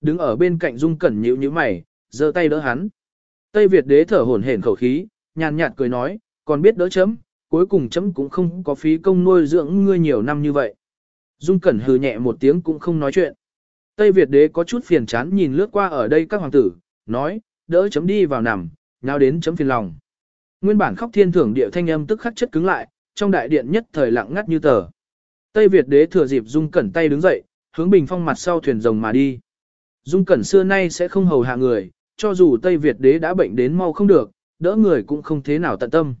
đứng ở bên cạnh Dung Cẩn nhíu nhíu mày, giơ tay đỡ hắn. Tây Việt đế thở hổn hển khẩu khí, nhàn nhạt cười nói, còn biết đỡ chấm, cuối cùng chấm cũng không có phí công nuôi dưỡng ngươi nhiều năm như vậy. Dung Cẩn hừ nhẹ một tiếng cũng không nói chuyện. Tây Việt đế có chút phiền chán nhìn lướt qua ở đây các hoàng tử, nói, đỡ chấm đi vào nằm, nào đến chấm phiền lòng. Nguyên bản khóc thiên thưởng địa thanh âm tức khắc chất cứng lại, trong đại điện nhất thời lặng ngắt như tờ. Tây Việt đế thừa dịp Dung Cẩn tay đứng dậy, hướng bình phong mặt sau thuyền rồng mà đi. Dung Cẩn xưa nay sẽ không hầu hạ người, cho dù Tây Việt đế đã bệnh đến mau không được, đỡ người cũng không thế nào tận tâm.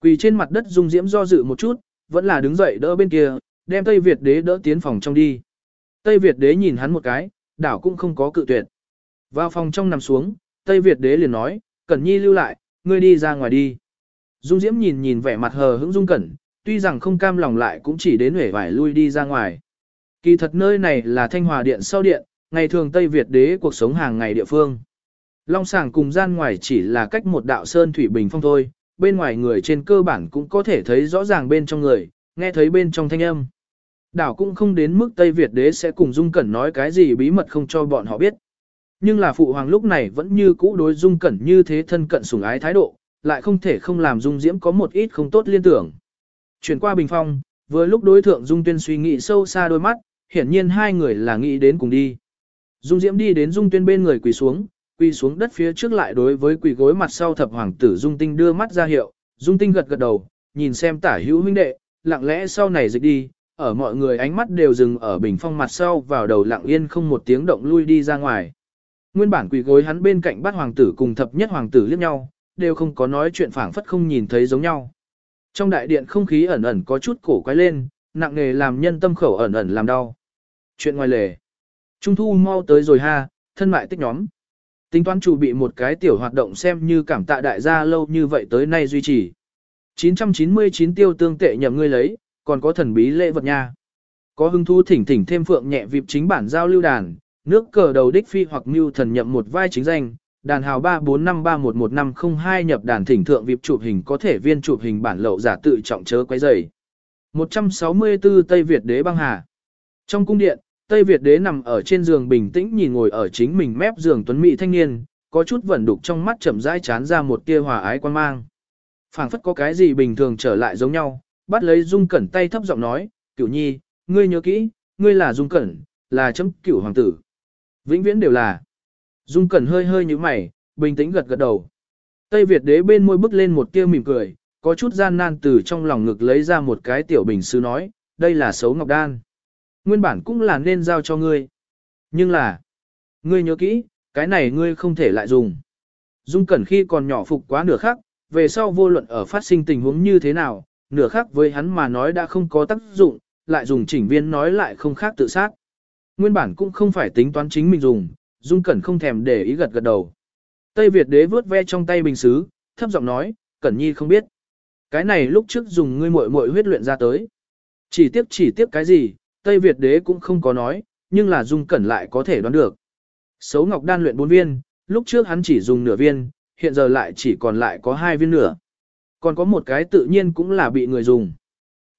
Quỳ trên mặt đất Dung Diễm do dự một chút, vẫn là đứng dậy đỡ bên kia, đem Tây Việt đế đỡ tiến phòng trong đi. Tây Việt đế nhìn hắn một cái, đảo cũng không có cự tuyệt. Vào phòng trong nằm xuống, Tây Việt đế liền nói, Cẩn Nhi lưu lại, ngươi đi ra ngoài đi. Dung Diễm nhìn nhìn vẻ mặt hờ hững Dung Cẩn, tuy rằng không cam lòng lại cũng chỉ đến hể vải lui đi ra ngoài. Kỳ thật nơi này là Thanh Hòa Điện sau điện, ngày thường Tây Việt đế cuộc sống hàng ngày địa phương. Long sàng cùng gian ngoài chỉ là cách một đạo sơn thủy bình phong thôi, bên ngoài người trên cơ bản cũng có thể thấy rõ ràng bên trong người, nghe thấy bên trong thanh âm. Đảo cũng không đến mức Tây Việt đế sẽ cùng Dung Cẩn nói cái gì bí mật không cho bọn họ biết. Nhưng là phụ hoàng lúc này vẫn như cũ đối Dung Cẩn như thế thân cận sủng ái thái độ, lại không thể không làm Dung Diễm có một ít không tốt liên tưởng. Chuyển qua bình phong, với lúc đối thượng Dung Tuyên suy nghĩ sâu xa đôi mắt, hiển nhiên hai người là nghĩ đến cùng đi. Dung Diễm đi đến Dung Tuyên bên người quỳ xuống, quỳ xuống đất phía trước lại đối với quỳ gối mặt sau thập hoàng tử Dung Tinh đưa mắt ra hiệu, Dung Tinh gật gật đầu, nhìn xem tả hữu huynh đệ, lặng lẽ sau này dịch đi, ở mọi người ánh mắt đều dừng ở bình phong mặt sau vào đầu lặng yên không một tiếng động lui đi ra ngoài. Nguyên bản quỳ gối hắn bên cạnh bát hoàng tử cùng thập nhất hoàng tử liếc nhau, đều không có nói chuyện phảng phất không nhìn thấy giống nhau. Trong đại điện không khí ẩn ẩn có chút cổ quay lên, nặng nề làm nhân tâm khẩu ẩn ẩn làm đau. Chuyện ngoài lề. Trung thu mau tới rồi ha, thân mại tích nhóm. Tính toán chủ bị một cái tiểu hoạt động xem như cảm tạ đại gia lâu như vậy tới nay duy trì. 999 tiêu tương tệ nhầm ngươi lấy, còn có thần bí lễ vật nha. Có hứng thu thỉnh thỉnh thêm phượng nhẹ vịp chính bản giao lưu đàn, nước cờ đầu đích phi hoặc mưu thần nhậm một vai chính danh, đàn hào 345311502 nhập đàn thỉnh thượng vịp chụp hình có thể viên chụp hình bản lậu giả tự trọng chớ quấy rầy. 164 Tây Việt đế băng hà. Trong cung điện, Tây Việt đế nằm ở trên giường bình tĩnh nhìn ngồi ở chính mình mép giường tuấn mỹ thanh niên, có chút vẩn đục trong mắt chậm rãi chán ra một tia hòa ái quan mang. phảng phất có cái gì bình thường trở lại giống nhau, bắt lấy Dung Cẩn tay thấp giọng nói, cửu nhi, ngươi nhớ kỹ, ngươi là Dung Cẩn, là chấm cửu hoàng tử. Vĩnh viễn đều là. Dung Cẩn hơi hơi như mày, bình tĩnh gật gật đầu. Tây Việt đế bên môi bước lên một tia mỉm cười, có chút gian nan từ trong lòng ngực lấy ra một cái tiểu bình sứ nói, đây là xấu ngọc đan. Nguyên bản cũng là nên giao cho ngươi. Nhưng là, ngươi nhớ kỹ, cái này ngươi không thể lại dùng. Dung Cẩn khi còn nhỏ phục quá nửa khắc, về sau vô luận ở phát sinh tình huống như thế nào, nửa khắc với hắn mà nói đã không có tác dụng, lại dùng chỉnh viên nói lại không khác tự sát. Nguyên bản cũng không phải tính toán chính mình dùng, Dung Cẩn không thèm để ý gật gật đầu. Tây Việt đế vớt ve trong tay bình xứ, thấp giọng nói, Cẩn Nhi không biết. Cái này lúc trước dùng ngươi muội muội huyết luyện ra tới. Chỉ tiếp chỉ tiếp cái gì, Tây Việt đế cũng không có nói, nhưng là Dung Cẩn lại có thể đoán được. Sấu Ngọc Đan luyện 4 viên, lúc trước hắn chỉ dùng nửa viên, hiện giờ lại chỉ còn lại có 2 viên nửa. Còn có một cái tự nhiên cũng là bị người dùng.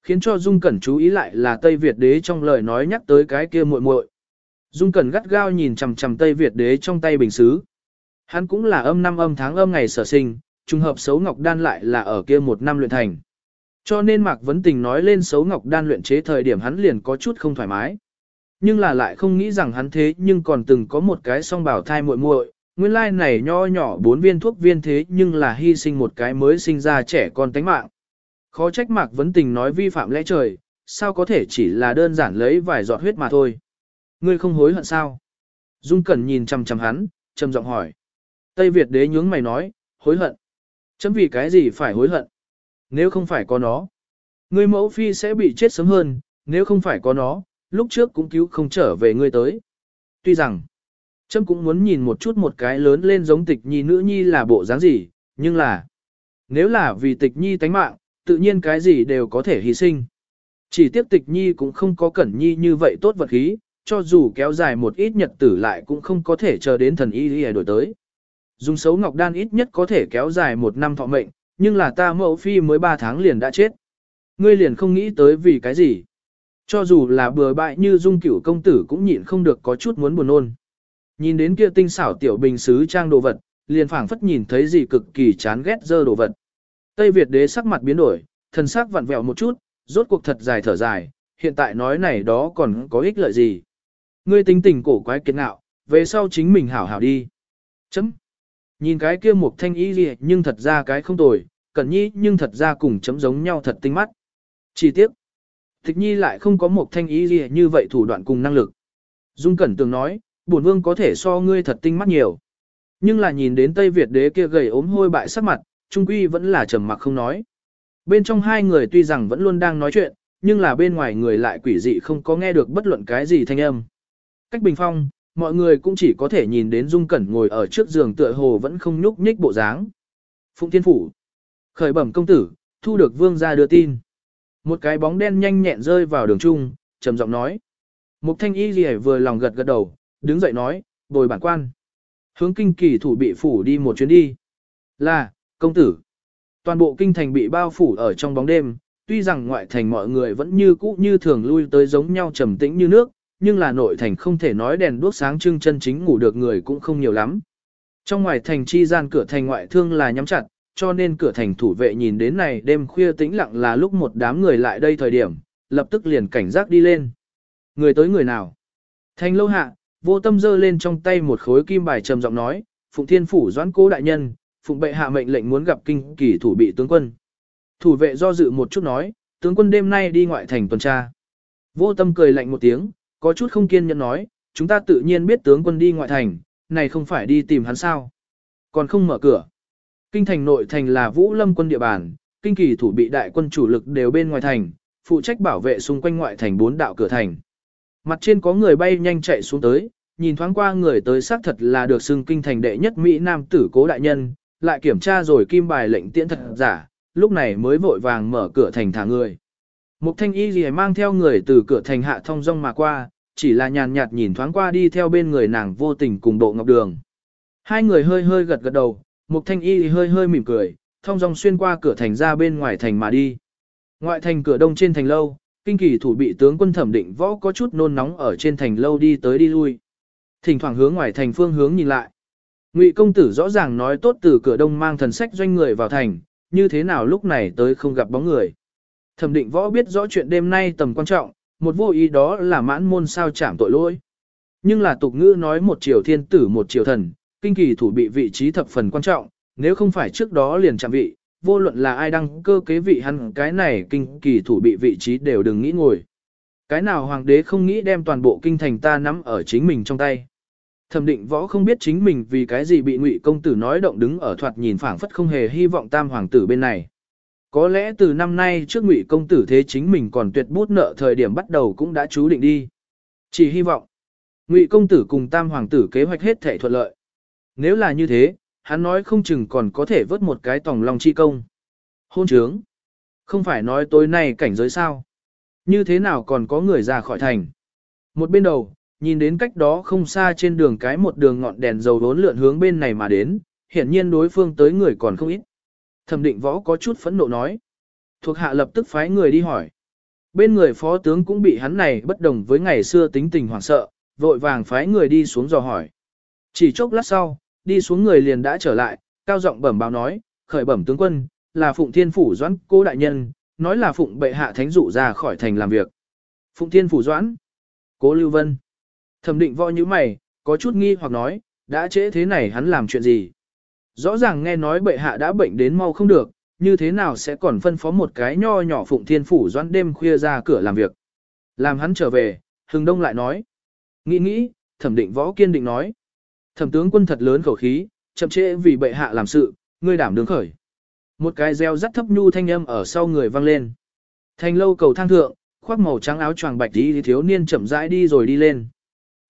Khiến cho Dung Cẩn chú ý lại là Tây Việt đế trong lời nói nhắc tới cái kia muội muội. Dung Cẩn gắt gao nhìn chằm chằm Tây Việt đế trong tay bình xứ. Hắn cũng là âm năm âm tháng âm ngày sở sinh, trùng hợp xấu ngọc đan lại là ở kia một năm luyện thành. Cho nên Mạc Vấn Tình nói lên xấu ngọc đan luyện chế thời điểm hắn liền có chút không thoải mái. Nhưng là lại không nghĩ rằng hắn thế nhưng còn từng có một cái song bảo thai muội muội, nguyên lai này nho nhỏ bốn viên thuốc viên thế nhưng là hy sinh một cái mới sinh ra trẻ con tánh mạng. Khó trách Mạc Vấn Tình nói vi phạm lẽ trời, sao có thể chỉ là đơn giản lấy vài giọt huyết mà thôi. Ngươi không hối hận sao? Dung Cẩn nhìn chằm chằm hắn, trầm giọng hỏi. Tây Việt đế nhướng mày nói, hối hận. Chấm vì cái gì phải hối hận? Nếu không phải có nó, ngươi mẫu phi sẽ bị chết sớm hơn, nếu không phải có nó, lúc trước cũng cứu không trở về ngươi tới. Tuy rằng, trâm cũng muốn nhìn một chút một cái lớn lên giống tịch nhi nữ nhi là bộ dáng gì, nhưng là, nếu là vì tịch nhi tánh mạng, tự nhiên cái gì đều có thể hy sinh. Chỉ tiếc tịch nhi cũng không có cẩn nhi như vậy tốt vật khí, cho dù kéo dài một ít nhật tử lại cũng không có thể chờ đến thần y y đổi tới. Dùng xấu ngọc đan ít nhất có thể kéo dài một năm thọ mệnh, nhưng là ta mẫu phi mới ba tháng liền đã chết. Ngươi liền không nghĩ tới vì cái gì. Cho dù là bừa bại như dung cửu công tử cũng nhịn không được có chút muốn buồn nôn. Nhìn đến kia tinh xảo tiểu bình sứ trang đồ vật, liền phảng phất nhìn thấy gì cực kỳ chán ghét dơ đồ vật. Tây Việt đế sắc mặt biến đổi, thần sắc vặn vẹo một chút, rốt cuộc thật dài thở dài, hiện tại nói này đó còn có ích lợi gì. Ngươi tính tình cổ quái kiệt ngạo, về sau chính mình hảo hảo đi. Chấm. Nhìn cái kia một thanh y gì nhưng thật ra cái không tồi, cẩn nhi nhưng thật ra cùng chấm giống nhau thật tinh mắt. Chỉ tiếc. Tịch nhi lại không có một thanh ý gì như vậy thủ đoạn cùng năng lực. Dung Cẩn Tường nói, bổn vương có thể so ngươi thật tinh mắt nhiều. Nhưng là nhìn đến Tây Việt đế kia gầy ốm hôi bại sắc mặt, trung quy vẫn là trầm mặc không nói. Bên trong hai người tuy rằng vẫn luôn đang nói chuyện, nhưng là bên ngoài người lại quỷ dị không có nghe được bất luận cái gì thanh âm. Cách bình phong, mọi người cũng chỉ có thể nhìn đến Dung Cẩn ngồi ở trước giường tựa hồ vẫn không nhúc nhích bộ dáng. Phụng Thiên Phủ. Khởi bẩm công tử, thu được vương gia đưa tin. Một cái bóng đen nhanh nhẹn rơi vào đường trung, trầm giọng nói. Mục thanh y gì vừa lòng gật gật đầu, đứng dậy nói, bồi bản quan. Hướng kinh kỳ thủ bị phủ đi một chuyến đi. Là, công tử. Toàn bộ kinh thành bị bao phủ ở trong bóng đêm, tuy rằng ngoại thành mọi người vẫn như cũ như thường lui tới giống nhau trầm tĩnh như nước, nhưng là nội thành không thể nói đèn đuốc sáng trưng chân chính ngủ được người cũng không nhiều lắm. Trong ngoài thành chi gian cửa thành ngoại thương là nhắm chặt, cho nên cửa thành thủ vệ nhìn đến này đêm khuya tĩnh lặng là lúc một đám người lại đây thời điểm, lập tức liền cảnh giác đi lên. Người tới người nào? Thành lâu hạ, vô tâm giơ lên trong tay một khối kim bài trầm giọng nói, Phụng Thiên Phủ doãn cố đại nhân, Phụng bệ hạ mệnh lệnh muốn gặp kinh kỳ thủ bị tướng quân. Thủ vệ do dự một chút nói, tướng quân đêm nay đi ngoại thành tuần tra. Vô tâm cười lạnh một tiếng, có chút không kiên nhẫn nói, chúng ta tự nhiên biết tướng quân đi ngoại thành, này không phải đi tìm hắn sao. Còn không mở cửa. Kinh thành nội thành là vũ lâm quân địa bàn, kinh kỳ thủ bị đại quân chủ lực đều bên ngoài thành, phụ trách bảo vệ xung quanh ngoại thành bốn đạo cửa thành. Mặt trên có người bay nhanh chạy xuống tới, nhìn thoáng qua người tới xác thật là được xưng kinh thành đệ nhất Mỹ Nam tử cố đại nhân, lại kiểm tra rồi kim bài lệnh tiễn thật giả, lúc này mới vội vàng mở cửa thành thả người. Mục thanh y gì mang theo người từ cửa thành hạ thông rong mà qua, chỉ là nhàn nhạt nhìn thoáng qua đi theo bên người nàng vô tình cùng độ ngọc đường. Hai người hơi hơi gật gật đầu, mục thanh y hơi hơi mỉm cười, thông dong xuyên qua cửa thành ra bên ngoài thành mà đi. Ngoại thành cửa đông trên thành lâu, kinh kỳ thủ bị tướng quân thẩm định võ có chút nôn nóng ở trên thành lâu đi tới đi lui. Thỉnh thoảng hướng ngoài thành phương hướng nhìn lại. Ngụy công tử rõ ràng nói tốt từ cửa đông mang thần sách doanh người vào thành, như thế nào lúc này tới không gặp bóng người. Thẩm định võ biết rõ chuyện đêm nay tầm quan trọng, một vô ý đó là mãn môn sao chạm tội lỗi. Nhưng là tục ngữ nói một triều thiên tử một triều thần, kinh kỳ thủ bị vị trí thập phần quan trọng, nếu không phải trước đó liền chạm vị, vô luận là ai đăng cơ kế vị hắn cái này kinh kỳ thủ bị vị trí đều đừng nghĩ ngồi. Cái nào hoàng đế không nghĩ đem toàn bộ kinh thành ta nắm ở chính mình trong tay. Thẩm định võ không biết chính mình vì cái gì bị ngụy công tử nói động đứng ở thoạt nhìn phảng phất không hề hy vọng tam hoàng tử bên này. Có lẽ từ năm nay trước ngụy công tử thế chính mình còn tuyệt bút nợ thời điểm bắt đầu cũng đã chú định đi. Chỉ hy vọng, ngụy công tử cùng tam hoàng tử kế hoạch hết thể thuận lợi. Nếu là như thế, hắn nói không chừng còn có thể vớt một cái tòng lòng chi công. Hôn trướng. Không phải nói tối nay cảnh giới sao. Như thế nào còn có người ra khỏi thành. Một bên đầu, nhìn đến cách đó không xa trên đường cái một đường ngọn đèn dầu vốn lượn hướng bên này mà đến, hiển nhiên đối phương tới người còn không ít. Thẩm định võ có chút phẫn nộ nói. Thuộc hạ lập tức phái người đi hỏi. Bên người phó tướng cũng bị hắn này bất đồng với ngày xưa tính tình hoảng sợ, vội vàng phái người đi xuống dò hỏi. Chỉ chốc lát sau, đi xuống người liền đã trở lại, cao giọng bẩm báo nói, khởi bẩm tướng quân, là Phụng Thiên Phủ Doãn cô đại nhân, nói là Phụng bệ hạ thánh dụ ra khỏi thành làm việc. Phụng Thiên Phủ Doãn, cố Lưu Vân. Thẩm định võ như mày, có chút nghi hoặc nói, đã trễ thế này hắn làm chuyện gì? Rõ ràng nghe nói bệ hạ đã bệnh đến mau không được, như thế nào sẽ còn phân phó một cái nho nhỏ Phụng Thiên Phủ Doãn đêm khuya ra cửa làm việc. Làm hắn trở về, Hưng Đông lại nói. Nghĩ nghĩ, thẩm định võ kiên định nói. Thẩm tướng quân thật lớn khẩu khí, chậm trễ vì bệ hạ làm sự, ngươi đảm đứng khởi. Một cái reo rắt thấp nhu thanh âm ở sau người vang lên. Thành lâu cầu thang thượng, khoác màu trắng áo choàng bạch đi thiếu niên chậm rãi đi rồi đi lên.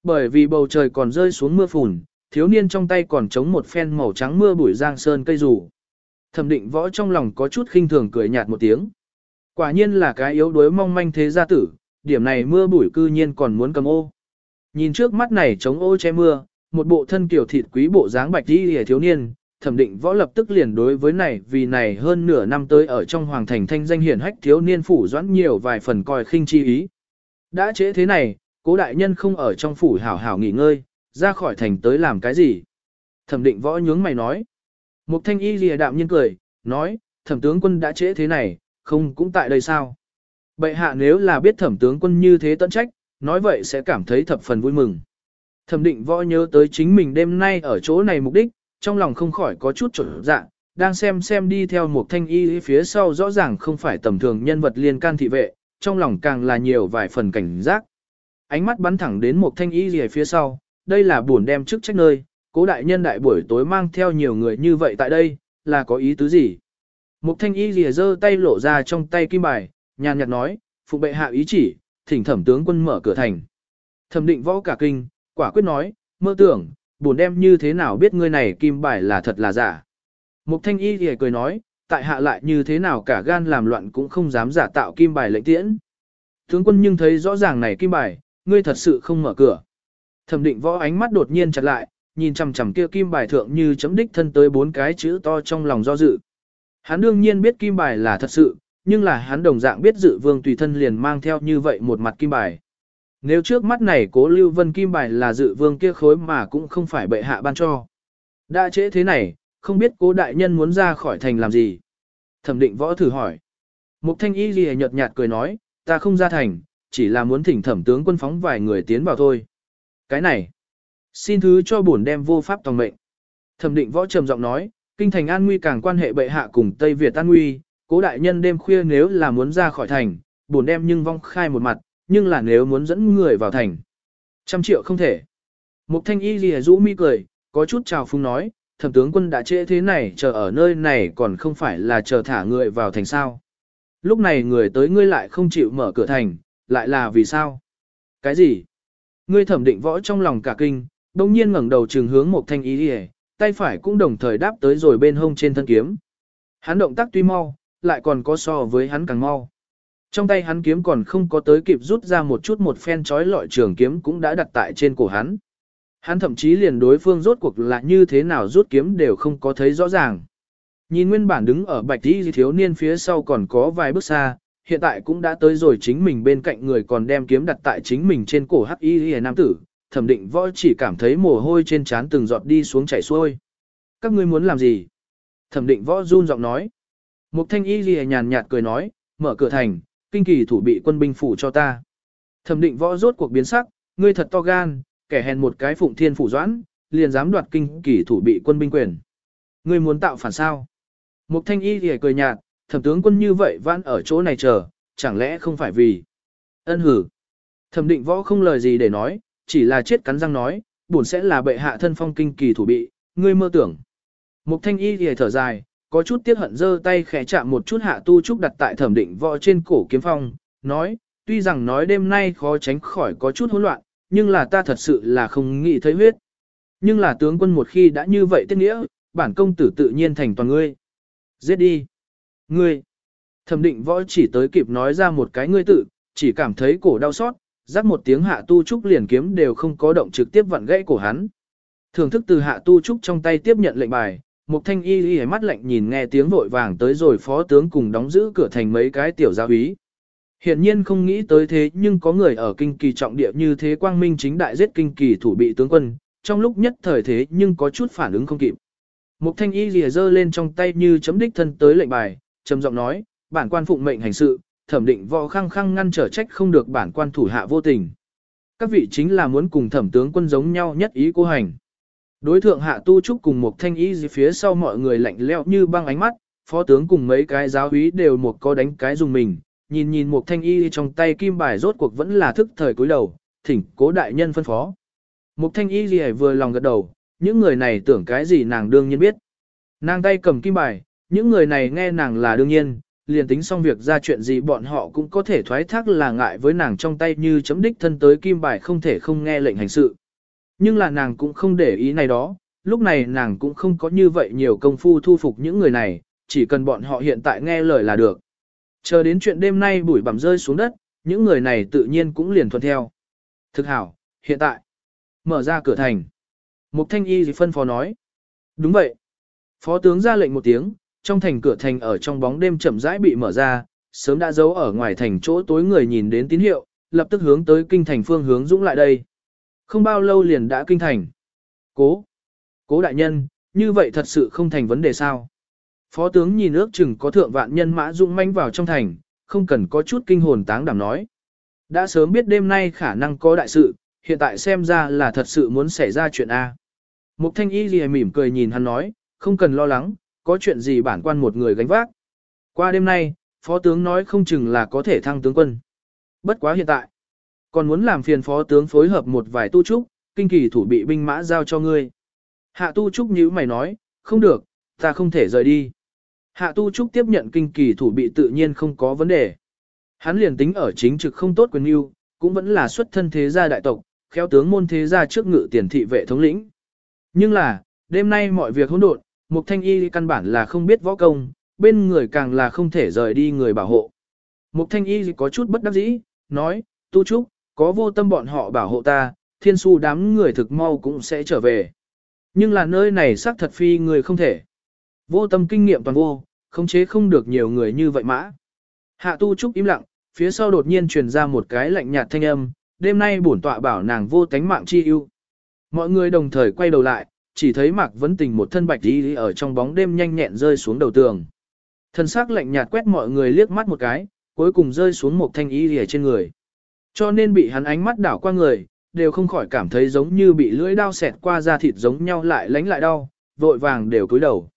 Bởi vì bầu trời còn rơi xuống mưa phùn, thiếu niên trong tay còn chống một phen màu trắng mưa bụi giang sơn cây rủ. Thẩm định võ trong lòng có chút khinh thường cười nhạt một tiếng. Quả nhiên là cái yếu đuối mong manh thế gia tử, điểm này mưa bụi cư nhiên còn muốn cầm ô. Nhìn trước mắt này chống ô che mưa, một bộ thân kiểu thịt quý bộ dáng bạch đi hề thiếu niên, thẩm định võ lập tức liền đối với này vì này hơn nửa năm tới ở trong hoàng thành thanh danh hiển hách thiếu niên phủ doãn nhiều vài phần coi khinh chi ý. Đã chế thế này, cố đại nhân không ở trong phủ hảo hảo nghỉ ngơi, ra khỏi thành tới làm cái gì? Thẩm định võ nhướng mày nói. Mục thanh y lìa đạm nhiên cười, nói, thẩm tướng quân đã chế thế này, không cũng tại đây sao? Bệ hạ nếu là biết thẩm tướng quân như thế tận trách, nói vậy sẽ cảm thấy thập phần vui mừng. Thẩm định võ nhớ tới chính mình đêm nay ở chỗ này mục đích, trong lòng không khỏi có chút trở dạ, đang xem xem đi theo một thanh y phía sau rõ ràng không phải tầm thường nhân vật liên can thị vệ, trong lòng càng là nhiều vài phần cảnh giác. Ánh mắt bắn thẳng đến một thanh y rìa phía sau, đây là buồn đem chức trách nơi, cố đại nhân đại buổi tối mang theo nhiều người như vậy tại đây, là có ý tứ gì? Một thanh y rìa giơ tay lộ ra trong tay kim bài, nhàn nhạt nói, phụ bệ hạ ý chỉ, thỉnh thẩm tướng quân mở cửa thành. Thẩm định võ cả kinh, quả quyết nói, mơ tưởng, buồn đem như thế nào biết ngươi này kim bài là thật là giả. Mục thanh y thì cười nói, tại hạ lại như thế nào cả gan làm loạn cũng không dám giả tạo kim bài lệnh tiễn. Tướng quân nhưng thấy rõ ràng này kim bài, ngươi thật sự không mở cửa. Thẩm định võ ánh mắt đột nhiên chặt lại, nhìn chằm chằm kia kim bài thượng như chấm đích thân tới bốn cái chữ to trong lòng do dự. Hắn đương nhiên biết kim bài là thật sự, nhưng là hắn đồng dạng biết dự vương tùy thân liền mang theo như vậy một mặt kim bài. Nếu trước mắt này cố lưu vân kim bài là dự vương kia khối mà cũng không phải bệ hạ ban cho. Đã trễ thế này, không biết cố đại nhân muốn ra khỏi thành làm gì. Thẩm định võ thử hỏi. Mục thanh y ghi nhợt nhạt cười nói, ta không ra thành, chỉ là muốn thỉnh thẩm tướng quân phóng vài người tiến vào thôi. Cái này, xin thứ cho bổn đem vô pháp tòng mệnh. Thẩm định võ trầm giọng nói, kinh thành an nguy càng quan hệ bệ hạ cùng Tây Việt an nguy, cố đại nhân đêm khuya nếu là muốn ra khỏi thành, bổn đem nhưng vong khai một mặt, nhưng là nếu muốn dẫn người vào thành. Trăm triệu không thể. Mục thanh y gì rũ mi cười, có chút chào phung nói, thẩm tướng quân đã trễ thế này chờ ở nơi này còn không phải là chờ thả người vào thành sao. Lúc này người tới ngươi lại không chịu mở cửa thành, lại là vì sao? Cái gì? Ngươi thẩm định võ trong lòng cả kinh, đồng nhiên ngẩng đầu trường hướng một thanh ý đi tay phải cũng đồng thời đáp tới rồi bên hông trên thân kiếm. Hắn động tác tuy mau, lại còn có so với hắn càng mau. Trong tay hắn kiếm còn không có tới kịp rút ra một chút một phen chói lọi trường kiếm cũng đã đặt tại trên cổ hắn. Hắn thậm chí liền đối phương rốt cuộc là như thế nào rút kiếm đều không có thấy rõ ràng. Nhìn nguyên bản đứng ở bạch tí thiếu niên phía sau còn có vài bước xa, hiện tại cũng đã tới rồi chính mình bên cạnh người còn đem kiếm đặt tại chính mình trên cổ hắc y hề nam tử, thẩm định võ chỉ cảm thấy mồ hôi trên trán từng giọt đi xuống chảy xuôi. Các ngươi muốn làm gì? Thẩm định võ run giọng nói. Mục thanh y lìa nhàn nhạt cười nói, mở cửa thành, kinh kỳ thủ bị quân binh phủ cho ta. Thẩm định võ rốt cuộc biến sắc, ngươi thật to gan, kẻ hèn một cái phụng thiên phủ doãn, liền dám đoạt kinh kỳ thủ bị quân binh quyền. Ngươi muốn tạo phản sao? Mục thanh y lìa cười nhạt, thẩm tướng quân như vậy vãn ở chỗ này chờ, chẳng lẽ không phải vì... Ân hử. Thẩm định võ không lời gì để nói, chỉ là chết cắn răng nói, buồn sẽ là bệ hạ thân phong kinh kỳ thủ bị, ngươi mơ tưởng. Mục thanh y thì thở dài, có chút tiếc hận giơ tay khẽ chạm một chút hạ tu trúc đặt tại thẩm định võ trên cổ kiếm phong, nói, tuy rằng nói đêm nay khó tránh khỏi có chút hỗn loạn, nhưng là ta thật sự là không nghĩ thấy huyết. Nhưng là tướng quân một khi đã như vậy tiết nghĩa, bản công tử tự nhiên thành toàn ngươi. Giết đi. Ngươi. Thẩm định võ chỉ tới kịp nói ra một cái ngươi tự, chỉ cảm thấy cổ đau xót, rắc một tiếng hạ tu trúc liền kiếm đều không có động trực tiếp vặn gãy cổ hắn. Thưởng thức từ hạ tu trúc trong tay tiếp nhận lệnh bài, Mục thanh y y mắt lạnh nhìn nghe tiếng vội vàng tới rồi phó tướng cùng đóng giữ cửa thành mấy cái tiểu gia úy. Hiện nhiên không nghĩ tới thế nhưng có người ở kinh kỳ trọng địa như thế quang minh chính đại giết kinh kỳ thủ bị tướng quân, trong lúc nhất thời thế nhưng có chút phản ứng không kịp. Mục thanh y lìa giơ lên trong tay như chấm đích thân tới lệnh bài, trầm giọng nói, bản quan phụng mệnh hành sự, thẩm định võ khăng khăng ngăn trở trách không được bản quan thủ hạ vô tình. Các vị chính là muốn cùng thẩm tướng quân giống nhau nhất ý cô hành. Đối thượng hạ tu trúc cùng một thanh y phía sau mọi người lạnh lẽo như băng ánh mắt, phó tướng cùng mấy cái giáo úy đều một có đánh cái dùng mình, nhìn nhìn một thanh y trong tay kim bài rốt cuộc vẫn là thức thời cúi đầu, thỉnh cố đại nhân phân phó. Một thanh y gì vừa lòng gật đầu, những người này tưởng cái gì nàng đương nhiên biết. Nàng tay cầm kim bài, những người này nghe nàng là đương nhiên, liền tính xong việc ra chuyện gì bọn họ cũng có thể thoái thác là ngại với nàng trong tay như chấm đích thân tới kim bài không thể không nghe lệnh hành sự. Nhưng là nàng cũng không để ý này đó, lúc này nàng cũng không có như vậy nhiều công phu thu phục những người này, chỉ cần bọn họ hiện tại nghe lời là được. Chờ đến chuyện đêm nay bụi bằm rơi xuống đất, những người này tự nhiên cũng liền thuận theo. Thực hảo, hiện tại, mở ra cửa thành. Mục thanh y phân phó nói. Đúng vậy. Phó tướng ra lệnh một tiếng, trong thành cửa thành ở trong bóng đêm chậm rãi bị mở ra, sớm đã giấu ở ngoài thành chỗ tối người nhìn đến tín hiệu, lập tức hướng tới kinh thành phương hướng dũng lại đây. Không bao lâu liền đã kinh thành. Cố. Cố đại nhân, như vậy thật sự không thành vấn đề sao. Phó tướng nhìn ước chừng có thượng vạn nhân mã dũng manh vào trong thành, không cần có chút kinh hồn táng đảm nói. Đã sớm biết đêm nay khả năng có đại sự, hiện tại xem ra là thật sự muốn xảy ra chuyện A. Mục thanh y gì mỉm cười nhìn hắn nói, không cần lo lắng, có chuyện gì bản quan một người gánh vác. Qua đêm nay, phó tướng nói không chừng là có thể thăng tướng quân. Bất quá hiện tại, còn muốn làm phiền phó tướng phối hợp một vài tu trúc, kinh kỳ thủ bị binh mã giao cho ngươi. Hạ tu trúc nhíu mày nói, không được, ta không thể rời đi. Hạ tu trúc tiếp nhận kinh kỳ thủ bị tự nhiên không có vấn đề. Hắn liền tính ở chính trực không tốt quyền yêu, cũng vẫn là xuất thân thế gia đại tộc, khéo tướng môn thế gia trước ngự tiền thị vệ thống lĩnh. Nhưng là, đêm nay mọi việc hỗn độn, Mục Thanh Y căn bản là không biết võ công, bên người càng là không thể rời đi người bảo hộ. Mục Thanh Y có chút bất đắc dĩ, nói, tu trúc, có vô tâm bọn họ bảo hộ ta, thiên su đám người thực mau cũng sẽ trở về. Nhưng là nơi này xác thật phi người không thể. Vô tâm kinh nghiệm toàn vô, khống chế không được nhiều người như vậy mã. Hạ tu trúc im lặng, phía sau đột nhiên truyền ra một cái lạnh nhạt thanh âm, đêm nay bổn tọa bảo nàng vô tánh mạng chi ưu. Mọi người đồng thời quay đầu lại, chỉ thấy Mạc Vấn Tình một thân bạch đi ở trong bóng đêm nhanh nhẹn rơi xuống đầu tường. Thân xác lạnh nhạt quét mọi người liếc mắt một cái, cuối cùng rơi xuống một thanh y lìa trên người. Cho nên bị hắn ánh mắt đảo qua người, đều không khỏi cảm thấy giống như bị lưỡi đao xẹt qua da thịt giống nhau lại lánh lại đau, vội vàng đều cúi đầu.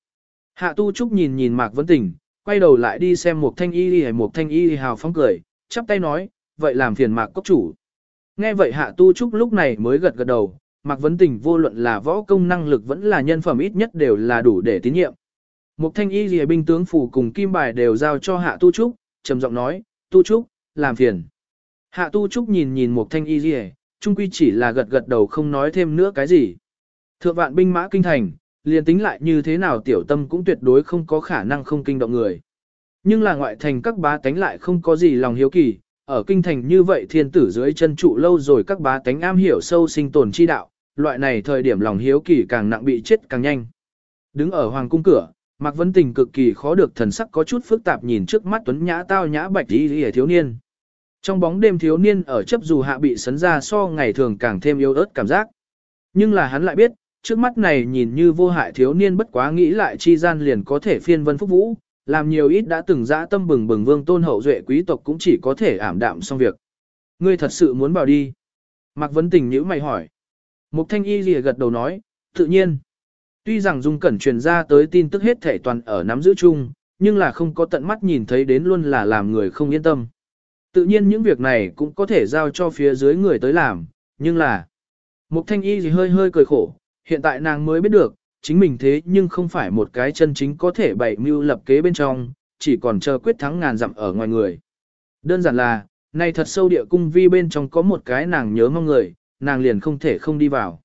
Hạ Tu Trúc nhìn nhìn Mạc Vấn Tình, quay đầu lại đi xem một thanh y lìa một thanh y hào phóng cười, chắp tay nói, vậy làm phiền Mạc Cốc Chủ. Nghe vậy Hạ Tu Trúc lúc này mới gật gật đầu, Mạc Vấn Tình vô luận là võ công năng lực vẫn là nhân phẩm ít nhất đều là đủ để tín nhiệm. một thanh y gì binh tướng phủ cùng kim bài đều giao cho hạ tu trúc, trầm giọng nói, tu trúc, làm phiền. Hạ tu trúc nhìn nhìn mục thanh y diệp, trung quy chỉ là gật gật đầu không nói thêm nữa cái gì. Thượng vạn binh mã kinh thành, liền tính lại như thế nào tiểu tâm cũng tuyệt đối không có khả năng không kinh động người. Nhưng là ngoại thành các bá tánh lại không có gì lòng hiếu kỳ, ở kinh thành như vậy thiên tử dưới chân trụ lâu rồi các bá tánh am hiểu sâu sinh tồn chi đạo, loại này thời điểm lòng hiếu kỳ càng nặng bị chết càng nhanh. Đứng ở hoàng cung cửa, Mạc Vấn Tình cực kỳ khó được thần sắc có chút phức tạp nhìn trước mắt tuấn nhã tao nhã bạch đi đi thiếu niên. Trong bóng đêm thiếu niên ở chấp dù hạ bị sấn ra so ngày thường càng thêm yếu ớt cảm giác. Nhưng là hắn lại biết, trước mắt này nhìn như vô hại thiếu niên bất quá nghĩ lại chi gian liền có thể phiên vân phúc vũ, làm nhiều ít đã từng dã tâm bừng bừng vương tôn hậu duệ quý tộc cũng chỉ có thể ảm đạm xong việc. Ngươi thật sự muốn bảo đi. Mạc Vấn Tình nhữ mày hỏi. Mục Thanh Y lìa gật đầu nói, tự nhiên. Tuy rằng Dung Cẩn truyền ra tới tin tức hết thể toàn ở nắm giữ chung, nhưng là không có tận mắt nhìn thấy đến luôn là làm người không yên tâm. Tự nhiên những việc này cũng có thể giao cho phía dưới người tới làm, nhưng là... Mục thanh y gì hơi hơi cười khổ, hiện tại nàng mới biết được, chính mình thế nhưng không phải một cái chân chính có thể bày mưu lập kế bên trong, chỉ còn chờ quyết thắng ngàn dặm ở ngoài người. Đơn giản là, này thật sâu địa cung vi bên trong có một cái nàng nhớ mong người, nàng liền không thể không đi vào.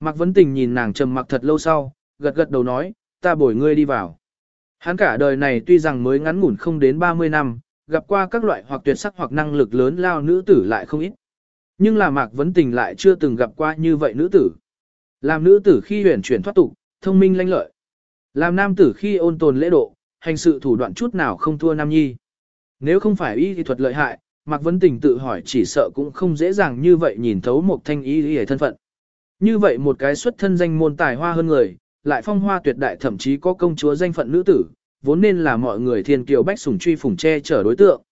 Mạc Vấn Tình nhìn nàng trầm mặc thật lâu sau, gật gật đầu nói, ta bồi ngươi đi vào. Hắn cả đời này tuy rằng mới ngắn ngủn không đến 30 năm, gặp qua các loại hoặc tuyệt sắc hoặc năng lực lớn lao nữ tử lại không ít. Nhưng là Mạc Vấn Tình lại chưa từng gặp qua như vậy nữ tử. Làm nữ tử khi huyền chuyển thoát tục, thông minh lanh lợi. Làm nam tử khi ôn tồn lễ độ, hành sự thủ đoạn chút nào không thua nam nhi. Nếu không phải y thì thuật lợi hại, Mạc Vấn Tình tự hỏi chỉ sợ cũng không dễ dàng như vậy nhìn thấu một thanh y y thân phận. Như vậy một cái xuất thân danh môn tài hoa hơn người, lại phong hoa tuyệt đại thậm chí có công chúa danh phận nữ tử, vốn nên là mọi người thiên kiều bách sủng truy phủng che chở đối tượng.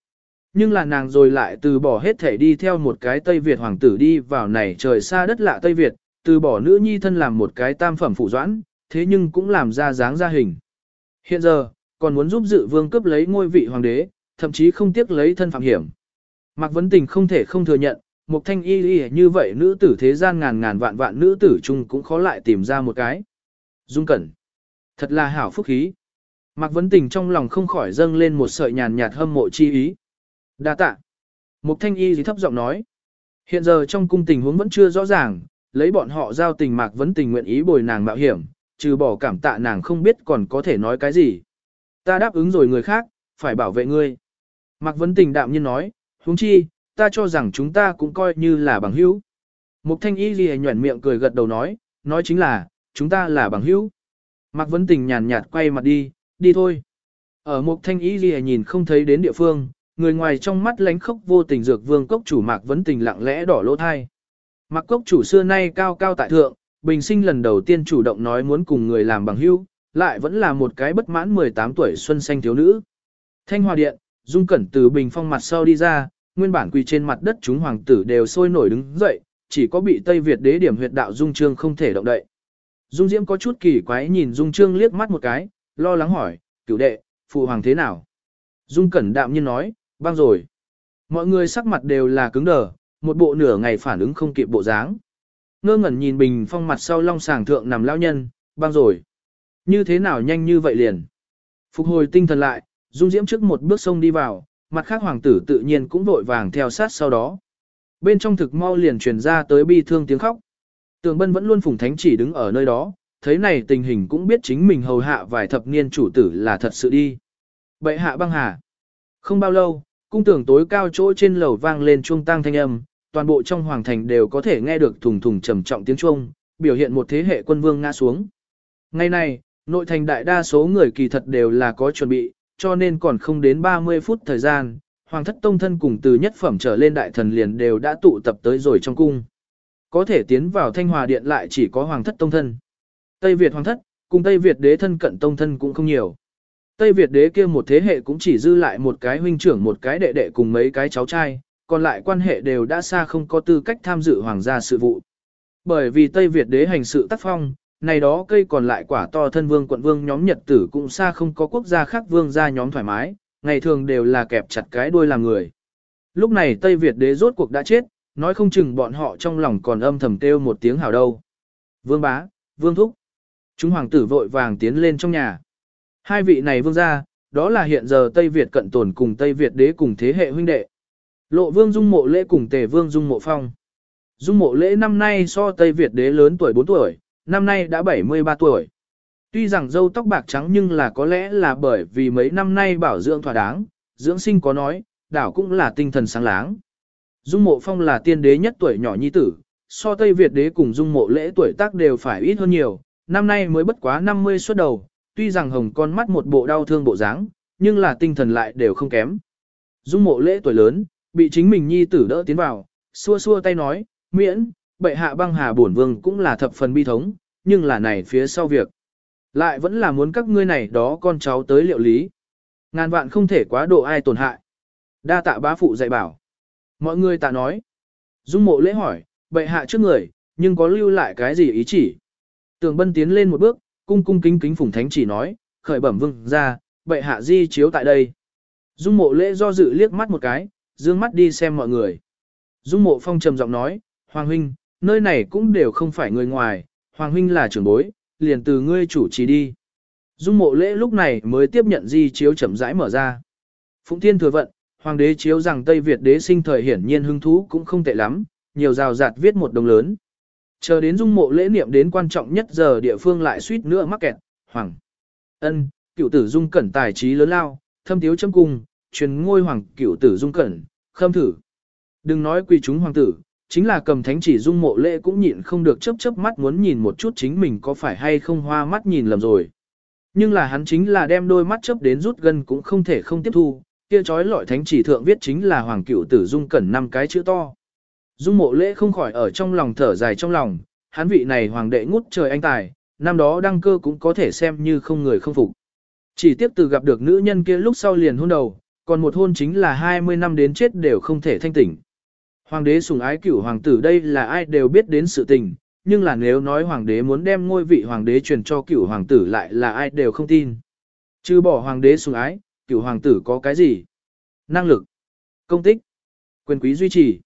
Nhưng là nàng rồi lại từ bỏ hết thể đi theo một cái Tây Việt hoàng tử đi vào này trời xa đất lạ Tây Việt, từ bỏ nữ nhi thân làm một cái tam phẩm phụ doãn, thế nhưng cũng làm ra dáng ra hình. Hiện giờ, còn muốn giúp dự vương cấp lấy ngôi vị hoàng đế, thậm chí không tiếc lấy thân phạm hiểm. Mạc Vấn Tình không thể không thừa nhận, một thanh y y như vậy nữ tử thế gian ngàn ngàn vạn vạn nữ tử chung cũng khó lại tìm ra một cái. Dung Cẩn. Thật là hảo phúc khí. Mạc Vấn Tình trong lòng không khỏi dâng lên một sợi nhàn nhạt hâm mộ chi ý. Đa tạ. Mục Thanh Y thì thấp giọng nói. Hiện giờ trong cung tình huống vẫn chưa rõ ràng, lấy bọn họ giao tình Mạc Vấn Tình nguyện ý bồi nàng mạo hiểm, trừ bỏ cảm tạ nàng không biết còn có thể nói cái gì. Ta đáp ứng rồi người khác, phải bảo vệ ngươi. Mạc Vấn Tình đạm nhiên nói, huống chi, ta cho rằng chúng ta cũng coi như là bằng hữu. Mục Thanh Y gì nhuẩn miệng cười gật đầu nói, nói chính là, chúng ta là bằng hữu. Mạc Vấn Tình nhàn nhạt quay mặt đi, đi thôi. Ở một thanh ý gì nhìn không thấy đến địa phương, người ngoài trong mắt lánh khốc vô tình dược vương cốc chủ Mạc Vấn Tình lặng lẽ đỏ lỗ thai. mạc cốc chủ xưa nay cao cao tại thượng, bình sinh lần đầu tiên chủ động nói muốn cùng người làm bằng hữu, lại vẫn là một cái bất mãn 18 tuổi xuân xanh thiếu nữ. Thanh Hòa Điện, Dung Cẩn từ bình phong mặt sau đi ra, nguyên bản quỳ trên mặt đất chúng hoàng tử đều sôi nổi đứng dậy, chỉ có bị Tây Việt đế điểm huyệt đạo Dung Trương không thể động đậy. Dung Diễm có chút kỳ quái nhìn Dung Trương liếc mắt một cái, lo lắng hỏi, cửu đệ, phụ hoàng thế nào? Dung Cẩn đạm nhiên nói, băng rồi. Mọi người sắc mặt đều là cứng đờ, một bộ nửa ngày phản ứng không kịp bộ dáng. Ngơ ngẩn nhìn bình phong mặt sau long sàng thượng nằm lão nhân, băng rồi. Như thế nào nhanh như vậy liền? Phục hồi tinh thần lại, Dung Diễm trước một bước sông đi vào, mặt khác hoàng tử tự nhiên cũng vội vàng theo sát sau đó. Bên trong thực mau liền truyền ra tới bi thương tiếng khóc. Tường Bân vẫn luôn phùng thánh chỉ đứng ở nơi đó, thấy này tình hình cũng biết chính mình hầu hạ vài thập niên chủ tử là thật sự đi. Bệ hạ băng hà. Không bao lâu, cung tưởng tối cao chỗ trên lầu vang lên chuông tang thanh âm, toàn bộ trong hoàng thành đều có thể nghe được thùng thùng trầm trọng tiếng chuông, biểu hiện một thế hệ quân vương ngã xuống. Ngày nay nội thành đại đa số người kỳ thật đều là có chuẩn bị, cho nên còn không đến 30 phút thời gian, hoàng thất tông thân cùng từ nhất phẩm trở lên đại thần liền đều đã tụ tập tới rồi trong cung. Có thể tiến vào thanh hòa điện lại chỉ có hoàng thất tông thân. Tây Việt hoàng thất, cùng Tây Việt đế thân cận tông thân cũng không nhiều. Tây Việt đế kia một thế hệ cũng chỉ dư lại một cái huynh trưởng một cái đệ đệ cùng mấy cái cháu trai, còn lại quan hệ đều đã xa không có tư cách tham dự hoàng gia sự vụ. Bởi vì Tây Việt đế hành sự tác phong, này đó cây còn lại quả to thân vương quận vương nhóm nhật tử cũng xa không có quốc gia khác vương gia nhóm thoải mái, ngày thường đều là kẹp chặt cái đuôi làm người. Lúc này Tây Việt đế rốt cuộc đã chết, nói không chừng bọn họ trong lòng còn âm thầm kêu một tiếng hào đâu. Vương bá, vương thúc. Chúng hoàng tử vội vàng tiến lên trong nhà. Hai vị này vương gia, đó là hiện giờ Tây Việt cận tồn cùng Tây Việt đế cùng thế hệ huynh đệ. Lộ vương dung mộ lễ cùng tề vương dung mộ phong. Dung mộ lễ năm nay so Tây Việt đế lớn tuổi 4 tuổi, năm nay đã 73 tuổi. Tuy rằng dâu tóc bạc trắng nhưng là có lẽ là bởi vì mấy năm nay bảo dưỡng thỏa đáng, dưỡng sinh có nói, đảo cũng là tinh thần sáng láng. Dung mộ phong là tiên đế nhất tuổi nhỏ nhi tử, so Tây Việt đế cùng dung mộ lễ tuổi tác đều phải ít hơn nhiều, năm nay mới bất quá 50 xuất đầu, tuy rằng hồng con mắt một bộ đau thương bộ dáng, nhưng là tinh thần lại đều không kém. Dung mộ lễ tuổi lớn, bị chính mình nhi tử đỡ tiến vào, xua xua tay nói, miễn, bệ hạ băng hà bổn vương cũng là thập phần bi thống, nhưng là này phía sau việc. Lại vẫn là muốn các ngươi này đó con cháu tới liệu lý. Ngàn vạn không thể quá độ ai tổn hại. Đa tạ bá phụ dạy bảo. Mọi người tạ nói. Dung mộ lễ hỏi, bệ hạ trước người, nhưng có lưu lại cái gì ý chỉ. Tường bân tiến lên một bước, cung cung kính kính phụng thánh chỉ nói, khởi bẩm vương ra, bệ hạ di chiếu tại đây. Dung mộ lễ do dự liếc mắt một cái, dương mắt đi xem mọi người. Dung mộ phong trầm giọng nói, Hoàng huynh, nơi này cũng đều không phải người ngoài, Hoàng huynh là trưởng bối, liền từ ngươi chủ trì đi. Dung mộ lễ lúc này mới tiếp nhận di chiếu chậm rãi mở ra. Phụng thiên thừa vận, Hoàng đế chiếu rằng Tây Việt đế sinh thời hiển nhiên hứng thú cũng không tệ lắm, nhiều rào rạt viết một đồng lớn. Chờ đến dung mộ lễ niệm đến quan trọng nhất giờ địa phương lại suýt nữa mắc kẹt, Hoàng. ân cựu tử dung cẩn tài trí lớn lao, thâm thiếu châm cung, truyền ngôi hoàng cựu tử dung cẩn, khâm thử. Đừng nói quỳ chúng hoàng tử, chính là cầm thánh chỉ dung mộ lễ cũng nhịn không được chớp chớp mắt muốn nhìn một chút chính mình có phải hay không hoa mắt nhìn lầm rồi. Nhưng là hắn chính là đem đôi mắt chớp đến rút gần cũng không thể không tiếp thu, kia chói lọi thánh chỉ thượng viết chính là hoàng cựu tử dung cẩn năm cái chữ to. Dung mộ lễ không khỏi ở trong lòng thở dài trong lòng, hắn vị này hoàng đệ ngút trời anh tài, năm đó đăng cơ cũng có thể xem như không người không phục. Chỉ tiếp từ gặp được nữ nhân kia lúc sau liền hôn đầu, còn một hôn chính là 20 năm đến chết đều không thể thanh tỉnh. Hoàng đế sủng ái cửu hoàng tử đây là ai đều biết đến sự tình, nhưng là nếu nói hoàng đế muốn đem ngôi vị hoàng đế truyền cho cửu hoàng tử lại là ai đều không tin. Chứ bỏ hoàng đế sủng ái, cửu hoàng tử có cái gì? Năng lực, công tích, quyền quý duy trì,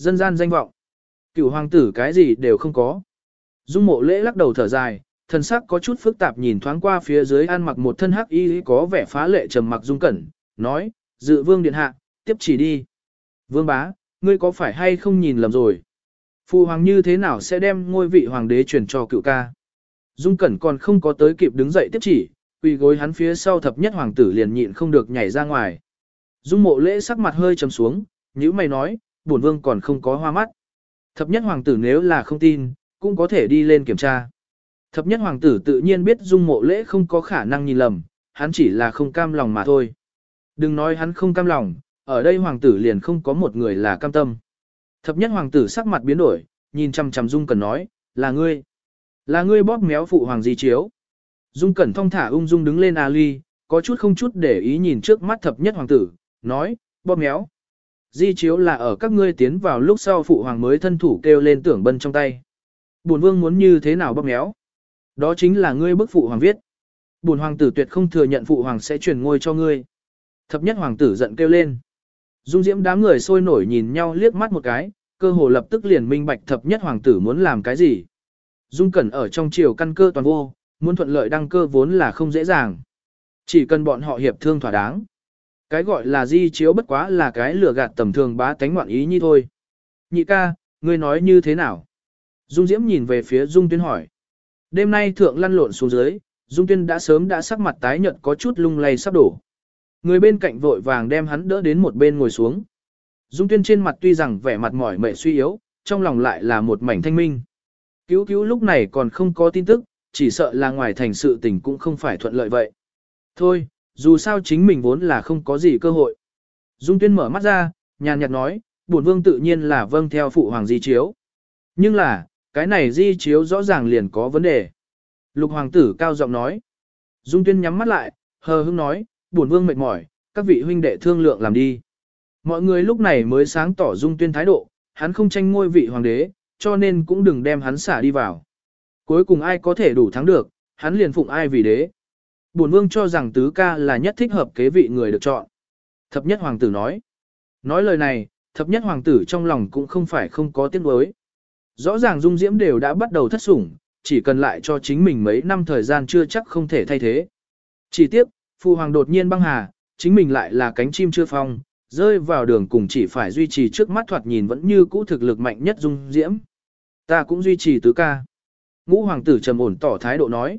dân gian danh vọng. Cửu hoàng tử cái gì đều không có. Dung mộ lễ lắc đầu thở dài, thần sắc có chút phức tạp nhìn thoáng qua phía dưới ăn mặc một thân hắc y có vẻ phá lệ trầm mặc dung cẩn, nói, dự vương điện hạ, tiếp chỉ đi. Vương bá, ngươi có phải hay không nhìn lầm rồi? Phụ hoàng như thế nào sẽ đem ngôi vị hoàng đế truyền cho cựu ca? Dung Cẩn còn không có tới kịp đứng dậy tiếp chỉ, quỳ gối hắn phía sau thập nhất hoàng tử liền nhịn không được nhảy ra ngoài. Dung mộ lễ sắc mặt hơi trầm xuống, như mày nói, bổn vương còn không có hoa mắt. Thập nhất hoàng tử nếu là không tin, cũng có thể đi lên kiểm tra. Thập nhất hoàng tử tự nhiên biết dung mộ lễ không có khả năng nhìn lầm, hắn chỉ là không cam lòng mà thôi. Đừng nói hắn không cam lòng, ở đây hoàng tử liền không có một người là cam tâm. Thập nhất hoàng tử sắc mặt biến đổi, nhìn chằm chằm Dung Cẩn nói, là ngươi. Là ngươi bóp méo phụ hoàng di chiếu. Dung Cẩn thong thả ung dung đứng lên Ali, có chút không chút để ý nhìn trước mắt thập nhất hoàng tử, nói, bóp méo. Di chiếu là ở các ngươi tiến vào lúc sau phụ hoàng mới thân thủ kêu lên tưởng bân trong tay. Bổn vương muốn như thế nào bóp méo? Đó chính là ngươi bức phụ hoàng viết. Bổn hoàng tử tuyệt không thừa nhận phụ hoàng sẽ truyền ngôi cho ngươi. Thập nhất hoàng tử giận kêu lên. Dung diễm đám người sôi nổi nhìn nhau liếc mắt một cái, cơ hồ lập tức liền minh bạch thập nhất hoàng tử muốn làm cái gì. Dung cẩn ở trong triều căn cơ toàn vô, muốn thuận lợi đăng cơ vốn là không dễ dàng. Chỉ cần bọn họ hiệp thương thỏa đáng. Cái gọi là di chiếu bất quá là cái lừa gạt tầm thường bá tánh ngoạn ý như thôi. Nhị ca, ngươi nói như thế nào? Dung Diễm nhìn về phía Dung Tuyên hỏi. Đêm nay thượng lăn lộn xuống dưới, Dung Tuyên đã sớm đã sắc mặt tái nhợt có chút lung lay sắp đổ. Người bên cạnh vội vàng đem hắn đỡ đến một bên ngồi xuống. Dung Tuyên trên mặt tuy rằng vẻ mặt mỏi mệt suy yếu, trong lòng lại là một mảnh thanh minh. Cứu cứu lúc này còn không có tin tức, chỉ sợ là ngoài thành sự tình cũng không phải thuận lợi vậy. Thôi, dù sao chính mình vốn là không có gì cơ hội. Dung Tuyên mở mắt ra, nhàn nhạt nói, bổn vương tự nhiên là vâng theo phụ hoàng di chiếu. Nhưng là, cái này di chiếu rõ ràng liền có vấn đề. Lục hoàng tử cao giọng nói. Dung Tuyên nhắm mắt lại, hờ hững nói, bổn vương mệt mỏi, các vị huynh đệ thương lượng làm đi. Mọi người lúc này mới sáng tỏ Dung Tuyên thái độ, hắn không tranh ngôi vị hoàng đế, cho nên cũng đừng đem hắn xả đi vào. Cuối cùng ai có thể đủ thắng được, hắn liền phụng ai vì đế. Bổn vương cho rằng tứ ca là nhất thích hợp kế vị người được chọn. Thập nhất hoàng tử nói. Nói lời này, thập nhất hoàng tử trong lòng cũng không phải không có tiếc nuối. Rõ ràng dung diễm đều đã bắt đầu thất sủng, chỉ cần lại cho chính mình mấy năm thời gian chưa chắc không thể thay thế. Chỉ tiếc, phụ hoàng đột nhiên băng hà, chính mình lại là cánh chim chưa phong, rơi vào đường cùng chỉ phải duy trì trước mắt thoạt nhìn vẫn như cũ thực lực mạnh nhất dung diễm. Ta cũng duy trì tứ ca. Ngũ hoàng tử trầm ổn tỏ thái độ nói.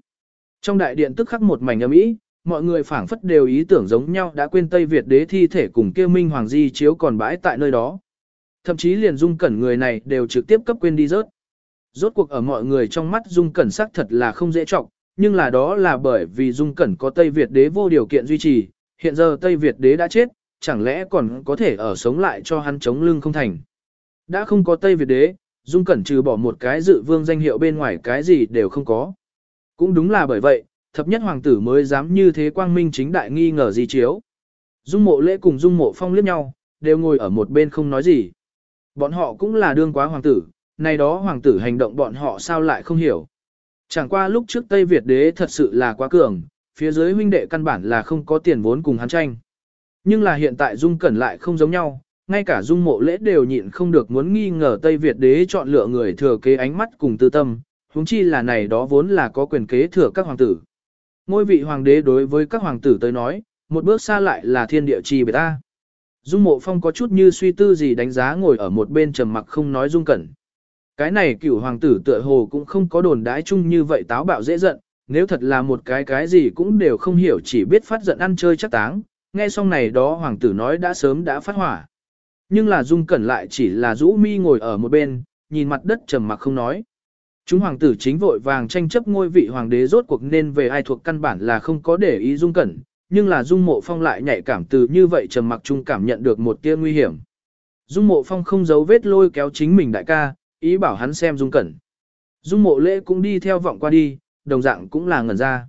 Trong đại điện tức khắc một mảnh âm ý, mọi người phảng phất đều ý tưởng giống nhau đã quên Tây Việt đế thi thể cùng kia minh hoàng di chiếu còn bãi tại nơi đó. Thậm chí liền dung cẩn người này đều trực tiếp cấp quên đi rớt. Rốt cuộc ở mọi người trong mắt dung cẩn sắc thật là không dễ trọng, nhưng là đó là bởi vì dung cẩn có Tây Việt đế vô điều kiện duy trì, hiện giờ Tây Việt đế đã chết, chẳng lẽ còn có thể ở sống lại cho hắn chống lưng không thành. Đã không có Tây Việt đế, dung cẩn trừ bỏ một cái dự vương danh hiệu bên ngoài cái gì đều không có. Cũng đúng là bởi vậy, thập nhất hoàng tử mới dám như thế quang minh chính đại nghi ngờ di chiếu. Dung mộ lễ cùng dung mộ phong liếc nhau, đều ngồi ở một bên không nói gì. Bọn họ cũng là đương quá hoàng tử, này đó hoàng tử hành động bọn họ sao lại không hiểu. Chẳng qua lúc trước Tây Việt đế thật sự là quá cường, phía dưới huynh đệ căn bản là không có tiền vốn cùng hắn tranh. Nhưng là hiện tại Dung Cẩn lại không giống nhau, ngay cả Dung mộ lễ đều nhịn không được muốn nghi ngờ Tây Việt đế chọn lựa người thừa kế ánh mắt cùng tư tâm, huống chi là này đó vốn là có quyền kế thừa các hoàng tử. Ngôi vị hoàng đế đối với các hoàng tử tới nói, một bước xa lại là thiên địa chi bề ta. Dung mộ phong có chút như suy tư gì đánh giá ngồi ở một bên trầm mặc không nói dung cẩn. Cái này cửu hoàng tử tựa hồ cũng không có đồn đái chung như vậy táo bạo dễ giận, nếu thật là một cái cái gì cũng đều không hiểu chỉ biết phát giận ăn chơi chắc táng, nghe xong này đó hoàng tử nói đã sớm đã phát hỏa. Nhưng là dung cẩn lại chỉ là rũ mi ngồi ở một bên, nhìn mặt đất trầm mặc không nói. Chúng hoàng tử chính vội vàng tranh chấp ngôi vị hoàng đế rốt cuộc nên về ai thuộc căn bản là không có để ý dung cẩn, nhưng là dung mộ phong lại nhạy cảm từ như vậy trầm mặc chung cảm nhận được một tia nguy hiểm. Dung mộ phong không giấu vết lôi kéo chính mình đại ca, ý bảo hắn xem dung cẩn. Dung mộ lễ cũng đi theo vọng qua đi, đồng dạng cũng là ngẩn ra.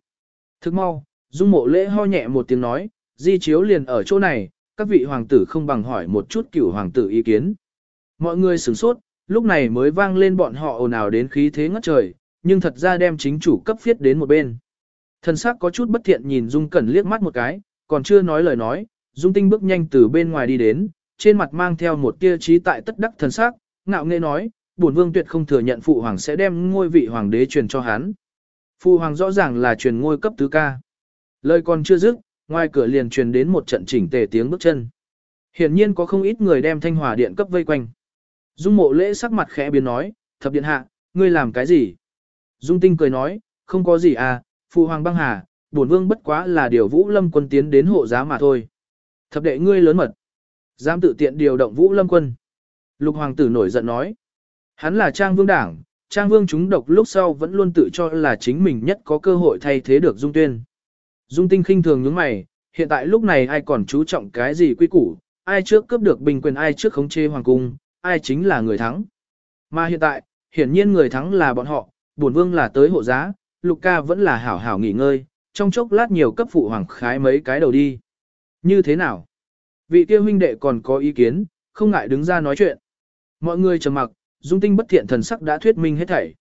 Thức mau, dung mộ lễ ho nhẹ một tiếng nói, di chiếu liền ở chỗ này, các vị hoàng tử không bằng hỏi một chút cửu hoàng tử ý kiến. Mọi người sửng sốt, lúc này mới vang lên bọn họ ồn ào đến khí thế ngất trời, nhưng thật ra đem chính chủ cấp phiết đến một bên. Thần sắc có chút bất thiện nhìn Dung Cẩn liếc mắt một cái, còn chưa nói lời nói, Dung Tinh bước nhanh từ bên ngoài đi đến, trên mặt mang theo một tia trí tại tất đắc thần sắc, ngạo nghễ nói, bổn vương tuyệt không thừa nhận phụ hoàng sẽ đem ngôi vị hoàng đế truyền cho hắn. Phụ hoàng rõ ràng là truyền ngôi cấp tứ ca. Lời còn chưa dứt, ngoài cửa liền truyền đến một trận chỉnh tề tiếng bước chân. Hiển nhiên có không ít người đem thanh hòa điện cấp vây quanh. Dung mộ lễ sắc mặt khẽ biến nói, thập điện hạ, ngươi làm cái gì? Dung tinh cười nói, không có gì à, phụ hoàng băng hà, bổn vương bất quá là điều vũ lâm quân tiến đến hộ giá mà thôi. Thập đệ ngươi lớn mật. Dám tự tiện điều động vũ lâm quân. Lục hoàng tử nổi giận nói. Hắn là trang vương đảng, trang vương chúng độc lúc sau vẫn luôn tự cho là chính mình nhất có cơ hội thay thế được dung tuyên. Dung tinh khinh thường những mày, hiện tại lúc này ai còn chú trọng cái gì quy củ, ai trước cướp được bình quyền ai trước khống chê hoàng cung, ai chính là người thắng. Mà hiện tại, hiển nhiên người thắng là bọn họ, bổn vương là tới hộ giá, lục ca vẫn là hảo hảo nghỉ ngơi, trong chốc lát nhiều cấp phụ hoàng khái mấy cái đầu đi. Như thế nào? Vị kia huynh đệ còn có ý kiến, không ngại đứng ra nói chuyện. Mọi người trầm mặc, dung tinh bất thiện thần sắc đã thuyết minh hết thảy.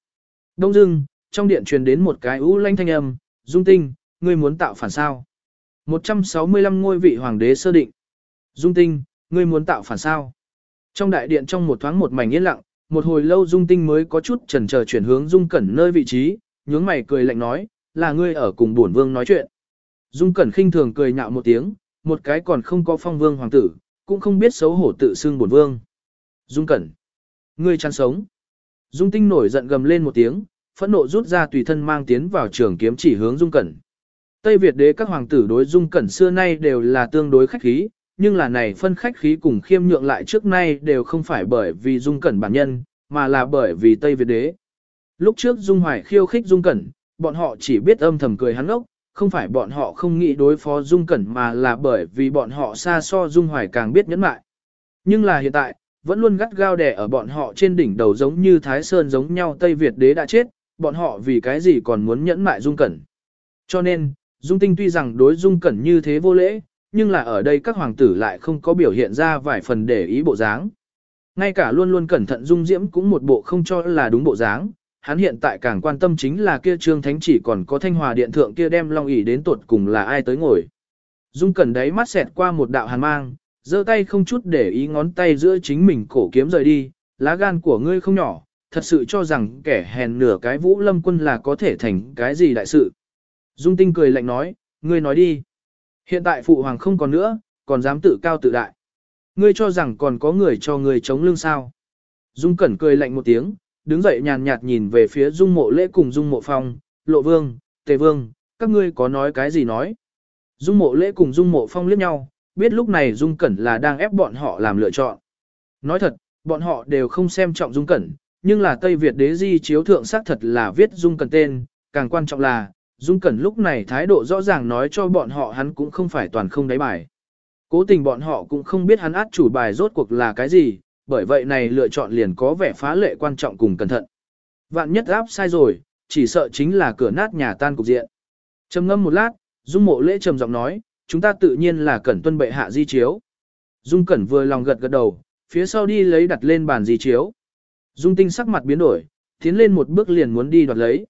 Đông dưng, trong điện truyền đến một cái ưu lanh thanh âm, dung tinh, ngươi muốn tạo phản sao? 165 ngôi vị hoàng đế sơ định. Dung tinh, ngươi muốn tạo phản sao? Trong đại điện trong một thoáng một mảnh yên lặng, một hồi lâu dung tinh mới có chút chần chờ chuyển hướng dung cẩn nơi vị trí, nhướng mày cười lạnh nói, là ngươi ở cùng bổn vương nói chuyện. Dung cẩn khinh thường cười nhạo một tiếng, một cái còn không có phong vương hoàng tử, cũng không biết xấu hổ tự xưng bổn vương. Dung cẩn, ngươi chăn sống. Dung tinh nổi giận gầm lên một tiếng, phẫn nộ rút ra tùy thân mang tiến vào trường kiếm chỉ hướng dung cẩn. Tây Việt đế các hoàng tử đối dung cẩn xưa nay đều là tương đối khách khí, nhưng là này phân khách khí cùng khiêm nhượng lại trước nay đều không phải bởi vì dung cẩn bản nhân, mà là bởi vì Tây Việt đế. Lúc trước dung hoài khiêu khích dung cẩn, bọn họ chỉ biết âm thầm cười hắn ốc, không phải bọn họ không nghĩ đối phó dung cẩn mà là bởi vì bọn họ xa so dung hoài càng biết nhẫn mại. Nhưng là hiện tại, vẫn luôn gắt gao đè ở bọn họ trên đỉnh đầu giống như Thái Sơn giống nhau Tây Việt đế đã chết, bọn họ vì cái gì còn muốn nhẫn mại dung cẩn. Cho nên, dung tinh tuy rằng đối dung cẩn như thế vô lễ, nhưng là ở đây các hoàng tử lại không có biểu hiện ra vài phần để ý bộ dáng. Ngay cả luôn luôn cẩn thận dung diễm cũng một bộ không cho là đúng bộ dáng, hắn hiện tại càng quan tâm chính là kia trương thánh chỉ còn có thanh hòa điện thượng kia đem long ỷ đến tuột cùng là ai tới ngồi. Dung cẩn đấy mắt xẹt qua một đạo hàn mang, giơ tay không chút để ý ngón tay giữa chính mình cổ kiếm rời đi, lá gan của ngươi không nhỏ, thật sự cho rằng kẻ hèn nửa cái vũ lâm quân là có thể thành cái gì đại sự. Dung tinh cười lạnh nói, ngươi nói đi. Hiện tại phụ hoàng không còn nữa, còn dám tự cao tự đại. Ngươi cho rằng còn có người cho ngươi chống lưng sao. Dung cẩn cười lạnh một tiếng, đứng dậy nhàn nhạt nhìn về phía dung mộ lễ cùng dung mộ phong, lộ vương, tề vương, các ngươi có nói cái gì nói. Dung mộ lễ cùng dung mộ phong liếc nhau, biết lúc này dung cẩn là đang ép bọn họ làm lựa chọn. Nói thật, bọn họ đều không xem trọng dung cẩn, nhưng là Tây Việt đế di chiếu thượng xác thật là viết dung cẩn tên, càng quan trọng là, dung cẩn lúc này thái độ rõ ràng nói cho bọn họ hắn cũng không phải toàn không đáy bài. Cố tình bọn họ cũng không biết hắn át chủ bài rốt cuộc là cái gì, bởi vậy này lựa chọn liền có vẻ phá lệ quan trọng cùng cẩn thận. Vạn nhất áp sai rồi, chỉ sợ chính là cửa nát nhà tan cục diện. Trầm ngâm một lát, Dung Mộ Lễ trầm giọng nói, chúng ta tự nhiên là cẩn tuân bệ hạ di chiếu. Dung Cẩn vừa lòng gật gật đầu, phía sau đi lấy đặt lên bàn di chiếu. Dung Tinh sắc mặt biến đổi, tiến lên một bước liền muốn đi đoạt lấy.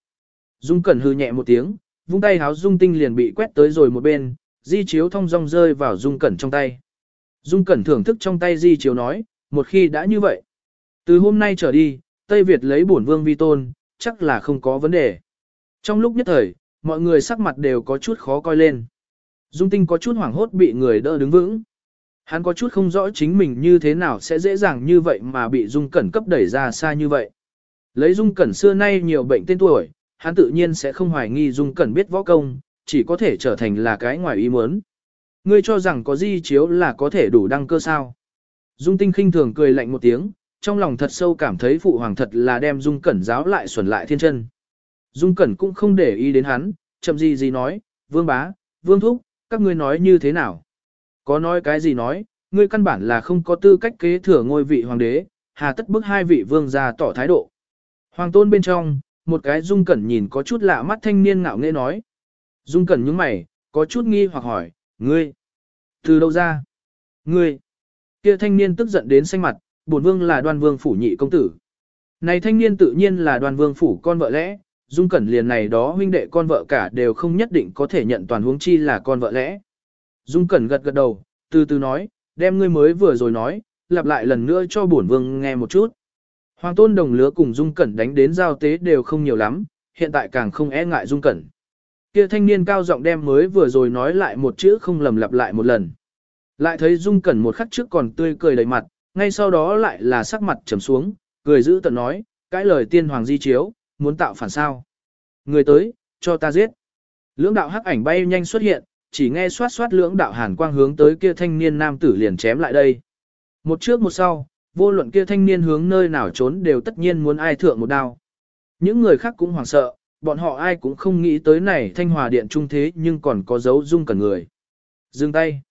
Dung Cẩn hư nhẹ một tiếng, vung tay háo Dung Tinh liền bị quét tới rồi một bên, di chiếu thông rong rơi vào Dung Cẩn trong tay. Dung Cẩn thưởng thức trong tay di chiếu nói, một khi đã như vậy. Từ hôm nay trở đi, Tây Việt lấy bổn vương vi tôn, chắc là không có vấn đề. Trong lúc nhất thời, mọi người sắc mặt đều có chút khó coi lên. Dung tinh có chút hoảng hốt bị người đỡ đứng vững. Hắn có chút không rõ chính mình như thế nào sẽ dễ dàng như vậy mà bị Dung Cẩn cấp đẩy ra xa như vậy. Lấy Dung Cẩn xưa nay nhiều bệnh tên tuổi, hắn tự nhiên sẽ không hoài nghi Dung Cẩn biết võ công, chỉ có thể trở thành là cái ngoài ý muốn. Ngươi cho rằng có di chiếu là có thể đủ đăng cơ sao. Dung tinh khinh thường cười lạnh một tiếng, trong lòng thật sâu cảm thấy phụ hoàng thật là đem Dung Cẩn giáo lại xuẩn lại thiên chân. Dung Cẩn cũng không để ý đến hắn, chậm gì gì nói, vương bá, vương thúc, các ngươi nói như thế nào? Có nói cái gì nói, ngươi căn bản là không có tư cách kế thừa ngôi vị hoàng đế, hà tất bức hai vị vương ra tỏ thái độ. Hoàng tôn bên trong, một cái Dung Cẩn nhìn có chút lạ mắt thanh niên ngạo nghễ nói. Dung Cẩn nhướng mày, có chút nghi hoặc hỏi, ngươi, từ đâu ra? Ngươi, Kia thanh niên tức giận đến xanh mặt, bổn vương là đoan vương phủ nhị công tử. Này thanh niên tự nhiên là đoan vương phủ con vợ lẽ, dung cẩn liền này đó huynh đệ con vợ cả đều không nhất định có thể nhận toàn huống chi là con vợ lẽ. Dung cẩn gật gật đầu, từ từ nói, đem ngươi mới vừa rồi nói, lặp lại lần nữa cho bổn vương nghe một chút. Hoàng tôn đồng lứa cùng dung cẩn đánh đến giao tế đều không nhiều lắm, hiện tại càng không e ngại dung cẩn. Kia thanh niên cao giọng đem mới vừa rồi nói lại một chữ không lầm lặp lại một lần. Lại thấy Dung Cẩn một khắc trước còn tươi cười đầy mặt, ngay sau đó lại là sắc mặt trầm xuống, cười giữ tận nói, cái lời tiên hoàng di chiếu, muốn tạo phản sao. Người tới, cho ta giết. Lưỡng đạo hắc ảnh bay nhanh xuất hiện, chỉ nghe xoát xoát lưỡng đạo hàn quang hướng tới kia thanh niên nam tử liền chém lại đây. Một trước một sau, vô luận kia thanh niên hướng nơi nào trốn đều tất nhiên muốn ai thượng một đao. Những người khác cũng hoảng sợ, bọn họ ai cũng không nghĩ tới này thanh hòa điện trung thế nhưng còn có dấu dung cẩn người. Dừng tay.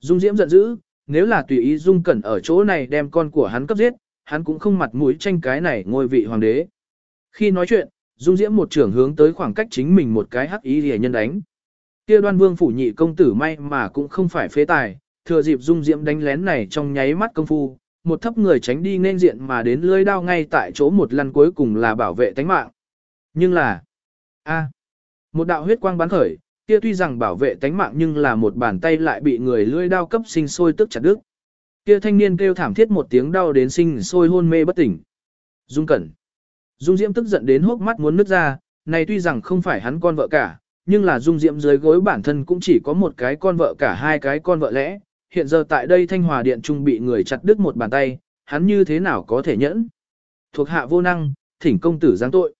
Dung Diễm giận dữ, nếu là tùy ý Dung Cẩn ở chỗ này đem con của hắn cấp giết, hắn cũng không mặt mũi tranh cái này ngôi vị hoàng đế. Khi nói chuyện, Dung Diễm một trưởng hướng tới khoảng cách chính mình một cái hắc ý hề nhân đánh. Kia đoan vương phủ nhị công tử may mà cũng không phải phế tài, thừa dịp Dung Diễm đánh lén này trong nháy mắt công phu, một thấp người tránh đi nên diện mà đến lưỡi đao ngay tại chỗ một lần cuối cùng là bảo vệ tánh mạng. Nhưng là, a một đạo huyết quang bắn khởi, kia tuy rằng bảo vệ tánh mạng nhưng là một bàn tay lại bị người lưỡi đao cấp sinh sôi tức chặt đứt. Kia thanh niên kêu thảm thiết một tiếng đau đến sinh sôi hôn mê bất tỉnh. Dung Cẩn. Dung Diễm tức giận đến hốc mắt muốn nứt ra, này tuy rằng không phải hắn con vợ cả, nhưng là Dung Diễm dưới gối bản thân cũng chỉ có một cái con vợ cả hai cái con vợ lẽ, hiện giờ tại đây Thanh Hòa Điện Trung bị người chặt đứt một bàn tay, hắn như thế nào có thể nhẫn. Thuộc hạ vô năng, thỉnh công tử giáng tội.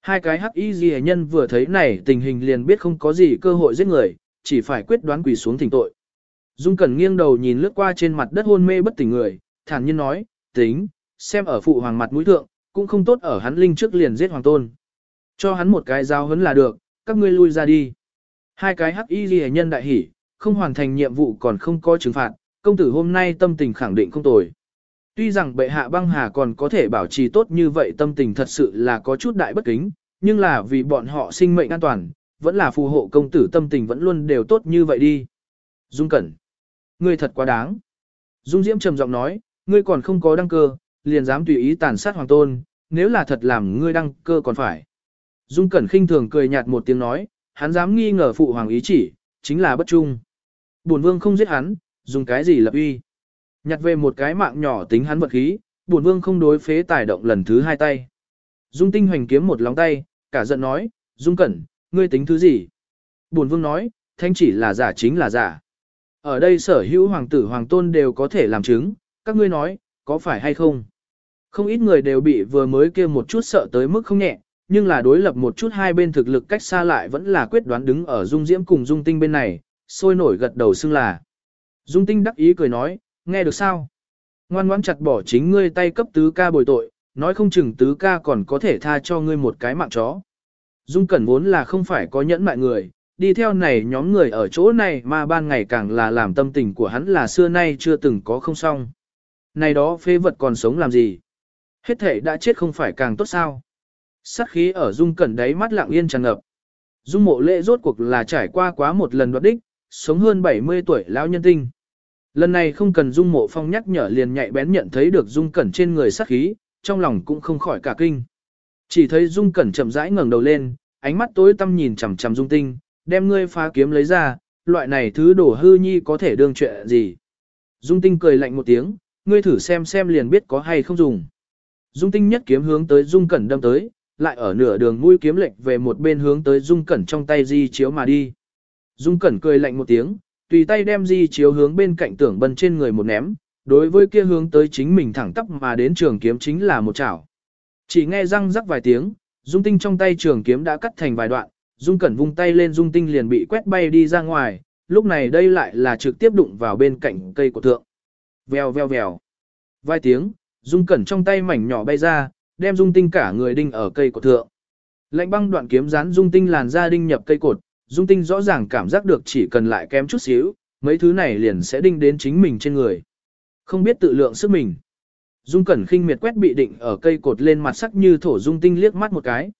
Hai cái hắc y ghi nhân vừa thấy này tình hình liền biết không có gì cơ hội giết người, chỉ phải quyết đoán quỳ xuống thỉnh tội. Dung Cẩn nghiêng đầu nhìn lướt qua trên mặt đất hôn mê bất tỉnh người, thản nhiên nói, tính, xem ở phụ hoàng mặt mũi thượng, cũng không tốt ở hắn linh trước liền giết hoàng tôn. Cho hắn một cái giao hấn là được, các ngươi lui ra đi. Hai cái hắc y ghi nhân đại hỉ, không hoàn thành nhiệm vụ còn không có trừng phạt, công tử hôm nay tâm tình khẳng định không tồi. Tuy rằng bệ hạ băng hà còn có thể bảo trì tốt như vậy tâm tình thật sự là có chút đại bất kính, nhưng là vì bọn họ sinh mệnh an toàn, vẫn là phù hộ công tử tâm tình vẫn luôn đều tốt như vậy đi. Dung Cẩn, ngươi thật quá đáng. Dung Diễm trầm giọng nói, ngươi còn không có đăng cơ, liền dám tùy ý tàn sát hoàng tôn, nếu là thật làm ngươi đăng cơ còn phải. Dung Cẩn khinh thường cười nhạt một tiếng nói, hắn dám nghi ngờ phụ hoàng ý chỉ, chính là bất trung. Bổn vương không giết hắn, dùng cái gì lập uy. Nhặt về một cái mạng nhỏ tính hắn vật khí, bổn vương không đối phế tài động lần thứ hai tay. Dung tinh hoành kiếm một lóng tay, cả giận nói, Dung Cẩn, ngươi tính thứ gì? Bổn vương nói, thanh chỉ là giả chính là giả. Ở đây sở hữu hoàng tử hoàng tôn đều có thể làm chứng, các ngươi nói, có phải hay không? Không ít người đều bị vừa mới kia một chút sợ tới mức không nhẹ, nhưng là đối lập một chút hai bên thực lực cách xa lại vẫn là quyết đoán đứng ở Dung Diễm cùng Dung Tinh bên này, sôi nổi gật đầu xưng là. Dung Tinh đắc ý cười nói, nghe được sao? Ngoan ngoãn chặt bỏ chính ngươi tay cấp tứ ca bồi tội, nói không chừng tứ ca còn có thể tha cho ngươi một cái mạng chó. Dung Cẩn vốn là không phải có nhẫn mại người, đi theo này nhóm người ở chỗ này mà ban ngày càng là làm tâm tình của hắn là xưa nay chưa từng có không xong. Này đó phế vật còn sống làm gì? Hết thể đã chết không phải càng tốt sao? Sát khí ở Dung Cẩn đấy mắt lặng yên tràn ngập. Dung mộ lễ rốt cuộc là trải qua quá một lần đoạt đích, sống hơn 70 tuổi lão nhân tinh. Lần này không cần Dung mộ phong nhắc nhở liền nhạy bén nhận thấy được Dung Cẩn trên người sát khí, trong lòng cũng không khỏi cả kinh. Chỉ thấy Dung Cẩn chậm rãi ngẩng đầu lên, ánh mắt tối tăm nhìn chằm chằm Dung Tinh, đem ngươi phá kiếm lấy ra, loại này thứ đổ hư nhi có thể đương chuyện gì. Dung Tinh cười lạnh một tiếng, ngươi thử xem xem liền biết có hay không dùng. Dung Tinh nhất kiếm hướng tới Dung Cẩn đâm tới, lại ở nửa đường mũi kiếm lệch về một bên hướng tới Dung Cẩn trong tay di chiếu mà đi. Dung Cẩn cười lạnh một tiếng, tùy tay đem di chiếu hướng bên cạnh tưởng bần trên người một ném, đối với kia hướng tới chính mình thẳng tắp mà đến trường kiếm chính là một chảo. Chỉ nghe răng rắc vài tiếng, Dung Tinh trong tay trường kiếm đã cắt thành vài đoạn, Dung Cẩn vung tay lên Dung Tinh liền bị quét bay đi ra ngoài, lúc này đây lại là trực tiếp đụng vào bên cạnh cây của thượng. Vèo vèo vèo. Vài tiếng, Dung Cẩn trong tay mảnh nhỏ bay ra, đem Dung Tinh cả người đinh ở cây của thượng. Lạnh băng đoạn kiếm dán Dung Tinh làn ra đinh nhập cây cột, Dung Tinh rõ ràng cảm giác được chỉ cần lại kém chút xíu, mấy thứ này liền sẽ đinh đến chính mình trên người. Không biết tự lượng sức mình. Dung Cẩn khinh miệt quét bị định ở cây cột lên mặt sắc như thổ Dung Tinh liếc mắt một cái.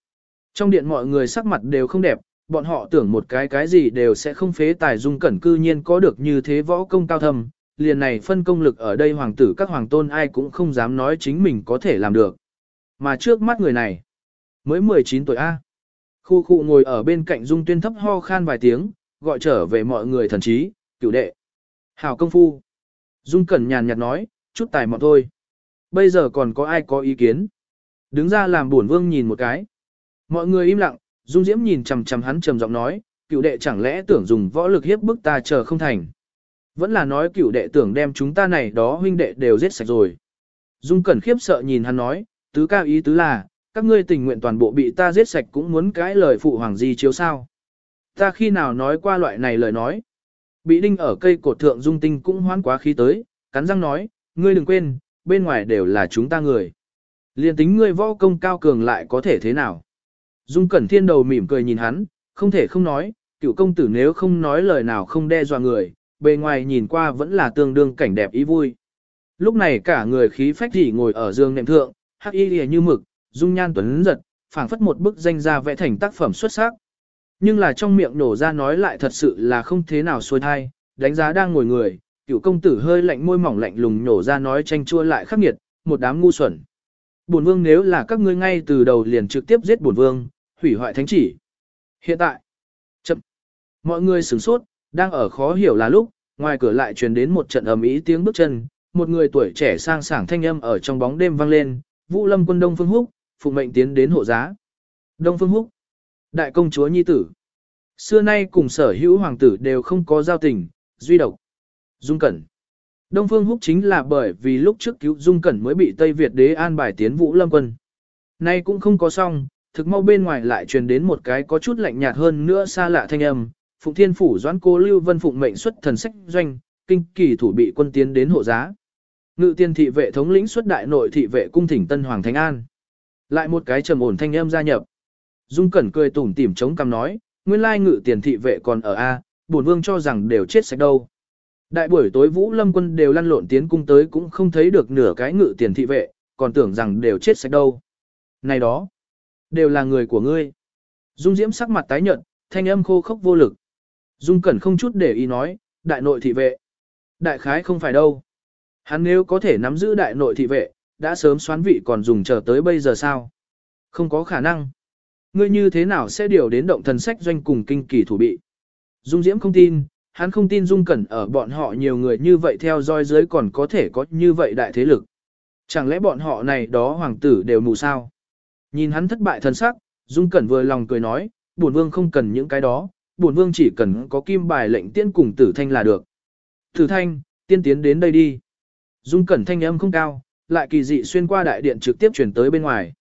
Trong điện mọi người sắc mặt đều không đẹp, bọn họ tưởng một cái cái gì đều sẽ không phế tài Dung Cẩn cư nhiên có được như thế võ công cao thâm, liền này phân công lực ở đây hoàng tử các hoàng tôn ai cũng không dám nói chính mình có thể làm được. Mà trước mắt người này, mới 19 tuổi A. Khu khu ngồi ở bên cạnh Dung Tuyên thấp ho khan vài tiếng, gọi trở về mọi người thần trí, cửu đệ. Hảo công phu. Dung Cẩn nhàn nhạt nói, chút tài mọn thôi. Bây giờ còn có ai có ý kiến? Đứng ra làm buồn vương nhìn một cái. Mọi người im lặng, Dung Diễm nhìn chằm chằm hắn trầm giọng nói, cựu đệ chẳng lẽ tưởng dùng võ lực hiếp bức ta chờ không thành. Vẫn là nói cựu đệ tưởng đem chúng ta này đó huynh đệ đều giết sạch rồi. Dung Cẩn khiếp sợ nhìn hắn nói, tứ cao ý tứ là, các ngươi tình nguyện toàn bộ bị ta giết sạch cũng muốn cái lời phụ hoàng di chiếu sao. Ta khi nào nói qua loại này lời nói. Bị đinh ở cây cột thượng dung tinh cũng hoán quá khí tới, cắn răng nói, ngươi đừng quên, bên ngoài đều là chúng ta người. Liên tính ngươi võ công cao cường lại có thể thế nào. Dung Cẩn Thiên đầu mỉm cười nhìn hắn, không thể không nói, cựu công tử nếu không nói lời nào không đe dọa người, bề ngoài nhìn qua vẫn là tương đương cảnh đẹp ý vui. Lúc này cả người khí phách thì ngồi ở giường nệm thượng, hắc y lìa như mực, dung nhan tuấn giật, phảng phất một bức danh ra vẽ thành tác phẩm xuất sắc. Nhưng là trong miệng nổ ra nói lại thật sự là không thế nào xuôi thai, đánh giá đang ngồi người, cựu công tử hơi lạnh môi mỏng lạnh lùng nổ ra nói tranh chua lại khắc nghiệt, một đám ngu xuẩn. Bổn vương nếu là các ngươi ngay từ đầu liền trực tiếp giết bổn vương, hủy hoại thánh chỉ. Hiện tại, chậm. Mọi người sửng sốt, đang ở khó hiểu là lúc, ngoài cửa lại truyền đến một trận ầm ĩ tiếng bước chân, một người tuổi trẻ sang sảng thanh âm ở trong bóng đêm vang lên, Vũ Lâm quân Đông Phương Húc, phụ mệnh tiến đến hộ giá. Đông Phương Húc, đại công chúa nhi tử. Xưa nay cùng sở hữu hoàng tử đều không có giao tình, duy độc. Dung Cẩn. Đông Phương Húc chính là bởi vì lúc trước cứu Dung Cẩn mới bị Tây Việt đế an bài tiến Vũ Lâm quân. Nay cũng không có xong, thực mau bên ngoài lại truyền đến một cái có chút lạnh nhạt hơn nữa xa lạ thanh âm. Phụng Thiên Phủ Doãn Cố Lưu Vân Phụng mệnh xuất thần sách doanh, kinh kỳ thủ bị quân tiến đến hộ giá. Ngự tiên thị vệ thống lĩnh xuất đại nội thị vệ cung thỉnh Tân Hoàng Thánh An. Lại một cái trầm ổn thanh âm gia nhập. Dung Cẩn cười tủm tỉm chống cằm nói, nguyên lai ngự tiền thị vệ còn ở A, bổn vương cho rằng đều chết sạch đâu. Đại buổi tối Vũ Lâm quân đều lăn lộn tiến cung tới cũng không thấy được nửa cái ngự tiền thị vệ, còn tưởng rằng đều chết sạch đâu. Này đó, đều là người của ngươi. Dung Diễm sắc mặt tái nhợt, thanh âm khô khốc vô lực. Dung Cẩn không chút để ý nói, đại nội thị vệ. Đại khái không phải đâu. Hắn nếu có thể nắm giữ đại nội thị vệ, đã sớm xoán vị còn dùng chờ tới bây giờ sao? Không có khả năng. Ngươi như thế nào sẽ điều đến động thần sách doanh cùng kinh kỳ thủ bị? Dung Diễm không tin, hắn không tin Dung Cẩn ở bọn họ nhiều người như vậy theo dõi dưới còn có thể có như vậy đại thế lực. Chẳng lẽ bọn họ này đó hoàng tử đều mù sao? Nhìn hắn thất bại thần sắc, Dung Cẩn vừa lòng cười nói, bổn vương không cần những cái đó, bổn vương chỉ cần có kim bài lệnh tiên cùng tử thanh là được. Tử thanh, tiên tiến đến đây đi. Dung Cẩn thanh âm không cao, lại kỳ dị xuyên qua đại điện trực tiếp chuyển tới bên ngoài.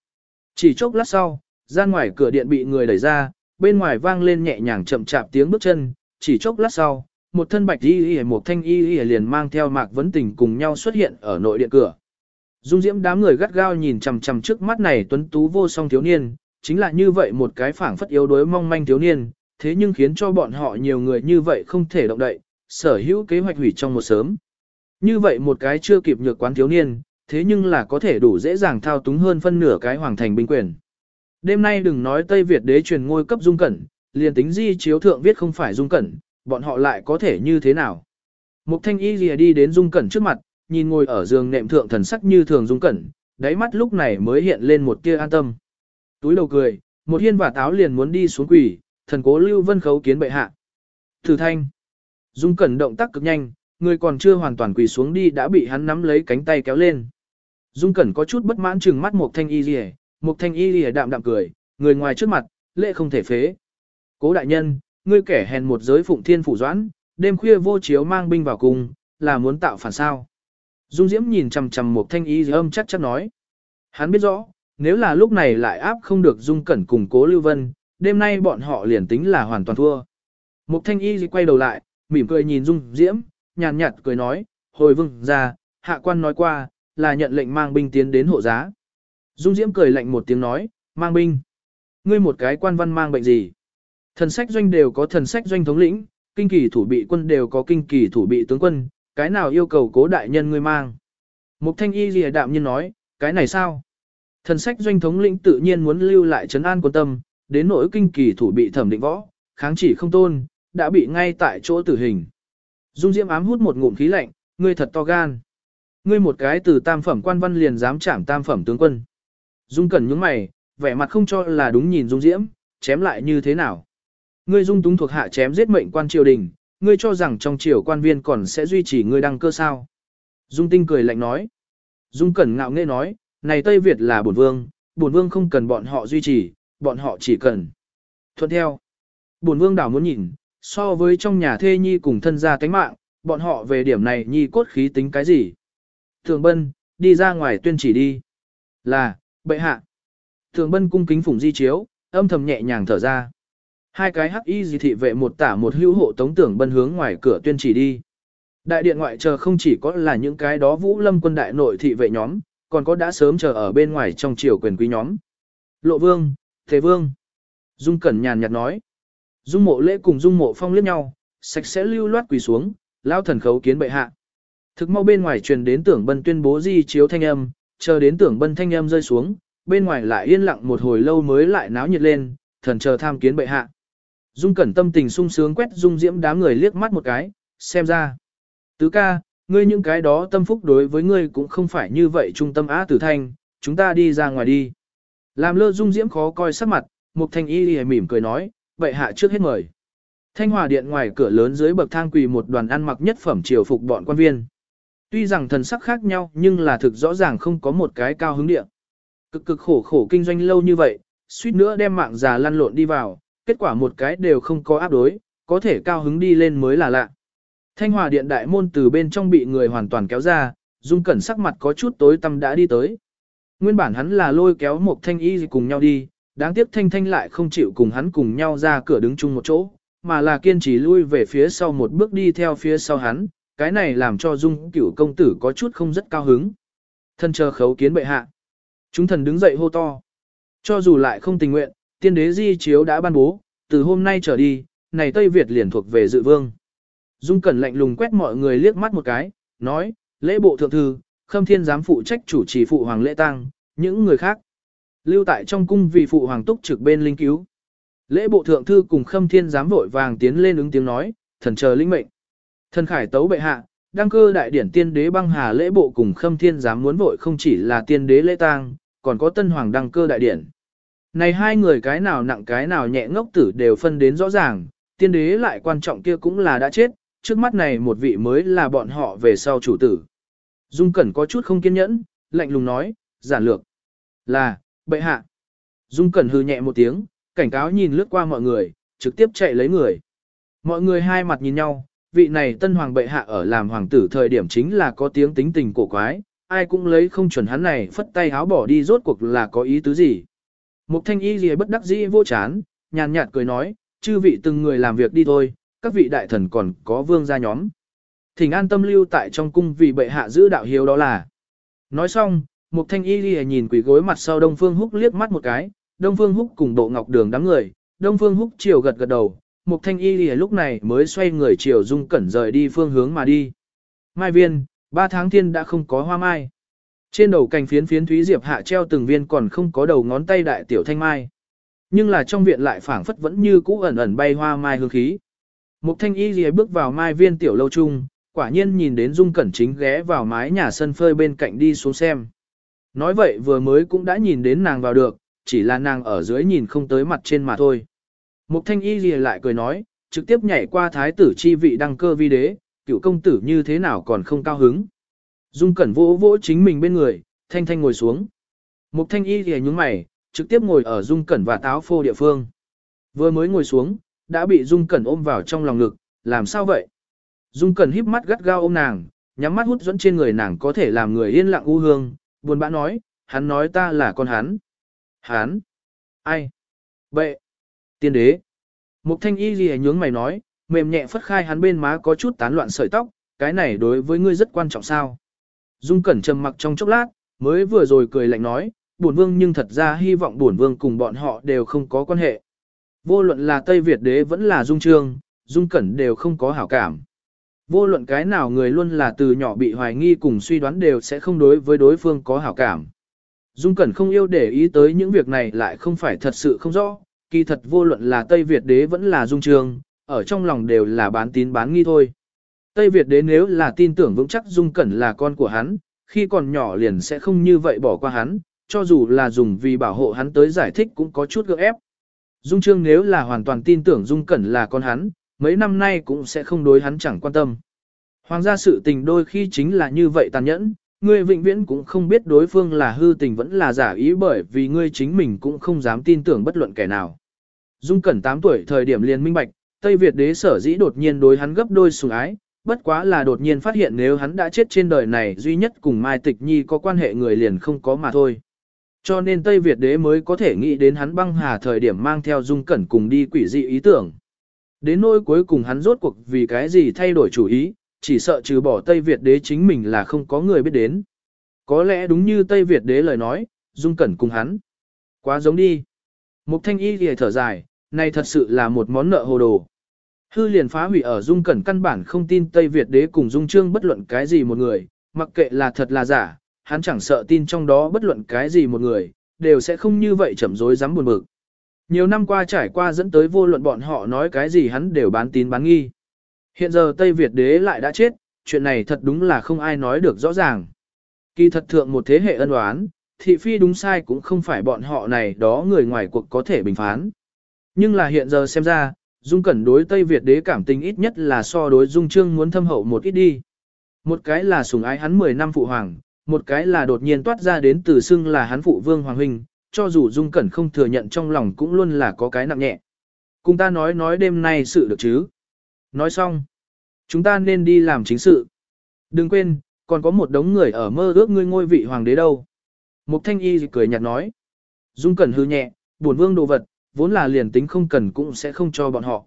Chỉ chốc lát sau, gian ngoài cửa điện bị người đẩy ra, bên ngoài vang lên nhẹ nhàng chậm chạp tiếng bước chân, chỉ chốc lát sau, một thân bạch y y một thanh y y liền mang theo mạc vấn tình cùng nhau xuất hiện ở nội điện cửa. Dung diễm đám người gắt gao nhìn chằm chằm trước mắt này tuấn tú vô song thiếu niên, chính là như vậy một cái phảng phất yếu đuối mong manh thiếu niên, thế nhưng khiến cho bọn họ nhiều người như vậy không thể động đậy, sở hữu kế hoạch hủy trong một sớm. Như vậy một cái chưa kịp nhược quán thiếu niên, thế nhưng là có thể đủ dễ dàng thao túng hơn phân nửa cái hoàng thành binh quyền. Đêm nay đừng nói Tây Việt đế truyền ngôi cấp dung cẩn, liền tính di chiếu thượng viết không phải dung cẩn, bọn họ lại có thể như thế nào. Mục thanh y lìa đi đến dung cẩn trước mặt, nhìn ngồi ở giường nệm thượng thần sắc như thường dung cẩn, đáy mắt lúc này mới hiện lên một tia an tâm. Túi đầu cười, một hiên và táo liền muốn đi xuống quỷ, thần cố lưu vân khấu kiến bệ hạ. Thử thanh. Dung cẩn động tác cực nhanh, người còn chưa hoàn toàn quỳ xuống đi đã bị hắn nắm lấy cánh tay kéo lên. Dung cẩn có chút bất mãn chừng mắt Mục thanh y lìa, Mục thanh y lìa đạm đạm cười, người ngoài trước mặt, lệ không thể phế. Cố đại nhân, ngươi kẻ hèn một giới phụng thiên phủ doãn, đêm khuya vô chiếu mang binh vào cung, là muốn tạo phản sao. Dung Diễm nhìn chằm chằm Mục thanh y lìa, âm chắc chắc nói. Hắn biết rõ, nếu là lúc này lại áp không được Dung Cẩn cùng cố Lưu Vân, đêm nay bọn họ liền tính là hoàn toàn thua. Mục thanh y quay đầu lại, mỉm cười nhìn Dung Diễm, nhàn nhạt cười nói, hồi vương ra, hạ quan nói qua, là nhận lệnh mang binh tiến đến hộ giá. Dung Diễm cười lạnh một tiếng nói, mang binh. Ngươi một cái quan văn mang bệnh gì? Thần sách doanh đều có thần sách doanh thống lĩnh, kinh kỳ thủ bị quân đều có kinh kỳ thủ bị tướng quân, cái nào yêu cầu cố đại nhân ngươi mang. Mục thanh y lìa đạm nhiên nói, cái này sao? Thần sách doanh thống lĩnh tự nhiên muốn lưu lại trấn an quân tâm, đến nỗi kinh kỳ thủ bị thẩm định võ, kháng chỉ không tôn, đã bị ngay tại chỗ tử hình. Dung Diễm ám hút một ngụm khí lạnh, ngươi thật to gan. Ngươi một cái từ tam phẩm quan văn liền dám chạm tam phẩm tướng quân. Dung Cẩn nhướng mày, vẻ mặt không cho là đúng nhìn Dung Diễm, chém lại như thế nào. Ngươi dung túng thuộc hạ chém giết mệnh quan triều đình, ngươi cho rằng trong triều quan viên còn sẽ duy trì ngươi đăng cơ sao. Dung tinh cười lạnh nói. Dung cẩn ngạo nghễ nói, này Tây Việt là bổn vương, bổn vương không cần bọn họ duy trì, bọn họ chỉ cần. Thuận theo. Bổn vương đảo muốn nhìn, so với trong nhà thê nhi cùng thân gia tánh mạng, bọn họ về điểm này nhi cốt khí tính cái gì. Thường bân, đi ra ngoài tuyên chỉ đi. Là, bệ hạ. Thường bân cung kính phủng di chiếu, âm thầm nhẹ nhàng thở ra. Hai cái hắc y gì thị vệ một tả một hữu hộ tống tưởng bân hướng ngoài cửa tuyên chỉ đi. Đại điện ngoại chờ không chỉ có là những cái đó vũ lâm quân đại nội thị vệ nhóm, còn có đã sớm chờ ở bên ngoài trong triều quyền quý nhóm. Lộ vương, thế vương. Dung Cẩn nhàn nhạt nói. Dung mộ lễ cùng dung mộ phong liếc nhau, sạch sẽ lưu loát quỳ xuống, lao thần khấu kiến bệ hạ. Thực mau bên ngoài truyền đến tưởng bân tuyên bố di chiếu thanh âm, chờ đến tưởng bân thanh âm rơi xuống, bên ngoài lại yên lặng một hồi lâu mới lại náo nhiệt lên, thần chờ tham kiến bệ hạ. Dung cẩn tâm tình sung sướng quét dung diễm đám người liếc mắt một cái, xem ra. Tứ ca, ngươi những cái đó tâm phúc đối với ngươi cũng không phải như vậy trung tâm á tử thanh, chúng ta đi ra ngoài đi. Làm lơ dung diễm khó coi sắc mặt, Mục Thanh Y y mỉm cười nói, vậy hạ trước hết mời. Thanh Hòa Điện ngoài cửa lớn dưới bậc thang quỳ một đoàn ăn mặc nhất phẩm triều phục bọn quan viên. Tuy rằng thần sắc khác nhau nhưng là thực rõ ràng không có một cái cao hứng điện. Cực cực khổ khổ kinh doanh lâu như vậy, suýt nữa đem mạng già lăn lộn đi vào, kết quả một cái đều không có áp đối, có thể cao hứng đi lên mới là lạ. Thanh Hòa Điện đại môn từ bên trong bị người hoàn toàn kéo ra, Dung Cẩn sắc mặt có chút tối tăm đã đi tới. Nguyên bản hắn là lôi kéo một thanh y cùng nhau đi, đáng tiếc thanh thanh lại không chịu cùng hắn cùng nhau ra cửa đứng chung một chỗ, mà là kiên trì lui về phía sau một bước đi theo phía sau hắn, cái này làm cho dung cửu công tử có chút không rất cao hứng. Thân chờ khấu kiến bệ hạ. Chúng thần đứng dậy hô to. Cho dù lại không tình nguyện, tiên đế di chiếu đã ban bố, từ hôm nay trở đi, này Tây Việt liền thuộc về dự vương. Dung Cẩn lạnh lùng quét mọi người liếc mắt một cái, nói, lễ bộ thượng thư, khâm thiên giám phụ trách chủ trì phụ hoàng lễ tang, những người khác. Lưu tại trong cung vì phụ hoàng túc trực bên linh cứu. Lễ bộ thượng thư cùng khâm thiên giám vội vàng tiến lên ứng tiếng nói, thần chờ linh mệnh. Thần khải tấu bệ hạ, đăng cơ đại điển tiên đế băng hà lễ bộ cùng khâm thiên giám muốn vội không chỉ là tiên đế lễ tang, còn có tân hoàng đăng cơ đại điển. Này hai người cái nào nặng cái nào nhẹ ngốc tử đều phân đến rõ ràng, tiên đế lại quan trọng kia cũng là đã chết, trước mắt này một vị mới là bọn họ về sau chủ tử. Dung Cẩn có chút không kiên nhẫn, lạnh lùng nói, giản lược. Là, bệ hạ. Dung Cẩn hư nhẹ một tiếng, cảnh cáo nhìn lướt qua mọi người, trực tiếp chạy lấy người. Mọi người hai mặt nhìn nhau, vị này tân hoàng bệ hạ ở làm hoàng tử thời điểm chính là có tiếng tính tình cổ quái, ai cũng lấy không chuẩn hắn này phất tay háo bỏ đi rốt cuộc là có ý tứ gì. Mục thanh y gì bất đắc dĩ vô chán, nhàn nhạt cười nói, chư vị từng người làm việc đi thôi, các vị đại thần còn có vương gia nhóm. Thỉnh an tâm lưu tại trong cung vì bệ hạ giữ đạo hiếu đó là. Nói xong, Mục thanh y gì nhìn quỷ gối mặt sau Đông Phương Húc liếc mắt một cái, Đông Phương Húc cùng bộ ngọc đường đám người, Đông Phương Húc chiều gật gật đầu, Mục thanh y lìa lúc này mới xoay người chiều dung cẩn rời đi phương hướng mà đi. Mai viên, ba tháng thiên đã không có hoa mai. Trên đầu cành phiến phiến thúy diệp hạ treo từng viên còn không có đầu ngón tay đại tiểu thanh mai. Nhưng là trong viện lại phảng phất vẫn như cũ ẩn ẩn bay hoa mai hương khí. Mục thanh y lìa bước vào mai viên tiểu lâu trung, quả nhiên nhìn đến dung cẩn chính ghé vào mái nhà sân phơi bên cạnh đi xuống xem. Nói vậy vừa mới cũng đã nhìn đến nàng vào được, chỉ là nàng ở dưới nhìn không tới mặt trên mà thôi. Mục thanh y gì lại cười nói, trực tiếp nhảy qua thái tử chi vị đăng cơ vi đế, cựu công tử như thế nào còn không cao hứng. Dung cẩn vỗ vỗ chính mình bên người, thanh thanh ngồi xuống. Mục thanh y gì nhúng mày, trực tiếp ngồi ở dung cẩn và táo phô địa phương. Vừa mới ngồi xuống, đã bị dung cẩn ôm vào trong lòng ngực, làm sao vậy? Dung cẩn híp mắt gắt gao ôm nàng, nhắm mắt hút dẫn trên người nàng có thể làm người yên lặng u hương, buồn bã nói, hắn nói ta là con hắn. Hắn? Ai? Bệ? Tiên đế? Mục thanh y gì nhướng mày nói, mềm nhẹ phất khai hắn bên má có chút tán loạn sợi tóc, cái này đối với ngươi rất quan trọng sao. Dung cẩn trầm mặc trong chốc lát, mới vừa rồi cười lạnh nói, bổn vương nhưng thật ra hy vọng bổn vương cùng bọn họ đều không có quan hệ. Vô luận là Tây Việt đế vẫn là Dung Trương, Dung Cẩn đều không có hảo cảm. Vô luận cái nào người luôn là từ nhỏ bị hoài nghi cùng suy đoán đều sẽ không đối với đối phương có hảo cảm. Dung Cẩn không yêu để ý tới những việc này lại không phải thật sự không rõ, kỳ thật vô luận là Tây Việt đế vẫn là Dung Trường, ở trong lòng đều là bán tín bán nghi thôi. Tây Việt đế nếu là tin tưởng vững chắc Dung Cẩn là con của hắn, khi còn nhỏ liền sẽ không như vậy bỏ qua hắn, cho dù là dùng vì bảo hộ hắn tới giải thích cũng có chút gượng ép. Dung Trương nếu là hoàn toàn tin tưởng Dung Cẩn là con hắn, mấy năm nay cũng sẽ không đối hắn chẳng quan tâm. Hoàng gia sự tình đôi khi chính là như vậy tàn nhẫn, ngươi vĩnh viễn cũng không biết đối phương là hư tình vẫn là giả ý bởi vì ngươi chính mình cũng không dám tin tưởng bất luận kẻ nào. Dung Cẩn 8 tuổi thời điểm liền minh bạch, Tây Việt đế sở dĩ đột nhiên đối hắn gấp đôi sủng ái, bất quá là đột nhiên phát hiện nếu hắn đã chết trên đời này duy nhất cùng Mai Tịch Nhi có quan hệ người liền không có mà thôi. Cho nên Tây Việt đế mới có thể nghĩ đến hắn băng hà thời điểm mang theo Dung Cẩn cùng đi quỷ dị ý tưởng. Đến nỗi cuối cùng hắn rốt cuộc vì cái gì thay đổi chủ ý, chỉ sợ trừ bỏ Tây Việt đế chính mình là không có người biết đến. Có lẽ đúng như Tây Việt đế lời nói, Dung Cẩn cùng hắn. Quá giống đi. Mục thanh y thì thở dài, này thật sự là một món nợ hồ đồ. Hư liền phá hủy ở Dung Cẩn căn bản không tin Tây Việt đế cùng Dung Trương bất luận cái gì một người, mặc kệ là thật là giả, hắn chẳng sợ tin trong đó bất luận cái gì một người, đều sẽ không như vậy chậm rối dám buồn bực. Nhiều năm qua trải qua dẫn tới vô luận bọn họ nói cái gì hắn đều bán tín bán nghi. Hiện giờ Tây Việt đế lại đã chết, chuyện này thật đúng là không ai nói được rõ ràng. Kỳ thật thượng một thế hệ ân oán, thị phi đúng sai cũng không phải bọn họ này đó người ngoài cuộc có thể bình phán. Nhưng là hiện giờ xem ra, Dung Cẩn đối Tây Việt đế cảm tình ít nhất là so đối Dung Trương muốn thâm hậu một ít đi. Một cái là sủng ái hắn 10 năm phụ hoàng, một cái là đột nhiên toát ra đến từ xưng là hắn phụ vương hoàng huynh, cho dù Dung Cẩn không thừa nhận trong lòng cũng luôn là có cái nặng nhẹ. Cùng ta nói nói đêm nay sự được chứ. Nói xong. Chúng ta nên đi làm chính sự. Đừng quên, còn có một đống người ở mơ ước ngươi ngôi vị hoàng đế đâu. Mục thanh y cười nhạt nói. Dung Cẩn hư nhẹ, buồn vương đồ vật, vốn là liền tính không cần cũng sẽ không cho bọn họ.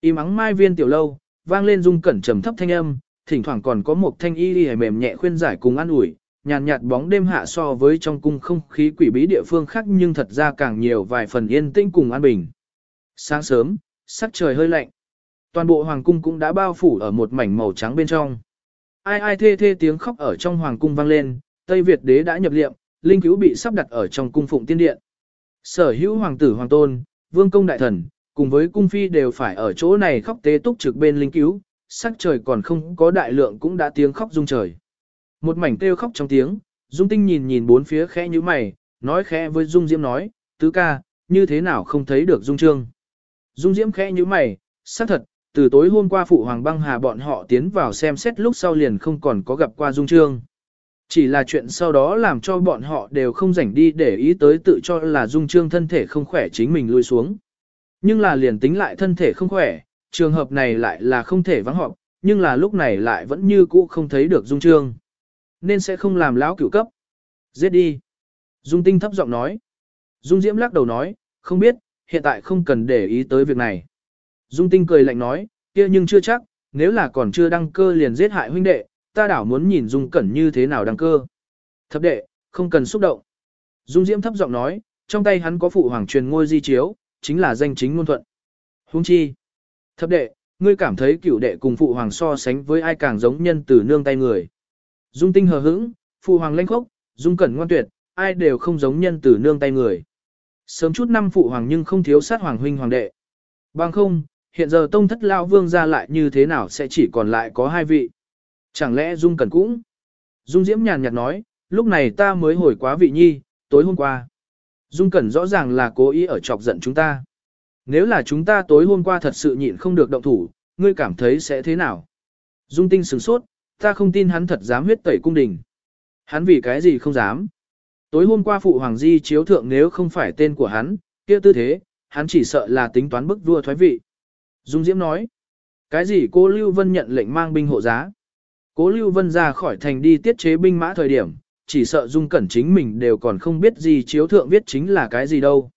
Im mắng mai viên tiểu lâu, vang lên Dung Cẩn trầm thấp thanh âm, thỉnh thoảng còn có một thanh y đi mềm nhẹ khuyên giải cùng an ủi, nhàn nhạt bóng đêm hạ so với trong cung không khí quỷ bí địa phương khác nhưng thật ra càng nhiều vài phần yên tĩnh cùng an bình. Sáng sớm, sắc trời hơi lạnh. Toàn bộ hoàng cung cũng đã bao phủ ở một mảnh màu trắng bên trong. Ai ai thê thê tiếng khóc ở trong hoàng cung vang lên, Tây Việt đế đã nhập liệm, linh cứu bị sắp đặt ở trong cung phụng tiên điện. Sở hữu hoàng tử hoàng tôn, vương công đại thần, cùng với cung phi đều phải ở chỗ này khóc tế túc trực bên linh cứu, sắc trời còn không có đại lượng cũng đã tiếng khóc rung trời. Một mảnh kêu khóc trong tiếng, Dung Tinh nhìn nhìn bốn phía khẽ như mày, nói khẽ với Dung Diễm nói, tứ ca, như thế nào không thấy được Dung Trương. Dung Diễm khẽ như mày, xác thật, từ tối hôm qua phụ hoàng băng hà bọn họ tiến vào xem xét lúc sau liền không còn có gặp qua Dung Trương. Chỉ là chuyện sau đó làm cho bọn họ đều không rảnh đi để ý tới tự cho là Dung Trương thân thể không khỏe chính mình lui xuống. Nhưng là liền tính lại thân thể không khỏe, trường hợp này lại là không thể vắng họp, nhưng là lúc này lại vẫn như cũ không thấy được Dung Trương. Nên sẽ không làm lão cửu cấp. Giết đi. Dung Tinh thấp giọng nói. Dung Diễm lắc đầu nói, không biết, hiện tại không cần để ý tới việc này. Dung Tinh cười lạnh nói, kia nhưng chưa chắc, nếu là còn chưa đăng cơ liền giết hại huynh đệ, ta đảo muốn nhìn Dung Cẩn như thế nào đăng cơ. Thập đệ, không cần xúc động. Dung Diễm thấp giọng nói, trong tay hắn có phụ hoàng truyền ngôi di chiếu, chính là danh chính ngôn thuận. Huống chi. Thập đệ, ngươi cảm thấy cửu đệ cùng phụ hoàng so sánh với ai càng giống nhân từ nương tay người. Dung tinh hờ hững, phụ hoàng lanh khốc, dung cẩn ngoan tuyệt, ai đều không giống nhân từ nương tay người. Sớm chút năm phụ hoàng nhưng không thiếu sát hoàng huynh hoàng đệ. Bằng không, hiện giờ tông thất lao vương ra lại như thế nào sẽ chỉ còn lại có hai vị. Chẳng lẽ dung cẩn cũng? Dung diễm nhàn nhạt nói, lúc này ta mới hồi quá vị nhi, tối hôm qua. Dung cẩn rõ ràng là cố ý ở chọc giận chúng ta. Nếu là chúng ta tối hôm qua thật sự nhịn không được động thủ, ngươi cảm thấy sẽ thế nào? Dung tinh sửng sốt, ta không tin hắn thật dám huyết tẩy cung đình. Hắn vì cái gì không dám? Tối hôm qua phụ hoàng di chiếu thượng nếu không phải tên của hắn, kia tư thế, hắn chỉ sợ là tính toán bức vua thoái vị. Dung Diễm nói, cái gì cô Lưu Vân nhận lệnh mang binh hộ giá? Cố Lưu Vân ra khỏi thành đi tiết chế binh mã thời điểm, chỉ sợ Dung Cẩn chính mình đều còn không biết gì chiếu thượng viết chính là cái gì đâu.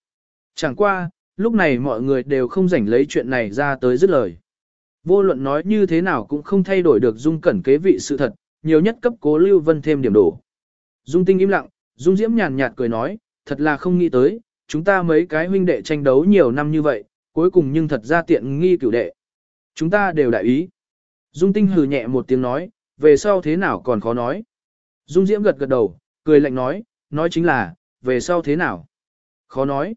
Chẳng qua, lúc này mọi người đều không rảnh lấy chuyện này ra tới dứt lời. Vô luận nói như thế nào cũng không thay đổi được Dung Cẩn kế vị sự thật, nhiều nhất cấp cố Lưu Vân thêm điểm đổ. Dung Tinh im lặng, Dung Diễm nhàn nhạt cười nói, thật là không nghĩ tới, chúng ta mấy cái huynh đệ tranh đấu nhiều năm như vậy, cuối cùng nhưng thật ra tiện nghi cửu đệ. Chúng ta đều đại ý. Dung Tinh hừ nhẹ một tiếng nói, về sau thế nào còn khó nói. Dung Diễm gật gật đầu, cười lạnh nói, nói chính là, về sau thế nào. Khó nói.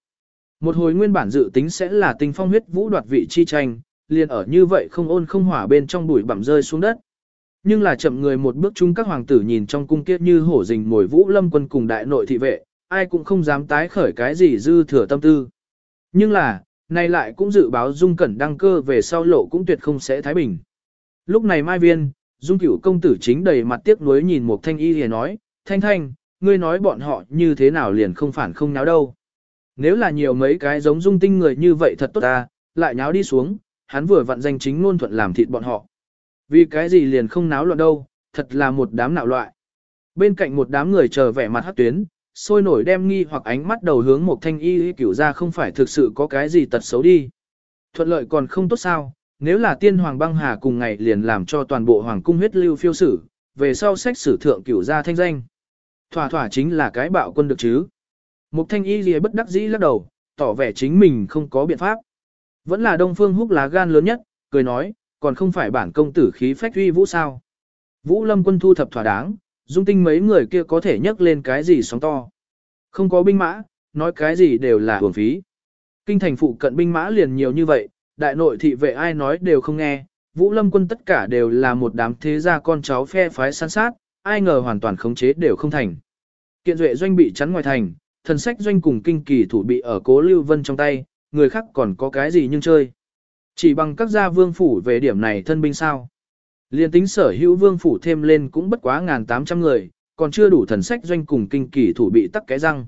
Một hồi nguyên bản dự tính sẽ là tinh phong huyết vũ đoạt vị chi tranh, liền ở như vậy không ôn không hỏa bên trong bụi bặm rơi xuống đất. Nhưng là chậm người một bước chung các hoàng tử nhìn trong cung kiếp như hổ rình mồi vũ lâm quân cùng đại nội thị vệ, ai cũng không dám tái khởi cái gì dư thừa tâm tư. Nhưng là, nay lại cũng dự báo dung cẩn đăng cơ về sau lộ cũng tuyệt không sẽ thái bình. Lúc này Mai Viên, dung cửu công tử chính đầy mặt tiếc nuối nhìn một thanh y hề nói, thanh thanh, ngươi nói bọn họ như thế nào liền không phản không nháo đâu. Nếu là nhiều mấy cái giống dung tinh người như vậy thật tốt ta, lại nháo đi xuống, hắn vừa vặn danh chính ngôn thuận làm thịt bọn họ. Vì cái gì liền không náo loạn đâu, thật là một đám nạo loại. Bên cạnh một đám người chờ vẻ mặt hát tuyến, sôi nổi đem nghi hoặc ánh mắt đầu hướng một thanh y cửu ra không phải thực sự có cái gì tật xấu đi. Thuận lợi còn không tốt sao, nếu là tiên hoàng băng hà cùng ngày liền làm cho toàn bộ hoàng cung huyết lưu phiêu sử, về sau sách sử thượng cửu gia thanh danh. Thỏa thỏa chính là cái bạo quân được chứ. mục thanh y gì bất đắc dĩ lắc đầu, tỏ vẻ chính mình không có biện pháp. Vẫn là Đông Phương Húc lá gan lớn nhất, cười nói, còn không phải bản công tử khí phách uy vũ sao. Vũ lâm quân thu thập thỏa đáng, dung tinh mấy người kia có thể nhấc lên cái gì sóng to. Không có binh mã, nói cái gì đều là uổng phí. Kinh thành phụ cận binh mã liền nhiều như vậy, đại nội thị vệ ai nói đều không nghe, Vũ Lâm quân tất cả đều là một đám thế gia con cháu phe phái săn sát, ai ngờ hoàn toàn khống chế đều không thành. Kiện duệ doanh bị chắn ngoài thành, thần sách doanh cùng kinh kỳ thủ bị ở cố lưu vân trong tay, người khác còn có cái gì nhưng chơi. Chỉ bằng các gia vương phủ về điểm này thân binh sao. Liên tính sở hữu vương phủ thêm lên cũng bất quá ngàn tám trăm người, còn chưa đủ thần sách doanh cùng kinh kỳ thủ bị tắc cái răng.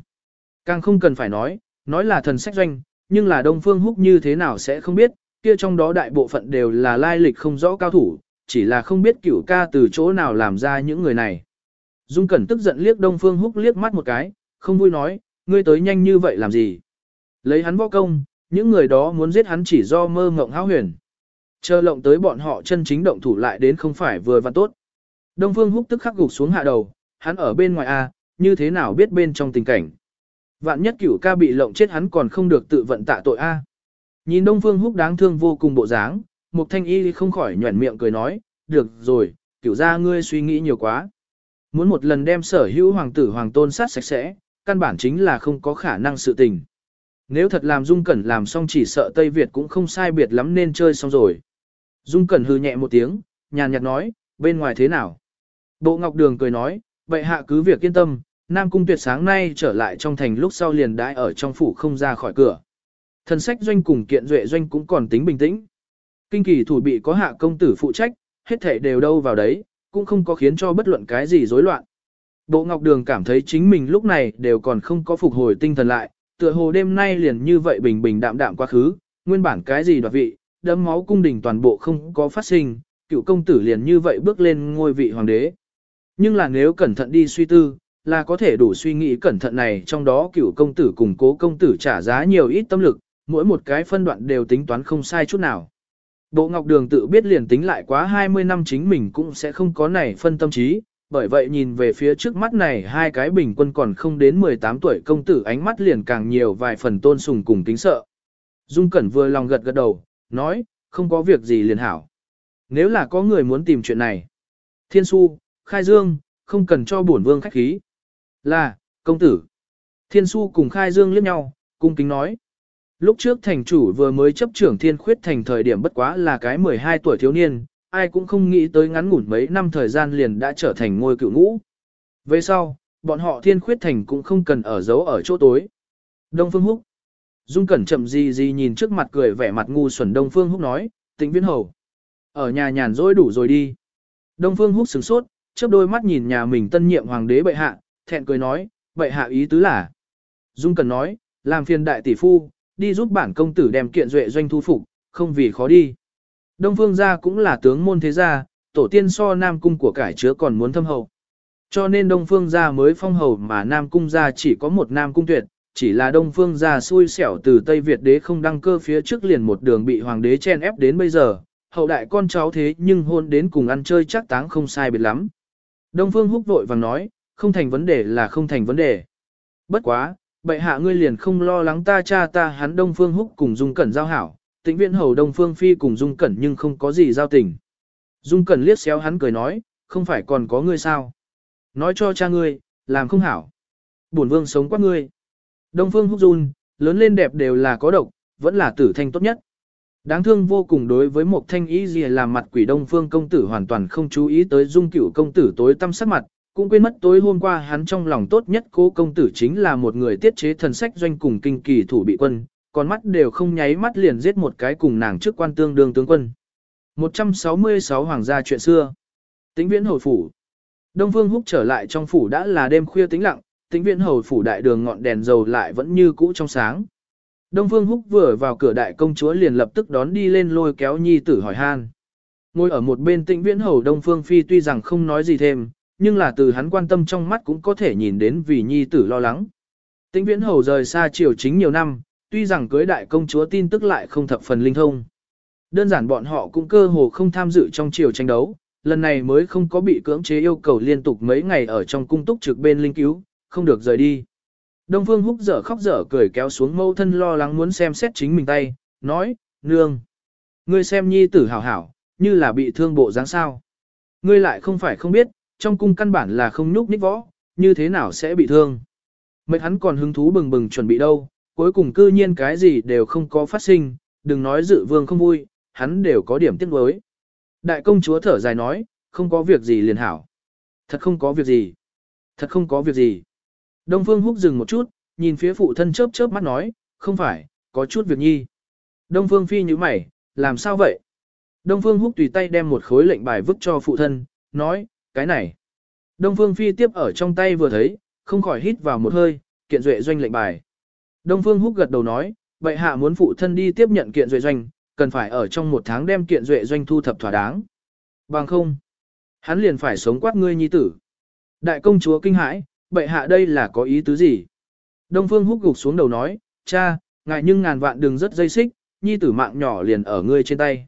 Càng không cần phải nói, nói là thần sách doanh, nhưng là Đông Phương Húc như thế nào sẽ không biết, kia trong đó đại bộ phận đều là lai lịch không rõ cao thủ, chỉ là không biết cửu ca từ chỗ nào làm ra những người này. Dung Cẩn tức giận liếc Đông Phương Húc liếc mắt một cái, không vui nói, ngươi tới nhanh như vậy làm gì? Lấy hắn võ công, những người đó muốn giết hắn chỉ do mơ ngộng háo huyền. Chờ lộng tới bọn họ chân chính động thủ lại đến không phải vừa và tốt. Đông Phương Húc tức khắc gục xuống hạ đầu, hắn ở bên ngoài A, như thế nào biết bên trong tình cảnh. Vạn nhất cửu ca bị lộng chết hắn còn không được tự vận tạ tội A. Nhìn Đông Phương Húc đáng thương vô cùng bộ dáng, Mục Thanh Y không khỏi nhuẩn miệng cười nói, được rồi, cửu gia ngươi suy nghĩ nhiều quá. Muốn một lần đem sở hữu hoàng tử hoàng tôn sát sạch sẽ, căn bản chính là không có khả năng sự tình. Nếu thật làm Dung Cẩn làm xong chỉ sợ Tây Việt cũng không sai biệt lắm nên chơi xong rồi. Dung Cẩn hừ nhẹ một tiếng, nhàn nhạt nói, bên ngoài thế nào? Bộ Ngọc Đường cười nói, vậy hạ cứ việc yên tâm, Nam Cung Tuyệt sáng nay trở lại trong thành lúc sau liền đãi ở trong phủ không ra khỏi cửa. Thần sách doanh cùng kiện duệ doanh cũng còn tính bình tĩnh. Kinh kỳ thủ bị có hạ công tử phụ trách, hết thể đều đâu vào đấy, cũng không có khiến cho bất luận cái gì rối loạn. Bộ Ngọc Đường cảm thấy chính mình lúc này đều còn không có phục hồi tinh thần lại, tựa hồ đêm nay liền như vậy bình bình đạm đạm quá khứ, nguyên bản cái gì đoạt vị, đấm máu cung đình toàn bộ không có phát sinh, cựu công tử liền như vậy bước lên ngôi vị hoàng đế. Nhưng là nếu cẩn thận đi suy tư, là có thể đủ suy nghĩ cẩn thận này trong đó cựu công tử cùng cố công tử trả giá nhiều ít tâm lực, mỗi một cái phân đoạn đều tính toán không sai chút nào. Bộ Ngọc Đường tự biết liền tính lại quá 20 năm chính mình cũng sẽ không có này phân tâm trí, bởi vậy nhìn về phía trước mắt này hai cái bình quân còn không đến 18 tuổi công tử ánh mắt liền càng nhiều vài phần tôn sùng cùng kính sợ. Dung Cẩn vừa lòng gật gật đầu, nói, không có việc gì liền hảo. Nếu là có người muốn tìm chuyện này, Thiên Su, Khai Dương, không cần cho bổn vương khách khí. Là, công tử. Thiên Su cùng Khai Dương liếc nhau, cung kính nói. Lúc trước thành chủ vừa mới chấp trưởng thiên khuyết thành thời điểm bất quá là cái 12 tuổi thiếu niên, ai cũng không nghĩ tới ngắn ngủn mấy năm thời gian liền đã trở thành ngôi cựu ngũ. Về sau, bọn họ thiên khuyết thành cũng không cần ở giấu ở chỗ tối. Đông Phương Húc. Dung Cẩn chậm gì gì nhìn trước mặt cười vẻ mặt ngu xuẩn Đông Phương Húc nói, tĩnh viễn hầu. Ở nhà nhàn rỗi đủ rồi đi. Đông Phương Húc sửng sốt, chớp đôi mắt nhìn nhà mình tân nhiệm hoàng đế bệ hạ, thẹn cười nói, bệ hạ ý tứ là. Dung cần nói, làm phiền đại tỷ phu, đi giúp bản công tử đem kiện duệ doanh thu phục, không vì khó đi. Đông phương gia cũng là tướng môn thế gia, tổ tiên so nam cung của cải chứa còn muốn thâm hậu. Cho nên đông phương gia mới phong hầu mà nam cung gia chỉ có một nam cung tuyệt, chỉ là đông phương gia xui xẻo từ Tây Việt đế không đăng cơ phía trước liền một đường bị hoàng đế chen ép đến bây giờ, hậu đại con cháu thế nhưng hôn đến cùng ăn chơi chắc táng không sai biệt lắm. Đông phương húc vội vàng nói, không thành vấn đề là không thành vấn đề. Bất quá, bệ hạ ngươi liền không lo lắng ta cha ta hắn Đông Phương Húc cùng Dung Cẩn giao hảo, Tịnh viện hầu Đông Phương Phi cùng Dung Cẩn nhưng không có gì giao tình. Dung Cẩn liếc xéo hắn cười nói, không phải còn có ngươi sao? Nói cho cha ngươi, làm không hảo. Bổn vương sống qua ngươi. Đông Phương Húc run, lớn lên đẹp đều là có độc, vẫn là tử thanh tốt nhất. Đáng thương vô cùng đối với một thanh ý gì làm mặt quỷ Đông Phương công tử hoàn toàn không chú ý tới Dung Cửu công tử tối tâm sắc mặt, cũng quên mất tối hôm qua hắn trong lòng tốt nhất cố công tử chính là một người tiết chế thần sách doanh cùng kinh kỳ thủ bị quân, còn mắt đều không nháy mắt liền giết một cái cùng nàng trước quan tương đương tướng quân. 166 Hoàng gia chuyện xưa Tĩnh viễn hồi phủ Đông vương Húc trở lại trong phủ đã là đêm khuya tĩnh lặng, tĩnh viễn hầu phủ đại đường ngọn đèn dầu lại vẫn như cũ trong sáng. Đông vương Húc vừa vào cửa đại công chúa liền lập tức đón đi lên lôi kéo nhi tử hỏi han. Ngồi ở một bên tĩnh viễn hầu Đông Phương Phi tuy rằng không nói gì thêm, nhưng là từ hắn quan tâm trong mắt cũng có thể nhìn đến vì nhi tử lo lắng. Tĩnh viễn hầu rời xa triều chính nhiều năm, tuy rằng cưới đại công chúa tin tức lại không thập phần linh thông. Đơn giản bọn họ cũng cơ hồ không tham dự trong triều tranh đấu, lần này mới không có bị cưỡng chế yêu cầu liên tục mấy ngày ở trong cung túc trực bên linh cứu, không được rời đi. Đông Phương Húc dở khóc dở cười kéo xuống mâu thân lo lắng muốn xem xét chính mình tay, nói, nương. Ngươi xem nhi tử hảo hảo, như là bị thương bộ dáng sao. Ngươi lại không phải không biết, trong cung căn bản là không nhúc nhích võ, như thế nào sẽ bị thương. Mệt hắn còn hứng thú bừng bừng chuẩn bị đâu, cuối cùng cư nhiên cái gì đều không có phát sinh, đừng nói dự vương không vui, hắn đều có điểm tiếc nuối. Đại công chúa thở dài nói, không có việc gì liền hảo. Thật không có việc gì. Thật không có việc gì. Đông Phương Húc dừng một chút, nhìn phía phụ thân chớp chớp mắt nói, không phải, có chút việc nhi. Đông Phương Phi như mày, làm sao vậy? Đông Phương Húc tùy tay đem một khối lệnh bài vứt cho phụ thân, nói, cái này. Đông Phương Phi tiếp ở trong tay vừa thấy, không khỏi hít vào một hơi, kiện duệ doanh lệnh bài. Đông Phương Húc gật đầu nói, vậy hạ muốn phụ thân đi tiếp nhận kiện duệ doanh, cần phải ở trong một tháng đem kiện duệ doanh thu thập thỏa đáng. Bằng không, hắn liền phải sống quát ngươi nhi tử. Đại công chúa kinh hãi, bệ hạ đây là có ý tứ gì? Đông Phương Húc gục xuống đầu nói, cha, ngài nhưng ngàn vạn đừng rất dây xích, nhi tử mạng nhỏ liền ở ngươi trên tay.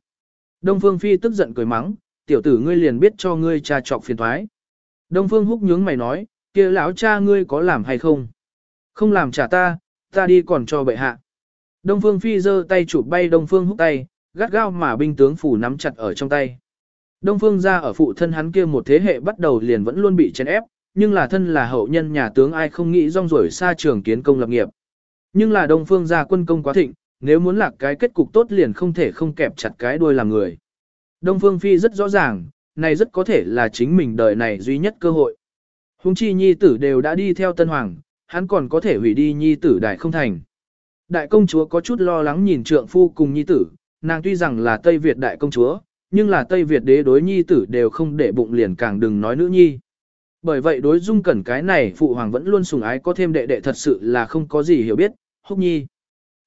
Đông Phương Phi tức giận cười mắng, tiểu tử ngươi liền biết cho ngươi cha trọc phiền thoái. Đông Phương Húc nhướng mày nói, kia lão cha ngươi có làm hay không? Không làm trả ta, ta đi còn cho bệ hạ. Đông Phương Phi giơ tay chụp bay Đông Phương Húc tay, gắt gao mà binh tướng phủ nắm chặt ở trong tay. Đông Phương gia ở phụ thân hắn kia một thế hệ bắt đầu liền vẫn luôn bị chèn ép, nhưng là thân là hậu nhân nhà tướng ai không nghĩ rong rổi xa trường kiến công lập nghiệp. Nhưng là Đông Phương gia quân công quá thịnh, nếu muốn lạc cái kết cục tốt liền không thể không kẹp chặt cái đuôi làm người. Đông Phương Phi rất rõ ràng, này rất có thể là chính mình đời này duy nhất cơ hội. Hùng chi nhi tử đều đã đi theo Tân Hoàng, hắn còn có thể hủy đi nhi tử đại không thành. Đại công chúa có chút lo lắng nhìn trượng phu cùng nhi tử, nàng tuy rằng là Tây Việt đại công chúa, nhưng là Tây Việt đế đối nhi tử đều không để bụng liền càng đừng nói nữ nhi. Bởi vậy đối dung cẩn cái này phụ hoàng vẫn luôn sùng ái có thêm đệ đệ thật sự là không có gì hiểu biết, húc nhi.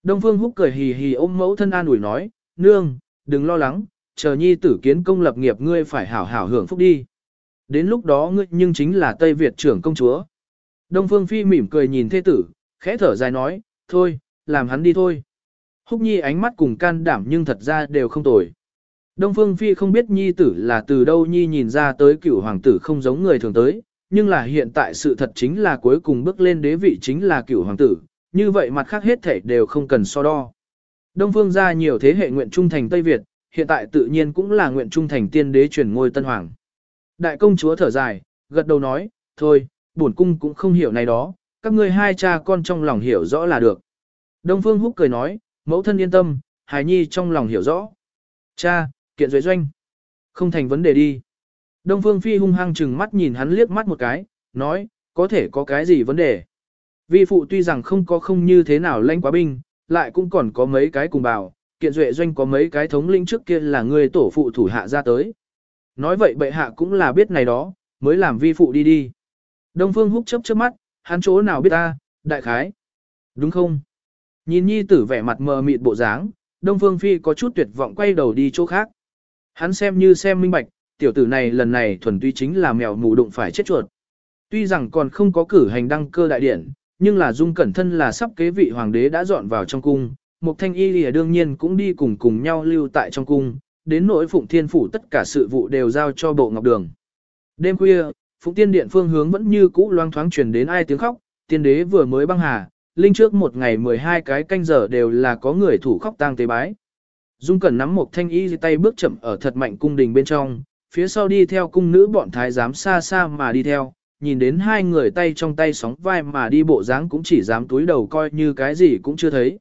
Đông Phương Húc cười hì hì ôm mẫu thân an ủi nói, nương, đừng lo lắng, chờ nhi tử kiến công lập nghiệp ngươi phải hảo hảo hưởng phúc đi. Đến lúc đó ngươi nhưng chính là Tây Việt trưởng công chúa. Đông Phương Phi mỉm cười nhìn thê tử, khẽ thở dài nói, thôi, làm hắn đi thôi. Húc nhi ánh mắt cùng can đảm nhưng thật ra đều không tồi. Đông Phương Phi không biết nhi tử là từ đâu nhi nhìn ra tới cửu hoàng tử không giống người thường tới, nhưng là hiện tại sự thật chính là cuối cùng bước lên đế vị chính là cửu hoàng tử, như vậy mặt khác hết thể đều không cần so đo. Đông Phương ra nhiều thế hệ nguyện trung thành Tây Việt, hiện tại tự nhiên cũng là nguyện trung thành tiên đế chuyển ngôi tân hoàng. Đại công chúa thở dài, gật đầu nói, thôi, bổn cung cũng không hiểu này đó, các ngươi hai cha con trong lòng hiểu rõ là được. Đông Phương Húc cười nói, mẫu thân yên tâm, hài nhi trong lòng hiểu rõ. Cha, kiện duệ doanh. Không thành vấn đề đi. Đông Phương Phi hung hăng chừng mắt nhìn hắn liếc mắt một cái, nói, có thể có cái gì vấn đề. Vi phụ tuy rằng không có không như thế nào lãnh quá binh, lại cũng còn có mấy cái cùng bảo, kiện duệ doanh có mấy cái thống lĩnh trước kia là người tổ phụ thủ hạ ra tới. Nói vậy bệ hạ cũng là biết này đó, mới làm vi phụ đi đi. Đông Phương húc chấp chớp mắt, hắn chỗ nào biết ta, đại khái. Đúng không? Nhìn nhi tử vẻ mặt mờ mịt bộ dáng, Đông Phương Phi có chút tuyệt vọng quay đầu đi chỗ khác. Hắn xem như xem minh bạch, tiểu tử này lần này thuần tuy chính là mèo mù đụng phải chết chuột. Tuy rằng còn không có cử hành đăng cơ đại điển, nhưng là Dung Cẩn Thân là sắp kế vị hoàng đế đã dọn vào trong cung, Mục Thanh Y lìa đương nhiên cũng đi cùng cùng nhau lưu tại trong cung, đến nỗi Phụng Thiên Phủ tất cả sự vụ đều giao cho Bộ Ngọc Đường. Đêm khuya, Phụng Tiên Điện phương hướng vẫn như cũ loang thoáng truyền đến ai tiếng khóc, tiên đế vừa mới băng hà, linh trước một ngày 12 cái canh giờ đều là có người thủ khóc tang tế bái. Dung Cẩn nắm một thanh y tay bước chậm ở thật mạnh cung đình bên trong, phía sau đi theo cung nữ bọn thái giám xa xa mà đi theo, nhìn đến hai người tay trong tay sóng vai mà đi bộ dáng cũng chỉ dám túi đầu coi như cái gì cũng chưa thấy.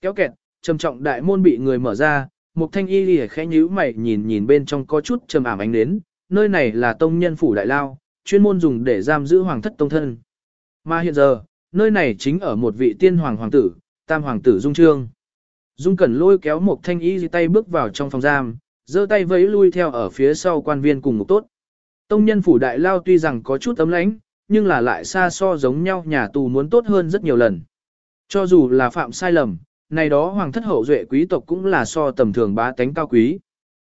Kéo kẹt, trầm trọng đại môn bị người mở ra, một thanh y lìa khẽ nhíu mày nhìn nhìn bên trong có chút trầm ảm ánh đến, nơi này là tông nhân phủ đại lao, chuyên môn dùng để giam giữ hoàng thất tông thân. Mà hiện giờ, nơi này chính ở một vị tiên hoàng hoàng tử, tam hoàng tử Dung Trương. Dung Cẩn lôi kéo một thanh y tay bước vào trong phòng giam, giơ tay vẫy lui theo ở phía sau quan viên cùng một tốt. Tông nhân phủ đại lao tuy rằng có chút ấm lãnh, nhưng là lại xa so giống nhau nhà tù muốn tốt hơn rất nhiều lần. Cho dù là phạm sai lầm, này đó hoàng thất hậu duệ quý tộc cũng là so tầm thường bá tánh cao quý.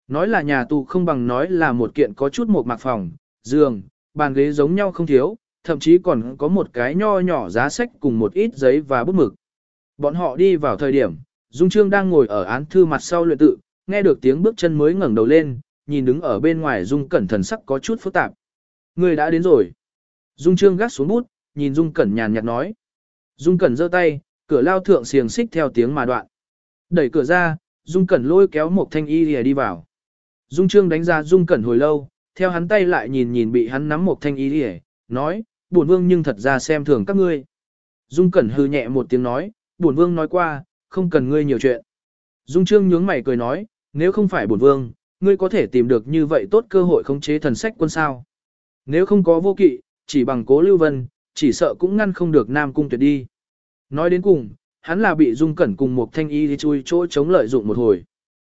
Nói là nhà tù không bằng nói là một kiện có chút một mạc phòng, giường, bàn ghế giống nhau không thiếu, thậm chí còn có một cái nho nhỏ giá sách cùng một ít giấy và bút mực. Bọn họ đi vào thời điểm, Dung Trương đang ngồi ở án thư mặt sau luyện tự, nghe được tiếng bước chân mới ngẩng đầu lên, nhìn đứng ở bên ngoài Dung Cẩn thần sắc có chút phức tạp. Người đã đến rồi. Dung Trương gác xuống bút, nhìn Dung Cẩn nhàn nhạt nói. Dung Cẩn giơ tay, cửa lao thượng xiềng xích theo tiếng mà đoạn. Đẩy cửa ra, Dung Cẩn lôi kéo một thanh y lìa đi vào. Dung Trương đánh ra Dung Cẩn hồi lâu, theo hắn tay lại nhìn nhìn bị hắn nắm một thanh y lìa, nói, bổn vương nhưng thật ra xem thường các ngươi. Dung Cẩn hư nhẹ một tiếng nói, bổn vương nói qua, không cần ngươi nhiều chuyện. Dung Trương nhướng mày cười nói, nếu không phải bổn vương, ngươi có thể tìm được như vậy tốt cơ hội khống chế thần sách quân sao. Nếu không có vô kỵ, chỉ bằng cố lưu vân, chỉ sợ cũng ngăn không được Nam Cung tuyệt đi. Nói đến cùng, hắn là bị Dung Cẩn cùng một thanh y đi chui chỗ chống lợi dụng một hồi.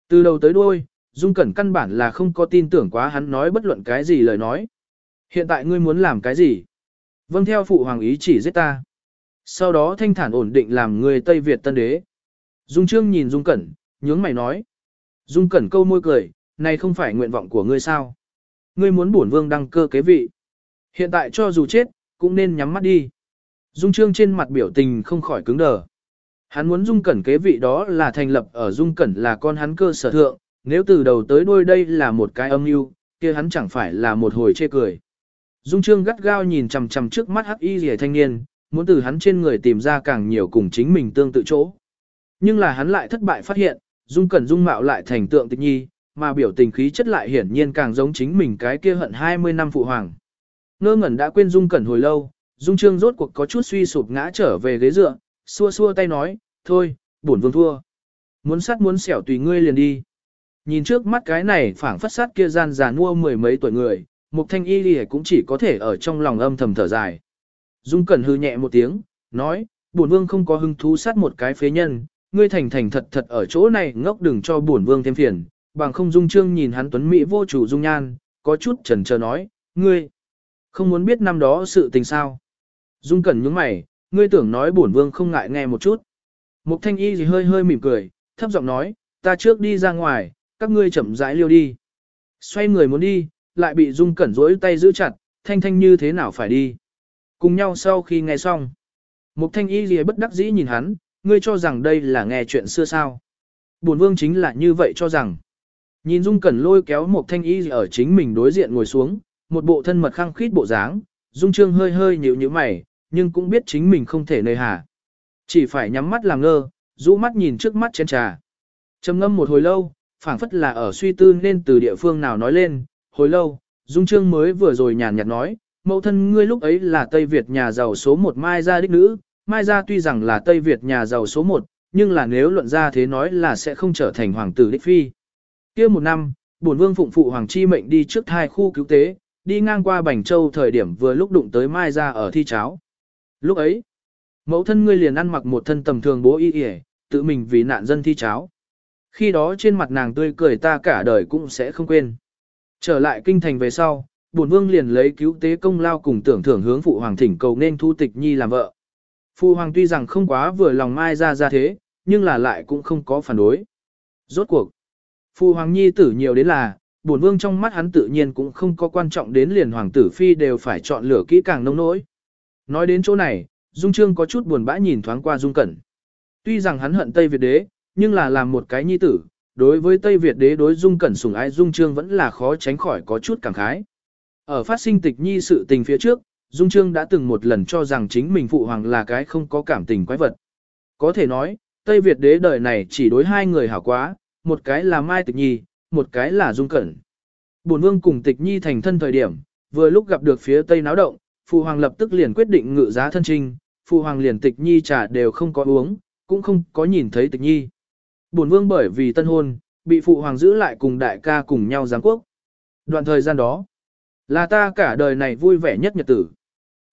Từ đầu tới đuôi, Dung Cẩn căn bản là không có tin tưởng quá hắn nói bất luận cái gì lời nói. Hiện tại ngươi muốn làm cái gì? Vâng theo phụ hoàng ý chỉ giết ta. Sau đó thanh thản ổn định làm người Tây Việt tân đế. Dung Trương nhìn Dung Cẩn, nhướng mày nói. Dung Cẩn câu môi cười, này không phải nguyện vọng của ngươi sao? Ngươi muốn bổn vương đăng cơ kế vị. Hiện tại cho dù chết, cũng nên nhắm mắt đi. Dung Trương trên mặt biểu tình không khỏi cứng đờ. Hắn muốn Dung Cẩn kế vị đó là thành lập ở Dung Cẩn là con hắn cơ sở thượng, nếu từ đầu tới đuôi đây là một cái âm mưu, kia hắn chẳng phải là một hồi chê cười. Dung Trương gắt gao nhìn chằm chằm trước mắt hắc y rìa thanh niên, muốn từ hắn trên người tìm ra càng nhiều cùng chính mình tương tự chỗ. Nhưng là hắn lại thất bại phát hiện, Dung Cẩn Dung mạo lại thành tượng tịch nhi, mà biểu tình khí chất lại hiển nhiên càng giống chính mình cái kia hận 20 năm phụ hoàng. Ngơ ngẩn đã quên Dung Cẩn hồi lâu, Dung Trương rốt cuộc có chút suy sụp ngã trở về ghế dựa, xua xua tay nói, thôi, bổn vương thua. Muốn sát muốn xẻo tùy ngươi liền đi. Nhìn trước mắt cái này phảng phất sát kia gian già mua mười mấy tuổi người, Mục Thanh Y Lì cũng chỉ có thể ở trong lòng âm thầm thở dài. Dung Cẩn hư nhẹ một tiếng, nói, bổn vương không có hứng thú sát một cái phế nhân, ngươi thành thành thật thật ở chỗ này ngốc đừng cho bổn vương thêm phiền, bằng không Dung Trương nhìn hắn tuấn mỹ vô chủ dung nhan, có chút chần chờ nói, ngươi không muốn biết năm đó sự tình sao? Dung Cẩn nhướng mày, ngươi tưởng nói bổn vương không ngại nghe một chút. Mục Thanh Y gì hơi hơi mỉm cười, thấp giọng nói, ta trước đi ra ngoài, các ngươi chậm rãi liêu đi. Xoay người muốn đi, lại bị Dung Cẩn rỗi tay giữ chặt, thanh thanh như thế nào phải đi. Cùng nhau sau khi nghe xong. Mục thanh y gì bất đắc dĩ nhìn hắn, ngươi cho rằng đây là nghe chuyện xưa sao. Bổn vương chính là như vậy cho rằng. Nhìn Dung Cẩn lôi kéo Mục thanh y ở chính mình đối diện ngồi xuống, một bộ thân mật khăng khít bộ dáng, Dung Trương hơi hơi nhíu nhíu mày, nhưng cũng biết chính mình không thể nơi hà. Chỉ phải nhắm mắt làm ngơ, rũ mắt nhìn trước mắt chén trà. Trầm ngâm một hồi lâu, phảng phất là ở suy tư nên từ địa phương nào nói lên, hồi lâu, Dung Trương mới vừa rồi nhàn nhạt nói, mẫu thân ngươi lúc ấy là Tây Việt nhà giàu số một Mai Gia đích nữ, Mai Gia tuy rằng là Tây Việt nhà giàu số một, nhưng là nếu luận ra thế nói là sẽ không trở thành hoàng tử đích phi. kia một năm, bổn vương phụng phụ hoàng chi mệnh đi trước thai khu cứu tế, đi ngang qua Bành Châu thời điểm vừa lúc đụng tới Mai Gia ở thi cháo. Lúc ấy, mẫu thân ngươi liền ăn mặc một thân tầm thường bố y yể, tự mình vì nạn dân thi cháo. Khi đó trên mặt nàng tươi cười ta cả đời cũng sẽ không quên. Trở lại kinh thành về sau, bổn vương liền lấy cứu tế công lao cùng tưởng thưởng hướng phụ hoàng thỉnh cầu nên thu tịch nhi làm vợ. Phụ hoàng tuy rằng không quá vừa lòng mai ra ra thế, nhưng là lại cũng không có phản đối. Rốt cuộc, phụ hoàng nhi tử nhiều đến là, bổn vương trong mắt hắn tự nhiên cũng không có quan trọng đến liền hoàng tử phi đều phải chọn lựa kỹ càng nông nỗi. Nói đến chỗ này, Dung Trương có chút buồn bã nhìn thoáng qua Dung Cẩn. Tuy rằng hắn hận Tây Việt đế, nhưng là làm một cái nhi tử, đối với Tây Việt đế đối dung cẩn sủng ái dung trương vẫn là khó tránh khỏi có chút cảm khái. Ở phát sinh tịch nhi sự tình phía trước, dung trương đã từng một lần cho rằng chính mình phụ hoàng là cái không có cảm tình quái vật. Có thể nói, Tây Việt đế đời này chỉ đối hai người hảo quá, một cái là Mai Tịch Nhi, một cái là Dung Cẩn. Bổn vương cùng Tịch Nhi thành thân thời điểm, vừa lúc gặp được phía Tây náo động, phụ hoàng lập tức liền quyết định ngự giá thân trinh, phụ hoàng liền Tịch Nhi trà đều không có uống, cũng không có nhìn thấy Tịch Nhi. Bổn vương bởi vì tân hôn, bị phụ hoàng giữ lại cùng đại ca cùng nhau giáng quốc. Đoạn thời gian đó, là ta cả đời này vui vẻ nhất nhật tử.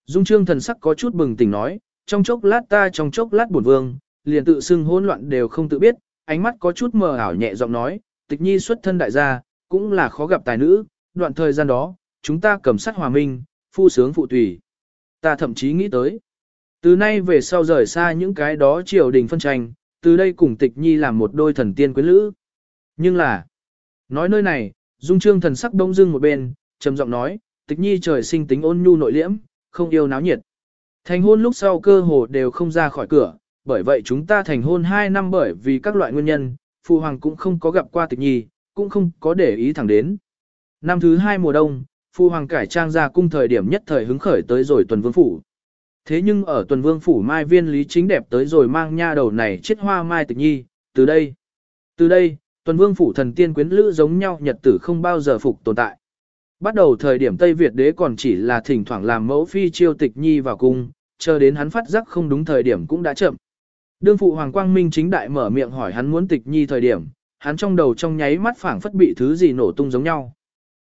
Dung trương thần sắc có chút bừng tỉnh nói, trong chốc lát ta trong chốc lát bổn vương, liền tự xưng hỗn loạn đều không tự biết, ánh mắt có chút mờ ảo nhẹ giọng nói, tịch nhi xuất thân đại gia, cũng là khó gặp tài nữ, đoạn thời gian đó, chúng ta cầm sát hòa minh, phu sướng phụ tùy. Ta thậm chí nghĩ tới, từ nay về sau rời xa những cái đó triều đình phân tranh, từ đây cùng tịch nhi làm một đôi thần tiên quyến lữ. Nhưng là, nói nơi này, dung trương thần sắc đông dưng một bên, trầm giọng nói, tịch nhi trời sinh tính ôn nhu nội liễm, không yêu náo nhiệt. Thành hôn lúc sau cơ hồ đều không ra khỏi cửa, bởi vậy chúng ta thành hôn 2 năm bởi vì các loại nguyên nhân, phụ hoàng cũng không có gặp qua tịch nhi, cũng không có để ý thẳng đến. Năm thứ hai mùa đông, phụ hoàng cải trang ra cung thời điểm nhất thời hứng khởi tới rồi tuần vương phủ. Thế nhưng ở tuần vương phủ mai viên lý chính đẹp tới rồi mang nha đầu này chết hoa mai tịch nhi, từ đây. Từ đây, tuần vương phủ thần tiên quyến lữ giống nhau nhật tử không bao giờ phục tồn tại. Bắt đầu thời điểm Tây Việt đế còn chỉ là thỉnh thoảng làm mẫu phi chiêu tịch nhi vào cung, chờ đến hắn phát giác không đúng thời điểm cũng đã chậm. Đương phụ Hoàng Quang Minh chính đại mở miệng hỏi hắn muốn tịch nhi thời điểm, hắn trong đầu trong nháy mắt phảng phất bị thứ gì nổ tung giống nhau.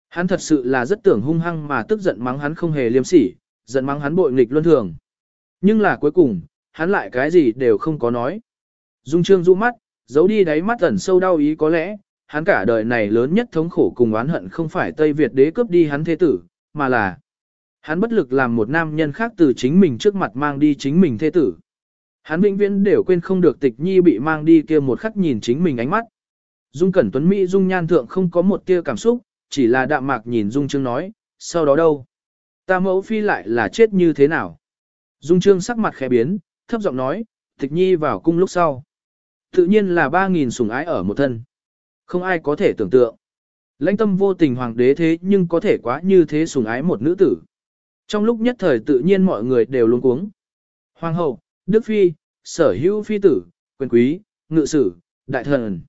Hắn thật sự là rất tưởng hung hăng mà tức giận mắng hắn không hề liêm sỉ, giận mắng hắn bội nghịch luân thường. Nhưng là cuối cùng, hắn lại cái gì đều không có nói. Dung Trương du mắt, giấu đi đáy mắt ẩn sâu đau ý có lẽ, hắn cả đời này lớn nhất thống khổ cùng oán hận không phải Tây Việt đế cướp đi hắn thế tử, mà là hắn bất lực làm một nam nhân khác từ chính mình trước mặt mang đi chính mình thế tử. Hắn vĩnh viễn đều quên không được tịch nhi bị mang đi kia một khắc nhìn chính mình ánh mắt. Dung Cẩn Tuấn Mỹ Dung nhan thượng không có một tia cảm xúc, chỉ là đạm mạc nhìn Dung Trương nói, sau đó đâu? Ta mẫu phi lại là chết như thế nào? Dung Trương sắc mặt khẽ biến, thấp giọng nói, tịch nhi vào cung lúc sau. Tự nhiên là ba nghìn sủng ái ở một thân. Không ai có thể tưởng tượng. Lãnh tâm vô tình hoàng đế thế nhưng có thể quá như thế sủng ái một nữ tử. Trong lúc nhất thời tự nhiên mọi người đều luống cuống. Hoàng hậu, Đức Phi, sở hữu phi tử, quyền quý, ngự sử, đại thần.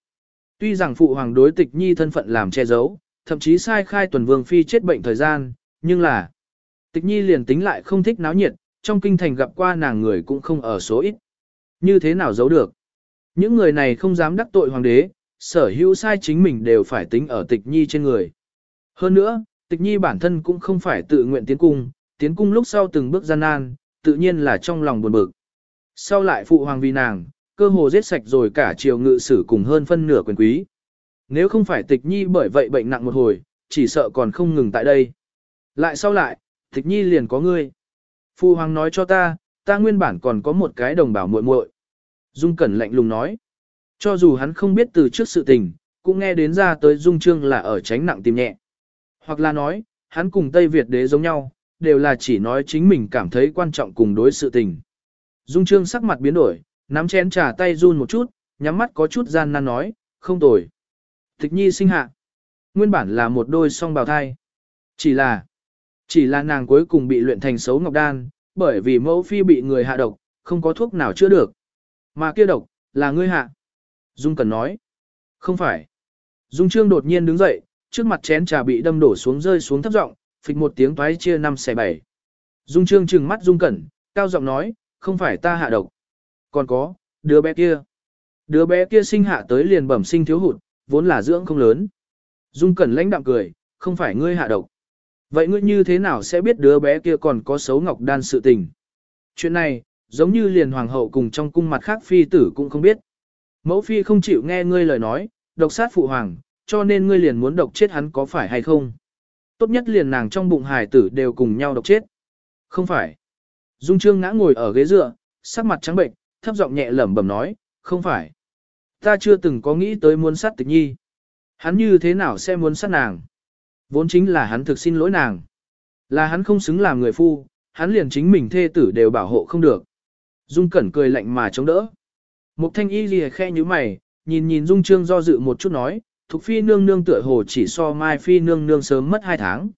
Tuy rằng phụ hoàng đối tịch nhi thân phận làm che giấu, thậm chí sai khai tuần vương phi chết bệnh thời gian, nhưng là tịch nhi liền tính lại không thích náo nhiệt, trong kinh thành gặp qua nàng người cũng không ở số ít. Như thế nào giấu được? Những người này không dám đắc tội hoàng đế, sở hữu sai chính mình đều phải tính ở tịch nhi trên người. Hơn nữa, tịch nhi bản thân cũng không phải tự nguyện tiến cung, tiến cung lúc sau từng bước gian nan, tự nhiên là trong lòng buồn bực. Sau lại phụ hoàng vì nàng, cơ hồ giết sạch rồi cả triều ngự sử cùng hơn phân nửa quyền quý. Nếu không phải tịch nhi bởi vậy bệnh nặng một hồi, chỉ sợ còn không ngừng tại đây. Lại sau lại, tịch nhi liền có ngươi. phu hoàng nói cho ta, ta nguyên bản còn có một cái đồng bào muội muội. Dung Cẩn lạnh lùng nói. Cho dù hắn không biết từ trước sự tình, cũng nghe đến ra tới Dung Trương là ở tránh nặng tìm nhẹ. Hoặc là nói, hắn cùng Tây Việt đế giống nhau, đều là chỉ nói chính mình cảm thấy quan trọng cùng đối sự tình. Dung Trương sắc mặt biến đổi, nắm chén trà tay run một chút, nhắm mắt có chút gian nan nói, không tồi. Tịch nhi sinh hạ. Nguyên bản là một đôi song bào thai. Chỉ là, chỉ là nàng cuối cùng bị luyện thành xấu ngọc đan, bởi vì mẫu phi bị người hạ độc, không có thuốc nào chữa được. Mà kia độc, là ngươi hạ. Dung Cần nói. Không phải. Dung Trương đột nhiên đứng dậy, trước mặt chén trà bị đâm đổ xuống rơi xuống thấp giọng, phịch một tiếng toái chia năm xẻ bảy. Dung Trương trừng mắt Dung Cẩn, cao giọng nói, không phải ta hạ độc. Còn có, đứa bé kia. Đứa bé kia sinh hạ tới liền bẩm sinh thiếu hụt, vốn là dưỡng không lớn. Dung Cẩn lãnh đạm cười, không phải ngươi hạ độc. Vậy ngươi như thế nào sẽ biết đứa bé kia còn có xấu ngọc đan sự tình? Chuyện này, giống như liền hoàng hậu cùng trong cung mặt khác phi tử cũng không biết. Mẫu phi không chịu nghe ngươi lời nói, độc sát phụ hoàng, cho nên ngươi liền muốn độc chết hắn có phải hay không? Tốt nhất liền nàng trong bụng hài tử đều cùng nhau độc chết. Không phải. Dung Trương ngã ngồi ở ghế dựa, sắc mặt trắng bệnh, thấp giọng nhẹ lẩm bẩm nói, không phải. Ta chưa từng có nghĩ tới muốn sát tịch nhi. Hắn như thế nào sẽ muốn sát nàng? Vốn chính là hắn thực xin lỗi nàng. Là hắn không xứng làm người phu, hắn liền chính mình thê tử đều bảo hộ không được. Dung Cẩn cười lạnh mà chống đỡ. Mục thanh y lìa khe như mày, nhìn nhìn Dung Trương do dự một chút nói, Thục Phi nương nương tựa hồ chỉ so Mai Phi nương nương sớm mất hai tháng.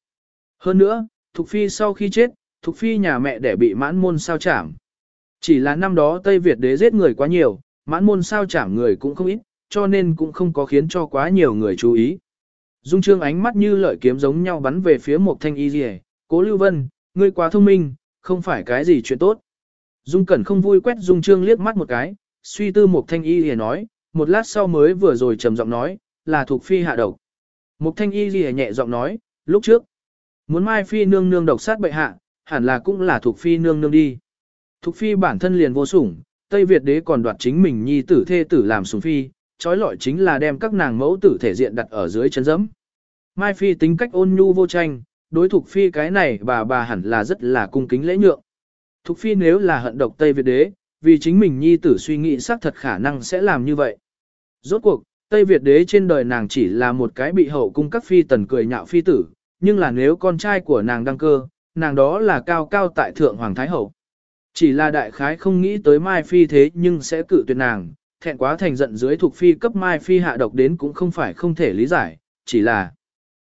Hơn nữa, Thục Phi sau khi chết, Thục Phi nhà mẹ để bị mãn môn sao chảm. Chỉ là năm đó Tây Việt đế giết người quá nhiều, mãn môn sao chảm người cũng không ít, cho nên cũng không có khiến cho quá nhiều người chú ý. Dung Trương ánh mắt như lợi kiếm giống nhau bắn về phía một thanh y rìa, cố Lưu Vân, ngươi quá thông minh, không phải cái gì chuyện tốt. Dung Cẩn không vui quét Dung Trương liếc mắt một cái, suy tư một thanh y rìa nói, một lát sau mới vừa rồi trầm giọng nói, là thuộc phi hạ độc. Một thanh y rìa nhẹ giọng nói, lúc trước, muốn mai phi nương nương độc sát bệ hạ, hẳn là cũng là thuộc phi nương nương đi. Thuộc phi bản thân liền vô sủng, Tây Việt đế còn đoạt chính mình nhi tử thê tử làm sủng phi, trói lọi chính là đem các nàng mẫu tử thể diện đặt ở dưới chân dẫm. Mai phi tính cách ôn nhu vô tranh, đối thuộc phi cái này bà bà hẳn là rất là cung kính lễ nhượng. Thục phi nếu là hận độc Tây Việt đế, vì chính mình nhi tử suy nghĩ xác thật khả năng sẽ làm như vậy. Rốt cuộc, Tây Việt đế trên đời nàng chỉ là một cái bị hậu cung các phi tần cười nhạo phi tử, nhưng là nếu con trai của nàng đăng cơ, nàng đó là cao cao tại thượng hoàng thái hậu. Chỉ là đại khái không nghĩ tới Mai Phi thế nhưng sẽ cự tuyệt nàng, thẹn quá thành giận dưới thuộc phi cấp Mai Phi hạ độc đến cũng không phải không thể lý giải, chỉ là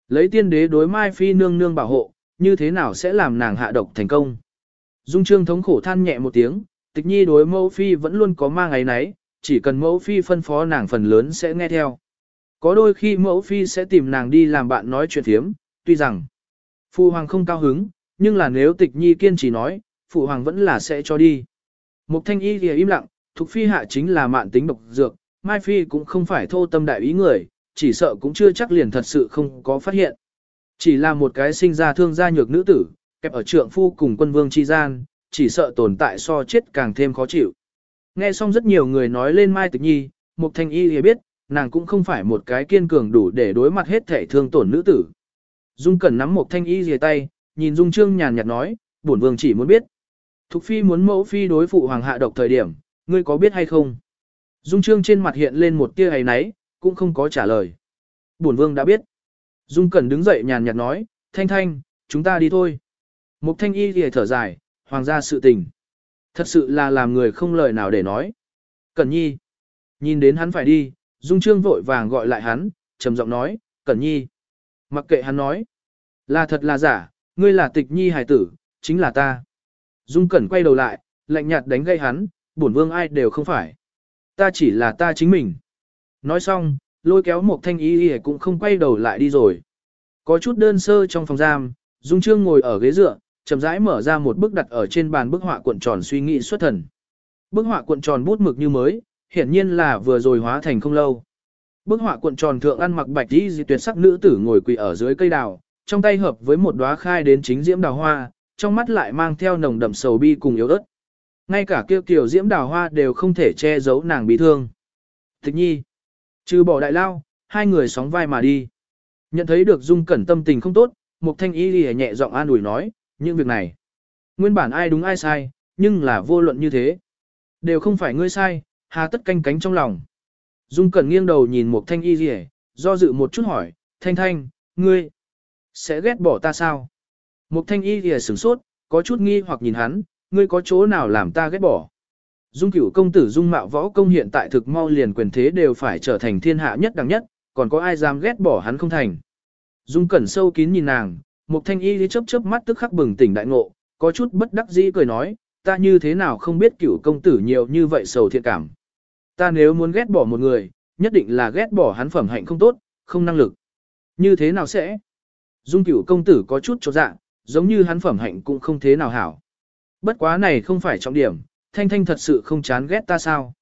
lấy tiên đế đối Mai Phi nương nương bảo hộ, như thế nào sẽ làm nàng hạ độc thành công. Dung Trương thống khổ than nhẹ một tiếng, tịch nhi đối mẫu Phi vẫn luôn có mang ấy nấy, chỉ cần mẫu phi phân phó nàng phần lớn sẽ nghe theo. Có đôi khi mẫu phi sẽ tìm nàng đi làm bạn nói chuyện thiếm, tuy rằng phu hoàng không cao hứng, nhưng là nếu tịch nhi kiên trì nói, phụ hoàng vẫn là sẽ cho đi. Mục thanh y thì im lặng, thục phi hạ chính là mạn tính độc dược, mai phi cũng không phải thô tâm đại ý người, chỉ sợ cũng chưa chắc liền thật sự không có phát hiện. Chỉ là một cái sinh ra thương gia nhược nữ tử, kẹp ở trượng phu cùng quân vương chi gian, chỉ sợ tồn tại so chết càng thêm khó chịu. Nghe xong rất nhiều người nói lên Mai Tịch Nhi, Mục Thanh Y thì biết, nàng cũng không phải một cái kiên cường đủ để đối mặt hết thể thương tổn nữ tử. Dung Cẩn nắm Mục Thanh Y rìa tay, nhìn Dung Trương nhàn nhạt nói, bổn vương chỉ muốn biết. Thục Phi muốn mẫu Phi đối phụ hoàng hạ độc thời điểm, ngươi có biết hay không? Dung Trương trên mặt hiện lên một tia ấy náy, cũng không có trả lời. Bổn vương đã biết. Dung Cẩn đứng dậy nhàn nhạt nói, Thanh Thanh, chúng ta đi thôi. Mục Thanh Y thì thở dài, hoàng gia sự tình. Thật sự là làm người không lời nào để nói. Cẩn nhi. Nhìn đến hắn phải đi, Dung Trương vội vàng gọi lại hắn, trầm giọng nói, Cẩn nhi. Mặc kệ hắn nói. Là thật là giả, ngươi là tịch nhi hài tử, chính là ta. Dung Cẩn quay đầu lại, lạnh nhạt đánh gây hắn, bổn vương ai đều không phải. Ta chỉ là ta chính mình. Nói xong, lôi kéo một thanh y y cũng không quay đầu lại đi rồi. Có chút đơn sơ trong phòng giam, Dung Trương ngồi ở ghế dựa, chậm rãi mở ra một bức đặt ở trên bàn bức họa cuộn tròn suy nghĩ xuất thần. Bức họa cuộn tròn bút mực như mới, hiển nhiên là vừa rồi hóa thành không lâu. Bức họa cuộn tròn thượng ăn mặc bạch y di tuyệt sắc nữ tử ngồi quỳ ở dưới cây đào, trong tay hợp với một đóa khai đến chính diễm đào hoa, trong mắt lại mang theo nồng đậm sầu bi cùng yếu ớt. Ngay cả kêu kiểu diễm đào hoa đều không thể che giấu nàng bị thương. Tịch nhi, trừ bỏ đại lao, hai người sóng vai mà đi. Nhận thấy được dung cẩn tâm tình không tốt, một thanh y lìa nhẹ giọng an ủi nói, những việc này. Nguyên bản ai đúng ai sai, nhưng là vô luận như thế. Đều không phải ngươi sai, hà tất canh cánh trong lòng. Dung Cẩn nghiêng đầu nhìn một thanh y lìa do dự một chút hỏi, thanh thanh, ngươi, sẽ ghét bỏ ta sao? Một thanh y thì sửng sốt, có chút nghi hoặc nhìn hắn, ngươi có chỗ nào làm ta ghét bỏ? Dung cửu công tử dung mạo võ công hiện tại thực mau liền quyền thế đều phải trở thành thiên hạ nhất đẳng nhất, còn có ai dám ghét bỏ hắn không thành. Dung cẩn sâu kín nhìn nàng, một thanh y chớp chớp mắt tức khắc bừng tỉnh đại ngộ, có chút bất đắc dĩ cười nói, ta như thế nào không biết cửu công tử nhiều như vậy sầu thiện cảm. Ta nếu muốn ghét bỏ một người, nhất định là ghét bỏ hắn phẩm hạnh không tốt, không năng lực. Như thế nào sẽ? Dung cửu công tử có chút cho dạ, giống như hắn phẩm hạnh cũng không thế nào hảo. Bất quá này không phải trọng điểm, thanh thanh thật sự không chán ghét ta sao?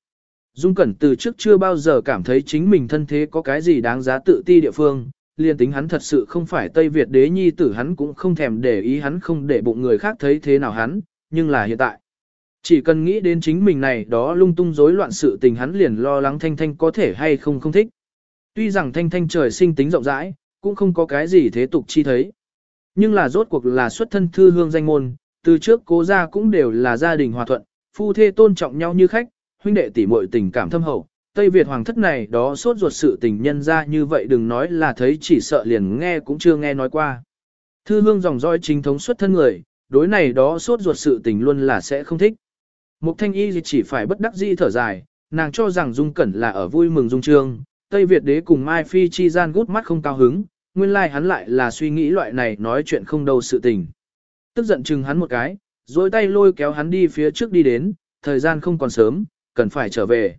Dung Cẩn từ trước chưa bao giờ cảm thấy chính mình thân thế có cái gì đáng giá tự ti địa phương, liền tính hắn thật sự không phải Tây Việt đế nhi tử hắn cũng không thèm để ý hắn không để bụng người khác thấy thế nào hắn, nhưng là hiện tại. Chỉ cần nghĩ đến chính mình này đó lung tung rối loạn sự tình hắn liền lo lắng Thanh Thanh có thể hay không không thích. Tuy rằng Thanh Thanh trời sinh tính rộng rãi, cũng không có cái gì thế tục chi thấy. Nhưng là rốt cuộc là xuất thân thư hương danh môn, từ trước cố gia cũng đều là gia đình hòa thuận, phu thê tôn trọng nhau như khách, huynh đệ tỷ muội tình cảm thâm hậu, Tây Việt hoàng thất này đó sốt ruột sự tình nhân ra như vậy đừng nói là thấy chỉ sợ liền nghe cũng chưa nghe nói qua. Thư hương dòng dõi chính thống xuất thân người, đối này đó sốt ruột sự tình luôn là sẽ không thích. Mục thanh y chỉ phải bất đắc dĩ thở dài, nàng cho rằng Dung Cẩn là ở vui mừng Dung Trương, Tây Việt đế cùng Mai Phi chi gian gút mắt không cao hứng, nguyên lai like hắn lại là suy nghĩ loại này nói chuyện không đâu sự tình. Tức giận chừng hắn một cái, rồi tay lôi kéo hắn đi phía trước đi đến, thời gian không còn sớm, cần phải trở về.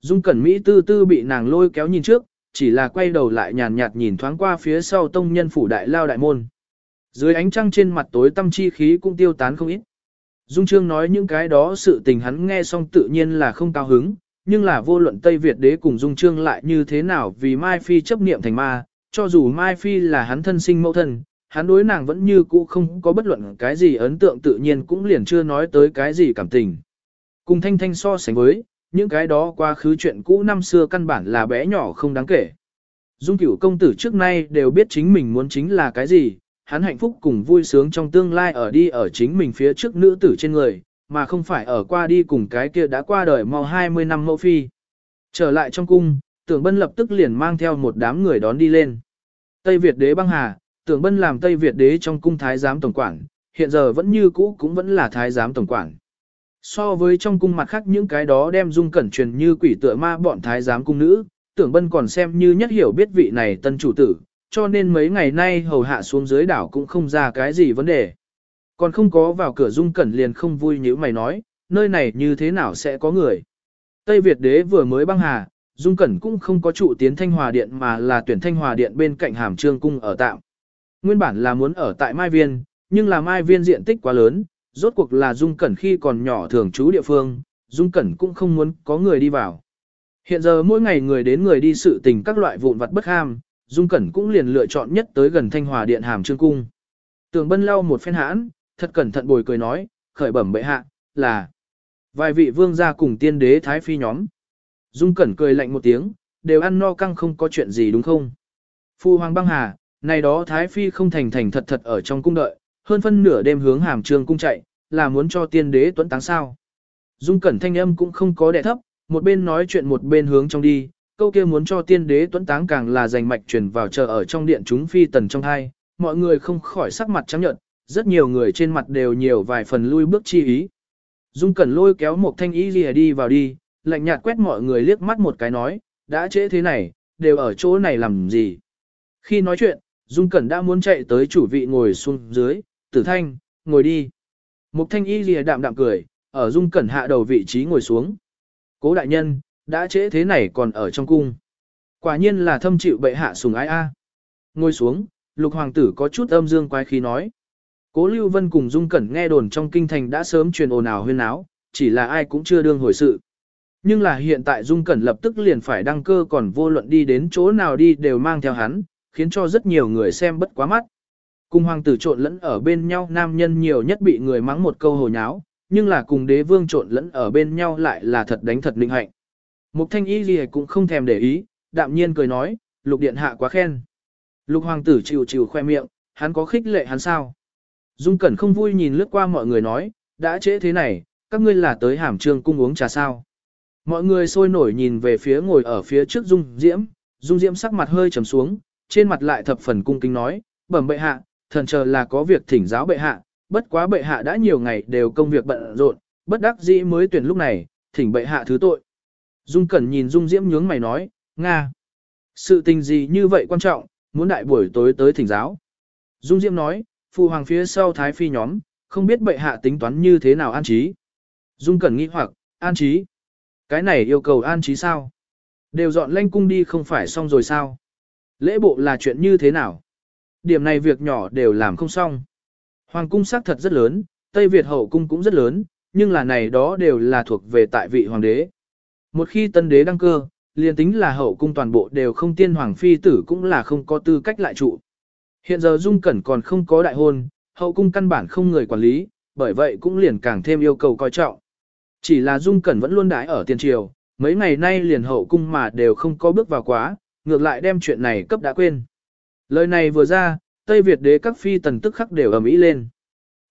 Dung Cẩn Mỹ tư tư bị nàng lôi kéo nhìn trước, chỉ là quay đầu lại nhàn nhạt nhìn thoáng qua phía sau tông nhân phủ đại lao đại môn. Dưới ánh trăng trên mặt tối tâm chi khí cũng tiêu tán không ít. Dung Trương nói những cái đó sự tình hắn nghe xong tự nhiên là không cao hứng, nhưng là vô luận Tây Việt đế cùng Dung Trương lại như thế nào vì Mai Phi chấp niệm thành ma, cho dù Mai Phi là hắn thân sinh mẫu thân, hắn đối nàng vẫn như cũ không có bất luận cái gì ấn tượng tự nhiên cũng liền chưa nói tới cái gì cảm tình. Cùng Thanh Thanh so sánh với, những cái đó quá khứ chuyện cũ năm xưa căn bản là bé nhỏ không đáng kể. Dung cửu công tử trước nay đều biết chính mình muốn chính là cái gì, hắn hạnh phúc cùng vui sướng trong tương lai ở đi ở chính mình phía trước nữ tử trên người, mà không phải ở qua đi cùng cái kia đã qua đời mau 20 năm mẫu phi. Trở lại trong cung, tưởng bân lập tức liền mang theo một đám người đón đi lên. Tây Việt đế băng hà, tưởng bân làm Tây Việt đế trong cung thái giám tổng quản, hiện giờ vẫn như cũ cũng vẫn là thái giám tổng quản. So với trong cung mặt khác những cái đó đem dung cẩn truyền như quỷ tựa ma bọn thái giám cung nữ, tưởng bân còn xem như nhất hiểu biết vị này tân chủ tử, cho nên mấy ngày nay hầu hạ xuống dưới đảo cũng không ra cái gì vấn đề. Còn không có vào cửa dung cẩn liền không vui như mày nói, nơi này như thế nào sẽ có người. Tây Việt đế vừa mới băng hà, Dung Cẩn cũng không có trụ tiến Thanh Hòa Điện mà là tuyển Thanh Hòa Điện bên cạnh Hàm Trương Cung ở tạm. Nguyên bản là muốn ở tại Mai Viên, nhưng là Mai Viên diện tích quá lớn, rốt cuộc là Dung Cẩn khi còn nhỏ thường trú địa phương, Dung Cẩn cũng không muốn có người đi vào. Hiện giờ mỗi ngày người đến người đi sự tình các loại vụn vặt bất ham, Dung Cẩn cũng liền lựa chọn nhất tới gần Thanh Hòa Điện Hàm Trương Cung. Tường Bân lau một phen hãn, thật cẩn thận bồi cười nói, khởi bẩm bệ hạ, là vài vị vương gia cùng tiên đế thái phi nhóm. Dung Cẩn cười lạnh một tiếng, đều ăn no căng không có chuyện gì đúng không? Phu Hoàng băng hà, này đó thái phi không thành thành thật thật ở trong cung đợi, hơn phân nửa đêm hướng Hàm trường cung chạy, là muốn cho tiên đế tuấn táng sao? Dung Cẩn thanh âm cũng không có đè thấp, một bên nói chuyện một bên hướng trong đi, câu kia muốn cho tiên đế tuấn táng càng là giành mạch truyền vào chờ ở trong điện chúng phi tần trong hai, mọi người không khỏi sắc mặt trắng nhợt, rất nhiều người trên mặt đều nhiều vài phần lui bước chi ý. Dung Cẩn lôi kéo một thanh ý lìa đi vào đi, lạnh nhạt quét mọi người liếc mắt một cái nói, đã trễ thế này, đều ở chỗ này làm gì. Khi nói chuyện, Dung Cẩn đã muốn chạy tới chủ vị ngồi xuống dưới, tử thanh, ngồi đi. Mục thanh y lìa đạm đạm cười, ở Dung Cẩn hạ đầu vị trí ngồi xuống. Cố đại nhân, đã trễ thế này còn ở trong cung. Quả nhiên là thâm chịu bệ hạ sùng ái a. Ngồi xuống, lục hoàng tử có chút âm dương quái khí nói. Cố Lưu Vân cùng Dung Cẩn nghe đồn trong kinh thành đã sớm truyền ồn ào huyên áo, chỉ là ai cũng chưa đương hồi sự. Nhưng là hiện tại Dung Cẩn lập tức liền phải đăng cơ còn vô luận đi đến chỗ nào đi đều mang theo hắn, khiến cho rất nhiều người xem bất quá mắt. Cùng hoàng tử trộn lẫn ở bên nhau nam nhân nhiều nhất bị người mắng một câu hồ nháo, nhưng là cùng đế vương trộn lẫn ở bên nhau lại là thật đánh thật linh hạnh. Mục thanh y gì cũng không thèm để ý, đạm nhiên cười nói, lục điện hạ quá khen. Lục hoàng tử chịu chịu khoe miệng, hắn có khích lệ hắn sao? Dung Cẩn không vui nhìn lướt qua mọi người nói, đã trễ thế này, các ngươi là tới hàm trương cung uống trà sao? Mọi người sôi nổi nhìn về phía ngồi ở phía trước Dung Diễm, Dung Diễm sắc mặt hơi trầm xuống, trên mặt lại thập phần cung kính nói, bẩm bệ hạ, thần chờ là có việc thỉnh giáo bệ hạ, bất quá bệ hạ đã nhiều ngày đều công việc bận rộn, bất đắc dĩ mới tuyển lúc này, thỉnh bệ hạ thứ tội. Dung Cẩn nhìn Dung Diễm nhướng mày nói, Nga. Sự tình gì như vậy quan trọng, muốn đại buổi tối tới thỉnh giáo. Dung Diễm nói, phụ hoàng phía sau thái phi nhóm, không biết bệ hạ tính toán như thế nào an trí. Dung Cẩn nghĩ hoặc, an trí. Cái này yêu cầu an trí sao? Đều dọn lanh cung đi không phải xong rồi sao? Lễ bộ là chuyện như thế nào? Điểm này việc nhỏ đều làm không xong. Hoàng cung xác thật rất lớn, Tây Việt hậu cung cũng rất lớn, nhưng là này đó đều là thuộc về tại vị hoàng đế. Một khi tân đế đăng cơ, liền tính là hậu cung toàn bộ đều không tiên hoàng phi tử cũng là không có tư cách lại trụ. Hiện giờ Dung Cẩn còn không có đại hôn, hậu cung căn bản không người quản lý, bởi vậy cũng liền càng thêm yêu cầu coi trọng. Chỉ là Dung Cẩn vẫn luôn đái ở tiền triều, mấy ngày nay liền hậu cung mà đều không có bước vào quá, ngược lại đem chuyện này cấp đã quên. Lời này vừa ra, Tây Việt đế các phi tần tức khắc đều ầm ĩ lên.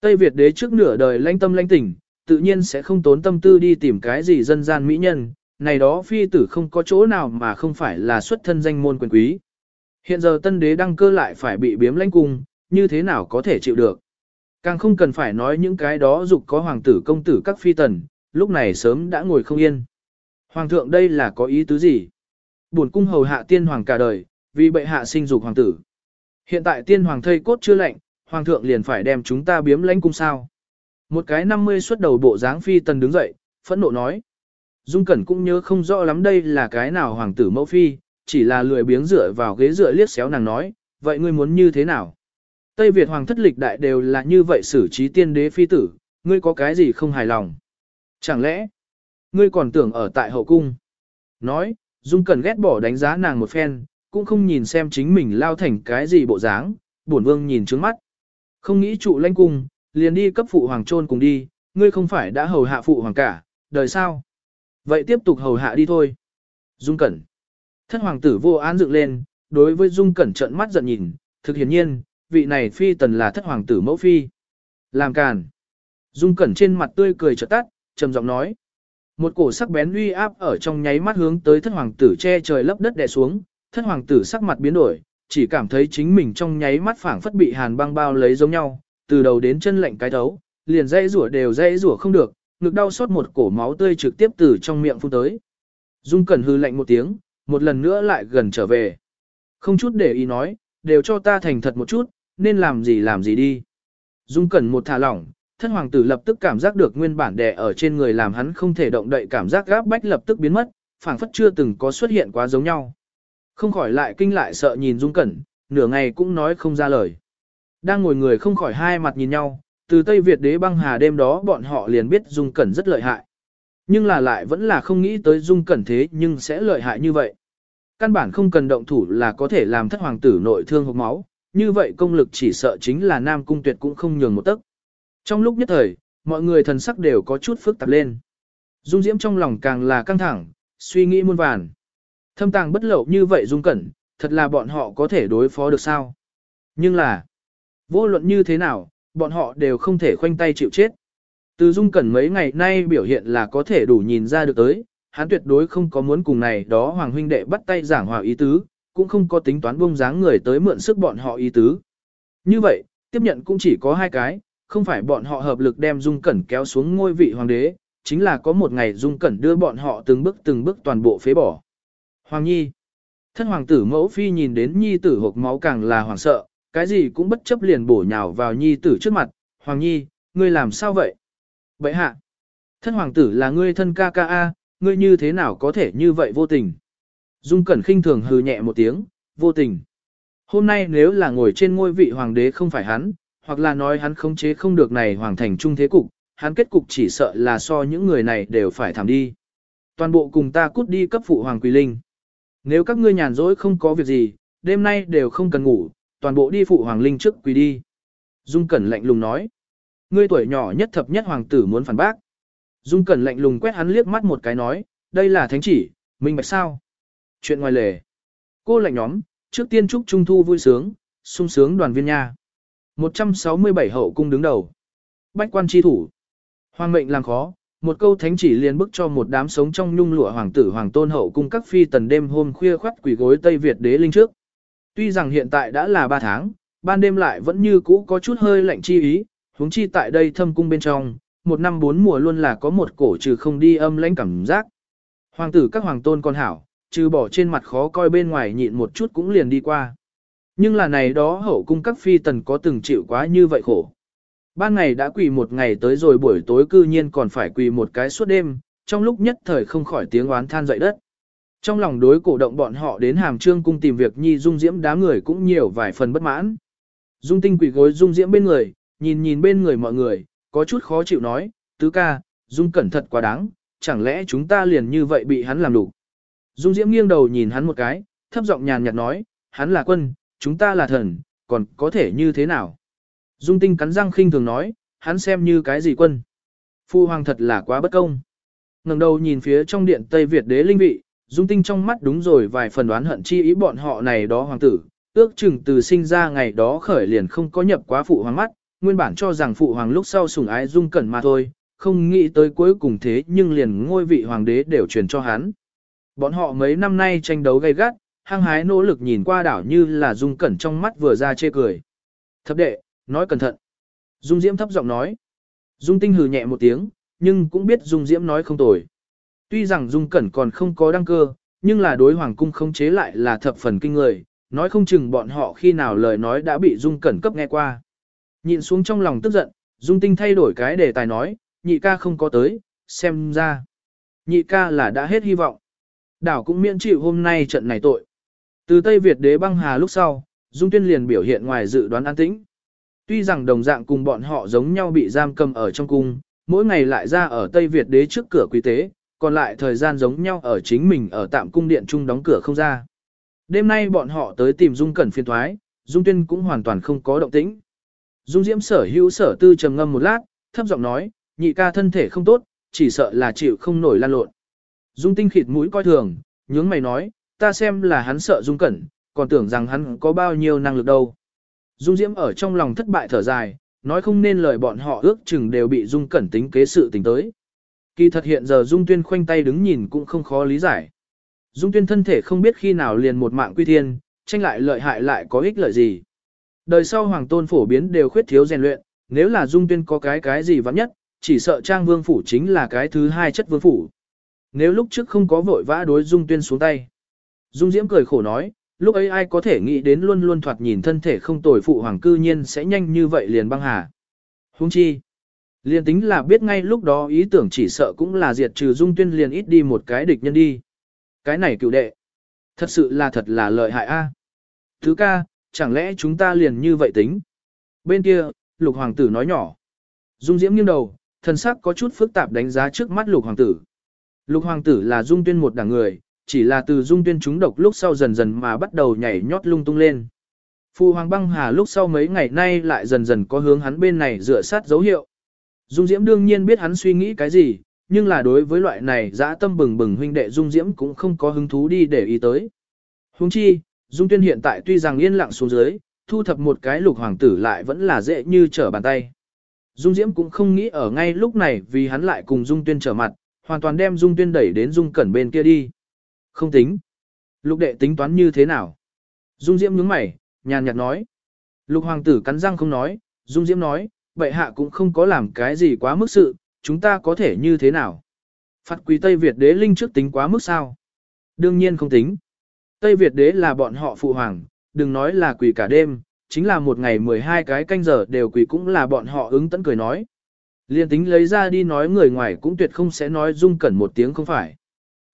Tây Việt đế trước nửa đời lãnh tâm lãnh tỉnh, tự nhiên sẽ không tốn tâm tư đi tìm cái gì dân gian mỹ nhân, này đó phi tử không có chỗ nào mà không phải là xuất thân danh môn quyền quý. Hiện giờ tân đế đăng cơ lại phải bị biếm lãnh cung, như thế nào có thể chịu được. Càng không cần phải nói những cái đó dục có hoàng tử công tử các phi tần, lúc này sớm đã ngồi không yên. Hoàng thượng đây là có ý tứ gì? Buồn cung hầu hạ tiên hoàng cả đời, vì bệ hạ sinh dục hoàng tử. Hiện tại tiên hoàng thây cốt chưa lạnh, hoàng thượng liền phải đem chúng ta biếm lãnh cung sao. Một cái 50 xuất đầu bộ dáng phi tần đứng dậy, phẫn nộ nói. Dung Cẩn cũng nhớ không rõ lắm đây là cái nào hoàng tử mẫu phi, chỉ là lười biếng dựa vào ghế dựa liếc xéo nàng nói, vậy ngươi muốn như thế nào? Tây Việt hoàng thất lịch đại đều là như vậy xử trí tiên đế phi tử, ngươi có cái gì không hài lòng? Chẳng lẽ, ngươi còn tưởng ở tại hậu cung? Nói, Dung Cẩn ghét bỏ đánh giá nàng một phen, cũng không nhìn xem chính mình lao thành cái gì bộ dáng, buồn vương nhìn trướng mắt. Không nghĩ trụ lanh cung, liền đi cấp phụ hoàng trôn cùng đi, ngươi không phải đã hầu hạ phụ hoàng cả, đời sao? Vậy tiếp tục hầu hạ đi thôi. Dung Cẩn. Thất hoàng tử vô án dựng lên, đối với Dung Cẩn trợn mắt giận nhìn, thực hiển nhiên, vị này phi tần là thất hoàng tử mẫu phi. Làm càn. Dung Cẩn trên mặt tươi cười chợt tắt, trầm giọng nói. Một cổ sắc bén uy áp ở trong nháy mắt hướng tới thất hoàng tử che trời lấp đất đè xuống, thất hoàng tử sắc mặt biến đổi, chỉ cảm thấy chính mình trong nháy mắt phảng phất bị hàn băng bao lấy giống nhau, từ đầu đến chân lạnh cái thấu, liền dây rủa đều dây rủa không được, ngực đau xót một cổ máu tươi trực tiếp từ trong miệng phun tới. Dung Cẩn hư lạnh một tiếng, một lần nữa lại gần trở về. Không chút để ý nói, đều cho ta thành thật một chút, nên làm gì làm gì đi. Dung Cẩn một thả lỏng, thân hoàng tử lập tức cảm giác được nguyên bản đè ở trên người làm hắn không thể động đậy cảm giác gáp bách lập tức biến mất, phảng phất chưa từng có xuất hiện quá giống nhau. Không khỏi lại kinh lại sợ nhìn Dung Cẩn, nửa ngày cũng nói không ra lời. Đang ngồi người không khỏi hai mặt nhìn nhau, từ Tây Việt đế băng hà đêm đó bọn họ liền biết Dung Cẩn rất lợi hại. Nhưng là lại vẫn là không nghĩ tới Dung Cẩn thế nhưng sẽ lợi hại như vậy. Căn bản không cần động thủ là có thể làm thất hoàng tử nội thương hộc máu, như vậy công lực chỉ sợ chính là Nam Cung Tuyệt cũng không nhường một tấc. Trong lúc nhất thời, mọi người thần sắc đều có chút phức tạp lên. Dung Diễm trong lòng càng là căng thẳng, suy nghĩ muôn vàn. Thâm tàng bất lậu như vậy Dung Cẩn, thật là bọn họ có thể đối phó được sao. Nhưng là, vô luận như thế nào, bọn họ đều không thể khoanh tay chịu chết. Từ Dung Cẩn mấy ngày nay biểu hiện là có thể đủ nhìn ra được tới, hắn tuyệt đối không có muốn cùng này đó Hoàng huynh đệ bắt tay giảng hòa ý tứ, cũng không có tính toán buông dáng người tới mượn sức bọn họ ý tứ. Như vậy, tiếp nhận cũng chỉ có hai cái, không phải bọn họ hợp lực đem Dung Cẩn kéo xuống ngôi vị hoàng đế, chính là có một ngày Dung Cẩn đưa bọn họ từng bước từng bước toàn bộ phế bỏ. Hoàng Nhi Thân hoàng tử mẫu phi nhìn đến Nhi tử hộp máu càng là hoàng sợ, cái gì cũng bất chấp liền bổ nhào vào Nhi tử trước mặt. Hoàng Nhi, ngươi làm sao vậy? Vậy hạ, thân hoàng tử là ngươi thân ca ca a, ngươi như thế nào có thể như vậy vô tình? Dung Cẩn khinh thường hừ nhẹ một tiếng, vô tình. Hôm nay nếu là ngồi trên ngôi vị hoàng đế không phải hắn, hoặc là nói hắn khống chế không được này hoàng thành trung thế cục, hắn kết cục chỉ sợ là so những người này đều phải thảm đi. Toàn bộ cùng ta cút đi cấp phụ hoàng quỳ linh. Nếu các ngươi nhàn rỗi không có việc gì, đêm nay đều không cần ngủ, toàn bộ đi phụ hoàng linh trước quỳ đi. Dung Cẩn lạnh lùng nói. Ngươi tuổi nhỏ nhất thập nhất hoàng tử muốn phản bác. Dung Cẩn lạnh lùng quét hắn liếc mắt một cái nói, đây là thánh chỉ, minh bạch sao? Chuyện ngoài lề. Cô lạnh nhóm, trước tiên chúc Trung Thu vui sướng, sung sướng đoàn viên nha. 167 hậu cung đứng đầu. Bách quan chi thủ. Hoàng mệnh làm khó, một câu thánh chỉ liền bức cho một đám sống trong nhung lụa hoàng tử hoàng tôn hậu cung các phi tần đêm hôm khuya khoắt quỷ gối Tây Việt đế linh trước. Tuy rằng hiện tại đã là 3 tháng, ban đêm lại vẫn như cũ có chút hơi lạnh chi ý, huống chi tại đây thâm cung bên trong, một năm bốn mùa luôn là có một cổ trừ không đi âm lãnh cảm giác. Hoàng tử các hoàng tôn con hảo, trừ bỏ trên mặt khó coi bên ngoài nhịn một chút cũng liền đi qua. Nhưng là này đó hậu cung các phi tần có từng chịu quá như vậy khổ. Ban ngày đã quỳ một ngày tới rồi buổi tối cư nhiên còn phải quỳ một cái suốt đêm, trong lúc nhất thời không khỏi tiếng oán than dậy đất. Trong lòng đối cổ động bọn họ đến hàm trương cung tìm việc nhi dung diễm đám người cũng nhiều vài phần bất mãn. Dung tinh quỳ gối dung diễm bên người, nhìn nhìn bên người mọi người, có chút khó chịu nói, tứ ca, dung cẩn thật quá đáng, chẳng lẽ chúng ta liền như vậy bị hắn làm đủ. Dung diễm nghiêng đầu nhìn hắn một cái, thấp giọng nhàn nhạt nói, hắn là quân, chúng ta là thần, còn có thể như thế nào? Dung tinh cắn răng khinh thường nói, hắn xem như cái gì quân? Phu hoàng thật là quá bất công. ngẩng đầu nhìn phía trong điện Tây Việt đế linh vị, Dung tinh trong mắt đúng rồi vài phần đoán hận chi ý bọn họ này đó hoàng tử, ước chừng từ sinh ra ngày đó khởi liền không có nhập quá phụ hoàng mắt, nguyên bản cho rằng phụ hoàng lúc sau sủng ái Dung cẩn mà thôi, không nghĩ tới cuối cùng thế nhưng liền ngôi vị hoàng đế đều truyền cho hắn. Bọn họ mấy năm nay tranh đấu gay gắt, hăng hái nỗ lực nhìn qua đảo như là Dung Cẩn trong mắt vừa ra chê cười. Thập đệ, nói cẩn thận. Dung Diễm thấp giọng nói. Dung Tinh hừ nhẹ một tiếng, nhưng cũng biết Dung Diễm nói không tồi. Tuy rằng Dung Cẩn còn không có đăng cơ, nhưng là đối hoàng cung không chế lại là thập phần kinh người, nói không chừng bọn họ khi nào lời nói đã bị Dung Cẩn cấp nghe qua. Nhìn xuống trong lòng tức giận, Dung Tinh thay đổi cái đề tài nói, nhị ca không có tới, xem ra. Nhị ca là đã hết hy vọng. Đảo cũng miễn chịu hôm nay trận này tội. Từ Tây Việt đế băng hà lúc sau, Dung Tuyên liền biểu hiện ngoài dự đoán an tĩnh. Tuy rằng đồng dạng cùng bọn họ giống nhau bị giam cầm ở trong cung, mỗi ngày lại ra ở Tây Việt đế trước cửa quý tế, còn lại thời gian giống nhau ở chính mình ở tạm cung điện trung đóng cửa không ra. Đêm nay bọn họ tới tìm Dung Cẩn phiên thoái, Dung Tuyên cũng hoàn toàn không có động tĩnh. Dung Diễm sở hữu sở tư trầm ngâm một lát, thấp giọng nói, nhị ca thân thể không tốt, chỉ sợ là chịu không nổi lan lộn. Dung Tinh khịt mũi coi thường, nhướng mày nói, ta xem là hắn sợ Dung Cẩn, còn tưởng rằng hắn có bao nhiêu năng lực đâu. Dung Diễm ở trong lòng thất bại thở dài, nói không nên lời bọn họ ước chừng đều bị Dung Cẩn tính kế sự tình tới. Kỳ thật hiện giờ Dung Tuyên khoanh tay đứng nhìn cũng không khó lý giải. Dung Tuyên thân thể không biết khi nào liền một mạng quy thiên, tranh lại lợi hại lại có ích lợi gì. Đời sau hoàng tôn phổ biến đều khuyết thiếu rèn luyện, nếu là Dung Tuyên có cái cái gì vắng nhất, chỉ sợ Trang Vương phủ chính là cái thứ hai chất vương phủ. Nếu lúc trước không có vội vã đối Dung Tuyên xuống tay. Dung Diễm cười khổ nói, lúc ấy ai có thể nghĩ đến luôn luôn thoạt nhìn thân thể không tồi phụ hoàng cư nhiên sẽ nhanh như vậy liền băng hà. Huống chi. liền tính là biết ngay lúc đó ý tưởng chỉ sợ cũng là diệt trừ dung tuyên liền ít đi một cái địch nhân đi. Cái này cựu đệ. Thật sự là thật là lợi hại a. Thứ ca, chẳng lẽ chúng ta liền như vậy tính? Bên kia, lục hoàng tử nói nhỏ. Dung diễm nghiêng đầu, thần sắc có chút phức tạp đánh giá trước mắt lục hoàng tử. Lục hoàng tử là dung tuyên một đảng người, chỉ là từ dung tuyên chúng độc lúc sau dần dần mà bắt đầu nhảy nhót lung tung lên. Phu hoàng băng hà lúc sau mấy ngày nay lại dần dần có hướng hắn bên này dựa sát dấu hiệu. Dung diễm đương nhiên biết hắn suy nghĩ cái gì, nhưng là đối với loại này dã tâm bừng bừng huynh đệ dung diễm cũng không có hứng thú đi để ý tới. Huống chi, dung tuyên hiện tại tuy rằng yên lặng xuống dưới, thu thập một cái lục hoàng tử lại vẫn là dễ như trở bàn tay. Dung Diễm cũng không nghĩ ở ngay lúc này vì hắn lại cùng Dung Tuyên trở mặt, hoàn toàn đem Dung Tuyên đẩy đến Dung Cẩn bên kia đi. Không tính. Lục đệ tính toán như thế nào? Dung Diễm nhướng mày, nhàn nhạt nói. Lục hoàng tử cắn răng không nói, Dung Diễm nói, bệ hạ cũng không có làm cái gì quá mức sự, chúng ta có thể như thế nào? Phạt quý Tây Việt đế linh trước tính quá mức sao? Đương nhiên không tính. Tây Việt đế là bọn họ phụ hoàng, đừng nói là quỳ cả đêm, chính là một ngày 12 cái canh giờ đều quỳ cũng là bọn họ ứng tấn cười nói. Liên tính lấy ra đi nói người ngoài cũng tuyệt không sẽ nói dung cẩn một tiếng không phải.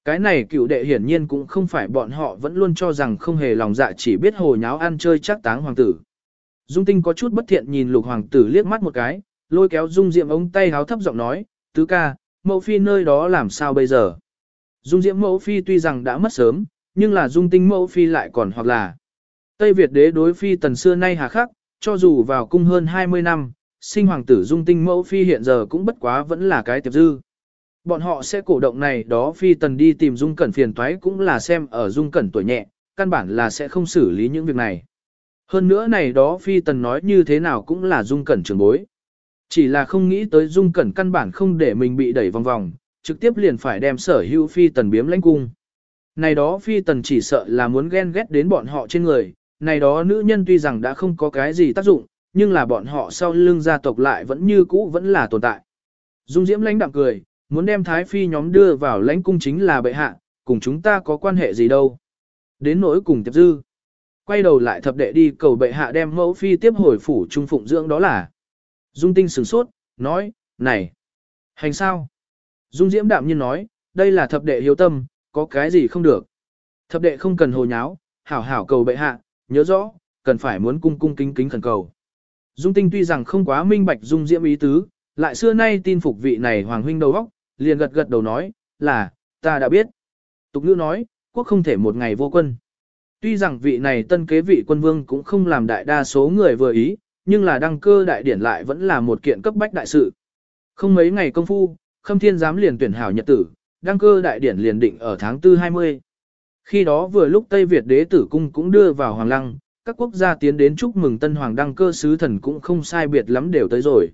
Cái này cựu đệ hiển nhiên cũng không phải bọn họ vẫn luôn cho rằng không hề lòng dạ chỉ biết hồ nháo ăn chơi chắc táng hoàng tử. Dung tinh có chút bất thiện nhìn lục hoàng tử liếc mắt một cái, lôi kéo dung diệm ống tay háo thấp giọng nói, tứ ca, mẫu phi nơi đó làm sao bây giờ. Dung diệm mẫu phi tuy rằng đã mất sớm, nhưng là dung tinh mẫu phi lại còn hoặc là Tây Việt đế đối phi tần xưa nay hà khắc, cho dù vào cung hơn 20 năm, sinh hoàng tử dung tinh mẫu phi hiện giờ cũng bất quá vẫn là cái tiệp dư. Bọn họ sẽ cổ động này đó phi tần đi tìm dung cẩn phiền toái cũng là xem ở dung cẩn tuổi nhẹ, căn bản là sẽ không xử lý những việc này. Hơn nữa này đó phi tần nói như thế nào cũng là dung cẩn trường bối. Chỉ là không nghĩ tới dung cẩn căn bản không để mình bị đẩy vòng vòng, trực tiếp liền phải đem sở hữu phi tần biếm lãnh cung. Này đó phi tần chỉ sợ là muốn ghen ghét đến bọn họ trên người, này đó nữ nhân tuy rằng đã không có cái gì tác dụng, nhưng là bọn họ sau lưng gia tộc lại vẫn như cũ vẫn là tồn tại. Dung Diễm lãnh đạm cười, muốn đem Thái Phi nhóm đưa vào lãnh cung chính là bệ hạ, cùng chúng ta có quan hệ gì đâu. Đến nỗi cùng tiệp dư. Quay đầu lại thập đệ đi cầu bệ hạ đem mẫu phi tiếp hồi phủ trung phụng dưỡng đó là. Dung tinh sửng sốt, nói, này, hành sao? Dung Diễm đạm nhiên nói, đây là thập đệ hiếu tâm, có cái gì không được. Thập đệ không cần hồ nháo, hảo hảo cầu bệ hạ, nhớ rõ, cần phải muốn cung cung kính kính khẩn cầu. Dung tinh tuy rằng không quá minh bạch dung diễm ý tứ, lại xưa nay tin phục vị này hoàng huynh đầu óc, liền gật gật đầu nói, là, ta đã biết. Tục ngữ nói, quốc không thể một ngày vô quân. Tuy rằng vị này tân kế vị quân vương cũng không làm đại đa số người vừa ý, nhưng là đăng cơ đại điển lại vẫn là một kiện cấp bách đại sự. Không mấy ngày công phu, khâm thiên giám liền tuyển hảo nhật tử, đăng cơ đại điển liền định ở tháng 4 20. Khi đó vừa lúc Tây Việt đế tử cung cũng đưa vào hoàng lăng, các quốc gia tiến đến chúc mừng tân hoàng đăng cơ sứ thần cũng không sai biệt lắm đều tới rồi.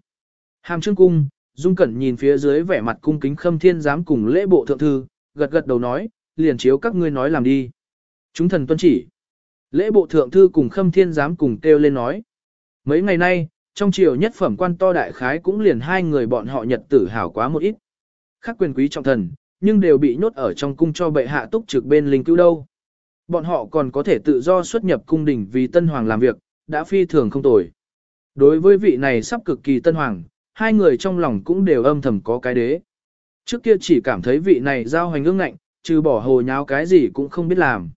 Hàm trương cung, Dung Cẩn nhìn phía dưới vẻ mặt cung kính khâm thiên giám cùng lễ bộ thượng thư, gật gật đầu nói, liền chiếu các ngươi nói làm đi. Chúng thần tuân chỉ. Lễ bộ thượng thư cùng khâm thiên giám cùng kêu lên nói. Mấy ngày nay, trong triều nhất phẩm quan to đại khái cũng liền hai người bọn họ nhật tử hào quá một ít. Khác quyền quý trọng thần, nhưng đều bị nhốt ở trong cung cho bệ hạ túc trực bên linh cứu đâu. Bọn họ còn có thể tự do xuất nhập cung đình vì tân hoàng làm việc, đã phi thường không tồi. Đối với vị này sắp cực kỳ tân hoàng, hai người trong lòng cũng đều âm thầm có cái đế. Trước kia chỉ cảm thấy vị này giao hành ương ngạnh, trừ bỏ hồ nháo cái gì cũng không biết làm.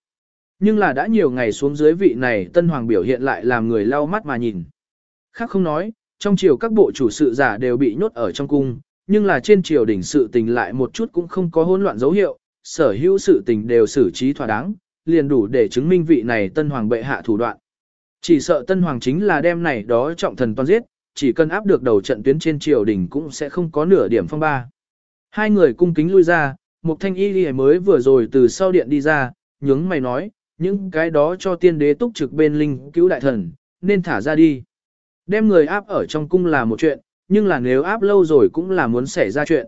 Nhưng là đã nhiều ngày xuống dưới vị này tân hoàng biểu hiện lại làm người lau mắt mà nhìn. Khác không nói, trong triều các bộ chủ sự giả đều bị nhốt ở trong cung, nhưng là trên triều đỉnh sự tình lại một chút cũng không có hỗn loạn dấu hiệu, sở hữu sự tình đều xử trí thỏa đáng, liền đủ để chứng minh vị này tân hoàng bệ hạ thủ đoạn. Chỉ sợ tân hoàng chính là đem này đó trọng thần toàn giết, chỉ cần áp được đầu trận tuyến trên triều đình cũng sẽ không có nửa điểm phong ba. Hai người cung kính lui ra, một thanh y lìa mới vừa rồi từ sau điện đi ra, nhướng mày nói, những cái đó cho tiên đế túc trực bên linh cứu đại thần, nên thả ra đi. Đem người áp ở trong cung là một chuyện, nhưng là nếu áp lâu rồi cũng là muốn xảy ra chuyện.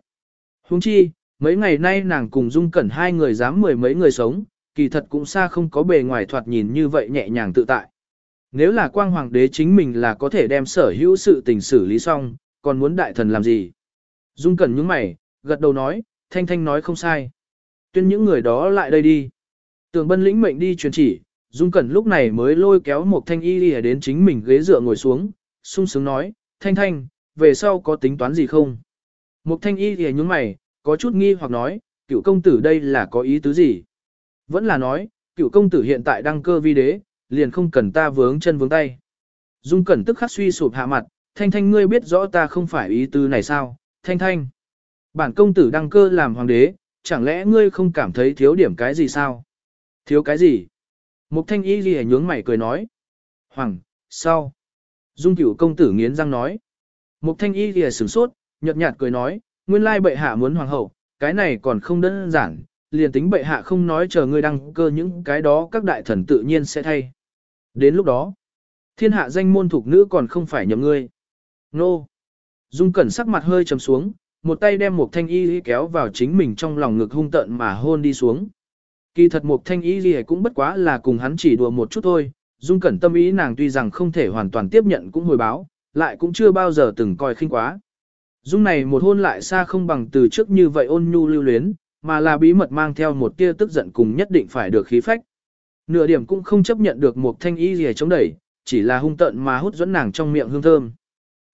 Huống chi, mấy ngày nay nàng cùng Dung Cẩn hai người dám mười mấy người sống, kỳ thật cũng xa không có bề ngoài thoạt nhìn như vậy nhẹ nhàng tự tại. Nếu là quang hoàng đế chính mình là có thể đem sở hữu sự tình xử lý xong, còn muốn đại thần làm gì? Dung Cẩn những mày, gật đầu nói, Thanh Thanh nói không sai. Tuyên những người đó lại đây đi. Tường bân lĩnh mệnh đi truyền chỉ, Dung Cẩn lúc này mới lôi kéo một thanh y đi đến chính mình ghế dựa ngồi xuống, sung sướng nói, Thanh Thanh, về sau có tính toán gì không? một thanh y thì nhúng mày, có chút nghi hoặc nói, cựu công tử đây là có ý tứ gì? Vẫn là nói, cựu công tử hiện tại đăng cơ vi đế, liền không cần ta vướng chân vướng tay. Dung Cẩn tức khắc suy sụp hạ mặt, thanh thanh ngươi biết rõ ta không phải ý tứ này sao, thanh thanh. Bản công tử đăng cơ làm hoàng đế, chẳng lẽ ngươi không cảm thấy thiếu điểm cái gì sao? Thiếu cái gì? Mục thanh y ghi nhướng mày cười nói. Hoàng, sao? Dung cửu công tử nghiến răng nói. Mục thanh y ghi sửng sốt, nhợt nhạt cười nói, nguyên lai bệ hạ muốn hoàng hậu, cái này còn không đơn giản, liền tính bệ hạ không nói chờ ngươi đăng cơ những cái đó các đại thần tự nhiên sẽ thay. Đến lúc đó, thiên hạ danh môn thuộc nữ còn không phải nhầm ngươi. Nô! Dung cẩn sắc mặt hơi trầm xuống, một tay đem một thanh y kéo vào chính mình trong lòng ngực hung tợn mà hôn đi xuống. Kỳ thật một thanh y gì cũng bất quá là cùng hắn chỉ đùa một chút thôi, dung cẩn tâm ý nàng tuy rằng không thể hoàn toàn tiếp nhận cũng hồi báo, lại cũng chưa bao giờ từng coi khinh quá. Dung này một hôn lại xa không bằng từ trước như vậy ôn nhu lưu luyến, mà là bí mật mang theo một tia tức giận cùng nhất định phải được khí phách. Nửa điểm cũng không chấp nhận được một thanh y gì chống đẩy, chỉ là hung tận mà hút dẫn nàng trong miệng hương thơm.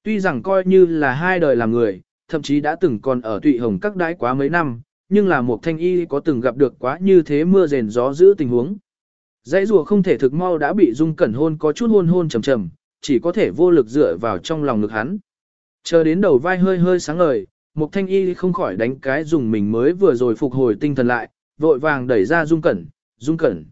Tuy rằng coi như là hai đời làm người, thậm chí đã từng còn ở tụy hồng các đái quá mấy năm, nhưng là một thanh y có từng gặp được quá như thế mưa rền gió giữ tình huống. Dãy rùa không thể thực mau đã bị dung cẩn hôn có chút hôn hôn trầm trầm, chỉ có thể vô lực dựa vào trong lòng ngực hắn. Chờ đến đầu vai hơi hơi sáng ngời, một thanh y không khỏi đánh cái dùng mình mới vừa rồi phục hồi tinh thần lại, vội vàng đẩy ra dung cẩn, dung cẩn.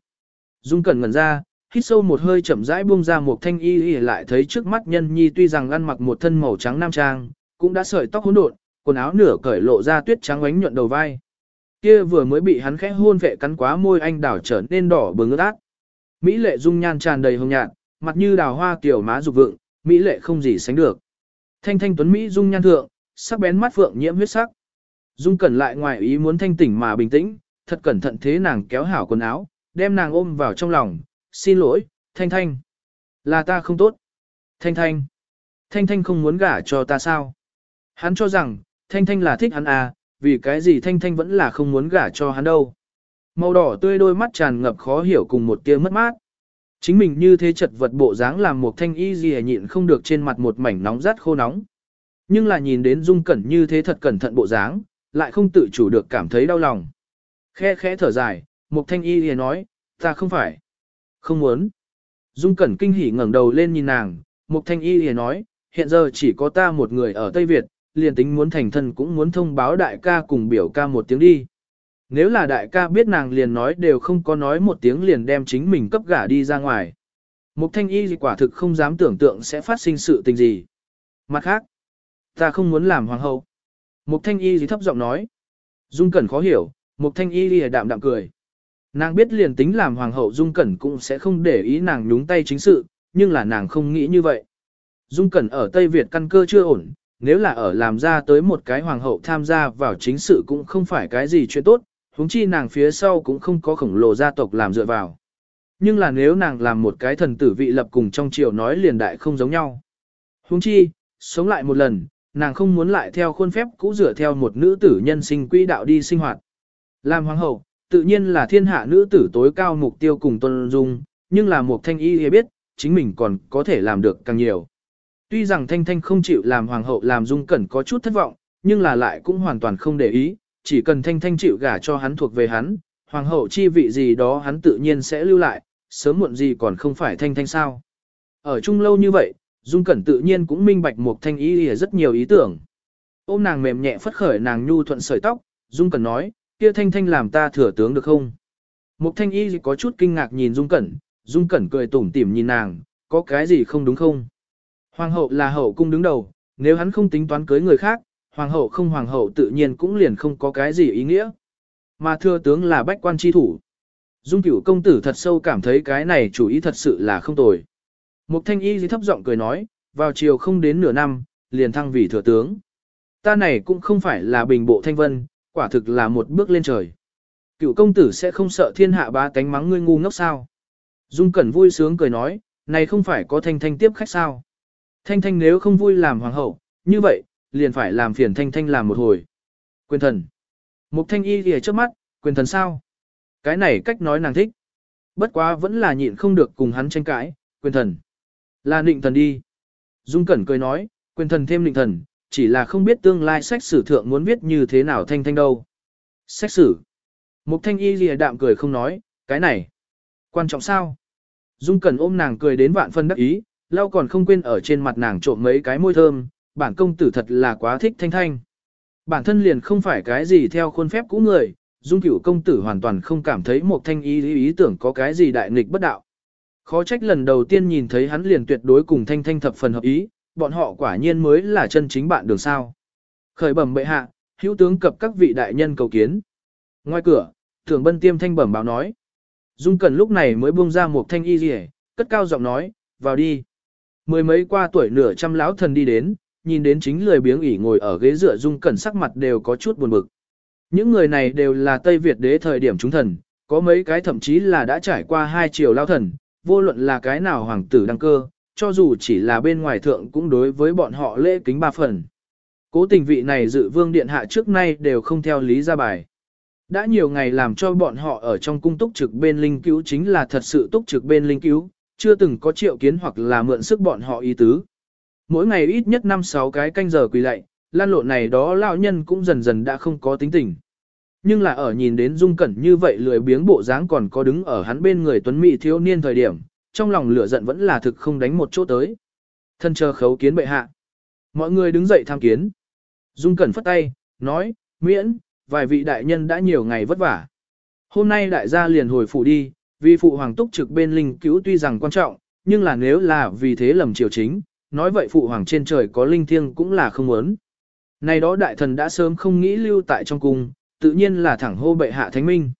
Dung cẩn ngẩn ra, hít sâu một hơi chậm rãi buông ra một thanh y y lại thấy trước mắt nhân nhi tuy rằng ăn mặc một thân màu trắng nam trang, cũng đã sợi tóc hỗn độn, quần áo nửa cởi lộ ra tuyết trắng ánh nhuận đầu vai. Kia vừa mới bị hắn khẽ hôn vệ cắn quá môi anh đảo trở nên đỏ bừng ướt át. Mỹ lệ dung nhan tràn đầy hồng nhạt, mặt như đào hoa tiểu má dục vượng, mỹ lệ không gì sánh được. Thanh thanh tuấn mỹ dung nhan thượng, sắc bén mắt phượng nhiễm huyết sắc. Dung cẩn lại ngoài ý muốn thanh tỉnh mà bình tĩnh, thật cẩn thận thế nàng kéo hảo quần áo, đem nàng ôm vào trong lòng, xin lỗi, thanh thanh. Là ta không tốt. Thanh thanh. Thanh thanh không muốn gả cho ta sao? Hắn cho rằng, thanh thanh là thích hắn à, vì cái gì thanh thanh vẫn là không muốn gả cho hắn đâu. Màu đỏ tươi đôi mắt tràn ngập khó hiểu cùng một tia mất mát. Chính mình như thế chật vật bộ dáng làm một thanh y gì nhịn không được trên mặt một mảnh nóng rát khô nóng. Nhưng là nhìn đến dung cẩn như thế thật cẩn thận bộ dáng, lại không tự chủ được cảm thấy đau lòng. Khe khẽ thở dài, Mục thanh y liền nói, ta không phải. Không muốn. Dung cẩn kinh hỉ ngẩng đầu lên nhìn nàng, Mục thanh y liền nói, hiện giờ chỉ có ta một người ở Tây Việt, liền tính muốn thành thân cũng muốn thông báo đại ca cùng biểu ca một tiếng đi. Nếu là đại ca biết nàng liền nói đều không có nói một tiếng liền đem chính mình cấp gả đi ra ngoài. Mục thanh y quả thực không dám tưởng tượng sẽ phát sinh sự tình gì. Mặt khác, ta không muốn làm hoàng hậu. Mục thanh y gì thấp giọng nói. Dung Cẩn khó hiểu, Mục thanh y gì đạm đạm cười. Nàng biết liền tính làm hoàng hậu Dung Cẩn cũng sẽ không để ý nàng nhúng tay chính sự, nhưng là nàng không nghĩ như vậy. Dung Cẩn ở Tây Việt căn cơ chưa ổn, nếu là ở làm ra tới một cái hoàng hậu tham gia vào chính sự cũng không phải cái gì chuyện tốt, huống chi nàng phía sau cũng không có khổng lồ gia tộc làm dựa vào. Nhưng là nếu nàng làm một cái thần tử vị lập cùng trong triều nói liền đại không giống nhau. Huống chi, sống lại một lần, nàng không muốn lại theo khuôn phép cũ dựa theo một nữ tử nhân sinh quỹ đạo đi sinh hoạt. Làm hoàng hậu, tự nhiên là thiên hạ nữ tử tối cao mục tiêu cùng tuân dung, nhưng là một thanh y biết, chính mình còn có thể làm được càng nhiều. Tuy rằng Thanh Thanh không chịu làm hoàng hậu làm Dung Cẩn có chút thất vọng, nhưng là lại cũng hoàn toàn không để ý, chỉ cần Thanh Thanh chịu gả cho hắn thuộc về hắn, hoàng hậu chi vị gì đó hắn tự nhiên sẽ lưu lại, sớm muộn gì còn không phải Thanh Thanh sao. Ở chung lâu như vậy, Dung Cẩn tự nhiên cũng minh bạch một Thanh y ý rất nhiều ý tưởng. Ôm nàng mềm nhẹ phất khởi nàng nhu thuận sợi tóc, Dung Cẩn nói, kia Thanh Thanh làm ta thừa tướng được không? Mục Thanh Y có chút kinh ngạc nhìn Dung Cẩn, Dung Cẩn cười tủm tỉm nhìn nàng, có cái gì không đúng không? Hoàng hậu là hậu cung đứng đầu, nếu hắn không tính toán cưới người khác, hoàng hậu không hoàng hậu tự nhiên cũng liền không có cái gì ý nghĩa. Mà thừa tướng là bách quan chi thủ. Dung cửu công tử thật sâu cảm thấy cái này chủ ý thật sự là không tồi. Mục thanh y thấp giọng cười nói, vào chiều không đến nửa năm, liền thăng vì thừa tướng. Ta này cũng không phải là bình bộ thanh vân, quả thực là một bước lên trời. Cựu công tử sẽ không sợ thiên hạ ba cánh mắng ngươi ngu ngốc sao. Dung cẩn vui sướng cười nói, này không phải có thanh thanh tiếp khách sao. Thanh Thanh nếu không vui làm hoàng hậu, như vậy, liền phải làm phiền Thanh Thanh làm một hồi. Quyền thần. Mục Thanh Y thì trước mắt, quyền thần sao? Cái này cách nói nàng thích. Bất quá vẫn là nhịn không được cùng hắn tranh cãi, quyền thần. Là nịnh thần đi. Dung Cẩn cười nói, quyền thần thêm định thần, chỉ là không biết tương lai sách sử thượng muốn viết như thế nào thanh thanh đâu. Sách sử. Mục thanh y lìa đạm cười không nói, cái này. Quan trọng sao? Dung Cẩn ôm nàng cười đến vạn phân đắc ý, lau còn không quên ở trên mặt nàng trộm mấy cái môi thơm, bản công tử thật là quá thích thanh thanh. Bản thân liền không phải cái gì theo khuôn phép cũ người, Dung cửu công tử hoàn toàn không cảm thấy một thanh y ý ý tưởng có cái gì đại nghịch bất đạo. Khó trách lần đầu tiên nhìn thấy hắn liền tuyệt đối cùng thanh thanh thập phần hợp ý, bọn họ quả nhiên mới là chân chính bạn đường sao. Khởi bẩm bệ hạ, hữu tướng cập các vị đại nhân cầu kiến. Ngoài cửa, thường bân tiêm thanh bẩm báo nói. Dung Cẩn lúc này mới buông ra một thanh y rỉ, cất cao giọng nói, vào đi. Mười mấy qua tuổi nửa trăm lão thần đi đến, nhìn đến chính lười biếng ỉ ngồi ở ghế dựa Dung Cẩn sắc mặt đều có chút buồn bực. Những người này đều là Tây Việt đế thời điểm chúng thần, có mấy cái thậm chí là đã trải qua hai triều lao thần, vô luận là cái nào hoàng tử đăng cơ, cho dù chỉ là bên ngoài thượng cũng đối với bọn họ lễ kính ba phần. Cố tình vị này dự vương điện hạ trước nay đều không theo lý ra bài. Đã nhiều ngày làm cho bọn họ ở trong cung túc trực bên linh cứu chính là thật sự túc trực bên linh cứu, chưa từng có triệu kiến hoặc là mượn sức bọn họ ý tứ. Mỗi ngày ít nhất 5-6 cái canh giờ quỳ lạy, lan lộn này đó lão nhân cũng dần dần đã không có tính tình. Nhưng là ở nhìn đến dung cẩn như vậy lười biếng bộ dáng còn có đứng ở hắn bên người tuấn mỹ thiếu niên thời điểm, trong lòng lửa giận vẫn là thực không đánh một chỗ tới. Thân chờ khấu kiến bệ hạ. Mọi người đứng dậy tham kiến. Dung cẩn phất tay, nói, miễn, vài vị đại nhân đã nhiều ngày vất vả. Hôm nay đại gia liền hồi phủ đi, vì phụ hoàng túc trực bên linh cứu tuy rằng quan trọng, nhưng là nếu là vì thế lầm triều chính, nói vậy phụ hoàng trên trời có linh thiêng cũng là không muốn. Này đó đại thần đã sớm không nghĩ lưu tại trong cung, tự nhiên là thẳng hô bệ hạ thánh minh.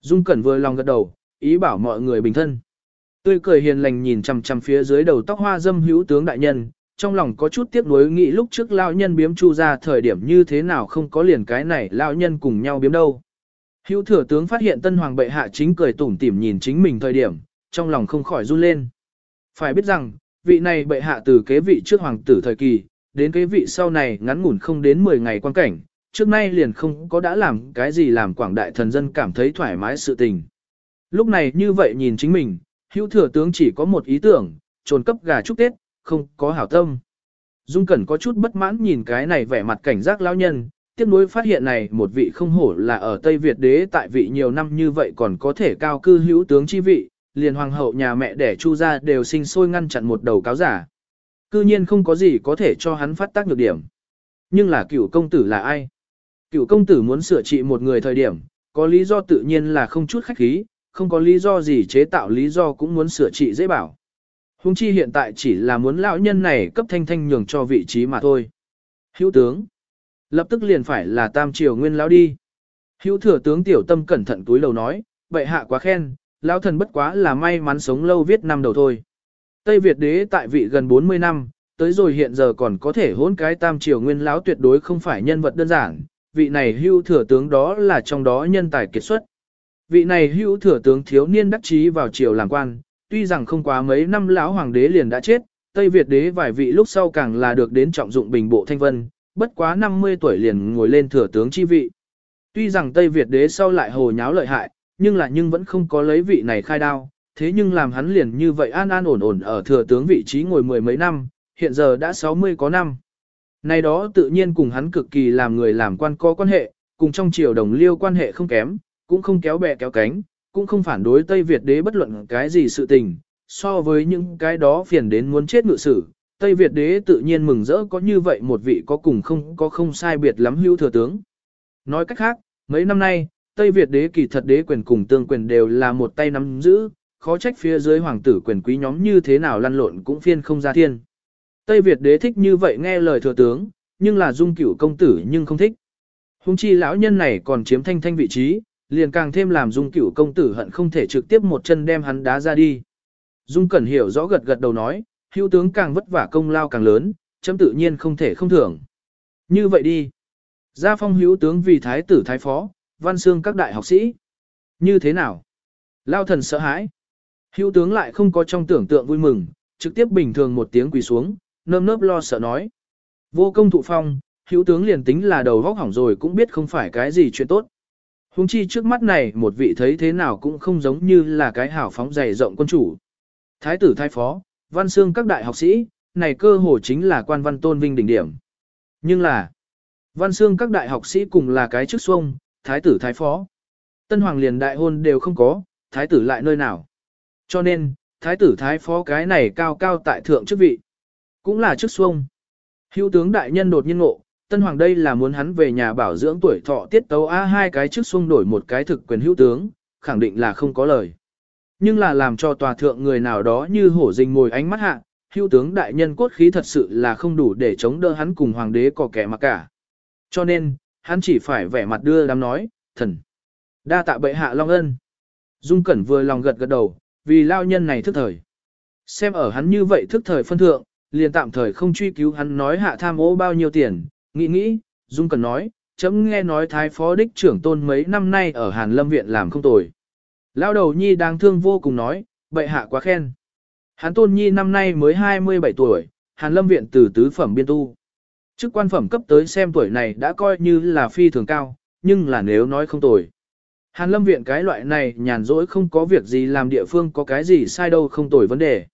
Dung Cẩn vừa lòng gật đầu, ý bảo mọi người bình thân. Tươi cười hiền lành nhìn chằm chằm phía dưới đầu tóc hoa dâm hữu tướng đại nhân, trong lòng có chút tiếc nuối nghĩ lúc trước lão nhân biếm chu ra thời điểm như thế nào không có liền cái này lão nhân cùng nhau biếm đâu. Hữu thừa tướng phát hiện tân hoàng bệ hạ chính cười tủm tỉm nhìn chính mình thời điểm, trong lòng không khỏi run lên. Phải biết rằng, vị này bệ hạ từ kế vị trước hoàng tử thời kỳ, đến kế vị sau này ngắn ngủn không đến 10 ngày quan cảnh, trước nay liền không có đã làm cái gì làm quảng đại thần dân cảm thấy thoải mái sự tình. Lúc này như vậy nhìn chính mình, hữu thừa tướng chỉ có một ý tưởng, trồn cấp gà chúc Tết, không có hảo tâm. Dung Cẩn có chút bất mãn nhìn cái này vẻ mặt cảnh giác lão nhân, tiếc nối phát hiện này một vị không hổ là ở Tây Việt đế tại vị nhiều năm như vậy còn có thể cao cư hữu tướng chi vị, liền hoàng hậu nhà mẹ đẻ chu ra đều sinh sôi ngăn chặn một đầu cáo giả. Cư nhiên không có gì có thể cho hắn phát tác nhược điểm. Nhưng là cựu công tử là ai? Cựu công tử muốn sửa trị một người thời điểm, có lý do tự nhiên là không chút khách khí, không có lý do gì chế tạo lý do cũng muốn sửa trị dễ bảo. Hùng chi hiện tại chỉ là muốn lão nhân này cấp thanh thanh nhường cho vị trí mà thôi. Hữu tướng. Lập tức liền phải là tam triều nguyên lão đi. Hữu thừa tướng tiểu tâm cẩn thận túi lầu nói, bệ hạ quá khen, lão thần bất quá là may mắn sống lâu viết năm đầu thôi. Tây Việt đế tại vị gần 40 năm, tới rồi hiện giờ còn có thể hỗn cái tam triều nguyên lão tuyệt đối không phải nhân vật đơn giản, vị này hưu thừa tướng đó là trong đó nhân tài kiệt xuất. Vị này hữu thừa tướng thiếu niên đắc chí vào triều làm quan, tuy rằng không quá mấy năm lão hoàng đế liền đã chết, Tây Việt đế vài vị lúc sau càng là được đến trọng dụng bình bộ thanh vân, bất quá 50 tuổi liền ngồi lên thừa tướng chi vị. Tuy rằng Tây Việt đế sau lại hồ nháo lợi hại, nhưng là nhưng vẫn không có lấy vị này khai đao, thế nhưng làm hắn liền như vậy an an ổn ổn ở thừa tướng vị trí ngồi mười mấy năm, hiện giờ đã 60 có năm. Này đó tự nhiên cùng hắn cực kỳ làm người làm quan có quan hệ, cùng trong triều đồng liêu quan hệ không kém, cũng không kéo bè kéo cánh, cũng không phản đối Tây Việt đế bất luận cái gì sự tình, so với những cái đó phiền đến muốn chết ngự sử. Tây Việt đế tự nhiên mừng rỡ có như vậy một vị có cùng không có không sai biệt lắm hưu thừa tướng. Nói cách khác, mấy năm nay, Tây Việt đế kỳ thật đế quyền cùng tương quyền đều là một tay nắm giữ, khó trách phía dưới hoàng tử quyền quý nhóm như thế nào lăn lộn cũng phiên không ra thiên. Tây Việt đế thích như vậy nghe lời thừa tướng, nhưng là dung cửu công tử nhưng không thích. Hùng chi lão nhân này còn chiếm thanh thanh vị trí, liền càng thêm làm dung cửu công tử hận không thể trực tiếp một chân đem hắn đá ra đi. Dung Cẩn hiểu rõ gật gật đầu nói, hữu tướng càng vất vả công lao càng lớn, chấm tự nhiên không thể không thưởng. Như vậy đi. Gia phong hữu tướng vì thái tử thái phó, văn xương các đại học sĩ. Như thế nào? Lao thần sợ hãi. Hữu tướng lại không có trong tưởng tượng vui mừng, trực tiếp bình thường một tiếng quỳ xuống, nơm nớp lo sợ nói. Vô công thụ phong, hữu tướng liền tính là đầu vóc hỏng rồi cũng biết không phải cái gì chuyện tốt. Hùng chi trước mắt này một vị thấy thế nào cũng không giống như là cái hảo phóng dày rộng quân chủ. Thái tử thái phó, văn xương các đại học sĩ, này cơ hồ chính là quan văn tôn vinh đỉnh điểm. Nhưng là, văn xương các đại học sĩ cùng là cái chức xuông, thái tử thái phó. Tân hoàng liền đại hôn đều không có, thái tử lại nơi nào. Cho nên, thái tử thái phó cái này cao cao tại thượng chức vị. Cũng là chức xuông. Hữu tướng đại nhân đột nhiên ngộ, tân hoàng đây là muốn hắn về nhà bảo dưỡng tuổi thọ tiết tấu A hai cái chức xung đổi một cái thực quyền hữu tướng, khẳng định là không có lời. Nhưng là làm cho tòa thượng người nào đó như hổ rình ngồi ánh mắt hạ, hữu tướng đại nhân cốt khí thật sự là không đủ để chống đỡ hắn cùng hoàng đế có kẻ mà cả. Cho nên, hắn chỉ phải vẻ mặt đưa đám nói, thần. Đa tạ bệ hạ long ân. Dung Cẩn vừa lòng gật gật đầu, vì lao nhân này thức thời. Xem ở hắn như vậy thức thời phân thượng, liền tạm thời không truy cứu hắn nói hạ tham ô bao nhiêu tiền, nghĩ nghĩ, Dung Cẩn nói, chấm nghe nói thái phó đích trưởng tôn mấy năm nay ở Hàn Lâm Viện làm không tồi. Lao đầu nhi đáng thương vô cùng nói, bệ hạ quá khen. hán tôn nhi năm nay mới 27 tuổi, Hàn Lâm Viện từ tứ phẩm biên tu. Chức quan phẩm cấp tới xem tuổi này đã coi như là phi thường cao, nhưng là nếu nói không tồi. Hàn lâm viện cái loại này nhàn rỗi không có việc gì làm địa phương có cái gì sai đâu không tồi vấn đề.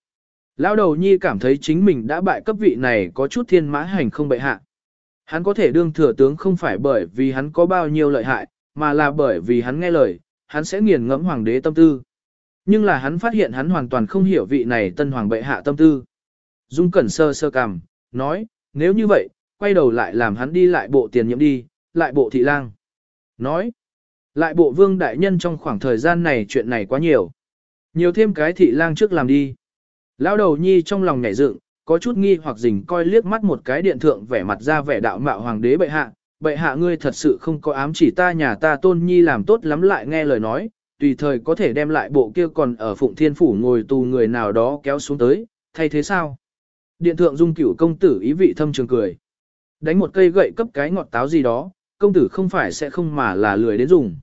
Lão đầu nhi cảm thấy chính mình đã bại cấp vị này có chút thiên mã hành không bệ hạ. Hắn có thể đương thừa tướng không phải bởi vì hắn có bao nhiêu lợi hại, mà là bởi vì hắn nghe lời, hắn sẽ nghiền ngẫm hoàng đế tâm tư. Nhưng là hắn phát hiện hắn hoàn toàn không hiểu vị này tân hoàng bệ hạ tâm tư. Dung Cẩn sơ sơ cằm, nói, nếu như vậy, quay đầu lại làm hắn đi lại bộ tiền nhiệm đi, lại bộ thị lang. Nói, lại bộ vương đại nhân trong khoảng thời gian này chuyện này quá nhiều. Nhiều thêm cái thị lang trước làm đi. Lão đầu nhi trong lòng nhảy dựng, có chút nghi hoặc dình coi liếc mắt một cái điện thượng vẻ mặt ra vẻ đạo mạo hoàng đế bệ hạ. Bệ hạ ngươi thật sự không có ám chỉ ta nhà ta tôn nhi làm tốt lắm lại nghe lời nói, tùy thời có thể đem lại bộ kia còn ở phụng thiên phủ ngồi tù người nào đó kéo xuống tới, thay thế sao? Điện thượng dung cửu công tử ý vị thâm trường cười. Đánh một cây gậy cấp cái ngọt táo gì đó, công tử không phải sẽ không mà là lười đến dùng.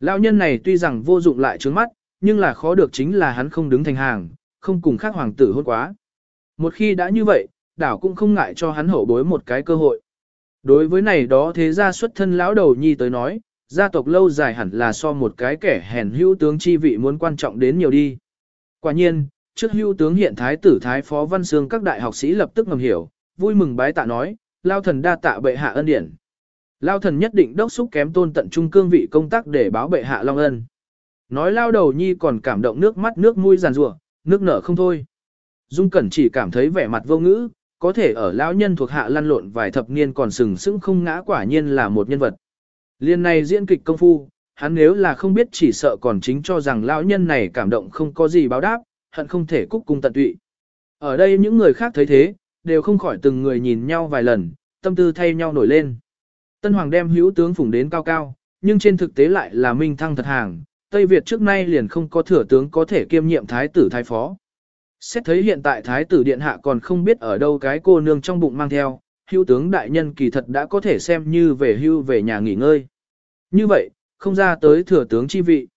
Lão nhân này tuy rằng vô dụng lại trướng mắt, nhưng là khó được chính là hắn không đứng thành hàng, không cùng khác hoàng tử hôn quá. Một khi đã như vậy, đảo cũng không ngại cho hắn hậu bối một cái cơ hội. Đối với này đó thế gia xuất thân lão đầu nhi tới nói, gia tộc lâu dài hẳn là so một cái kẻ hèn hữu tướng chi vị muốn quan trọng đến nhiều đi. Quả nhiên, trước hữu tướng hiện thái tử thái phó văn xương các đại học sĩ lập tức ngầm hiểu, vui mừng bái tạ nói, lao thần đa tạ bệ hạ ân điển. Lao thần nhất định đốc xúc kém tôn tận trung cương vị công tác để báo bệ hạ long ân. Nói lao đầu nhi còn cảm động nước mắt nước mũi giàn rủa, nước nở không thôi. Dung Cẩn chỉ cảm thấy vẻ mặt vô ngữ, có thể ở lão nhân thuộc hạ lăn lộn vài thập niên còn sừng sững không ngã quả nhiên là một nhân vật. Liên này diễn kịch công phu, hắn nếu là không biết chỉ sợ còn chính cho rằng lão nhân này cảm động không có gì báo đáp, hận không thể cúc cung tận tụy. Ở đây những người khác thấy thế, đều không khỏi từng người nhìn nhau vài lần, tâm tư thay nhau nổi lên. Tân Hoàng đem hữu tướng phủng đến cao cao, nhưng trên thực tế lại là minh thăng thật hàng, Tây Việt trước nay liền không có thừa tướng có thể kiêm nhiệm thái tử thái phó. Xét thấy hiện tại thái tử điện hạ còn không biết ở đâu cái cô nương trong bụng mang theo, hưu tướng đại nhân kỳ thật đã có thể xem như về hưu về nhà nghỉ ngơi. Như vậy, không ra tới thừa tướng chi vị.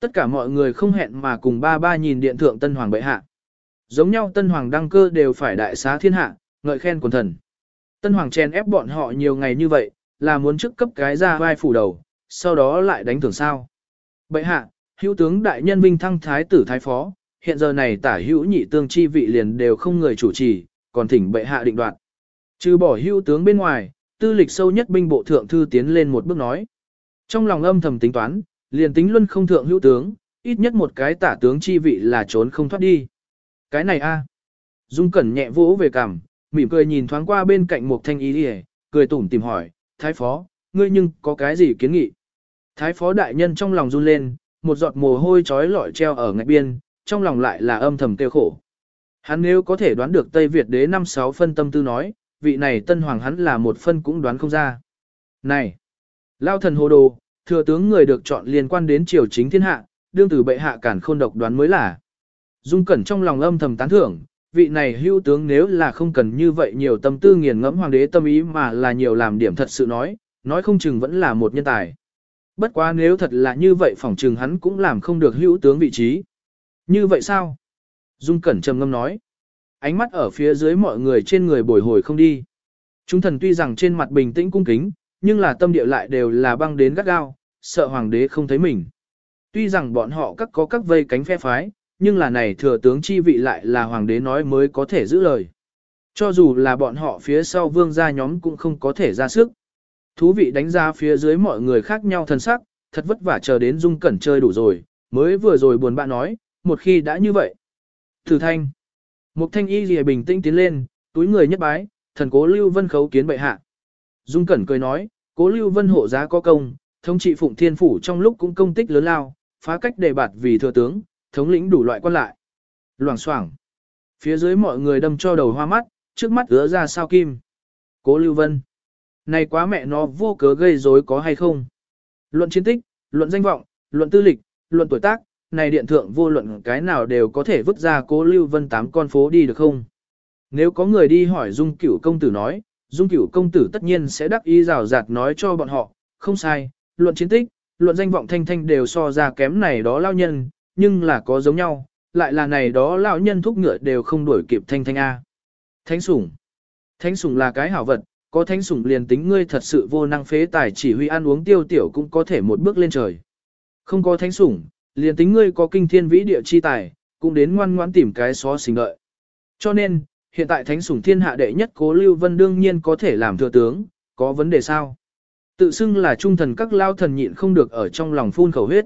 Tất cả mọi người không hẹn mà cùng ba ba nhìn điện thượng tân hoàng bệ hạ. Giống nhau tân hoàng đăng cơ đều phải đại xá thiên hạ, ngợi khen quần thần. Tân hoàng chen ép bọn họ nhiều ngày như vậy, là muốn trước cấp cái ra vai phủ đầu, sau đó lại đánh thưởng sao. Bệ hạ, hữu tướng đại nhân vinh thăng thái tử thái phó, hiện giờ này tả hữu nhị tương chi vị liền đều không người chủ trì, còn thỉnh bệ hạ định đoạt. Trừ bỏ hữu tướng bên ngoài, tư lịch sâu nhất binh bộ thượng thư tiến lên một bước nói. Trong lòng âm thầm tính toán, liền tính luân không thượng hữu tướng, ít nhất một cái tả tướng chi vị là trốn không thoát đi. Cái này a Dung Cẩn nhẹ vỗ về cằm, mỉm cười nhìn thoáng qua bên cạnh một thanh ý đi cười tủm tìm hỏi, thái phó, ngươi nhưng có cái gì kiến nghị? Thái phó đại nhân trong lòng run lên, một giọt mồ hôi trói lọi treo ở ngạch biên, trong lòng lại là âm thầm tiêu khổ. Hắn nếu có thể đoán được Tây Việt đế năm sáu phân tâm tư nói, vị này tân hoàng hắn là một phân cũng đoán không ra. Này! Lao thần hồ đồ, thừa tướng người được chọn liên quan đến triều chính thiên hạ, đương từ bệ hạ cản khôn độc đoán mới là. Dung Cẩn trong lòng âm thầm tán thưởng, vị này hưu tướng nếu là không cần như vậy nhiều tâm tư nghiền ngẫm hoàng đế tâm ý mà là nhiều làm điểm thật sự nói, nói không chừng vẫn là một nhân tài. Bất quá nếu thật là như vậy phỏng chừng hắn cũng làm không được hữu tướng vị trí. Như vậy sao? Dung Cẩn trầm ngâm nói. Ánh mắt ở phía dưới mọi người trên người bồi hồi không đi. Chúng thần tuy rằng trên mặt bình tĩnh cung kính, nhưng là tâm địa lại đều là băng đến gắt gao, sợ hoàng đế không thấy mình. Tuy rằng bọn họ các có các vây cánh phe phái, nhưng là này thừa tướng chi vị lại là hoàng đế nói mới có thể giữ lời. Cho dù là bọn họ phía sau vương gia nhóm cũng không có thể ra sức. Thú vị đánh ra phía dưới mọi người khác nhau thân sắc, thật vất vả chờ đến dung cẩn chơi đủ rồi, mới vừa rồi buồn bã nói, một khi đã như vậy. Thử thanh. Mục thanh y lìa bình tĩnh tiến lên, túi người nhất bái, thần cố lưu vân khấu kiến bệ hạ. Dung cẩn cười nói, cố lưu vân hộ giá có công, thống trị phụng thiên phủ trong lúc cũng công tích lớn lao, phá cách đề bạt vì thừa tướng, thống lĩnh đủ loại quan lại. Loảng xoảng. Phía dưới mọi người đâm cho đầu hoa mắt, trước mắt ứa ra sao kim. Cố lưu vân. Này quá mẹ nó vô cớ gây rối có hay không? Luận chiến tích, luận danh vọng, luận tư lịch, luận tuổi tác, này điện thượng vô luận cái nào đều có thể vứt ra cố lưu vân tám con phố đi được không? Nếu có người đi hỏi Dung Cửu công tử nói, Dung Cửu công tử tất nhiên sẽ đắc ý rào rạt nói cho bọn họ, không sai, luận chiến tích, luận danh vọng thanh thanh đều so ra kém này đó lao nhân, nhưng là có giống nhau, lại là này đó lao nhân thúc ngựa đều không đuổi kịp thanh thanh A. Thánh sủng. Thánh sủng là cái hảo vật, có thánh sủng liền tính ngươi thật sự vô năng phế tài chỉ huy ăn uống tiêu tiểu cũng có thể một bước lên trời. Không có thánh sủng, liền tính ngươi có kinh thiên vĩ địa chi tài, cũng đến ngoan ngoãn tìm cái xó xình đợi. Cho nên, hiện tại thánh sủng thiên hạ đệ nhất cố Lưu Vân đương nhiên có thể làm thừa tướng, có vấn đề sao? Tự xưng là trung thần các lao thần nhịn không được ở trong lòng phun khẩu huyết.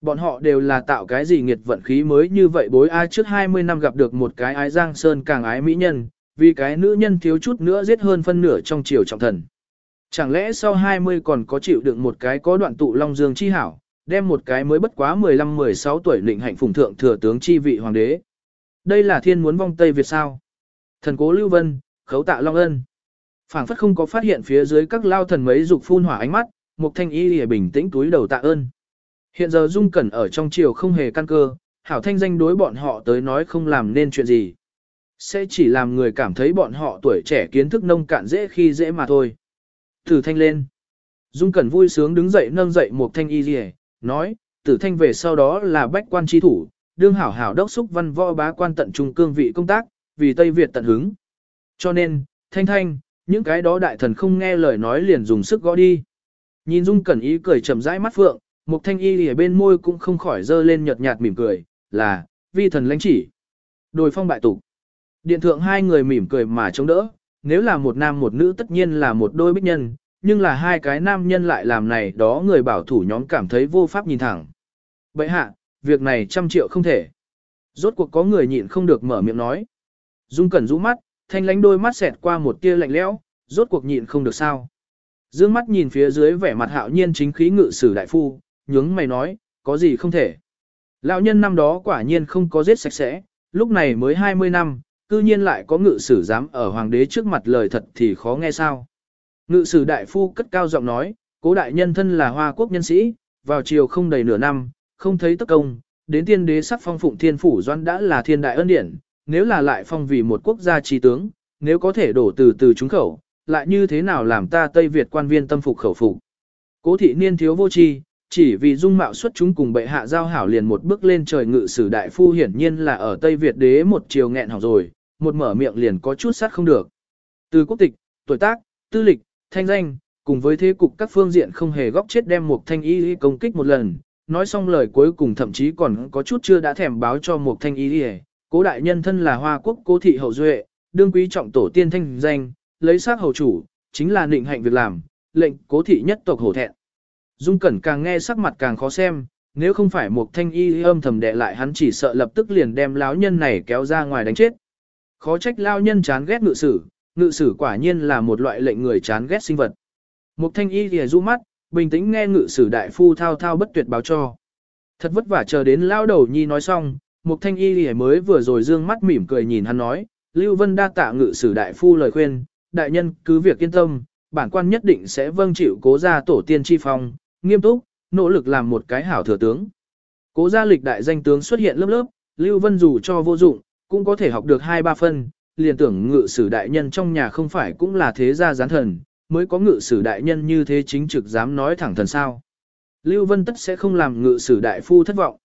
Bọn họ đều là tạo cái gì nghiệt vận khí mới như vậy bối ai trước 20 năm gặp được một cái ái giang sơn càng ái mỹ nhân, vì cái nữ nhân thiếu chút nữa giết hơn phân nửa trong triều trọng thần. Chẳng lẽ sau 20 còn có chịu đựng một cái có đoạn tụ long dương chi hảo, đem một cái mới bất quá 15-16 tuổi lịnh hạnh phùng thượng thừa tướng chi vị hoàng đế. Đây là thiên muốn vong Tây Việt sao? Thần cố Lưu Vân, khấu tạ Long Ân. phảng phất không có phát hiện phía dưới các lao thần mấy dục phun hỏa ánh mắt, một thanh y lìa bình tĩnh túi đầu tạ ơn. Hiện giờ Dung Cẩn ở trong triều không hề căn cơ, hảo thanh danh đối bọn họ tới nói không làm nên chuyện gì. Sẽ chỉ làm người cảm thấy bọn họ tuổi trẻ kiến thức nông cạn dễ khi dễ mà thôi. Thử thanh lên. Dung Cẩn vui sướng đứng dậy nâng dậy một thanh y lìa, nói, tử thanh về sau đó là bách quan tri thủ, đương hảo hảo đốc xúc văn võ bá quan tận trung cương vị công tác, vì Tây Việt tận hứng. Cho nên, thanh thanh, những cái đó đại thần không nghe lời nói liền dùng sức gõ đi. Nhìn Dung Cẩn ý cười chậm rãi mắt phượng, một thanh y ở bên môi cũng không khỏi dơ lên nhợt nhạt mỉm cười, là, vi thần lãnh chỉ. Đồi phong bại tục. Điện thượng hai người mỉm cười mà chống đỡ, nếu là một nam một nữ tất nhiên là một đôi bích nhân, nhưng là hai cái nam nhân lại làm này đó người bảo thủ nhóm cảm thấy vô pháp nhìn thẳng. Bậy hạ, việc này trăm triệu không thể. Rốt cuộc có người nhịn không được mở miệng nói. Dung Cẩn rũ mắt, thanh lánh đôi mắt xẹt qua một tia lạnh lẽo, rốt cuộc nhịn không được sao. Dương mắt nhìn phía dưới vẻ mặt hạo nhiên chính khí ngự sử đại phu, nhướng mày nói, có gì không thể. Lão nhân năm đó quả nhiên không có giết sạch sẽ, lúc này mới 20 năm, cư nhiên lại có ngự sử dám ở hoàng đế trước mặt lời thật thì khó nghe sao. Ngự sử đại phu cất cao giọng nói, cố đại nhân thân là hoa quốc nhân sĩ, vào chiều không đầy nửa năm, không thấy tất công, đến tiên đế sắc phong phụng thiên phủ doan đã là thiên đại ân điển, nếu là lại phong vì một quốc gia trí tướng, nếu có thể đổ từ từ trúng khẩu, lại như thế nào làm ta Tây Việt quan viên tâm phục khẩu phục. Cố thị niên thiếu vô tri, chỉ vì dung mạo xuất chúng cùng bệ hạ giao hảo liền một bước lên trời ngự sử đại phu hiển nhiên là ở Tây Việt đế một chiều nghẹn hỏng rồi, một mở miệng liền có chút sát không được. Từ quốc tịch, tuổi tác, tư lịch, thanh danh, cùng với thế cục các phương diện không hề góc chết đem một thanh y công kích một lần, nói xong lời cuối cùng thậm chí còn có chút chưa đã thèm báo cho một thanh y cố đại nhân thân là hoa quốc cố thị hậu duệ, đương quý trọng tổ tiên thanh danh, lấy xác hầu chủ, chính là định hạnh việc làm, lệnh cố thị nhất tộc hổ thẹn. Dung Cẩn càng nghe sắc mặt càng khó xem, nếu không phải một thanh y âm thầm đệ lại hắn chỉ sợ lập tức liền đem lão nhân này kéo ra ngoài đánh chết. Khó trách lão nhân chán ghét ngự sử, ngự sử quả nhiên là một loại lệnh người chán ghét sinh vật. Một thanh y thì du mắt, bình tĩnh nghe ngự sử đại phu thao thao bất tuyệt báo cho. Thật vất vả chờ đến lão đầu nhi nói xong, một thanh y thì mới vừa rồi dương mắt mỉm cười nhìn hắn nói, Lưu Vân đa tạ ngự sử đại phu lời khuyên, đại nhân cứ việc yên tâm, bản quan nhất định sẽ vâng chịu cố gia tổ tiên chi phong, nghiêm túc, nỗ lực làm một cái hảo thừa tướng. Cố gia lịch đại danh tướng xuất hiện lớp lớp, Lưu Vân dù cho vô dụng, cũng có thể học được hai ba phân, liền tưởng ngự sử đại nhân trong nhà không phải cũng là thế gia gián thần, mới có ngự sử đại nhân như thế chính trực dám nói thẳng thần sao. Lưu Vân tất sẽ không làm ngự sử đại phu thất vọng.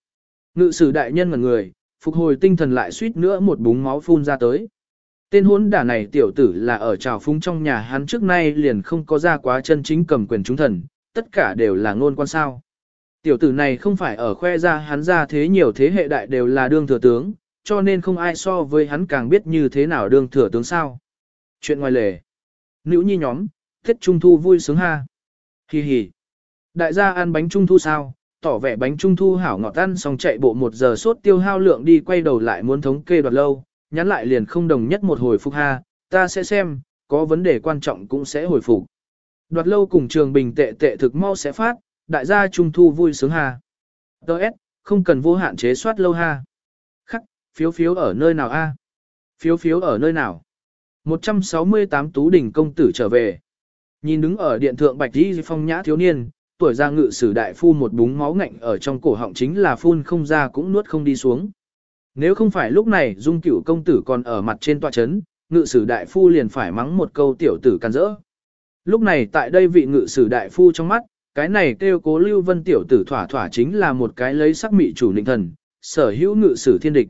Ngự sử đại nhân ngẩn người, phục hồi tinh thần lại suýt nữa một búng máu phun ra tới. Tên hốn đả này tiểu tử là ở trào phúng trong nhà hắn trước nay liền không có ra quá chân chính cầm quyền chúng thần, tất cả đều là ngôn quan sao. Tiểu tử này không phải ở khoe ra hắn ra thế nhiều thế hệ đại đều là đương thừa tướng, cho nên không ai so với hắn càng biết như thế nào đương thừa tướng sao. Chuyện ngoài lề. Nữ nhi nhóm, Tết Trung Thu vui sướng ha. Hi hi. Đại gia ăn bánh Trung Thu sao? Tỏ vẻ bánh Trung Thu hảo ngọt ăn xong chạy bộ một giờ sốt tiêu hao lượng đi quay đầu lại muốn thống kê đoạt lâu, nhắn lại liền không đồng nhất một hồi phục ha, ta sẽ xem, có vấn đề quan trọng cũng sẽ hồi phục. Đoạt lâu cùng trường bình tệ tệ thực mau sẽ phát, đại gia Trung Thu vui sướng ha. Đợt, không cần vô hạn chế soát lâu ha. Phiếu phiếu ở nơi nào a? Phiếu phiếu ở nơi nào? 168 tú đỉnh công tử trở về. Nhìn đứng ở điện thượng bạch đi phong nhã thiếu niên, tuổi ra ngự sử đại phu một búng máu ngạnh ở trong cổ họng chính là phun không ra cũng nuốt không đi xuống. Nếu không phải lúc này dung cửu công tử còn ở mặt trên tòa chấn, ngự sử đại phu liền phải mắng một câu tiểu tử can rỡ. Lúc này tại đây vị ngự sử đại phu trong mắt, cái này kêu cố lưu vân tiểu tử thỏa thỏa chính là một cái lấy sắc mị chủ nịnh thần, sở hữu ngự sử thiên địch.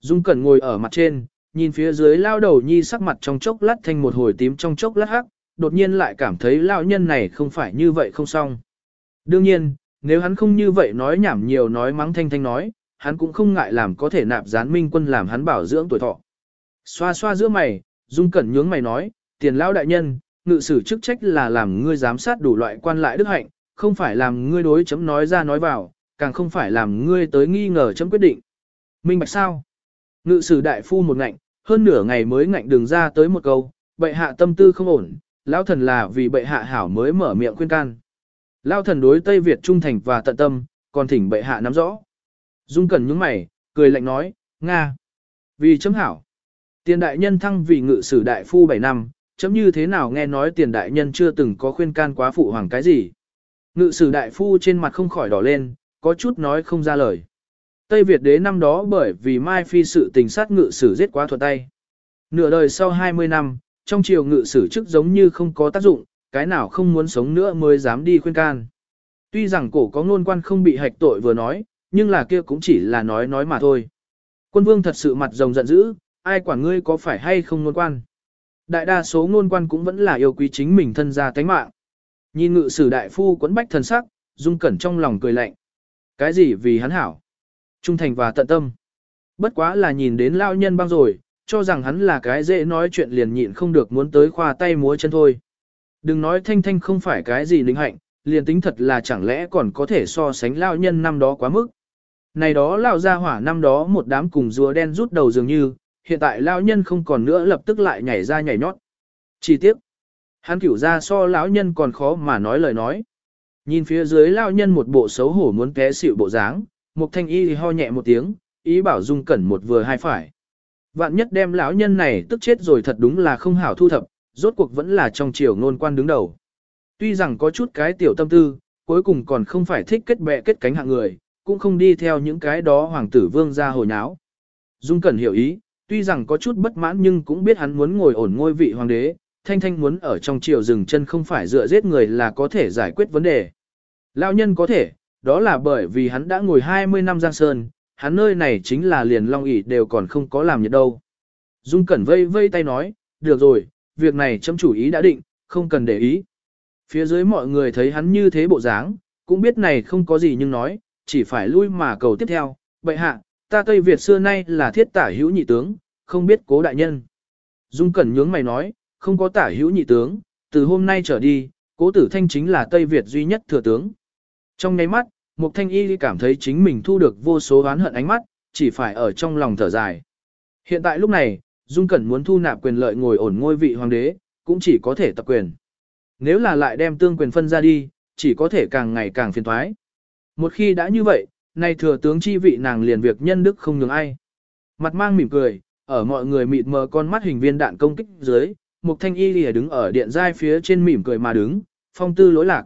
Dung Cẩn ngồi ở mặt trên, nhìn phía dưới lao đầu nhi sắc mặt trong chốc lát thành một hồi tím trong chốc lát hắc, đột nhiên lại cảm thấy lao nhân này không phải như vậy không xong. Đương nhiên, nếu hắn không như vậy nói nhảm nhiều nói mắng thanh thanh nói, hắn cũng không ngại làm có thể nạp gián minh quân làm hắn bảo dưỡng tuổi thọ. Xoa xoa giữa mày, Dung Cẩn nhướng mày nói, tiền lao đại nhân, ngự sử chức trách là làm ngươi giám sát đủ loại quan lại đức hạnh, không phải làm ngươi đối chấm nói ra nói vào, càng không phải làm ngươi tới nghi ngờ chấm quyết định. Minh bạch sao? Ngự sử đại phu một ngạnh, hơn nửa ngày mới ngạnh đường ra tới một câu, bệ hạ tâm tư không ổn, lão thần là vì bệ hạ hảo mới mở miệng khuyên can. Lão thần đối Tây Việt trung thành và tận tâm, còn thỉnh bệ hạ nắm rõ. Dung Cẩn nhướng mày, cười lạnh nói, Nga. Vì chấm hảo. Tiền đại nhân thăng vì ngự sử đại phu 7 năm, chấm như thế nào nghe nói tiền đại nhân chưa từng có khuyên can quá phụ hoàng cái gì. Ngự sử đại phu trên mặt không khỏi đỏ lên, có chút nói không ra lời. Tây Việt đế năm đó bởi vì Mai Phi sự tình sát ngự sử giết quá thuận tay. Nửa đời sau 20 năm, trong triều ngự sử chức giống như không có tác dụng, cái nào không muốn sống nữa mới dám đi khuyên can. Tuy rằng cổ có ngôn quan không bị hạch tội vừa nói, nhưng là kia cũng chỉ là nói nói mà thôi. Quân vương thật sự mặt rồng giận dữ, ai quản ngươi có phải hay không ngôn quan. Đại đa số ngôn quan cũng vẫn là yêu quý chính mình thân gia tánh mạng. Nhìn ngự sử đại phu quấn bách thần sắc, dung cẩn trong lòng cười lạnh. Cái gì vì hắn hảo? Trung thành và tận tâm. Bất quá là nhìn đến lao nhân băng rồi, cho rằng hắn là cái dễ nói chuyện liền nhịn không được muốn tới khoa tay múa chân thôi. Đừng nói thanh thanh không phải cái gì linh hạnh, liền tính thật là chẳng lẽ còn có thể so sánh lao nhân năm đó quá mức. Này đó lao ra hỏa năm đó một đám cùng rùa đen rút đầu dường như, hiện tại lao nhân không còn nữa lập tức lại nhảy ra nhảy nhót. Chỉ tiếc, hắn cửu ra so lão nhân còn khó mà nói lời nói. Nhìn phía dưới lao nhân một bộ xấu hổ muốn té xịu bộ dáng, một thanh y thì ho nhẹ một tiếng, ý bảo dung cẩn một vừa hai phải. Vạn nhất đem lão nhân này tức chết rồi thật đúng là không hảo thu thập, rốt cuộc vẫn là trong triều ngôn quan đứng đầu. Tuy rằng có chút cái tiểu tâm tư, cuối cùng còn không phải thích kết bè kết cánh hạng người, cũng không đi theo những cái đó hoàng tử vương ra hồi nháo. Dung Cẩn hiểu ý, tuy rằng có chút bất mãn nhưng cũng biết hắn muốn ngồi ổn ngôi vị hoàng đế, thanh thanh muốn ở trong triều rừng chân không phải dựa giết người là có thể giải quyết vấn đề. Lão nhân có thể, đó là bởi vì hắn đã ngồi 20 năm giang sơn, hắn nơi này chính là liền long ỷ đều còn không có làm nhiệt đâu. Dung Cẩn vây vây tay nói, được rồi, việc này chấm chủ ý đã định, không cần để ý. Phía dưới mọi người thấy hắn như thế bộ dáng, cũng biết này không có gì nhưng nói, chỉ phải lui mà cầu tiếp theo. Bệ hạ, ta Tây Việt xưa nay là thiết tả hữu nhị tướng, không biết cố đại nhân. Dung Cẩn nhướng mày nói, không có tả hữu nhị tướng, từ hôm nay trở đi, cố tử thanh chính là Tây Việt duy nhất thừa tướng. Trong ngay mắt, Mục Thanh Y cảm thấy chính mình thu được vô số oán hận ánh mắt, chỉ phải ở trong lòng thở dài. Hiện tại lúc này, Dung Cẩn muốn thu nạp quyền lợi ngồi ổn ngôi vị hoàng đế, cũng chỉ có thể tập quyền. Nếu là lại đem tương quyền phân ra đi, chỉ có thể càng ngày càng phiền toái. Một khi đã như vậy, nay thừa tướng chi vị nàng liền việc nhân đức không nhường ai. Mặt mang mỉm cười, ở mọi người mịt mờ con mắt hình viên đạn công kích dưới, Mục Thanh Y lìa đứng ở điện giai phía trên mỉm cười mà đứng, phong tư lỗi lạc.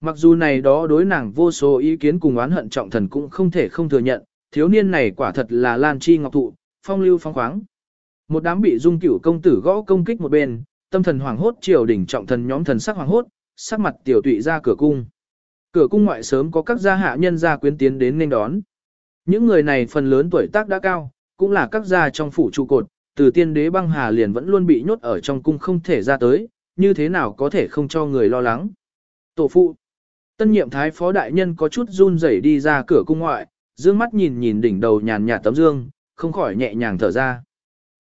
Mặc dù này đó đối nàng vô số ý kiến cùng oán hận trọng thần cũng không thể không thừa nhận, thiếu niên này quả thật là lan chi ngọc thụ, phong lưu phong khoáng. Một đám bị dung cửu công tử gõ công kích một bên, tâm thần hoàng hốt triều đỉnh trọng thần nhóm thần sắc hoàng hốt, sắc mặt tiểu tụy ra cửa cung. Cửa cung ngoại sớm có các gia hạ nhân gia quyến tiến đến nên đón. Những người này phần lớn tuổi tác đã cao, cũng là các gia trong phủ trụ cột, từ tiên đế băng hà liền vẫn luôn bị nhốt ở trong cung không thể ra tới, như thế nào có thể không cho người lo lắng. Tổ phụ, tân nhiệm thái phó đại nhân có chút run rẩy đi ra cửa cung ngoại, dương mắt nhìn nhìn đỉnh đầu nhàn nhạt tấm dương, không khỏi nhẹ nhàng thở ra.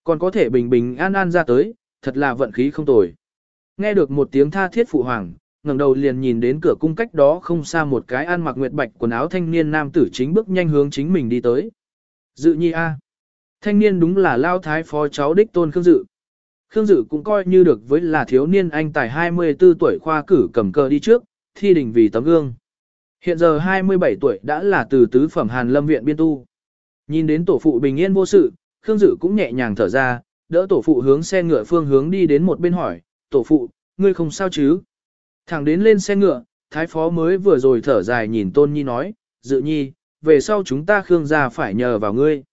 Còn có thể bình bình an an ra tới, thật là vận khí không tồi. Nghe được một tiếng tha thiết phụ hoàng, ngẩng đầu liền nhìn đến cửa cung cách đó không xa một cái ăn mặc nguyệt bạch quần áo thanh niên nam tử chính bước nhanh hướng chính mình đi tới. Dự nhi A. Thanh niên đúng là lao thái phó cháu đích tôn Khương Dự. Khương Dự cũng coi như được với là thiếu niên anh tài 24 tuổi khoa cử cầm cờ đi trước, thi đình vì tấm gương. Hiện giờ 27 tuổi đã là từ tứ phẩm Hàn Lâm viện biên tu. Nhìn đến tổ phụ bình yên vô sự, Khương Dự cũng nhẹ nhàng thở ra, đỡ tổ phụ hướng xe ngựa phương hướng đi đến một bên hỏi, tổ phụ, ngươi không sao chứ? Thẳng đến lên xe ngựa, thái phó mới vừa rồi thở dài nhìn tôn nhi nói, dự nhi, về sau chúng ta Khương gia phải nhờ vào ngươi.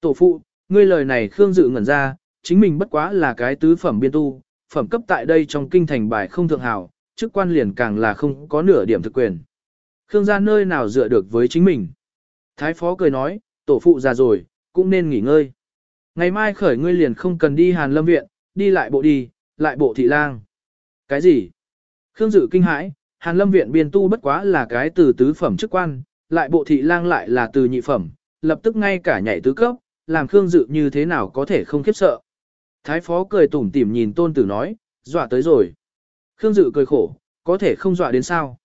Tổ phụ, ngươi lời này Khương dự ngẩn ra, chính mình bất quá là cái tứ phẩm biên tu, phẩm cấp tại đây trong kinh thành bài không thượng hảo, chức quan liền càng là không có nửa điểm thực quyền. Khương gia nơi nào dựa được với chính mình. Thái phó cười nói, tổ phụ già rồi, cũng nên nghỉ ngơi. Ngày mai khởi ngươi liền không cần đi Hàn Lâm Viện, đi lại bộ đi, lại bộ thị lang. Cái gì? Khương Dự kinh hãi, Hàn Lâm Viện biên tu bất quá là cái từ tứ phẩm chức quan, lại bộ thị lang lại là từ nhị phẩm, lập tức ngay cả nhảy tứ cấp, làm Khương Dự như thế nào có thể không khiếp sợ. Thái phó cười tủm tỉm nhìn tôn tử nói, dọa tới rồi. Khương Dự cười khổ, có thể không dọa đến sao.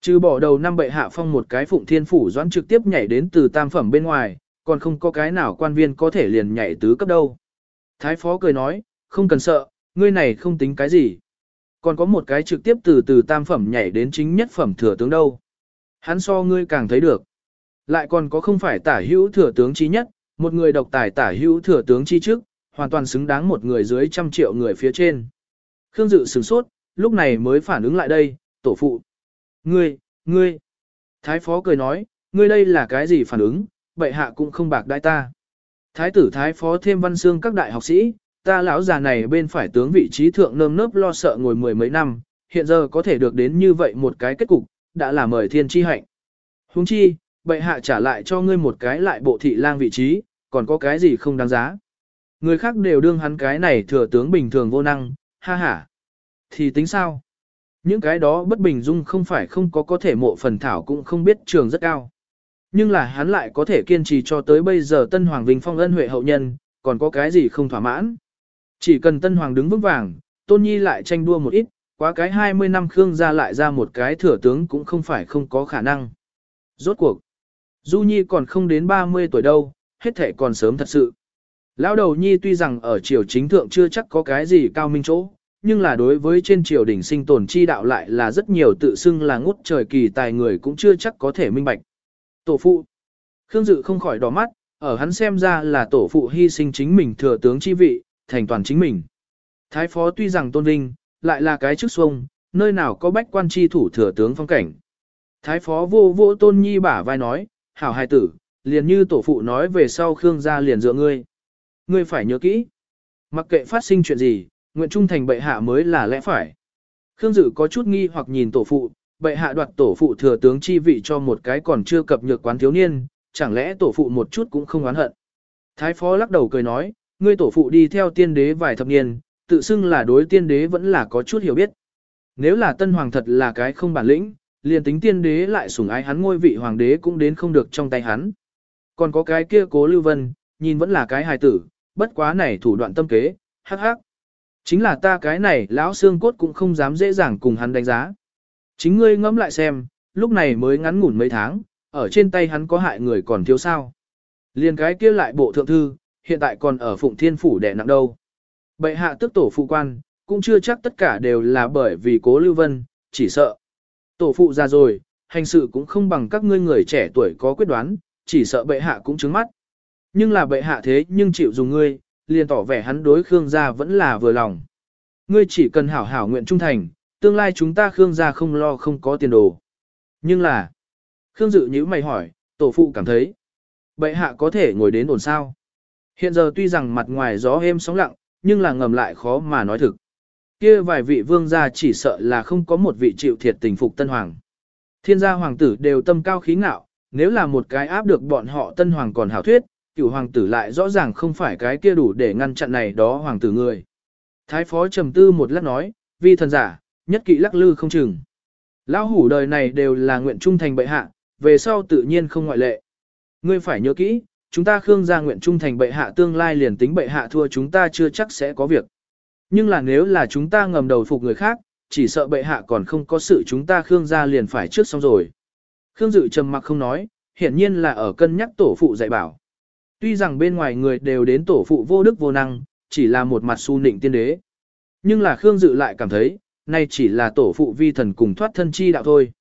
Trừ bỏ đầu năm bệ hạ phong một cái phụng thiên phủ doãn trực tiếp nhảy đến từ tam phẩm bên ngoài, còn không có cái nào quan viên có thể liền nhảy tứ cấp đâu. Thái phó cười nói, không cần sợ, ngươi này không tính cái gì. Còn có một cái trực tiếp từ từ tam phẩm nhảy đến chính nhất phẩm thừa tướng đâu. Hắn so ngươi càng thấy được. Lại còn có không phải tả hữu thừa tướng chi nhất, một người độc tài tả hữu thừa tướng chi trước, hoàn toàn xứng đáng một người dưới trăm triệu người phía trên. Khương Dự sửng sốt, lúc này mới phản ứng lại đây, tổ phụ. Ngươi, ngươi. Thái phó cười nói, ngươi đây là cái gì phản ứng, bệ hạ cũng không bạc đai ta. Thái tử thái phó thêm văn xương các đại học sĩ, ta lão già này bên phải tướng vị trí thượng nơm nớp lo sợ ngồi mười mấy năm, hiện giờ có thể được đến như vậy một cái kết cục, đã là mời thiên chi hạnh. Huống chi, bệ hạ trả lại cho ngươi một cái lại bộ thị lang vị trí, còn có cái gì không đáng giá. Người khác đều đương hắn cái này thừa tướng bình thường vô năng, ha ha. Thì tính sao? Những cái đó bất bình dung không phải không có có thể mộ phần thảo cũng không biết trường rất cao. Nhưng là hắn lại có thể kiên trì cho tới bây giờ Tân Hoàng Vinh Phong ân huệ hậu nhân, còn có cái gì không thỏa mãn. Chỉ cần Tân Hoàng đứng vững vàng, Tôn Nhi lại tranh đua một ít, quá cái 20 năm Khương ra lại ra một cái thừa tướng cũng không phải không có khả năng. Rốt cuộc, Du Nhi còn không đến 30 tuổi đâu, hết thể còn sớm thật sự. Lão đầu Nhi tuy rằng ở triều chính thượng chưa chắc có cái gì cao minh chỗ, nhưng là đối với trên triều đỉnh sinh tồn chi đạo lại là rất nhiều tự xưng là ngút trời kỳ tài người cũng chưa chắc có thể minh bạch. Tổ phụ. Khương Dự không khỏi đỏ mắt, ở hắn xem ra là tổ phụ hy sinh chính mình thừa tướng chi vị, thành toàn chính mình. Thái phó tuy rằng tôn vinh, lại là cái chức xuông, nơi nào có bách quan chi thủ thừa tướng phong cảnh. Thái phó vô vô tôn nhi bả vai nói, hảo hài tử, liền như tổ phụ nói về sau Khương gia liền dựa ngươi. Ngươi phải nhớ kỹ. Mặc kệ phát sinh chuyện gì, nguyện trung thành bệ hạ mới là lẽ phải. Khương Dự có chút nghi hoặc nhìn tổ phụ, bệ hạ đoạt tổ phụ thừa tướng chi vị cho một cái còn chưa cập nhược quán thiếu niên, chẳng lẽ tổ phụ một chút cũng không oán hận. Thái phó lắc đầu cười nói, ngươi tổ phụ đi theo tiên đế vài thập niên, tự xưng là đối tiên đế vẫn là có chút hiểu biết. Nếu là tân hoàng thật là cái không bản lĩnh, liền tính tiên đế lại sủng ái hắn ngôi vị hoàng đế cũng đến không được trong tay hắn. Còn có cái kia cố lưu vân, nhìn vẫn là cái hài tử, bất quá này thủ đoạn tâm kế, hắc hắc. Chính là ta cái này lão xương cốt cũng không dám dễ dàng cùng hắn đánh giá. Chính ngươi ngẫm lại xem, lúc này mới ngắn ngủn mấy tháng, ở trên tay hắn có hại người còn thiếu sao. Liền cái kia lại bộ thượng thư, hiện tại còn ở Phụng Thiên Phủ đẻ nặng đâu. Bệ hạ tức tổ phụ quan, cũng chưa chắc tất cả đều là bởi vì cố Lưu Vân, chỉ sợ. Tổ phụ ra rồi, hành sự cũng không bằng các ngươi người trẻ tuổi có quyết đoán, chỉ sợ bệ hạ cũng trứng mắt. Nhưng là bệ hạ thế nhưng chịu dùng ngươi, liền tỏ vẻ hắn đối Khương gia vẫn là vừa lòng. Ngươi chỉ cần hảo hảo nguyện trung thành, tương lai chúng ta Khương gia không lo không có tiền đồ. Nhưng là, Khương Dự nhữ mày hỏi, tổ phụ cảm thấy, bệ hạ có thể ngồi đến ổn sao. Hiện giờ tuy rằng mặt ngoài gió êm sóng lặng, nhưng là ngầm lại khó mà nói thực. Kia vài vị vương gia chỉ sợ là không có một vị chịu thiệt tình phục tân hoàng. Thiên gia hoàng tử đều tâm cao khí ngạo, nếu là một cái áp được bọn họ tân hoàng còn hảo thuyết, cửu hoàng tử lại rõ ràng không phải cái kia đủ để ngăn chặn này đó hoàng tử người. Thái phó trầm tư một lát nói, vi thần giả, nhất kỵ lắc lư không chừng. Lão hủ đời này đều là nguyện trung thành bệ hạ, về sau tự nhiên không ngoại lệ. Ngươi phải nhớ kỹ, chúng ta Khương gia nguyện trung thành bệ hạ tương lai liền tính bệ hạ thua chúng ta chưa chắc sẽ có việc. Nhưng là nếu là chúng ta ngầm đầu phục người khác, chỉ sợ bệ hạ còn không có sự chúng ta Khương gia liền phải trước xong rồi. Khương Dự trầm mặc không nói, hiển nhiên là ở cân nhắc tổ phụ dạy bảo. Tuy rằng bên ngoài người đều đến tổ phụ vô đức vô năng, chỉ là một mặt su nịnh tiên đế. Nhưng là Khương Dự lại cảm thấy, nay chỉ là tổ phụ vi thần cùng thoát thân chi đạo thôi.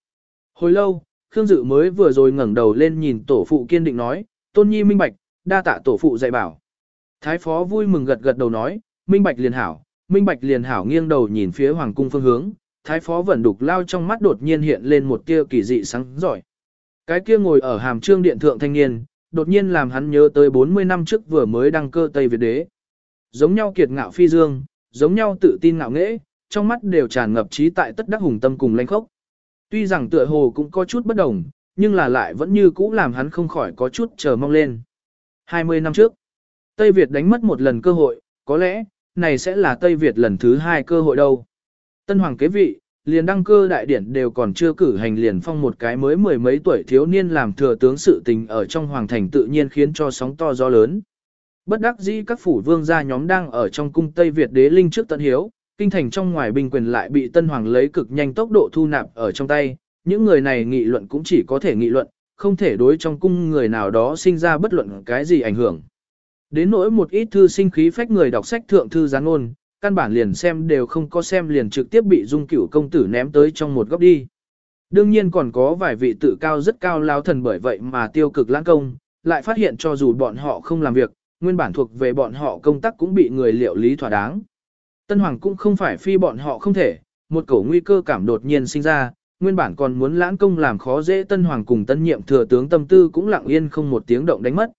Hồi lâu, Khương Dự mới vừa rồi ngẩng đầu lên nhìn tổ phụ kiên định nói, tôn nhi minh bạch, đa tạ tổ phụ dạy bảo. Thái phó vui mừng gật gật đầu nói, minh bạch liền hảo, minh bạch liền hảo nghiêng đầu nhìn phía hoàng cung phương hướng, thái phó vẫn đục lao trong mắt đột nhiên hiện lên một tia kỳ dị sáng giỏi. Cái kia ngồi ở hàm trương điện thượng thanh niên, đột nhiên làm hắn nhớ tới 40 năm trước vừa mới đăng cơ Tây Việt đế. Giống nhau kiệt ngạo phi dương, giống nhau tự tin ngạo nghễ, trong mắt đều tràn ngập trí tại tất đắc hùng tâm cùng lanh khốc. Tuy rằng tựa hồ cũng có chút bất đồng, nhưng là lại vẫn như cũ làm hắn không khỏi có chút chờ mong lên. 20 năm trước, Tây Việt đánh mất một lần cơ hội, có lẽ, này sẽ là Tây Việt lần thứ hai cơ hội đâu. Tân Hoàng kế vị, liền đăng cơ đại điển đều còn chưa cử hành liền phong một cái mới mười mấy tuổi thiếu niên làm thừa tướng sự tình ở trong hoàng thành tự nhiên khiến cho sóng to gió lớn. Bất đắc dĩ các phủ vương gia nhóm đang ở trong cung Tây Việt đế linh trước tận hiếu, kinh thành trong ngoài binh quyền lại bị tân hoàng lấy cực nhanh tốc độ thu nạp ở trong tay, những người này nghị luận cũng chỉ có thể nghị luận, không thể đối trong cung người nào đó sinh ra bất luận cái gì ảnh hưởng. Đến nỗi một ít thư sinh khí phách người đọc sách thượng thư gián ngôn, căn bản liền xem đều không có xem liền trực tiếp bị dung cửu công tử ném tới trong một góc đi. Đương nhiên còn có vài vị tự cao rất cao lao thần bởi vậy mà tiêu cực lãng công, lại phát hiện cho dù bọn họ không làm việc, nguyên bản thuộc về bọn họ công tác cũng bị người liệu lý thỏa đáng. Tân Hoàng cũng không phải phi bọn họ không thể, một cổ nguy cơ cảm đột nhiên sinh ra, nguyên bản còn muốn lãng công làm khó dễ Tân Hoàng cùng tân nhiệm thừa tướng tâm tư cũng lặng yên không một tiếng động đánh mất.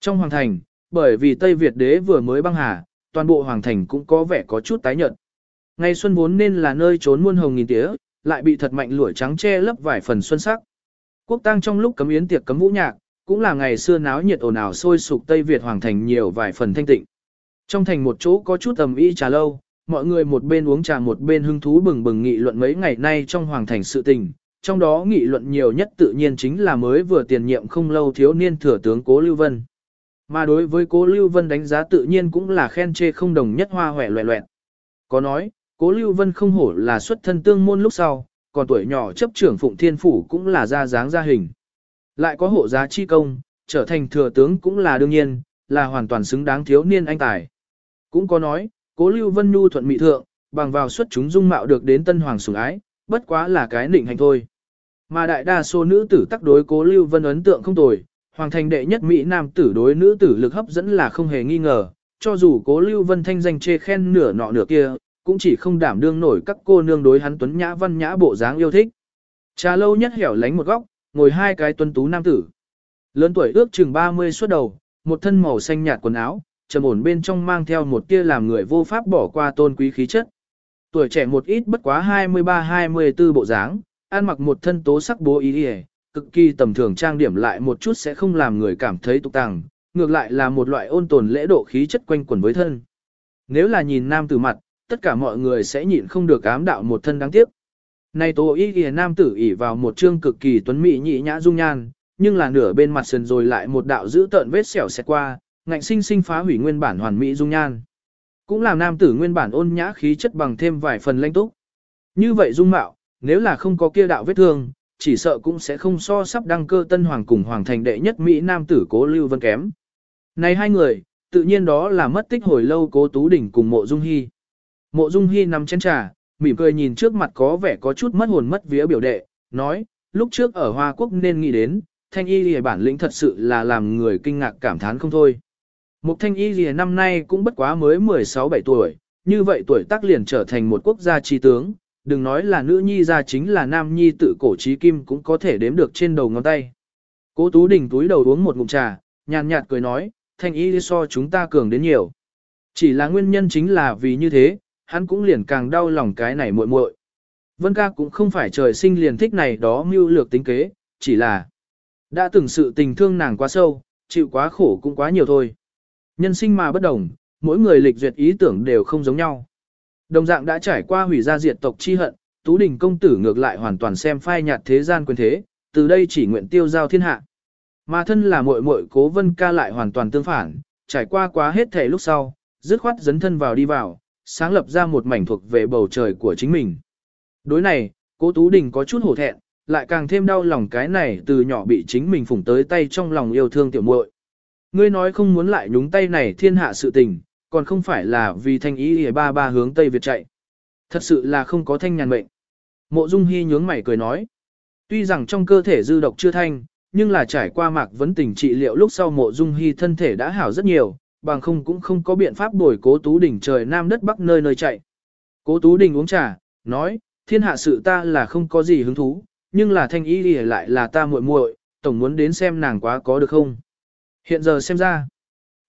Trong Hoàng thành, bởi vì Tây Việt đế vừa mới băng hà, toàn bộ Hoàng thành cũng có vẻ có chút tái nhợt. Ngày xuân vốn nên là nơi trốn muôn hồng nghìn tía, lại bị thật mạnh lũi trắng che lấp vài phần xuân sắc. Quốc tang trong lúc cấm yến tiệc cấm vũ nhạc, cũng là ngày xưa náo nhiệt ồn ào sôi sục Tây Việt Hoàng thành nhiều vài phần thanh tịnh. Trong thành một chỗ có chút tầm y trà lâu, mọi người một bên uống trà một bên hưng thú bừng bừng nghị luận mấy ngày nay trong hoàng thành sự tình, trong đó nghị luận nhiều nhất tự nhiên chính là mới vừa tiền nhiệm không lâu thiếu niên thừa tướng Cố Lưu Vân. Mà đối với Cố Lưu Vân đánh giá tự nhiên cũng là khen chê không đồng nhất hoa hòe loẹ loẹt. Có nói, Cố Lưu Vân không hổ là xuất thân tương môn lúc sau, còn tuổi nhỏ chấp trưởng Phụng Thiên Phủ cũng là ra dáng ra hình. Lại có hộ giá chi công, trở thành thừa tướng cũng là đương nhiên, là hoàn toàn xứng đáng thiếu niên anh tài. Cũng có nói, Cố Lưu Vân Nhu thuận mị thượng, bằng vào xuất chúng dung mạo được đến tân hoàng sủng ái, bất quá là cái nịnh hành thôi. Mà đại đa số nữ tử tác đối Cố Lưu Vân ấn tượng không tồi, hoàng thành đệ nhất mỹ nam tử đối nữ tử lực hấp dẫn là không hề nghi ngờ, cho dù Cố Lưu Vân thanh danh chê khen nửa nọ nửa kia, cũng chỉ không đảm đương nổi các cô nương đối hắn tuấn nhã văn nhã bộ dáng yêu thích. Trà lâu nhất hẻo lánh một góc, ngồi hai cái tuấn tú nam tử. Lớn tuổi ước chừng 30 xuất đầu, một thân màu xanh nhạt quần áo, trầm ổn bên trong mang theo một tia làm người vô pháp bỏ qua tôn quý khí chất. Tuổi trẻ một ít bất quá 23-24 bộ dáng, ăn mặc một thân tố sắc bố ý hề, cực kỳ tầm thường trang điểm lại một chút sẽ không làm người cảm thấy tục tàng, ngược lại là một loại ôn tồn lễ độ khí chất quanh quẩn với thân. Nếu là nhìn nam tử mặt, tất cả mọi người sẽ nhịn không được ám đạo một thân đáng tiếc. Nay tố ý kìa nam tử ỉ vào một trương cực kỳ tuấn mỹ nhị nhã dung nhan, nhưng là nửa bên mặt sườn rồi lại một đạo giữ tợn vết xẻo xẹt qua, ngạnh sinh sinh phá hủy nguyên bản hoàn mỹ dung nhan. Cũng làm nam tử nguyên bản ôn nhã khí chất bằng thêm vài phần lãnh túc. Như vậy dung mạo, nếu là không có kia đạo vết thương, chỉ sợ cũng sẽ không so sắp đăng cơ tân hoàng cùng hoàng thành đệ nhất Mỹ nam tử cố lưu vân kém. Này hai người, tự nhiên đó là mất tích hồi lâu cố tú đỉnh cùng mộ dung hy. Mộ dung hy nằm chén trà, mỉm cười nhìn trước mặt có vẻ có chút mất hồn mất vía biểu đệ, nói, lúc trước ở Hoa Quốc nên nghĩ đến, thanh y lìa bản lĩnh thật sự là làm người kinh ngạc cảm thán không thôi. Mục thanh y lìa năm nay cũng bất quá mới 16-17 tuổi, như vậy tuổi tác liền trở thành một quốc gia trí tướng, đừng nói là nữ nhi ra chính là nam nhi tự cổ trí kim cũng có thể đếm được trên đầu ngón tay. Cố Tú Đình túi đầu uống một ngụm trà, nhàn nhạt cười nói, thanh y so chúng ta cường đến nhiều. Chỉ là nguyên nhân chính là vì như thế, hắn cũng liền càng đau lòng cái này muội muội. Vân ca cũng không phải trời sinh liền thích này đó mưu lược tính kế, chỉ là đã từng sự tình thương nàng quá sâu, chịu quá khổ cũng quá nhiều thôi. Nhân sinh mà bất đồng, mỗi người lịch duyệt ý tưởng đều không giống nhau. Đồng dạng đã trải qua hủy gia diệt tộc chi hận, Tú Đình công tử ngược lại hoàn toàn xem phai nhạt thế gian quyền thế, từ đây chỉ nguyện tiêu giao thiên hạ. Mà thân là muội muội Cố Vân Ca lại hoàn toàn tương phản, trải qua quá hết thể lúc sau, dứt khoát dấn thân vào đi vào, sáng lập ra một mảnh thuộc về bầu trời của chính mình. Đối này, cố Tú Đình có chút hổ thẹn, lại càng thêm đau lòng cái này từ nhỏ bị chính mình phủng tới tay trong lòng yêu thương tiểu muội. Ngươi nói không muốn lại nhúng tay này thiên hạ sự tình, còn không phải là vì thanh ý hề ba ba hướng Tây Việt chạy. Thật sự là không có thanh nhàn mệnh. Mộ Dung Hy nhướng mày cười nói. Tuy rằng trong cơ thể dư độc chưa thanh, nhưng là trải qua mạc vấn tình trị liệu lúc sau mộ Dung Hy thân thể đã hảo rất nhiều, bằng không cũng không có biện pháp bồi cố Tú đỉnh trời nam đất bắc nơi nơi chạy. Cố Tú Đình uống trà, nói, thiên hạ sự ta là không có gì hứng thú, nhưng là thanh ý lại là ta muội muội, tổng muốn đến xem nàng quá có được không. Hiện giờ xem ra,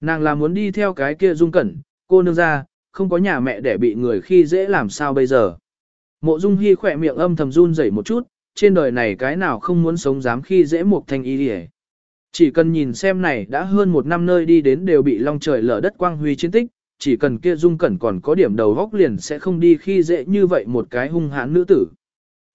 nàng là muốn đi theo cái kia dung cẩn, cô nương ra, không có nhà mẹ để bị người khi dễ làm sao bây giờ. Mộ dung hy khỏe miệng âm thầm run rẩy một chút, trên đời này cái nào không muốn sống dám khi dễ một thanh y đi Chỉ cần nhìn xem này đã hơn một năm nơi đi đến đều bị long trời lở đất quang huy chiến tích, chỉ cần kia dung cẩn còn có điểm đầu góc liền sẽ không đi khi dễ như vậy một cái hung hãn nữ tử.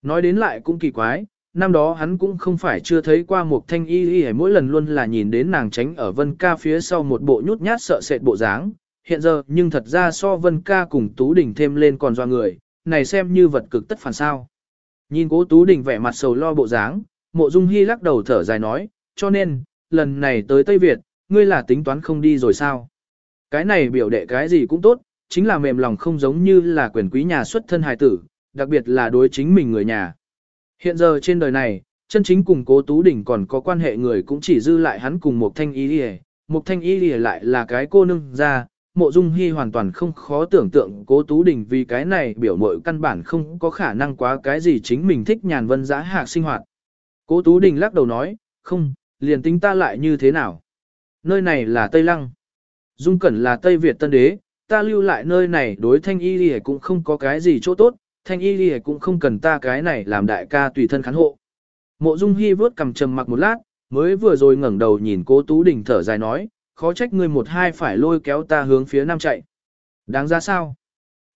Nói đến lại cũng kỳ quái, năm đó hắn cũng không phải chưa thấy qua một thanh y y mỗi lần luôn là nhìn đến nàng tránh ở vân ca phía sau một bộ nhút nhát sợ sệt bộ dáng. Hiện giờ nhưng thật ra so vân ca cùng Tú Đình thêm lên còn doa người, này xem như vật cực tất phản sao. Nhìn cố Tú Đình vẻ mặt sầu lo bộ dáng, mộ dung hy lắc đầu thở dài nói, cho nên, lần này tới Tây Việt, ngươi là tính toán không đi rồi sao? Cái này biểu đệ cái gì cũng tốt, chính là mềm lòng không giống như là quyền quý nhà xuất thân hài tử, đặc biệt là đối chính mình người nhà. Hiện giờ trên đời này, chân chính cùng cố Tú Đình còn có quan hệ người cũng chỉ dư lại hắn cùng một thanh y lìa. Một thanh y lìa lại là cái cô nương ra, mộ dung hy hoàn toàn không khó tưởng tượng cố Tú Đình vì cái này biểu mội căn bản không có khả năng quá cái gì chính mình thích nhàn vân giã hạc sinh hoạt. Cố Tú Đình lắc đầu nói, không, liền tính ta lại như thế nào. Nơi này là Tây Lăng. Dung Cẩn là Tây Việt Tân Đế, ta lưu lại nơi này đối thanh y lìa cũng không có cái gì chỗ tốt, thanh y đi cũng không cần ta cái này làm đại ca tùy thân khán hộ. Mộ Dung Hi vớt cầm trầm mặc một lát, mới vừa rồi ngẩng đầu nhìn Cố Tú Đình thở dài nói, khó trách ngươi một hai phải lôi kéo ta hướng phía nam chạy. Đáng giá sao?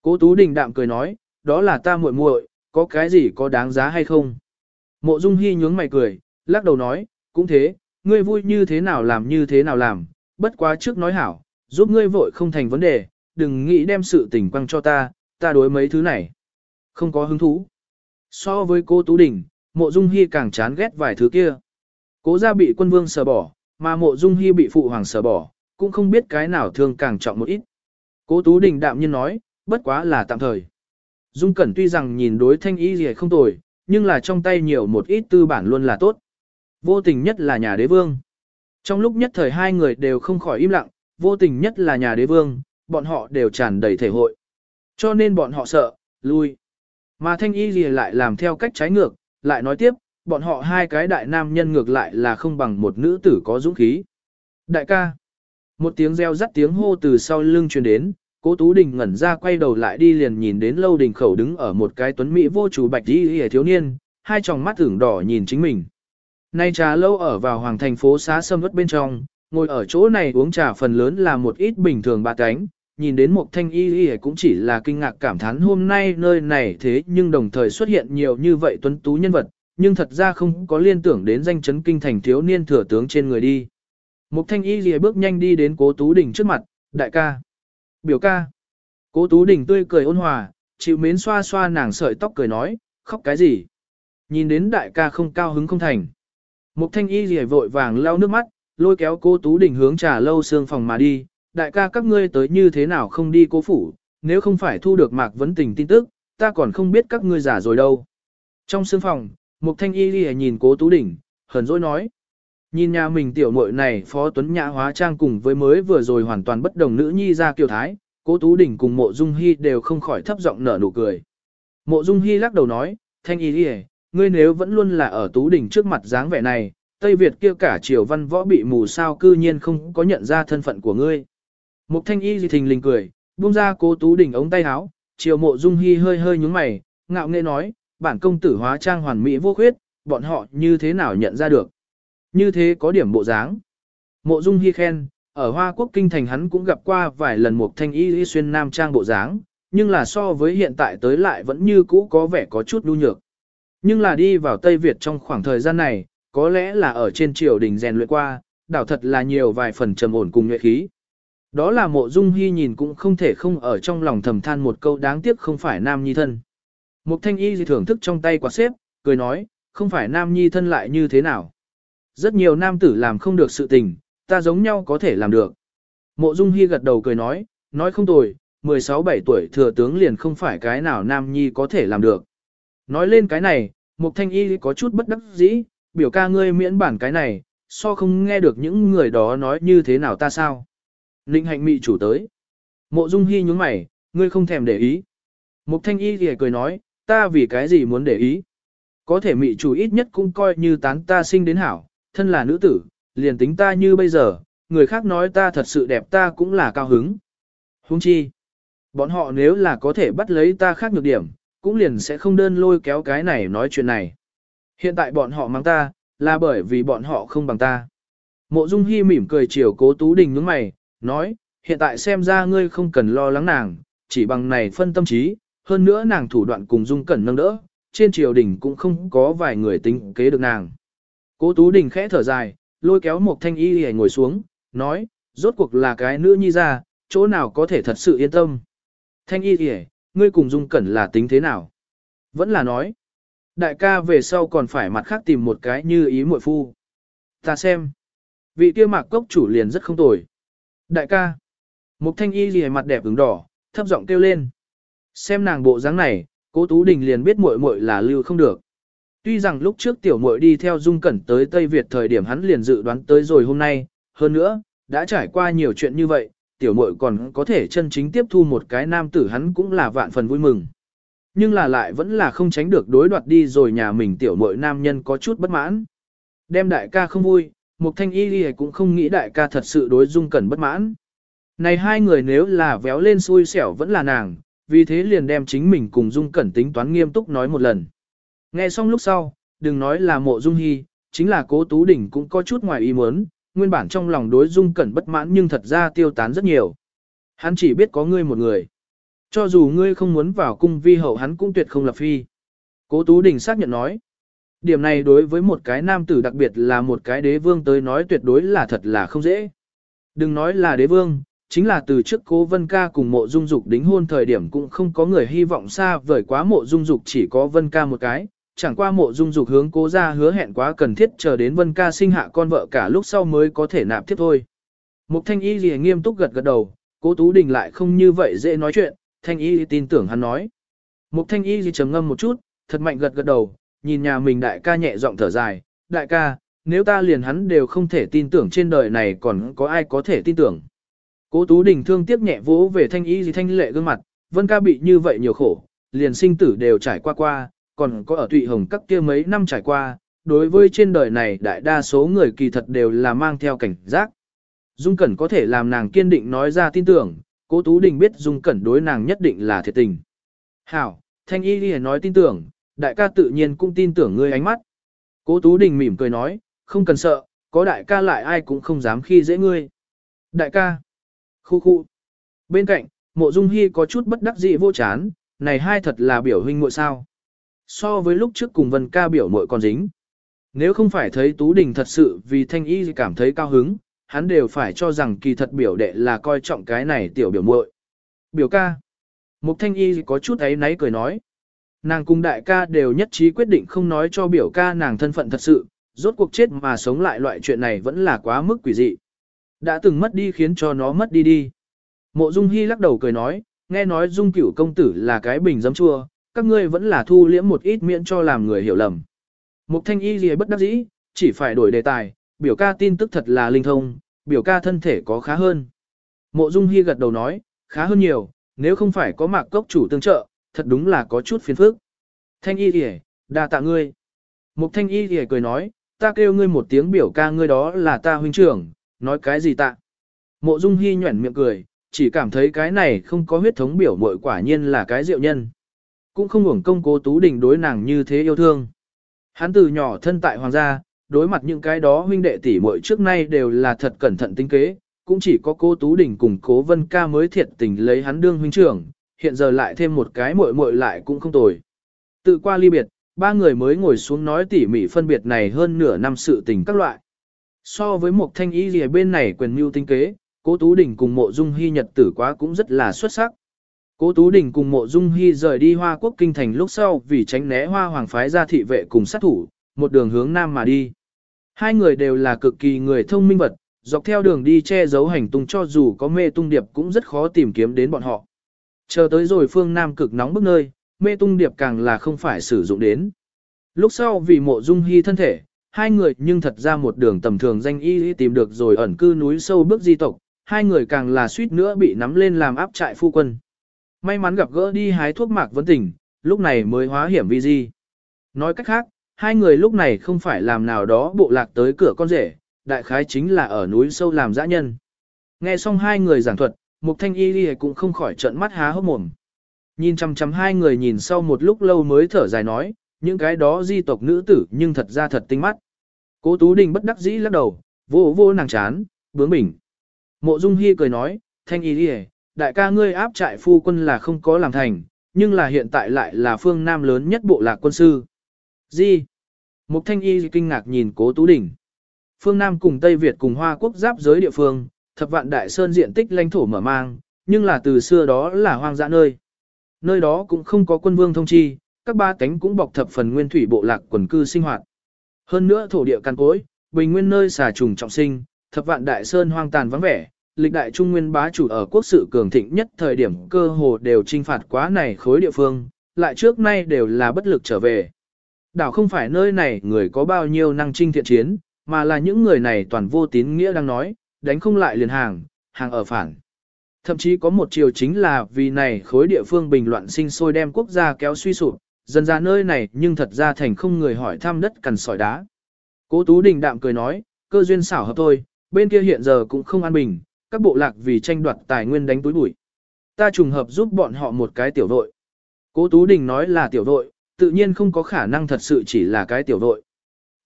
Cố Tú Đình đạm cười nói, đó là ta muội muội, có cái gì có đáng giá hay không? Mộ Dung Hi nhướng mày cười, lắc đầu nói, cũng thế, ngươi vui như thế nào làm như thế nào làm, bất quá trước nói hảo, giúp ngươi vội không thành vấn đề, đừng nghĩ đem sự tình quăng cho ta, ta đối mấy thứ này. Không có hứng thú. So với cô Tú Đình, mộ dung hy càng chán ghét vài thứ kia. Cố gia bị quân vương sờ bỏ, mà mộ dung hy bị phụ hoàng sờ bỏ, cũng không biết cái nào thương càng trọng một ít. Cố Tú Đình đạm nhiên nói, bất quá là tạm thời. Dung Cẩn tuy rằng nhìn đối thanh y gì không tồi, nhưng là trong tay nhiều một ít tư bản luôn là tốt. Vô tình nhất là nhà đế vương. Trong lúc nhất thời hai người đều không khỏi im lặng, vô tình nhất là nhà đế vương, bọn họ đều tràn đầy thể hội. Cho nên bọn họ sợ, lui. Mà thanh y gì lại làm theo cách trái ngược, lại nói tiếp, bọn họ hai cái đại nam nhân ngược lại là không bằng một nữ tử có dũng khí. Đại ca. Một tiếng reo rắt tiếng hô từ sau lưng truyền đến, cố tú đình ngẩn ra quay đầu lại đi liền nhìn đến lâu đình khẩu đứng ở một cái tuấn mỹ vô chủ bạch đi hề thiếu niên, hai tròng mắt thưởng đỏ nhìn chính mình. Nay trà lâu ở vào hoàng thành phố xá sâm vất bên trong, ngồi ở chỗ này uống trà phần lớn là một ít bình thường ba cánh, nhìn đến một thanh y y cũng chỉ là kinh ngạc cảm thán hôm nay nơi này thế nhưng đồng thời xuất hiện nhiều như vậy tuấn tú nhân vật, nhưng thật ra không có liên tưởng đến danh chấn kinh thành thiếu niên thừa tướng trên người đi. Một thanh y y bước nhanh đi đến cố tú đỉnh trước mặt, đại ca, biểu ca. Cố tú đỉnh tươi cười ôn hòa, chịu mến xoa xoa nàng sợi tóc cười nói, khóc cái gì. Nhìn đến đại ca không cao hứng không thành. Một thanh y rìa vội vàng lau nước mắt, lôi kéo cố tú đỉnh hướng trà lâu xương phòng mà đi, đại ca các ngươi tới như thế nào không đi cố phủ, nếu không phải thu được mạc vấn tình tin tức, ta còn không biết các ngươi giả rồi đâu. Trong sương phòng, Mục Thanh Y lì nhìn cố Tú Đỉnh, hờn dỗi nói. Nhìn nhà mình tiểu muội này Phó Tuấn Nhã hóa trang cùng với mới vừa rồi hoàn toàn bất đồng nữ nhi ra kiều thái, cố Tú Đỉnh cùng Mộ Dung Hy đều không khỏi thấp giọng nở nụ cười. Mộ Dung Hy lắc đầu nói, Thanh Y lì, ngươi nếu vẫn luôn là ở Tú Đỉnh trước mặt dáng vẻ này, Tây Việt kia cả triều văn võ bị mù sao cư nhiên không có nhận ra thân phận của ngươi. Mục thanh y gì thình lình cười, buông ra cố tú đỉnh ống tay áo, chiều mộ dung hy hơi hơi nhúng mày, ngạo nghễ nói, bản công tử hóa trang hoàn mỹ vô khuyết, bọn họ như thế nào nhận ra được. Như thế có điểm bộ dáng. Mộ dung hy khen, ở Hoa Quốc Kinh Thành hắn cũng gặp qua vài lần Mục thanh y xuyên nam trang bộ dáng, nhưng là so với hiện tại tới lại vẫn như cũ có vẻ có chút nhu nhược. Nhưng là đi vào Tây Việt trong khoảng thời gian này, có lẽ là ở trên triều đình rèn luyện qua, đảo thật là nhiều vài phần trầm ổn cùng nhuệ khí. Đó là mộ dung hy nhìn cũng không thể không ở trong lòng thầm than một câu đáng tiếc không phải nam nhi thân. Mục thanh y gì thưởng thức trong tay quạt xếp, cười nói, không phải nam nhi thân lại như thế nào. Rất nhiều nam tử làm không được sự tình, ta giống nhau có thể làm được. Mộ dung hy gật đầu cười nói, nói không tồi, 16-17 tuổi thừa tướng liền không phải cái nào nam nhi có thể làm được. Nói lên cái này, mục thanh y có chút bất đắc dĩ, biểu ca ngươi miễn bản cái này, so không nghe được những người đó nói như thế nào ta sao. Ninh hạnh mị chủ tới. Mộ dung hy nhúng mày, ngươi không thèm để ý. Mục thanh y thì cười nói, ta vì cái gì muốn để ý. Có thể mị chủ ít nhất cũng coi như tán ta sinh đến hảo, thân là nữ tử, liền tính ta như bây giờ, người khác nói ta thật sự đẹp ta cũng là cao hứng. Huống chi, bọn họ nếu là có thể bắt lấy ta khác nhược điểm, cũng liền sẽ không đơn lôi kéo cái này nói chuyện này. Hiện tại bọn họ mang ta, là bởi vì bọn họ không bằng ta. Mộ Dung Hi mỉm cười chiều cố Tú Đình nhướng mày, nói, hiện tại xem ra ngươi không cần lo lắng nàng, chỉ bằng này phân tâm trí, hơn nữa nàng thủ đoạn cùng Dung Cẩn nâng đỡ, trên triều đình cũng không có vài người tính kế được nàng. Cố Tú Đình khẽ thở dài, lôi kéo một thanh y hề ngồi xuống, nói, rốt cuộc là cái nữ nhi ra, chỗ nào có thể thật sự yên tâm. Thanh y hề, ngươi cùng Dung Cẩn là tính thế nào? Vẫn là nói, đại ca về sau còn phải mặt khác tìm một cái như ý muội phu. Ta xem, vị kia mạc cốc chủ liền rất không tồi. Đại ca, một thanh y gì mặt đẹp ứng đỏ, thấp giọng kêu lên. Xem nàng bộ dáng này, cố Tú Đình liền biết muội muội là lưu không được. Tuy rằng lúc trước tiểu muội đi theo Dung Cẩn tới Tây Việt thời điểm hắn liền dự đoán tới rồi hôm nay, hơn nữa, đã trải qua nhiều chuyện như vậy, tiểu muội còn có thể chân chính tiếp thu một cái nam tử hắn cũng là vạn phần vui mừng. Nhưng là lại vẫn là không tránh được đối đoạt đi rồi nhà mình tiểu muội nam nhân có chút bất mãn. Đem đại ca không vui, Mục Thanh Y Lì cũng không nghĩ đại ca thật sự đối Dung Cẩn bất mãn. Này hai người nếu là véo lên xui xẻo vẫn là nàng, vì thế liền đem chính mình cùng Dung Cẩn tính toán nghiêm túc nói một lần. Nghe xong lúc sau, đừng nói là mộ Dung Hy, chính là cố Tú Đỉnh cũng có chút ngoài ý muốn, nguyên bản trong lòng đối Dung Cẩn bất mãn nhưng thật ra tiêu tán rất nhiều. Hắn chỉ biết có ngươi một người. Cho dù ngươi không muốn vào cung vi hậu hắn cũng tuyệt không lập phi. Cố Tú Đình xác nhận nói. Điểm này đối với một cái nam tử đặc biệt là một cái đế vương tới nói tuyệt đối là thật là không dễ. Đừng nói là đế vương, chính là từ trước cố vân ca cùng mộ dung dục đính hôn thời điểm cũng không có người hy vọng xa vời quá mộ dung dục chỉ có vân ca một cái, chẳng qua mộ dung dục hướng cố ra hứa hẹn quá cần thiết chờ đến vân ca sinh hạ con vợ cả lúc sau mới có thể nạp tiếp thôi. Mục thanh y gì nghiêm túc gật gật đầu, cố tú đình lại không như vậy dễ nói chuyện, thanh y tin tưởng hắn nói. Mục thanh y gì trầm ngâm một chút, thật mạnh gật gật đầu, nhìn nhà mình đại ca nhẹ giọng thở dài, đại ca, nếu ta liền hắn đều không thể tin tưởng trên đời này còn có ai có thể tin tưởng. Cố Tú Đình thương tiếc nhẹ vỗ về thanh y gì thanh lệ gương mặt, vân ca bị như vậy nhiều khổ, liền sinh tử đều trải qua qua, còn có ở tụy hồng các kia mấy năm trải qua, đối với trên đời này đại đa số người kỳ thật đều là mang theo cảnh giác. Dung Cẩn có thể làm nàng kiên định nói ra tin tưởng, cố Tú Đình biết Dung Cẩn đối nàng nhất định là thiệt tình. Hảo, Thanh Y Ghi nói tin tưởng, đại ca tự nhiên cũng tin tưởng ngươi ánh mắt. Cố Tú Đình mỉm cười nói, không cần sợ, có đại ca lại ai cũng không dám khi dễ ngươi. Đại ca. Khu khu. Bên cạnh, mộ dung hy có chút bất đắc dĩ vô chán, này hai thật là biểu huynh muội sao. So với lúc trước cùng vân ca biểu muội còn dính. Nếu không phải thấy Tú Đình thật sự vì thanh y cảm thấy cao hứng, hắn đều phải cho rằng kỳ thật biểu đệ là coi trọng cái này tiểu biểu muội. Biểu ca. Mục thanh y có chút ấy náy cười nói. Nàng cùng đại ca đều nhất trí quyết định không nói cho biểu ca nàng thân phận thật sự, rốt cuộc chết mà sống lại loại chuyện này vẫn là quá mức quỷ dị. Đã từng mất đi khiến cho nó mất đi đi. Mộ Dung Hy lắc đầu cười nói, nghe nói Dung cửu công tử là cái bình giấm chua, các ngươi vẫn là thu liễm một ít miễn cho làm người hiểu lầm. Mục thanh y gì bất đắc dĩ, chỉ phải đổi đề tài, biểu ca tin tức thật là linh thông, biểu ca thân thể có khá hơn. Mộ Dung Hy gật đầu nói, khá hơn nhiều, nếu không phải có mạc cốc chủ tương trợ, thật đúng là có chút phiền phức. Thanh y gì đa tạ ngươi. Mục thanh y gì cười nói, ta kêu ngươi một tiếng biểu ca ngươi đó là ta huynh trưởng, nói cái gì tạ. Mộ Dung Hi nhuẩn miệng cười, chỉ cảm thấy cái này không có huyết thống biểu mội quả nhiên là cái diệu nhân. Cũng không hưởng công cố Tú Đình đối nàng như thế yêu thương. Hắn từ nhỏ thân tại hoàng gia, đối mặt những cái đó huynh đệ tỷ muội trước nay đều là thật cẩn thận tinh kế, cũng chỉ có cô Tú Đình cùng cố Vân Ca mới thiệt tình lấy hắn đương huynh trưởng, hiện giờ lại thêm một cái muội muội lại cũng không tồi. Tự qua ly biệt, ba người mới ngồi xuống nói tỉ mỉ phân biệt này hơn nửa năm sự tình các loại. So với một thanh y gì bên này quyền mưu tinh kế, Cố Tú Đình cùng Mộ Dung Hy nhật tử quá cũng rất là xuất sắc. Cố Tú Đình cùng Mộ Dung Hy rời đi Hoa Quốc kinh thành lúc sau vì tránh né Hoa Hoàng phái ra thị vệ cùng sát thủ, một đường hướng nam mà đi. Hai người đều là cực kỳ người thông minh vật, dọc theo đường đi che giấu hành tung cho dù có mê tung điệp cũng rất khó tìm kiếm đến bọn họ. Chờ tới rồi phương Nam cực nóng bức nơi, mê tung điệp càng là không phải sử dụng đến. Lúc sau vì mộ dung hy thân thể, hai người nhưng thật ra một đường tầm thường danh y tìm được rồi ẩn cư núi sâu bước di tộc, hai người càng là suýt nữa bị nắm lên làm áp trại phu quân. May mắn gặp gỡ đi hái thuốc mạc vấn tình, lúc này mới hóa hiểm vi di. Nói cách khác, hai người lúc này không phải làm nào đó bộ lạc tới cửa con rể, đại khái chính là ở núi sâu làm dã nhân. Nghe xong hai người giảng thuật, Mục Thanh Y đi cũng không khỏi trợn mắt há hốc mồm. Nhìn chăm chăm hai người nhìn sau một lúc lâu mới thở dài nói, những cái đó di tộc nữ tử nhưng thật ra thật tinh mắt. Cố Tú Đình bất đắc dĩ lắc đầu, vô vô nàng chán, bướng bỉnh. Mộ Dung Hi cười nói, Thanh Y đi đại ca ngươi áp trại phu quân là không có làm thành, nhưng là hiện tại lại là phương nam lớn nhất bộ lạc quân sư. Gì? Mục Thanh Y kinh ngạc nhìn Cố Tú Đình. Phương Nam cùng Tây Việt cùng Hoa quốc giáp giới địa phương, thập vạn đại sơn diện tích lãnh thổ mở mang, nhưng là từ xưa đó là hoang dã nơi. Nơi đó cũng không có quân vương thông chi, các ba cánh cũng bọc thập phần nguyên thủy bộ lạc quần cư sinh hoạt. Hơn nữa thổ địa căn cối, bình nguyên nơi xà trùng trọng sinh, thập vạn đại sơn hoang tàn vắng vẻ, lịch đại trung nguyên bá chủ ở quốc sự cường thịnh nhất thời điểm cơ hồ đều trinh phạt quá này khối địa phương, lại trước nay đều là bất lực trở về. Đảo không phải nơi này người có bao nhiêu năng trinh thiện chiến, mà là những người này toàn vô tín nghĩa đang nói, đánh không lại liền hàng, hàng ở phản. Thậm chí có một chiều chính là vì này khối địa phương bình loạn sinh sôi đem quốc gia kéo suy sụp, dần ra nơi này nhưng thật ra thành không người hỏi thăm đất cằn sỏi đá. Cố Tú Đình đạm cười nói, cơ duyên xảo hợp thôi, bên kia hiện giờ cũng không an bình, các bộ lạc vì tranh đoạt tài nguyên đánh túi bụi. Ta trùng hợp giúp bọn họ một cái tiểu đội. Cố Tú Đình nói là tiểu đội, tự nhiên không có khả năng thật sự chỉ là cái tiểu đội.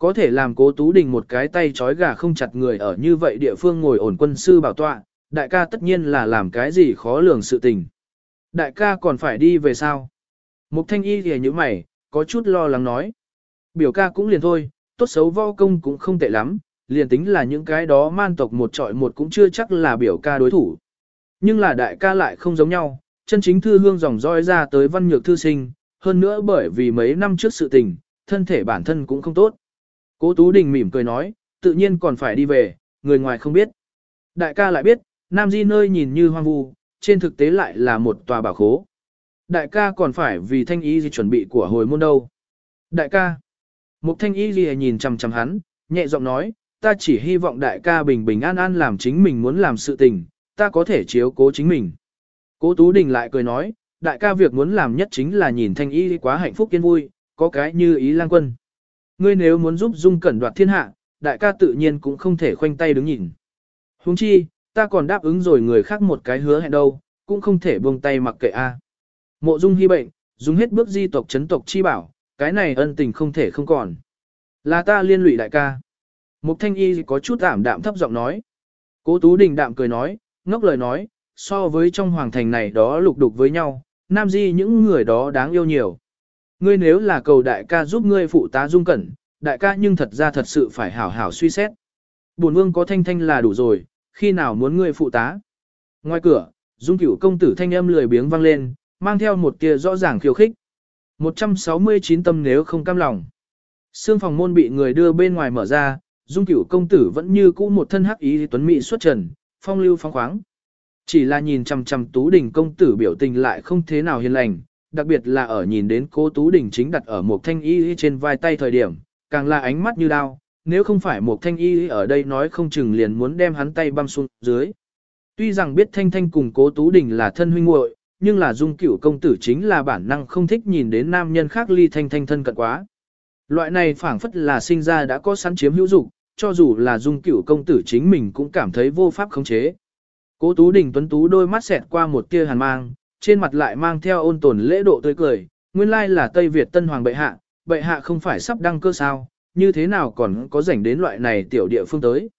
Có thể làm cố Tú Đình một cái tay trói gà không chặt người ở như vậy địa phương ngồi ổn quân sư bảo tọa, đại ca tất nhiên là làm cái gì khó lường sự tình. Đại ca còn phải đi về sao? Mục thanh y thì như mày, có chút lo lắng nói. Biểu ca cũng liền thôi, tốt xấu võ công cũng không tệ lắm, liền tính là những cái đó man tộc một trọi một cũng chưa chắc là biểu ca đối thủ. Nhưng là đại ca lại không giống nhau, chân chính thư hương dòng roi ra tới văn nhược thư sinh, hơn nữa bởi vì mấy năm trước sự tình, thân thể bản thân cũng không tốt. Cố Tú Đình mỉm cười nói, tự nhiên còn phải đi về, người ngoài không biết. Đại ca lại biết, Nam Di nơi nhìn như hoang vu, trên thực tế lại là một tòa bảo khố. Đại ca còn phải vì thanh ý gì chuẩn bị của hồi môn đâu. Đại ca. Mục thanh ý gì nhìn chằm chằm hắn, nhẹ giọng nói, ta chỉ hy vọng đại ca bình bình an an làm chính mình muốn làm sự tình, ta có thể chiếu cố chính mình. Cố Tú Đình lại cười nói, đại ca việc muốn làm nhất chính là nhìn thanh ý quá hạnh phúc yên vui, có cái như ý lang quân. Ngươi nếu muốn giúp Dung Cẩn đoạt thiên hạ, đại ca tự nhiên cũng không thể khoanh tay đứng nhìn. Huống chi, ta còn đáp ứng rồi người khác một cái hứa hẹn đâu, cũng không thể buông tay mặc kệ a. Mộ Dung hy bệnh, dùng hết bước di tộc chấn tộc chi bảo, cái này ân tình không thể không còn. Là ta liên lụy đại ca. Mục Thanh Y có chút ảm đạm thấp giọng nói. Cố Tú Đình đạm cười nói, ngốc lời nói, so với trong hoàng thành này đó lục đục với nhau, nam di những người đó đáng yêu nhiều. Ngươi nếu là cầu đại ca giúp ngươi phụ tá dung cẩn, đại ca nhưng thật ra thật sự phải hảo hảo suy xét. Bổn vương có thanh thanh là đủ rồi, khi nào muốn ngươi phụ tá. Ngoài cửa, dung cửu công tử thanh âm lười biếng vang lên, mang theo một tia rõ ràng khiêu khích. 169 tâm nếu không cam lòng. Sương phòng môn bị người đưa bên ngoài mở ra, dung cửu công tử vẫn như cũ một thân hắc ý tuấn mỹ xuất trần, phong lưu phong khoáng. Chỉ là nhìn chằm chằm tú đình công tử biểu tình lại không thế nào hiền lành, đặc biệt là ở nhìn đến cố Tú Đình chính đặt ở một thanh y trên vai tay thời điểm, càng là ánh mắt như đao, nếu không phải một thanh y ở đây nói không chừng liền muốn đem hắn tay băm xuống dưới. Tuy rằng biết thanh thanh cùng cố Tú Đình là thân huynh muội, nhưng là dung cửu công tử chính là bản năng không thích nhìn đến nam nhân khác ly thanh thanh thân cận quá. Loại này phảng phất là sinh ra đã có sẵn chiếm hữu dục, cho dù là dung cửu công tử chính mình cũng cảm thấy vô pháp khống chế. Cố Tú Đình tuấn tú đôi mắt xẹt qua một tia hàn mang, trên mặt lại mang theo ôn tồn lễ độ tươi cười, nguyên lai là Tây Việt Tân Hoàng bệ hạ, bệ hạ không phải sắp đăng cơ sao, như thế nào còn có rảnh đến loại này tiểu địa phương tới.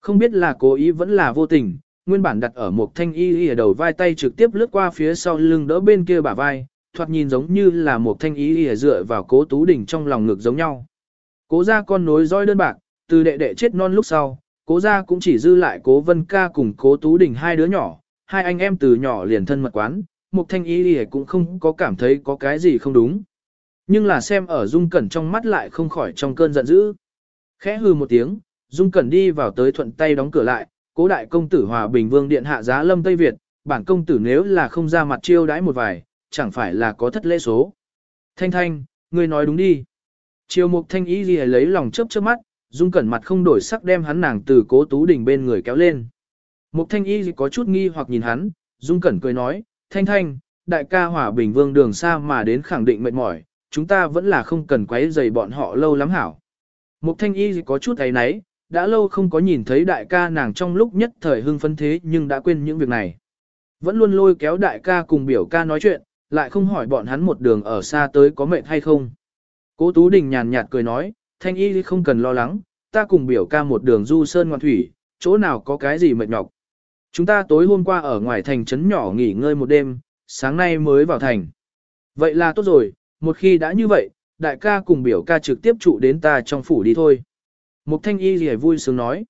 Không biết là cố ý vẫn là vô tình, nguyên bản đặt ở một thanh y ở đầu vai tay trực tiếp lướt qua phía sau lưng đỡ bên kia bả vai, thoạt nhìn giống như là một thanh y y dựa vào cố tú đỉnh trong lòng ngực giống nhau. Cố ra con nối roi đơn bạc, từ đệ đệ chết non lúc sau, Cố gia cũng chỉ dư lại cố vân ca cùng cố tú đỉnh hai đứa nhỏ, hai anh em từ nhỏ liền thân mật quán, Mục Thanh Y thì cũng không có cảm thấy có cái gì không đúng. Nhưng là xem ở Dung Cẩn trong mắt lại không khỏi trong cơn giận dữ. Khẽ hừ một tiếng, Dung Cẩn đi vào tới thuận tay đóng cửa lại, cố đại công tử Hòa Bình Vương Điện hạ giá lâm Tây Việt, bản công tử nếu là không ra mặt chiêu đãi một vài, chẳng phải là có thất lễ số. Thanh Thanh, ngươi nói đúng đi. Triều Mục Thanh Y gì lấy lòng chớp chớp mắt, Dung Cẩn mặt không đổi sắc đem hắn nàng từ cố tú đỉnh bên người kéo lên. Mục Thanh Y có chút nghi hoặc nhìn hắn, Dung Cẩn cười nói, Thanh Thanh, đại ca Hòa Bình Vương đường xa mà đến khẳng định mệt mỏi, chúng ta vẫn là không cần quấy rầy bọn họ lâu lắm hảo. Mục Thanh Y có chút ấy nấy, đã lâu không có nhìn thấy đại ca nàng trong lúc nhất thời hưng phấn thế nhưng đã quên những việc này. Vẫn luôn lôi kéo đại ca cùng biểu ca nói chuyện, lại không hỏi bọn hắn một đường ở xa tới có mệt hay không. Cố Tú Đình nhàn nhạt cười nói, Thanh Y không cần lo lắng, ta cùng biểu ca một đường du sơn ngoan thủy, chỗ nào có cái gì mệt nhọc. Chúng ta tối hôm qua ở ngoài thành trấn nhỏ nghỉ ngơi một đêm, sáng nay mới vào thành. Vậy là tốt rồi, một khi đã như vậy, đại ca cùng biểu ca trực tiếp trụ đến ta trong phủ đi thôi. Mục thanh y gì vui sướng nói.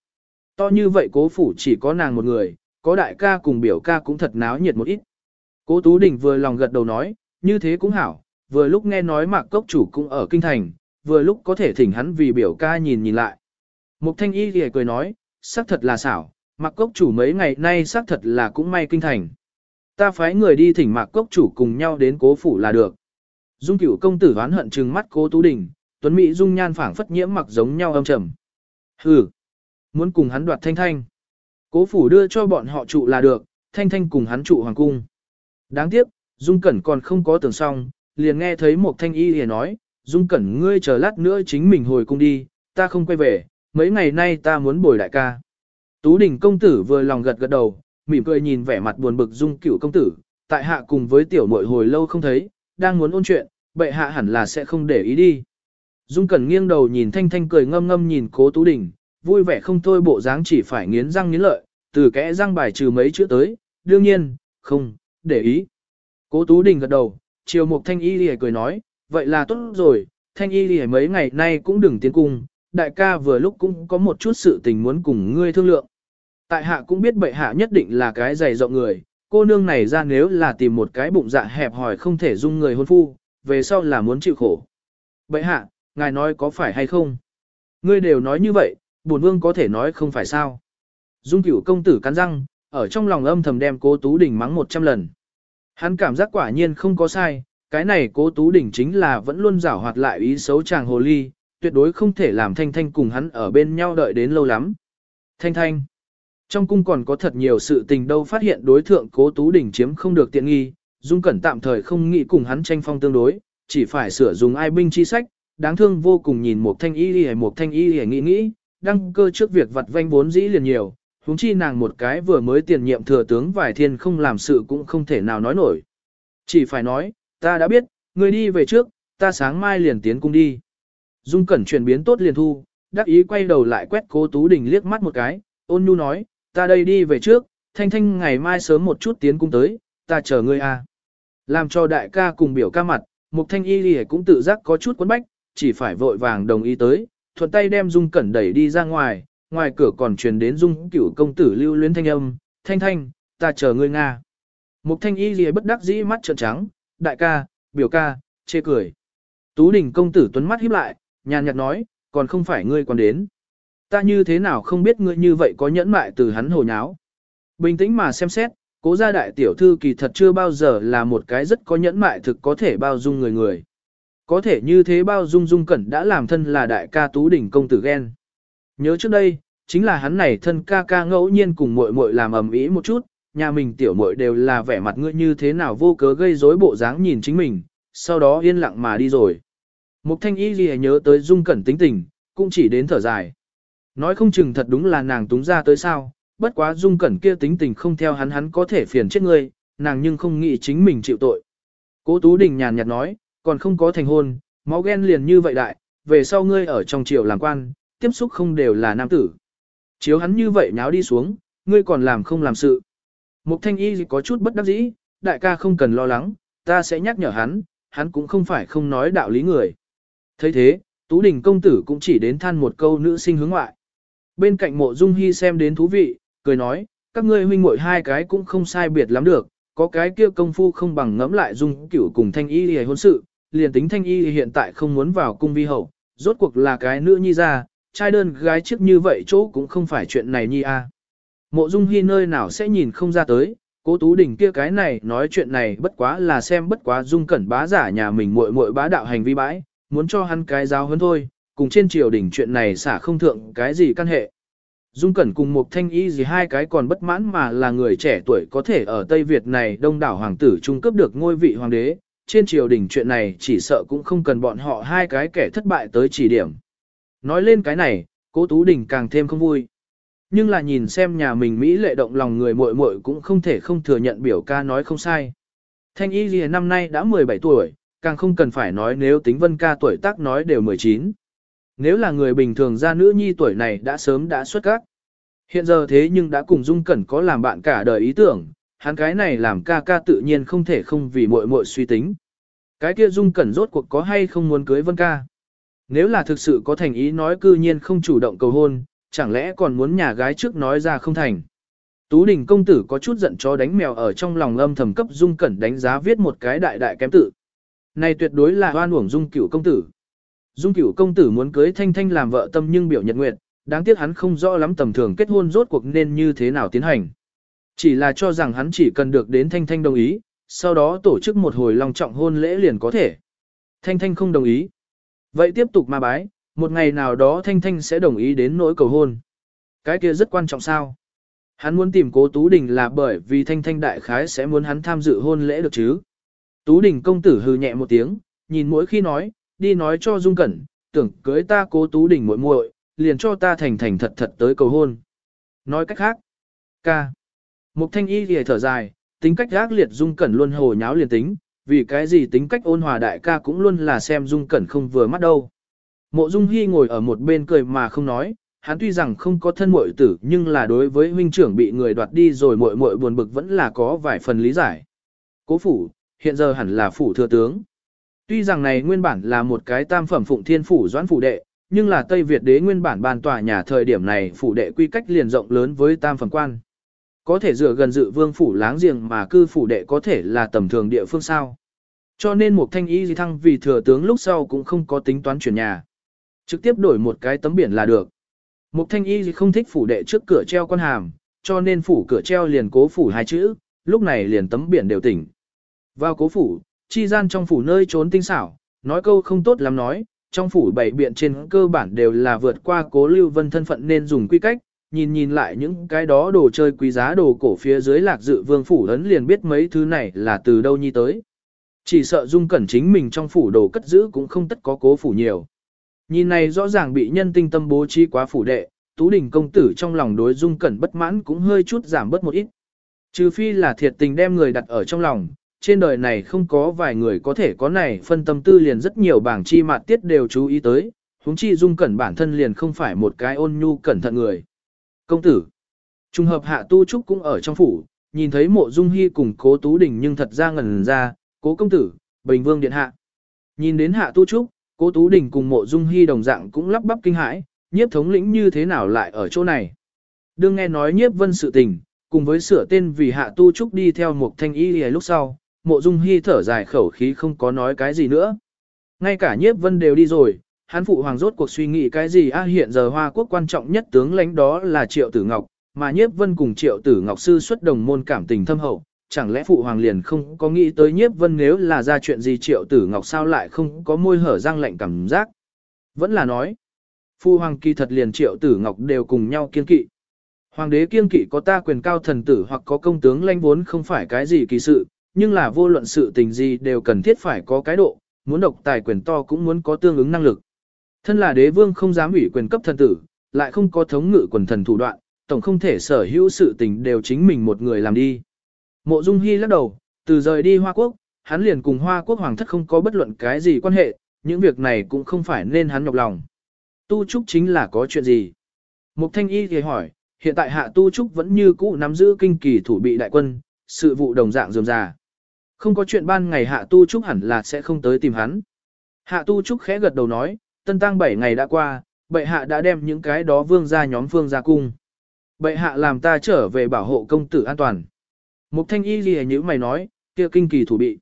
To như vậy cố phủ chỉ có nàng một người, có đại ca cùng biểu ca cũng thật náo nhiệt một ít. Cố Tú Đình vừa lòng gật đầu nói, như thế cũng hảo, vừa lúc nghe nói mạc cốc chủ cũng ở kinh thành, vừa lúc có thể thỉnh hắn vì biểu ca nhìn nhìn lại. Mục thanh y thì cười nói, xác thật là xảo, mạc cốc chủ mấy ngày nay xác thật là cũng may kinh thành. Ta phái người đi thỉnh mạc cốc chủ cùng nhau đến cố phủ là được. Dung cửu công tử oán hận trừng mắt cố Tú Đình, tuấn mỹ dung nhan phảng phất nhiễm mặc giống nhau âm trầm. Hừ, muốn cùng hắn đoạt thanh thanh. Cố phủ đưa cho bọn họ trụ là được, thanh thanh cùng hắn trụ hoàng cung. Đáng tiếc, Dung Cẩn còn không có tưởng xong, liền nghe thấy một thanh y hề nói, Dung Cẩn ngươi chờ lát nữa chính mình hồi cung đi, ta không quay về, mấy ngày nay ta muốn bồi đại ca. Tú đỉnh công tử vừa lòng gật gật đầu, mỉm cười nhìn vẻ mặt buồn bực Dung cửu công tử, tại hạ cùng với tiểu muội hồi lâu không thấy, đang muốn ôn chuyện, bệ hạ hẳn là sẽ không để ý đi. Dung Cẩn nghiêng đầu nhìn Thanh Thanh cười ngâm ngâm nhìn Cố Tú Đình, vui vẻ không thôi bộ dáng chỉ phải nghiến răng nghiến lợi, từ kẽ răng bài trừ mấy chữ tới, đương nhiên, không, để ý. Cố Tú Đình gật đầu, chiều một Thanh Y Lì cười nói, vậy là tốt rồi, Thanh Y Lì mấy ngày nay cũng đừng tiến cung, đại ca vừa lúc cũng có một chút sự tình muốn cùng ngươi thương lượng. Tại hạ cũng biết bệ hạ nhất định là cái dày rộng người, cô nương này ra nếu là tìm một cái bụng dạ hẹp hòi không thể dung người hôn phu, về sau là muốn chịu khổ. Bệ hạ, ngài nói có phải hay không? Ngươi đều nói như vậy, bổn vương có thể nói không phải sao. Dung cửu công tử cắn răng, ở trong lòng âm thầm đem cố Tú Đình mắng một trăm lần. Hắn cảm giác quả nhiên không có sai, cái này cố Tú Đình chính là vẫn luôn giảo hoạt lại ý xấu chàng hồ ly, tuyệt đối không thể làm Thanh Thanh cùng hắn ở bên nhau đợi đến lâu lắm. Thanh Thanh. Trong cung còn có thật nhiều sự tình đâu phát hiện đối thượng cố Tú Đình chiếm không được tiện nghi, Dung Cẩn tạm thời không nghĩ cùng hắn tranh phong tương đối, chỉ phải sửa dùng ai binh chi sách, đáng thương vô cùng nhìn một thanh y hay một thanh y hay nghĩ nghĩ, đăng cơ trước việc vặt vanh vốn dĩ liền nhiều, huống chi nàng một cái vừa mới tiền nhiệm thừa tướng vài thiên không làm sự cũng không thể nào nói nổi. Chỉ phải nói, ta đã biết, người đi về trước, ta sáng mai liền tiến cung đi. Dung Cẩn chuyển biến tốt liền thu, đắc ý quay đầu lại quét cố Tú Đình liếc mắt một cái, ôn nhu nói, ta đây đi về trước, thanh thanh ngày mai sớm một chút tiến cung tới, ta chờ ngươi a. Làm cho đại ca cùng biểu ca mặt, Mục Thanh Y Lì cũng tự giác có chút quấn bách, chỉ phải vội vàng đồng ý tới, thuận tay đem Dung Cẩn đẩy đi ra ngoài, ngoài cửa còn truyền đến Dung cửu công tử lưu luyến thanh âm, thanh thanh, ta chờ ngươi Nga. Mục Thanh Y Lì bất đắc dĩ mắt trợn trắng, đại ca, biểu ca, chê cười. Tú Đình công tử tuấn mắt híp lại, nhàn nhạt nói, còn không phải ngươi còn đến. Ta như thế nào không biết ngươi như vậy có nhẫn mại từ hắn hồ nháo. Bình tĩnh mà xem xét, cố gia đại tiểu thư kỳ thật chưa bao giờ là một cái rất có nhẫn mại thực có thể bao dung người người. Có thể như thế bao dung dung cẩn đã làm thân là đại ca tú đỉnh công tử ghen. Nhớ trước đây, chính là hắn này thân ca ca ngẫu nhiên cùng muội muội làm ầm ĩ một chút, nhà mình tiểu muội đều là vẻ mặt ngươi như thế nào vô cớ gây rối bộ dáng nhìn chính mình, sau đó yên lặng mà đi rồi. Mục thanh y gì nhớ tới dung cẩn tính tình, cũng chỉ đến thở dài. Nói không chừng thật đúng là nàng túng ra tới sao, bất quá dung cẩn kia tính tình không theo hắn hắn có thể phiền chết ngươi, nàng nhưng không nghĩ chính mình chịu tội. Cố Tú Đình nhàn nhạt nói, còn không có thành hôn, máu ghen liền như vậy đại, về sau ngươi ở trong triều làm quan, tiếp xúc không đều là nam tử. Chiếu hắn như vậy nháo đi xuống, ngươi còn làm không làm sự. Mục thanh y có chút bất đắc dĩ, đại ca không cần lo lắng, ta sẽ nhắc nhở hắn, hắn cũng không phải không nói đạo lý người. thấy thế, Tú Đình công tử cũng chỉ đến than một câu nữ sinh hướng ngoại. Bên cạnh mộ dung hy xem đến thú vị, cười nói, các ngươi huynh muội hai cái cũng không sai biệt lắm được, có cái kia công phu không bằng ngẫm lại dung cửu cùng thanh y hề hôn sự, liền tính thanh y hiện tại không muốn vào cung vi hậu, rốt cuộc là cái nữ nhi ra, trai đơn gái trước như vậy chỗ cũng không phải chuyện này nhi a. Mộ dung hy nơi nào sẽ nhìn không ra tới, cố tú đỉnh kia cái này nói chuyện này bất quá là xem bất quá dung cẩn bá giả nhà mình muội muội bá đạo hành vi bãi, muốn cho hắn cái giáo hơn thôi, cùng trên triều đỉnh chuyện này xả không thượng cái gì căn hệ. Dung Cẩn cùng một thanh y gì hai cái còn bất mãn mà là người trẻ tuổi có thể ở Tây Việt này đông đảo hoàng tử trung cấp được ngôi vị hoàng đế, trên triều đình chuyện này chỉ sợ cũng không cần bọn họ hai cái kẻ thất bại tới chỉ điểm. Nói lên cái này, cố Tú Đình càng thêm không vui. Nhưng là nhìn xem nhà mình Mỹ lệ động lòng người muội muội cũng không thể không thừa nhận biểu ca nói không sai. Thanh y gì năm nay đã 17 tuổi, càng không cần phải nói nếu tính vân ca tuổi tác nói đều 19. Nếu là người bình thường ra nữ nhi tuổi này đã sớm đã xuất các. Hiện giờ thế nhưng đã cùng Dung Cẩn có làm bạn cả đời ý tưởng, hắn cái này làm ca ca tự nhiên không thể không vì muội muội suy tính. Cái kia Dung Cẩn rốt cuộc có hay không muốn cưới Vân ca. Nếu là thực sự có thành ý nói cư nhiên không chủ động cầu hôn, chẳng lẽ còn muốn nhà gái trước nói ra không thành. Tú đình công tử có chút giận cho đánh mèo ở trong lòng âm thầm cấp Dung Cẩn đánh giá viết một cái đại đại kém tự. Này tuyệt đối là oan uổng Dung cửu công tử. Dung cửu công tử muốn cưới Thanh Thanh làm vợ tâm nhưng biểu nhật nguyệt, đáng tiếc hắn không rõ lắm tầm thường kết hôn rốt cuộc nên như thế nào tiến hành. Chỉ là cho rằng hắn chỉ cần được đến Thanh Thanh đồng ý, sau đó tổ chức một hồi long trọng hôn lễ liền có thể. Thanh Thanh không đồng ý. Vậy tiếp tục ma bái, một ngày nào đó Thanh Thanh sẽ đồng ý đến nỗi cầu hôn. Cái kia rất quan trọng sao? Hắn muốn tìm cố Tú Đình là bởi vì Thanh Thanh đại khái sẽ muốn hắn tham dự hôn lễ được chứ. Tú Đình công tử hừ nhẹ một tiếng, nhìn mỗi khi nói, đi nói cho Dung Cẩn, tưởng cưới ta cố Tú đỉnh muội muội, liền cho ta thành thành thật thật tới cầu hôn. Nói cách khác, ca. Mục thanh y thì thở dài, tính cách gác liệt dung cẩn luôn hồ nháo liền tính, vì cái gì tính cách ôn hòa đại ca cũng luôn là xem dung cẩn không vừa mắt đâu. Mộ dung hy ngồi ở một bên cười mà không nói, hắn tuy rằng không có thân muội tử nhưng là đối với huynh trưởng bị người đoạt đi rồi muội muội buồn bực vẫn là có vài phần lý giải. Cố phủ, hiện giờ hẳn là phủ thừa tướng. Tuy rằng này nguyên bản là một cái tam phẩm phụng thiên phủ doãn phủ đệ, nhưng là Tây Việt đế nguyên bản bàn tòa nhà thời điểm này phủ đệ quy cách liền rộng lớn với tam phẩm quan. Có thể dựa gần dự vương phủ láng giềng mà cư phủ đệ có thể là tầm thường địa phương sao. Cho nên một thanh y gì thăng vì thừa tướng lúc sau cũng không có tính toán chuyển nhà. Trực tiếp đổi một cái tấm biển là được. Mục thanh y không thích phủ đệ trước cửa treo con hàm, cho nên phủ cửa treo liền cố phủ hai chữ, lúc này liền tấm biển đều tỉnh. Vào cố phủ, chi gian trong phủ nơi trốn tinh xảo, nói câu không tốt lắm nói, trong phủ bảy biện trên cơ bản đều là vượt qua cố lưu vân thân phận nên dùng quy cách, nhìn nhìn lại những cái đó đồ chơi quý giá đồ cổ phía dưới lạc dự vương phủ ấn liền biết mấy thứ này là từ đâu nhi tới. Chỉ sợ dung cẩn chính mình trong phủ đồ cất giữ cũng không tất có cố phủ nhiều. Nhìn này rõ ràng bị nhân tinh tâm bố trí quá phủ đệ, tú đình công tử trong lòng đối dung cẩn bất mãn cũng hơi chút giảm bớt một ít. Trừ phi là thiệt tình đem người đặt ở trong lòng, trên đời này không có vài người có thể có này phân tâm tư liền rất nhiều bảng chi mạt tiết đều chú ý tới, huống chi dung cẩn bản thân liền không phải một cái ôn nhu cẩn thận người. Công tử, trùng hợp hạ tu trúc cũng ở trong phủ, nhìn thấy mộ dung hy cùng cố tú đình nhưng thật ra ngần ra, cố công tử, bình vương điện hạ. Nhìn đến hạ tu trúc, cố tú đình cùng mộ dung hy đồng dạng cũng lắp bắp kinh hãi, nhiếp thống lĩnh như thế nào lại ở chỗ này. Đương nghe nói nhiếp vân sự tình, cùng với sửa tên vì hạ tu trúc đi theo một thanh y lúc sau, mộ dung hy thở dài khẩu khí không có nói cái gì nữa. Ngay cả nhiếp vân đều đi rồi, hắn phụ hoàng rốt cuộc suy nghĩ cái gì a hiện giờ hoa quốc quan trọng nhất tướng lãnh đó là triệu tử ngọc, mà nhiếp vân cùng triệu tử ngọc sư xuất đồng môn cảm tình thâm hậu. Chẳng lẽ phụ hoàng liền không có nghĩ tới nhiếp vân nếu là ra chuyện gì triệu tử ngọc sao lại không có môi hở răng lạnh cảm giác. Vẫn là nói, phụ hoàng kỳ thật liền triệu tử ngọc đều cùng nhau kiên kỵ. Hoàng đế kiên kỵ có ta quyền cao thần tử hoặc có công tướng lãnh vốn không phải cái gì kỳ sự, nhưng là vô luận sự tình gì đều cần thiết phải có cái độ, muốn độc tài quyền to cũng muốn có tương ứng năng lực. Thân là đế vương không dám ủy quyền cấp thần tử, lại không có thống ngự quần thần thủ đoạn, tổng không thể sở hữu sự tình đều chính mình một người làm đi. Mộ Dung Hi lắc đầu, từ rời đi Hoa Quốc, hắn liền cùng Hoa Quốc hoàng thất không có bất luận cái gì quan hệ, những việc này cũng không phải nên hắn nhọc lòng. Tu Trúc chính là có chuyện gì? Mục Thanh Y thì hỏi, hiện tại Hạ Tu Trúc vẫn như cũ nắm giữ kinh kỳ thủ bị đại quân, sự vụ đồng dạng dườm già. Không có chuyện ban ngày Hạ Tu Trúc hẳn là sẽ không tới tìm hắn. Hạ Tu Trúc khẽ gật đầu nói, tân tăng 7 ngày đã qua, bệ hạ đã đem những cái đó vương ra nhóm phương ra cung. Bệ hạ làm ta trở về bảo hộ công tử an toàn. Mục thanh y gì như mày nói, kia kinh kỳ thủ bị.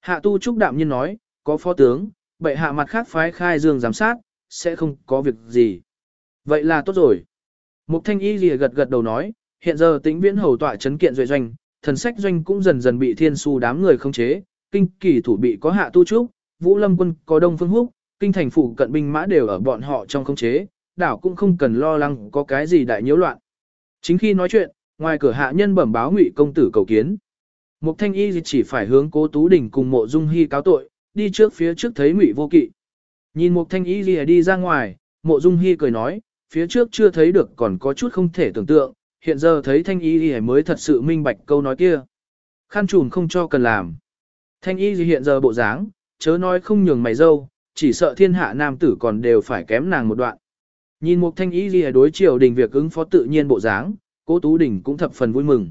Hạ tu trúc đạm nhiên nói, có phó tướng, bệ hạ mặt khác phái khai dương giám sát, sẽ không có việc gì. Vậy là tốt rồi. Mục thanh y gì gật gật đầu nói, hiện giờ tính viễn hầu tọa chấn kiện duệ doanh, thần sách doanh cũng dần dần bị thiên su đám người khống chế, kinh kỳ thủ bị có hạ tu trúc, vũ lâm quân có đông phương húc, kinh thành phủ cận binh mã đều ở bọn họ trong khống chế, đảo cũng không cần lo lắng có cái gì đại nhiễu loạn. Chính khi nói chuyện, ngoài cửa hạ nhân bẩm báo ngụy công tử cầu kiến. Mục thanh y chỉ phải hướng cố tú đình cùng mộ dung hy cáo tội, đi trước phía trước thấy ngụy vô kỵ. Nhìn mục thanh y đi ra ngoài, mộ dung hy cười nói, phía trước chưa thấy được còn có chút không thể tưởng tượng, hiện giờ thấy thanh y lìa mới thật sự minh bạch câu nói kia. Khăn trùn không cho cần làm. Thanh y gì hiện giờ bộ dáng, chớ nói không nhường mày dâu, chỉ sợ thiên hạ nam tử còn đều phải kém nàng một đoạn. Nhìn một thanh y gì đối triều đình việc ứng phó tự nhiên bộ dáng, cố tú đình cũng thập phần vui mừng.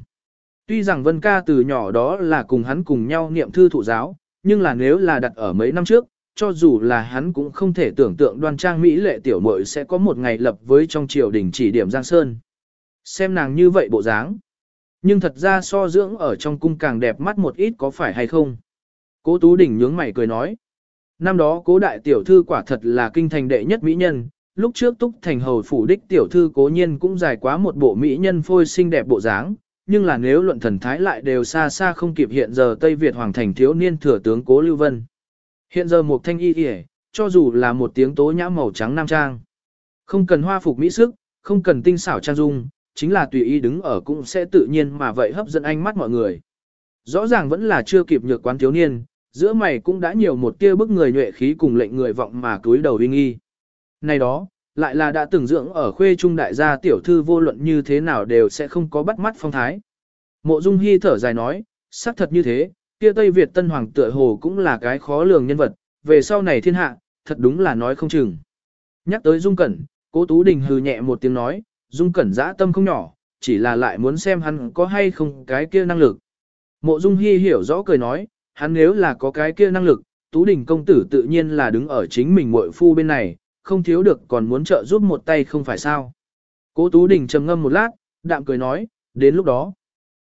Tuy rằng Vân Ca từ nhỏ đó là cùng hắn cùng nhau niệm thư thụ giáo, nhưng là nếu là đặt ở mấy năm trước, cho dù là hắn cũng không thể tưởng tượng đoan trang Mỹ lệ tiểu muội sẽ có một ngày lập với trong triều đình chỉ điểm Giang Sơn. Xem nàng như vậy bộ dáng. Nhưng thật ra so dưỡng ở trong cung càng đẹp mắt một ít có phải hay không? Cố Tú Đình nhướng mày cười nói. Năm đó cố đại tiểu thư quả thật là kinh thành đệ nhất mỹ nhân, lúc trước túc thành hầu phủ đích tiểu thư cố nhiên cũng dài quá một bộ mỹ nhân phôi xinh đẹp bộ dáng, nhưng là nếu luận thần thái lại đều xa xa không kịp hiện giờ Tây Việt hoàng thành thiếu niên thừa tướng cố Lưu Vân. Hiện giờ một thanh y yể, cho dù là một tiếng tố nhã màu trắng nam trang. Không cần hoa phục mỹ sức, không cần tinh xảo trang dung, chính là tùy ý đứng ở cũng sẽ tự nhiên mà vậy hấp dẫn ánh mắt mọi người. Rõ ràng vẫn là chưa kịp nhược quán thiếu niên, giữa mày cũng đã nhiều một tia bức người nhuệ khí cùng lệnh người vọng mà cúi đầu uy nghi. Này đó, lại là đã từng dưỡng ở khuê trung đại gia tiểu thư vô luận như thế nào đều sẽ không có bắt mắt phong thái. Mộ Dung Hi thở dài nói, xác thật như thế, kia Tây Việt Tân Hoàng tựa hồ cũng là cái khó lường nhân vật, về sau này thiên hạ, thật đúng là nói không chừng. Nhắc tới Dung Cẩn, Cố Tú Đình hừ nhẹ một tiếng nói, Dung Cẩn dã tâm không nhỏ, chỉ là lại muốn xem hắn có hay không cái kia năng lực. Mộ Dung Hi hiểu rõ cười nói, hắn nếu là có cái kia năng lực, Tú Đình công tử tự nhiên là đứng ở chính mình muội phu bên này, không thiếu được còn muốn trợ giúp một tay không phải sao. Cố Tú Đình trầm ngâm một lát, đạm cười nói, đến lúc đó.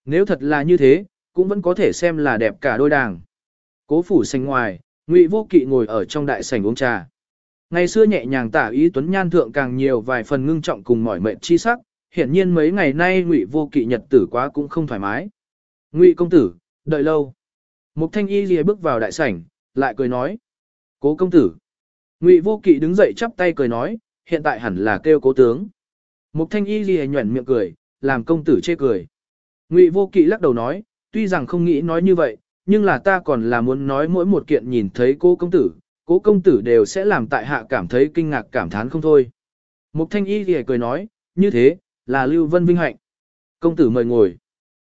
Nếu thật là như thế, cũng vẫn có thể xem là đẹp cả đôi đàng. Cố phủ xanh ngoài, Ngụy Vô Kỵ ngồi ở trong đại sảnh uống trà. Ngày xưa nhẹ nhàng tả ý tuấn nhan thượng càng nhiều vài phần ngưng trọng cùng mỏi mệt chi sắc, hiển nhiên mấy ngày nay Ngụy Vô Kỵ nhật tử quá cũng không thoải mái. Ngụy công tử, đợi lâu. Mục Thanh Y lìa bước vào đại sảnh, lại cười nói: "Cố công tử." Ngụy Vô Kỵ đứng dậy chắp tay cười nói: "Hiện tại hẳn là kêu cố tướng." Mục Thanh Y lìa nhuyễn miệng cười, làm công tử chê cười. Ngụy Vô Kỵ lắc đầu nói: "Tuy rằng không nghĩ nói như vậy, nhưng là ta còn là muốn nói mỗi một kiện nhìn thấy cố công tử, cố công tử đều sẽ làm tại hạ cảm thấy kinh ngạc cảm thán không thôi." Mục Thanh Y thì cười nói: "Như thế, là Lưu Vân vinh hạnh." Công tử mời ngồi.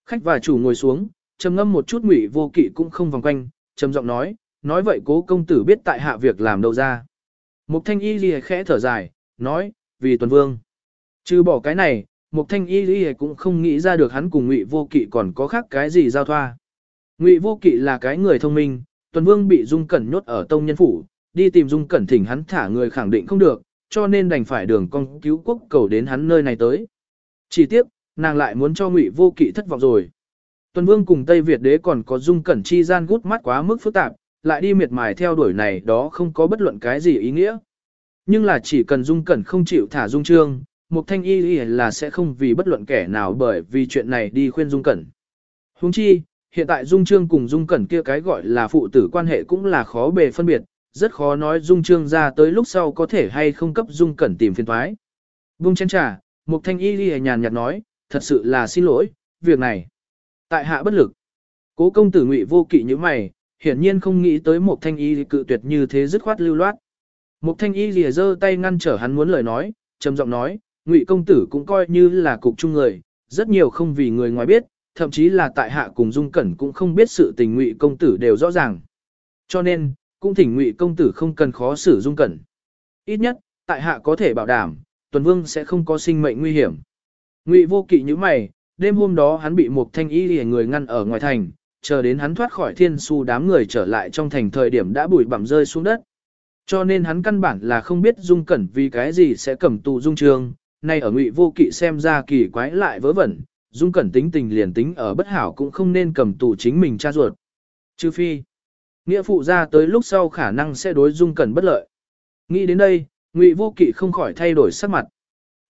Khách và chủ ngồi xuống, trầm ngâm một chút ngụy vô kỵ cũng không vòng quanh, trầm giọng nói, nói vậy cố công tử biết tại hạ việc làm đâu ra. Mục thanh y thì khẽ thở dài, nói, vì tuần vương. Trừ bỏ cái này, mục thanh y lìa cũng không nghĩ ra được hắn cùng ngụy vô kỵ còn có khác cái gì giao thoa. Ngụy vô kỵ là cái người thông minh, tuần vương bị dung cẩn nhốt ở tông nhân phủ, đi tìm dung cẩn thỉnh hắn thả người khẳng định không được, cho nên đành phải đường con cứu quốc cầu đến hắn nơi này tới. Chỉ tiếp, nàng lại muốn cho ngụy vô kỵ thất vọng rồi. Tuần Vương cùng Tây Việt đế còn có dung cẩn chi gian gút mắt quá mức phức tạp, lại đi miệt mài theo đuổi này đó không có bất luận cái gì ý nghĩa. Nhưng là chỉ cần dung cẩn không chịu thả dung trương, một thanh y y là sẽ không vì bất luận kẻ nào bởi vì chuyện này đi khuyên dung cẩn. Huống chi, hiện tại dung trương cùng dung cẩn kia cái gọi là phụ tử quan hệ cũng là khó bề phân biệt, rất khó nói dung trương ra tới lúc sau có thể hay không cấp dung cẩn tìm phiền thoái. Bung chén trà, mục thanh y Ghi nhàn nhạt nói, thật sự là xin lỗi, việc này. Tại hạ bất lực. Cố công tử ngụy vô kỵ như mày, hiển nhiên không nghĩ tới mục thanh y cự tuyệt như thế dứt khoát lưu loát. mục thanh y lìa giơ tay ngăn trở hắn muốn lời nói, trầm giọng nói, ngụy công tử cũng coi như là cục chung người, rất nhiều không vì người ngoài biết, thậm chí là tại hạ cùng dung cẩn cũng không biết sự tình ngụy công tử đều rõ ràng. Cho nên, cũng thỉnh ngụy công tử không cần khó xử dung cẩn. Ít nhất, tại hạ có thể bảo đảm, tuần vương sẽ không có sinh mệnh nguy hiểm. Ngụy vô kỵ như mày, đêm hôm đó hắn bị một thanh y lìa người ngăn ở ngoài thành, chờ đến hắn thoát khỏi thiên su đám người trở lại trong thành thời điểm đã bụi bặm rơi xuống đất. Cho nên hắn căn bản là không biết Dung Cẩn vì cái gì sẽ cầm tù Dung Trường, nay ở ngụy vô kỵ xem ra kỳ quái lại vớ vẩn, Dung Cẩn tính tình liền tính ở bất hảo cũng không nên cầm tù chính mình cha ruột. Trừ phi, nghĩa phụ ra tới lúc sau khả năng sẽ đối Dung Cẩn bất lợi. Nghĩ đến đây, ngụy vô kỵ không khỏi thay đổi sắc mặt.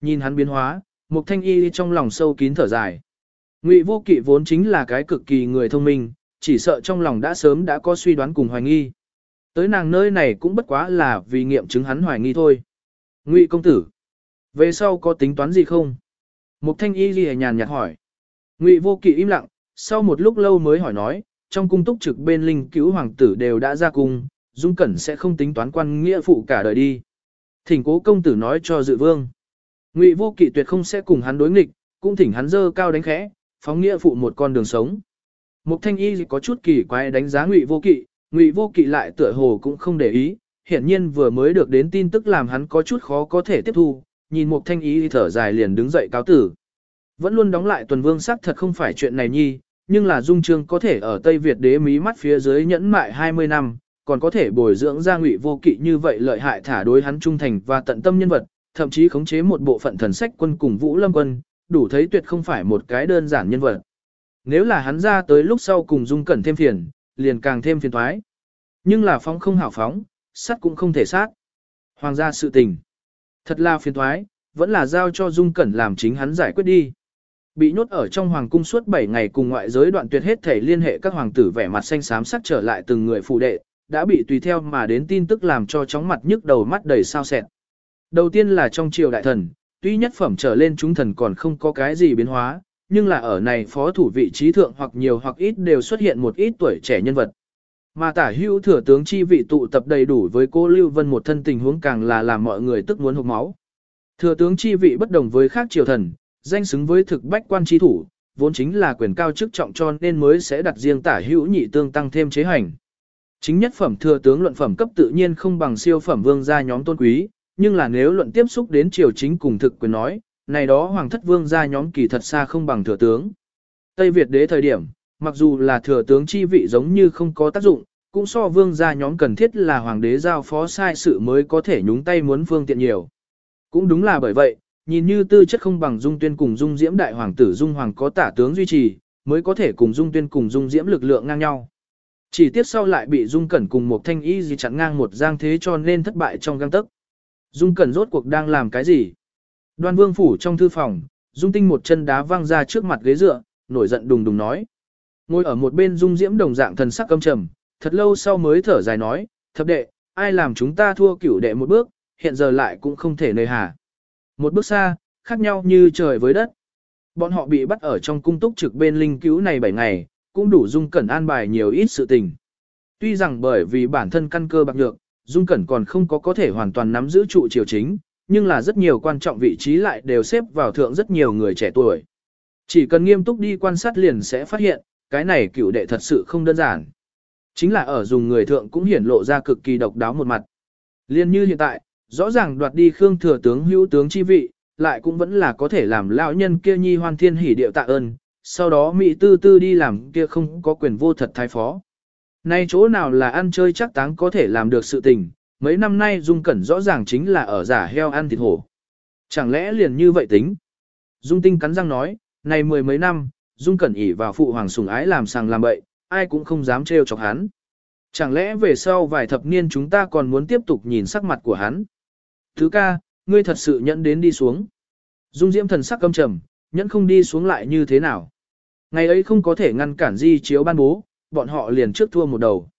Nhìn hắn biến hóa, một thanh y trong lòng sâu kín thở dài. Ngụy vô kỵ vốn chính là cái cực kỳ người thông minh, chỉ sợ trong lòng đã sớm đã có suy đoán cùng hoài nghi. Tới nàng nơi này cũng bất quá là vì nghiệm chứng hắn hoài nghi thôi. Ngụy công tử, về sau có tính toán gì không? Mục thanh y ghi nhàn nhạt hỏi. Ngụy vô kỵ im lặng, sau một lúc lâu mới hỏi nói, trong cung túc trực bên linh cứu hoàng tử đều đã ra cung, Dung Cẩn sẽ không tính toán quan nghĩa phụ cả đời đi. Thỉnh cố công tử nói cho dự vương. Ngụy vô kỵ tuyệt không sẽ cùng hắn đối nghịch, cũng thỉnh hắn dơ cao đánh khẽ, phóng nghĩa phụ một con đường sống. Mục thanh y có chút kỳ quái đánh giá ngụy vô kỵ, ngụy vô kỵ lại tựa hồ cũng không để ý, hiển nhiên vừa mới được đến tin tức làm hắn có chút khó có thể tiếp thu, nhìn một thanh ý thở dài liền đứng dậy cáo tử. Vẫn luôn đóng lại tuần vương sắc thật không phải chuyện này nhi, nhưng là dung trương có thể ở Tây Việt đế mí mắt phía dưới nhẫn mại 20 năm, còn có thể bồi dưỡng ra ngụy vô kỵ như vậy lợi hại thả đối hắn trung thành và tận tâm nhân vật, thậm chí khống chế một bộ phận thần sách quân cùng Vũ Lâm quân, đủ thấy tuyệt không phải một cái đơn giản nhân vật. Nếu là hắn ra tới lúc sau cùng Dung Cẩn thêm phiền, liền càng thêm phiền thoái. Nhưng là phóng không hảo phóng, sát cũng không thể sát. Hoàng gia sự tình. Thật là phiền thoái, vẫn là giao cho Dung Cẩn làm chính hắn giải quyết đi. Bị nhốt ở trong hoàng cung suốt 7 ngày cùng ngoại giới đoạn tuyệt hết thể liên hệ các hoàng tử vẻ mặt xanh xám sắc trở lại từng người phụ đệ, đã bị tùy theo mà đến tin tức làm cho chóng mặt nhức đầu mắt đầy sao sẹn. Đầu tiên là trong triều đại thần, tuy nhất phẩm trở lên chúng thần còn không có cái gì biến hóa, nhưng là ở này phó thủ vị trí thượng hoặc nhiều hoặc ít đều xuất hiện một ít tuổi trẻ nhân vật. Mà tả hữu thừa tướng chi vị tụ tập đầy đủ với cô Lưu Vân một thân tình huống càng là làm mọi người tức muốn hụt máu. Thừa tướng chi vị bất đồng với khác triều thần, danh xứng với thực bách quan chi thủ, vốn chính là quyền cao chức trọng cho nên mới sẽ đặt riêng tả hữu nhị tương tăng thêm chế hành. Chính nhất phẩm thừa tướng luận phẩm cấp tự nhiên không bằng siêu phẩm vương gia nhóm tôn quý, nhưng là nếu luận tiếp xúc đến triều chính cùng thực quyền nói, này đó hoàng thất vương gia nhóm kỳ thật xa không bằng thừa tướng. Tây Việt đế thời điểm, mặc dù là thừa tướng chi vị giống như không có tác dụng, cũng so vương gia nhóm cần thiết là hoàng đế giao phó sai sự mới có thể nhúng tay muốn phương tiện nhiều. Cũng đúng là bởi vậy, nhìn như tư chất không bằng dung tuyên cùng dung diễm đại hoàng tử dung hoàng có tả tướng duy trì, mới có thể cùng dung tuyên cùng dung diễm lực lượng ngang nhau. Chỉ tiếp sau lại bị dung cẩn cùng một thanh y gì chặn ngang một giang thế cho nên thất bại trong găng tức. Dung cẩn rốt cuộc đang làm cái gì? Đoan vương phủ trong thư phòng, dung tinh một chân đá văng ra trước mặt ghế dựa, nổi giận đùng đùng nói. Ngồi ở một bên dung diễm đồng dạng thần sắc căm trầm, thật lâu sau mới thở dài nói, thập đệ, ai làm chúng ta thua cửu đệ một bước, hiện giờ lại cũng không thể nơi hà. Một bước xa, khác nhau như trời với đất. Bọn họ bị bắt ở trong cung túc trực bên linh cứu này 7 ngày, cũng đủ dung cẩn an bài nhiều ít sự tình. Tuy rằng bởi vì bản thân căn cơ bạc nhược, dung cẩn còn không có có thể hoàn toàn nắm giữ trụ triều chính, nhưng là rất nhiều quan trọng vị trí lại đều xếp vào thượng rất nhiều người trẻ tuổi. Chỉ cần nghiêm túc đi quan sát liền sẽ phát hiện, cái này cựu đệ thật sự không đơn giản. Chính là ở dùng người thượng cũng hiển lộ ra cực kỳ độc đáo một mặt. Liên như hiện tại, rõ ràng đoạt đi Khương thừa tướng hữu tướng chi vị, lại cũng vẫn là có thể làm lão nhân kia nhi hoan thiên hỉ điệu tạ ơn, sau đó Mỹ tư tư đi làm kia không có quyền vô thật thái phó. Nay chỗ nào là ăn chơi chắc táng có thể làm được sự tình, mấy năm nay Dung Cẩn rõ ràng chính là ở giả heo ăn thịt hổ. Chẳng lẽ liền như vậy tính? Dung Tinh cắn răng nói, này mười mấy năm, Dung Cẩn ỉ vào phụ hoàng sủng ái làm sàng làm bậy, ai cũng không dám trêu chọc hắn. Chẳng lẽ về sau vài thập niên chúng ta còn muốn tiếp tục nhìn sắc mặt của hắn? Thứ ca, ngươi thật sự nhẫn đến đi xuống. Dung Diễm thần sắc căm trầm, nhẫn không đi xuống lại như thế nào? Ngày ấy không có thể ngăn cản di chiếu ban bố, bọn họ liền trước thua một đầu.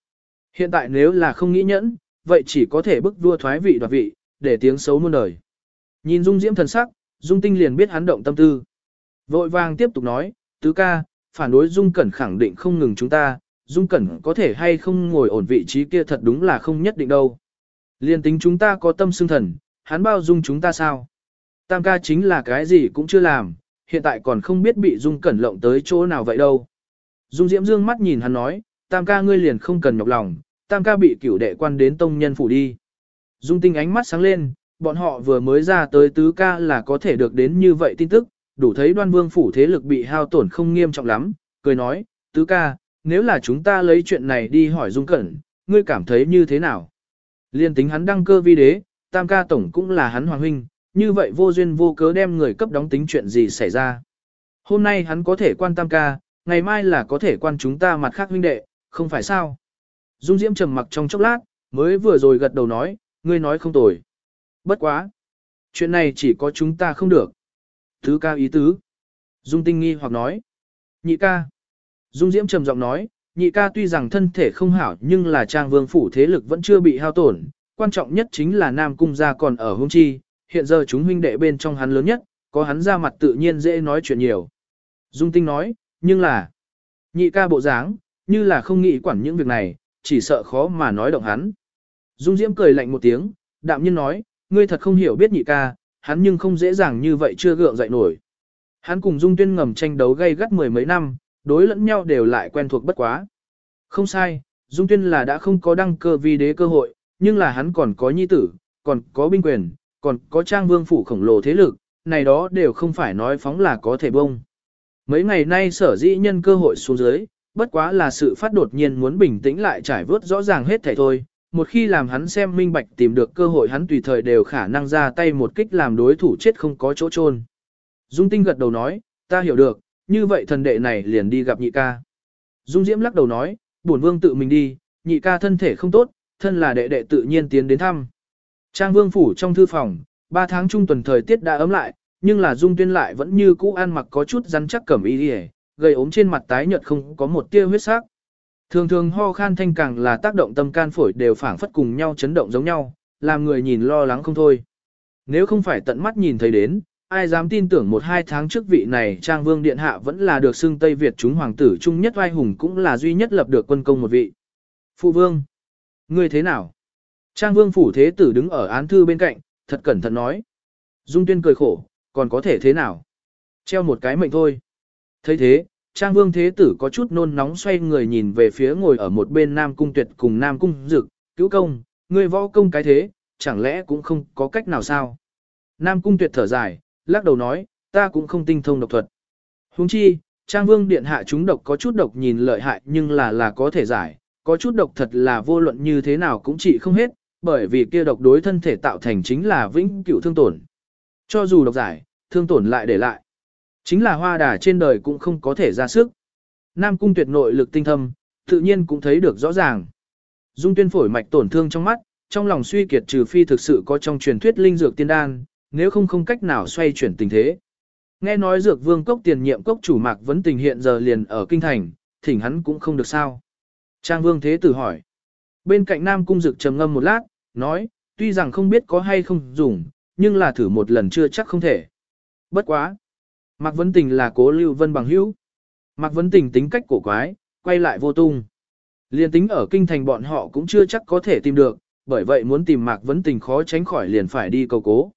Hiện tại nếu là không nghĩ nhẫn, vậy chỉ có thể bức vua thoái vị đoạt vị, để tiếng xấu muôn đời. Nhìn Dung Diễm thần sắc, Dung Tinh liền biết hắn động tâm tư. Vội vàng tiếp tục nói, tứ ca, phản đối Dung Cẩn khẳng định không ngừng chúng ta, Dung Cẩn có thể hay không ngồi ổn vị trí kia thật đúng là không nhất định đâu. Liên tính chúng ta có tâm xương thần, hắn bao dung chúng ta sao? Tam ca chính là cái gì cũng chưa làm, hiện tại còn không biết bị Dung Cẩn lộng tới chỗ nào vậy đâu. Dung Diễm dương mắt nhìn hắn nói, tam ca ngươi liền không cần nhọc lòng, tam ca bị cửu đệ quan đến tông nhân phủ đi. Dung tinh ánh mắt sáng lên, bọn họ vừa mới ra tới tứ ca là có thể được đến như vậy tin tức, đủ thấy đoan vương phủ thế lực bị hao tổn không nghiêm trọng lắm, cười nói, tứ ca, nếu là chúng ta lấy chuyện này đi hỏi Dung Cẩn, ngươi cảm thấy như thế nào? Liên tính hắn đăng cơ vi đế, tam ca tổng cũng là hắn hoàng huynh, như vậy vô duyên vô cớ đem người cấp đóng tính chuyện gì xảy ra. Hôm nay hắn có thể quan tam ca, ngày mai là có thể quan chúng ta mặt khác huynh đệ, không phải sao. Dung Diễm trầm mặc trong chốc lát, mới vừa rồi gật đầu nói, ngươi nói không tồi. Bất quá. Chuyện này chỉ có chúng ta không được. Thứ ca ý tứ. Dung tinh nghi hoặc nói. Nhị ca. Dung Diễm trầm giọng nói, nhị ca tuy rằng thân thể không hảo nhưng là trang vương phủ thế lực vẫn chưa bị hao tổn. Quan trọng nhất chính là Nam Cung gia còn ở hung chi, hiện giờ chúng huynh đệ bên trong hắn lớn nhất, có hắn ra mặt tự nhiên dễ nói chuyện nhiều. Dung Tinh nói, nhưng là, nhị ca bộ dáng, như là không nghĩ quản những việc này, chỉ sợ khó mà nói động hắn. Dung Diễm cười lạnh một tiếng, đạm nhiên nói, ngươi thật không hiểu biết nhị ca, hắn nhưng không dễ dàng như vậy chưa gượng dậy nổi. Hắn cùng Dung Tuyên ngầm tranh đấu gay gắt mười mấy năm, đối lẫn nhau đều lại quen thuộc bất quá. Không sai, Dung Tuyên là đã không có đăng cơ vi đế cơ hội, nhưng là hắn còn có nhi tử, còn có binh quyền, còn có trang vương phủ khổng lồ thế lực, này đó đều không phải nói phóng là có thể bông. Mấy ngày nay sở dĩ nhân cơ hội xuống dưới, bất quá là sự phát đột nhiên muốn bình tĩnh lại trải vớt rõ ràng hết thảy thôi. Một khi làm hắn xem minh bạch tìm được cơ hội hắn tùy thời đều khả năng ra tay một kích làm đối thủ chết không có chỗ chôn. Dung tinh gật đầu nói, ta hiểu được, như vậy thần đệ này liền đi gặp nhị ca. Dung diễm lắc đầu nói, bổn vương tự mình đi, nhị ca thân thể không tốt, thân là đệ đệ tự nhiên tiến đến thăm. Trang vương phủ trong thư phòng, ba tháng trung tuần thời tiết đã ấm lại, nhưng là dung tuyên lại vẫn như cũ ăn mặc có chút rắn chắc cẩm y đi gây ốm trên mặt tái nhợt không có một tia huyết sắc. Thường thường ho khan thanh càng là tác động tâm can phổi đều phản phất cùng nhau chấn động giống nhau, làm người nhìn lo lắng không thôi. Nếu không phải tận mắt nhìn thấy đến, ai dám tin tưởng một hai tháng trước vị này Trang Vương Điện Hạ vẫn là được xưng Tây Việt chúng hoàng tử trung nhất vai hùng cũng là duy nhất lập được quân công một vị. Phụ Vương, ngươi thế nào? Trang Vương Phủ Thế Tử đứng ở án thư bên cạnh, thật cẩn thận nói. Dung Tuyên cười khổ, còn có thể thế nào? Treo một cái mệnh thôi. thấy thế, Trang Vương Thế Tử có chút nôn nóng xoay người nhìn về phía ngồi ở một bên Nam Cung Tuyệt cùng Nam Cung Dực, cứu công, người võ công cái thế, chẳng lẽ cũng không có cách nào sao? Nam Cung Tuyệt thở dài, lắc đầu nói, ta cũng không tinh thông độc thuật. Huống chi, Trang Vương Điện Hạ chúng độc có chút độc nhìn lợi hại nhưng là là có thể giải, có chút độc thật là vô luận như thế nào cũng trị không hết, bởi vì kia độc đối thân thể tạo thành chính là vĩnh cửu thương tổn. Cho dù độc giải, thương tổn lại để lại. Chính là hoa đà trên đời cũng không có thể ra sức. Nam cung tuyệt nội lực tinh thâm, tự nhiên cũng thấy được rõ ràng. Dung tuyên phổi mạch tổn thương trong mắt, trong lòng suy kiệt trừ phi thực sự có trong truyền thuyết linh dược tiên đan, nếu không không cách nào xoay chuyển tình thế. Nghe nói dược vương cốc tiền nhiệm cốc chủ mạc vẫn tình hiện giờ liền ở kinh thành, thỉnh hắn cũng không được sao. Trang vương thế tử hỏi. Bên cạnh nam cung dực trầm ngâm một lát, nói, tuy rằng không biết có hay không dùng, nhưng là thử một lần chưa chắc không thể. Bất quá. Mạc Vấn Tình là cố lưu vân bằng hữu. Mạc Vấn Tình tính cách cổ quái, quay lại vô tung. Liên tính ở kinh thành bọn họ cũng chưa chắc có thể tìm được, bởi vậy muốn tìm Mạc Vấn Tình khó tránh khỏi liền phải đi cầu cố.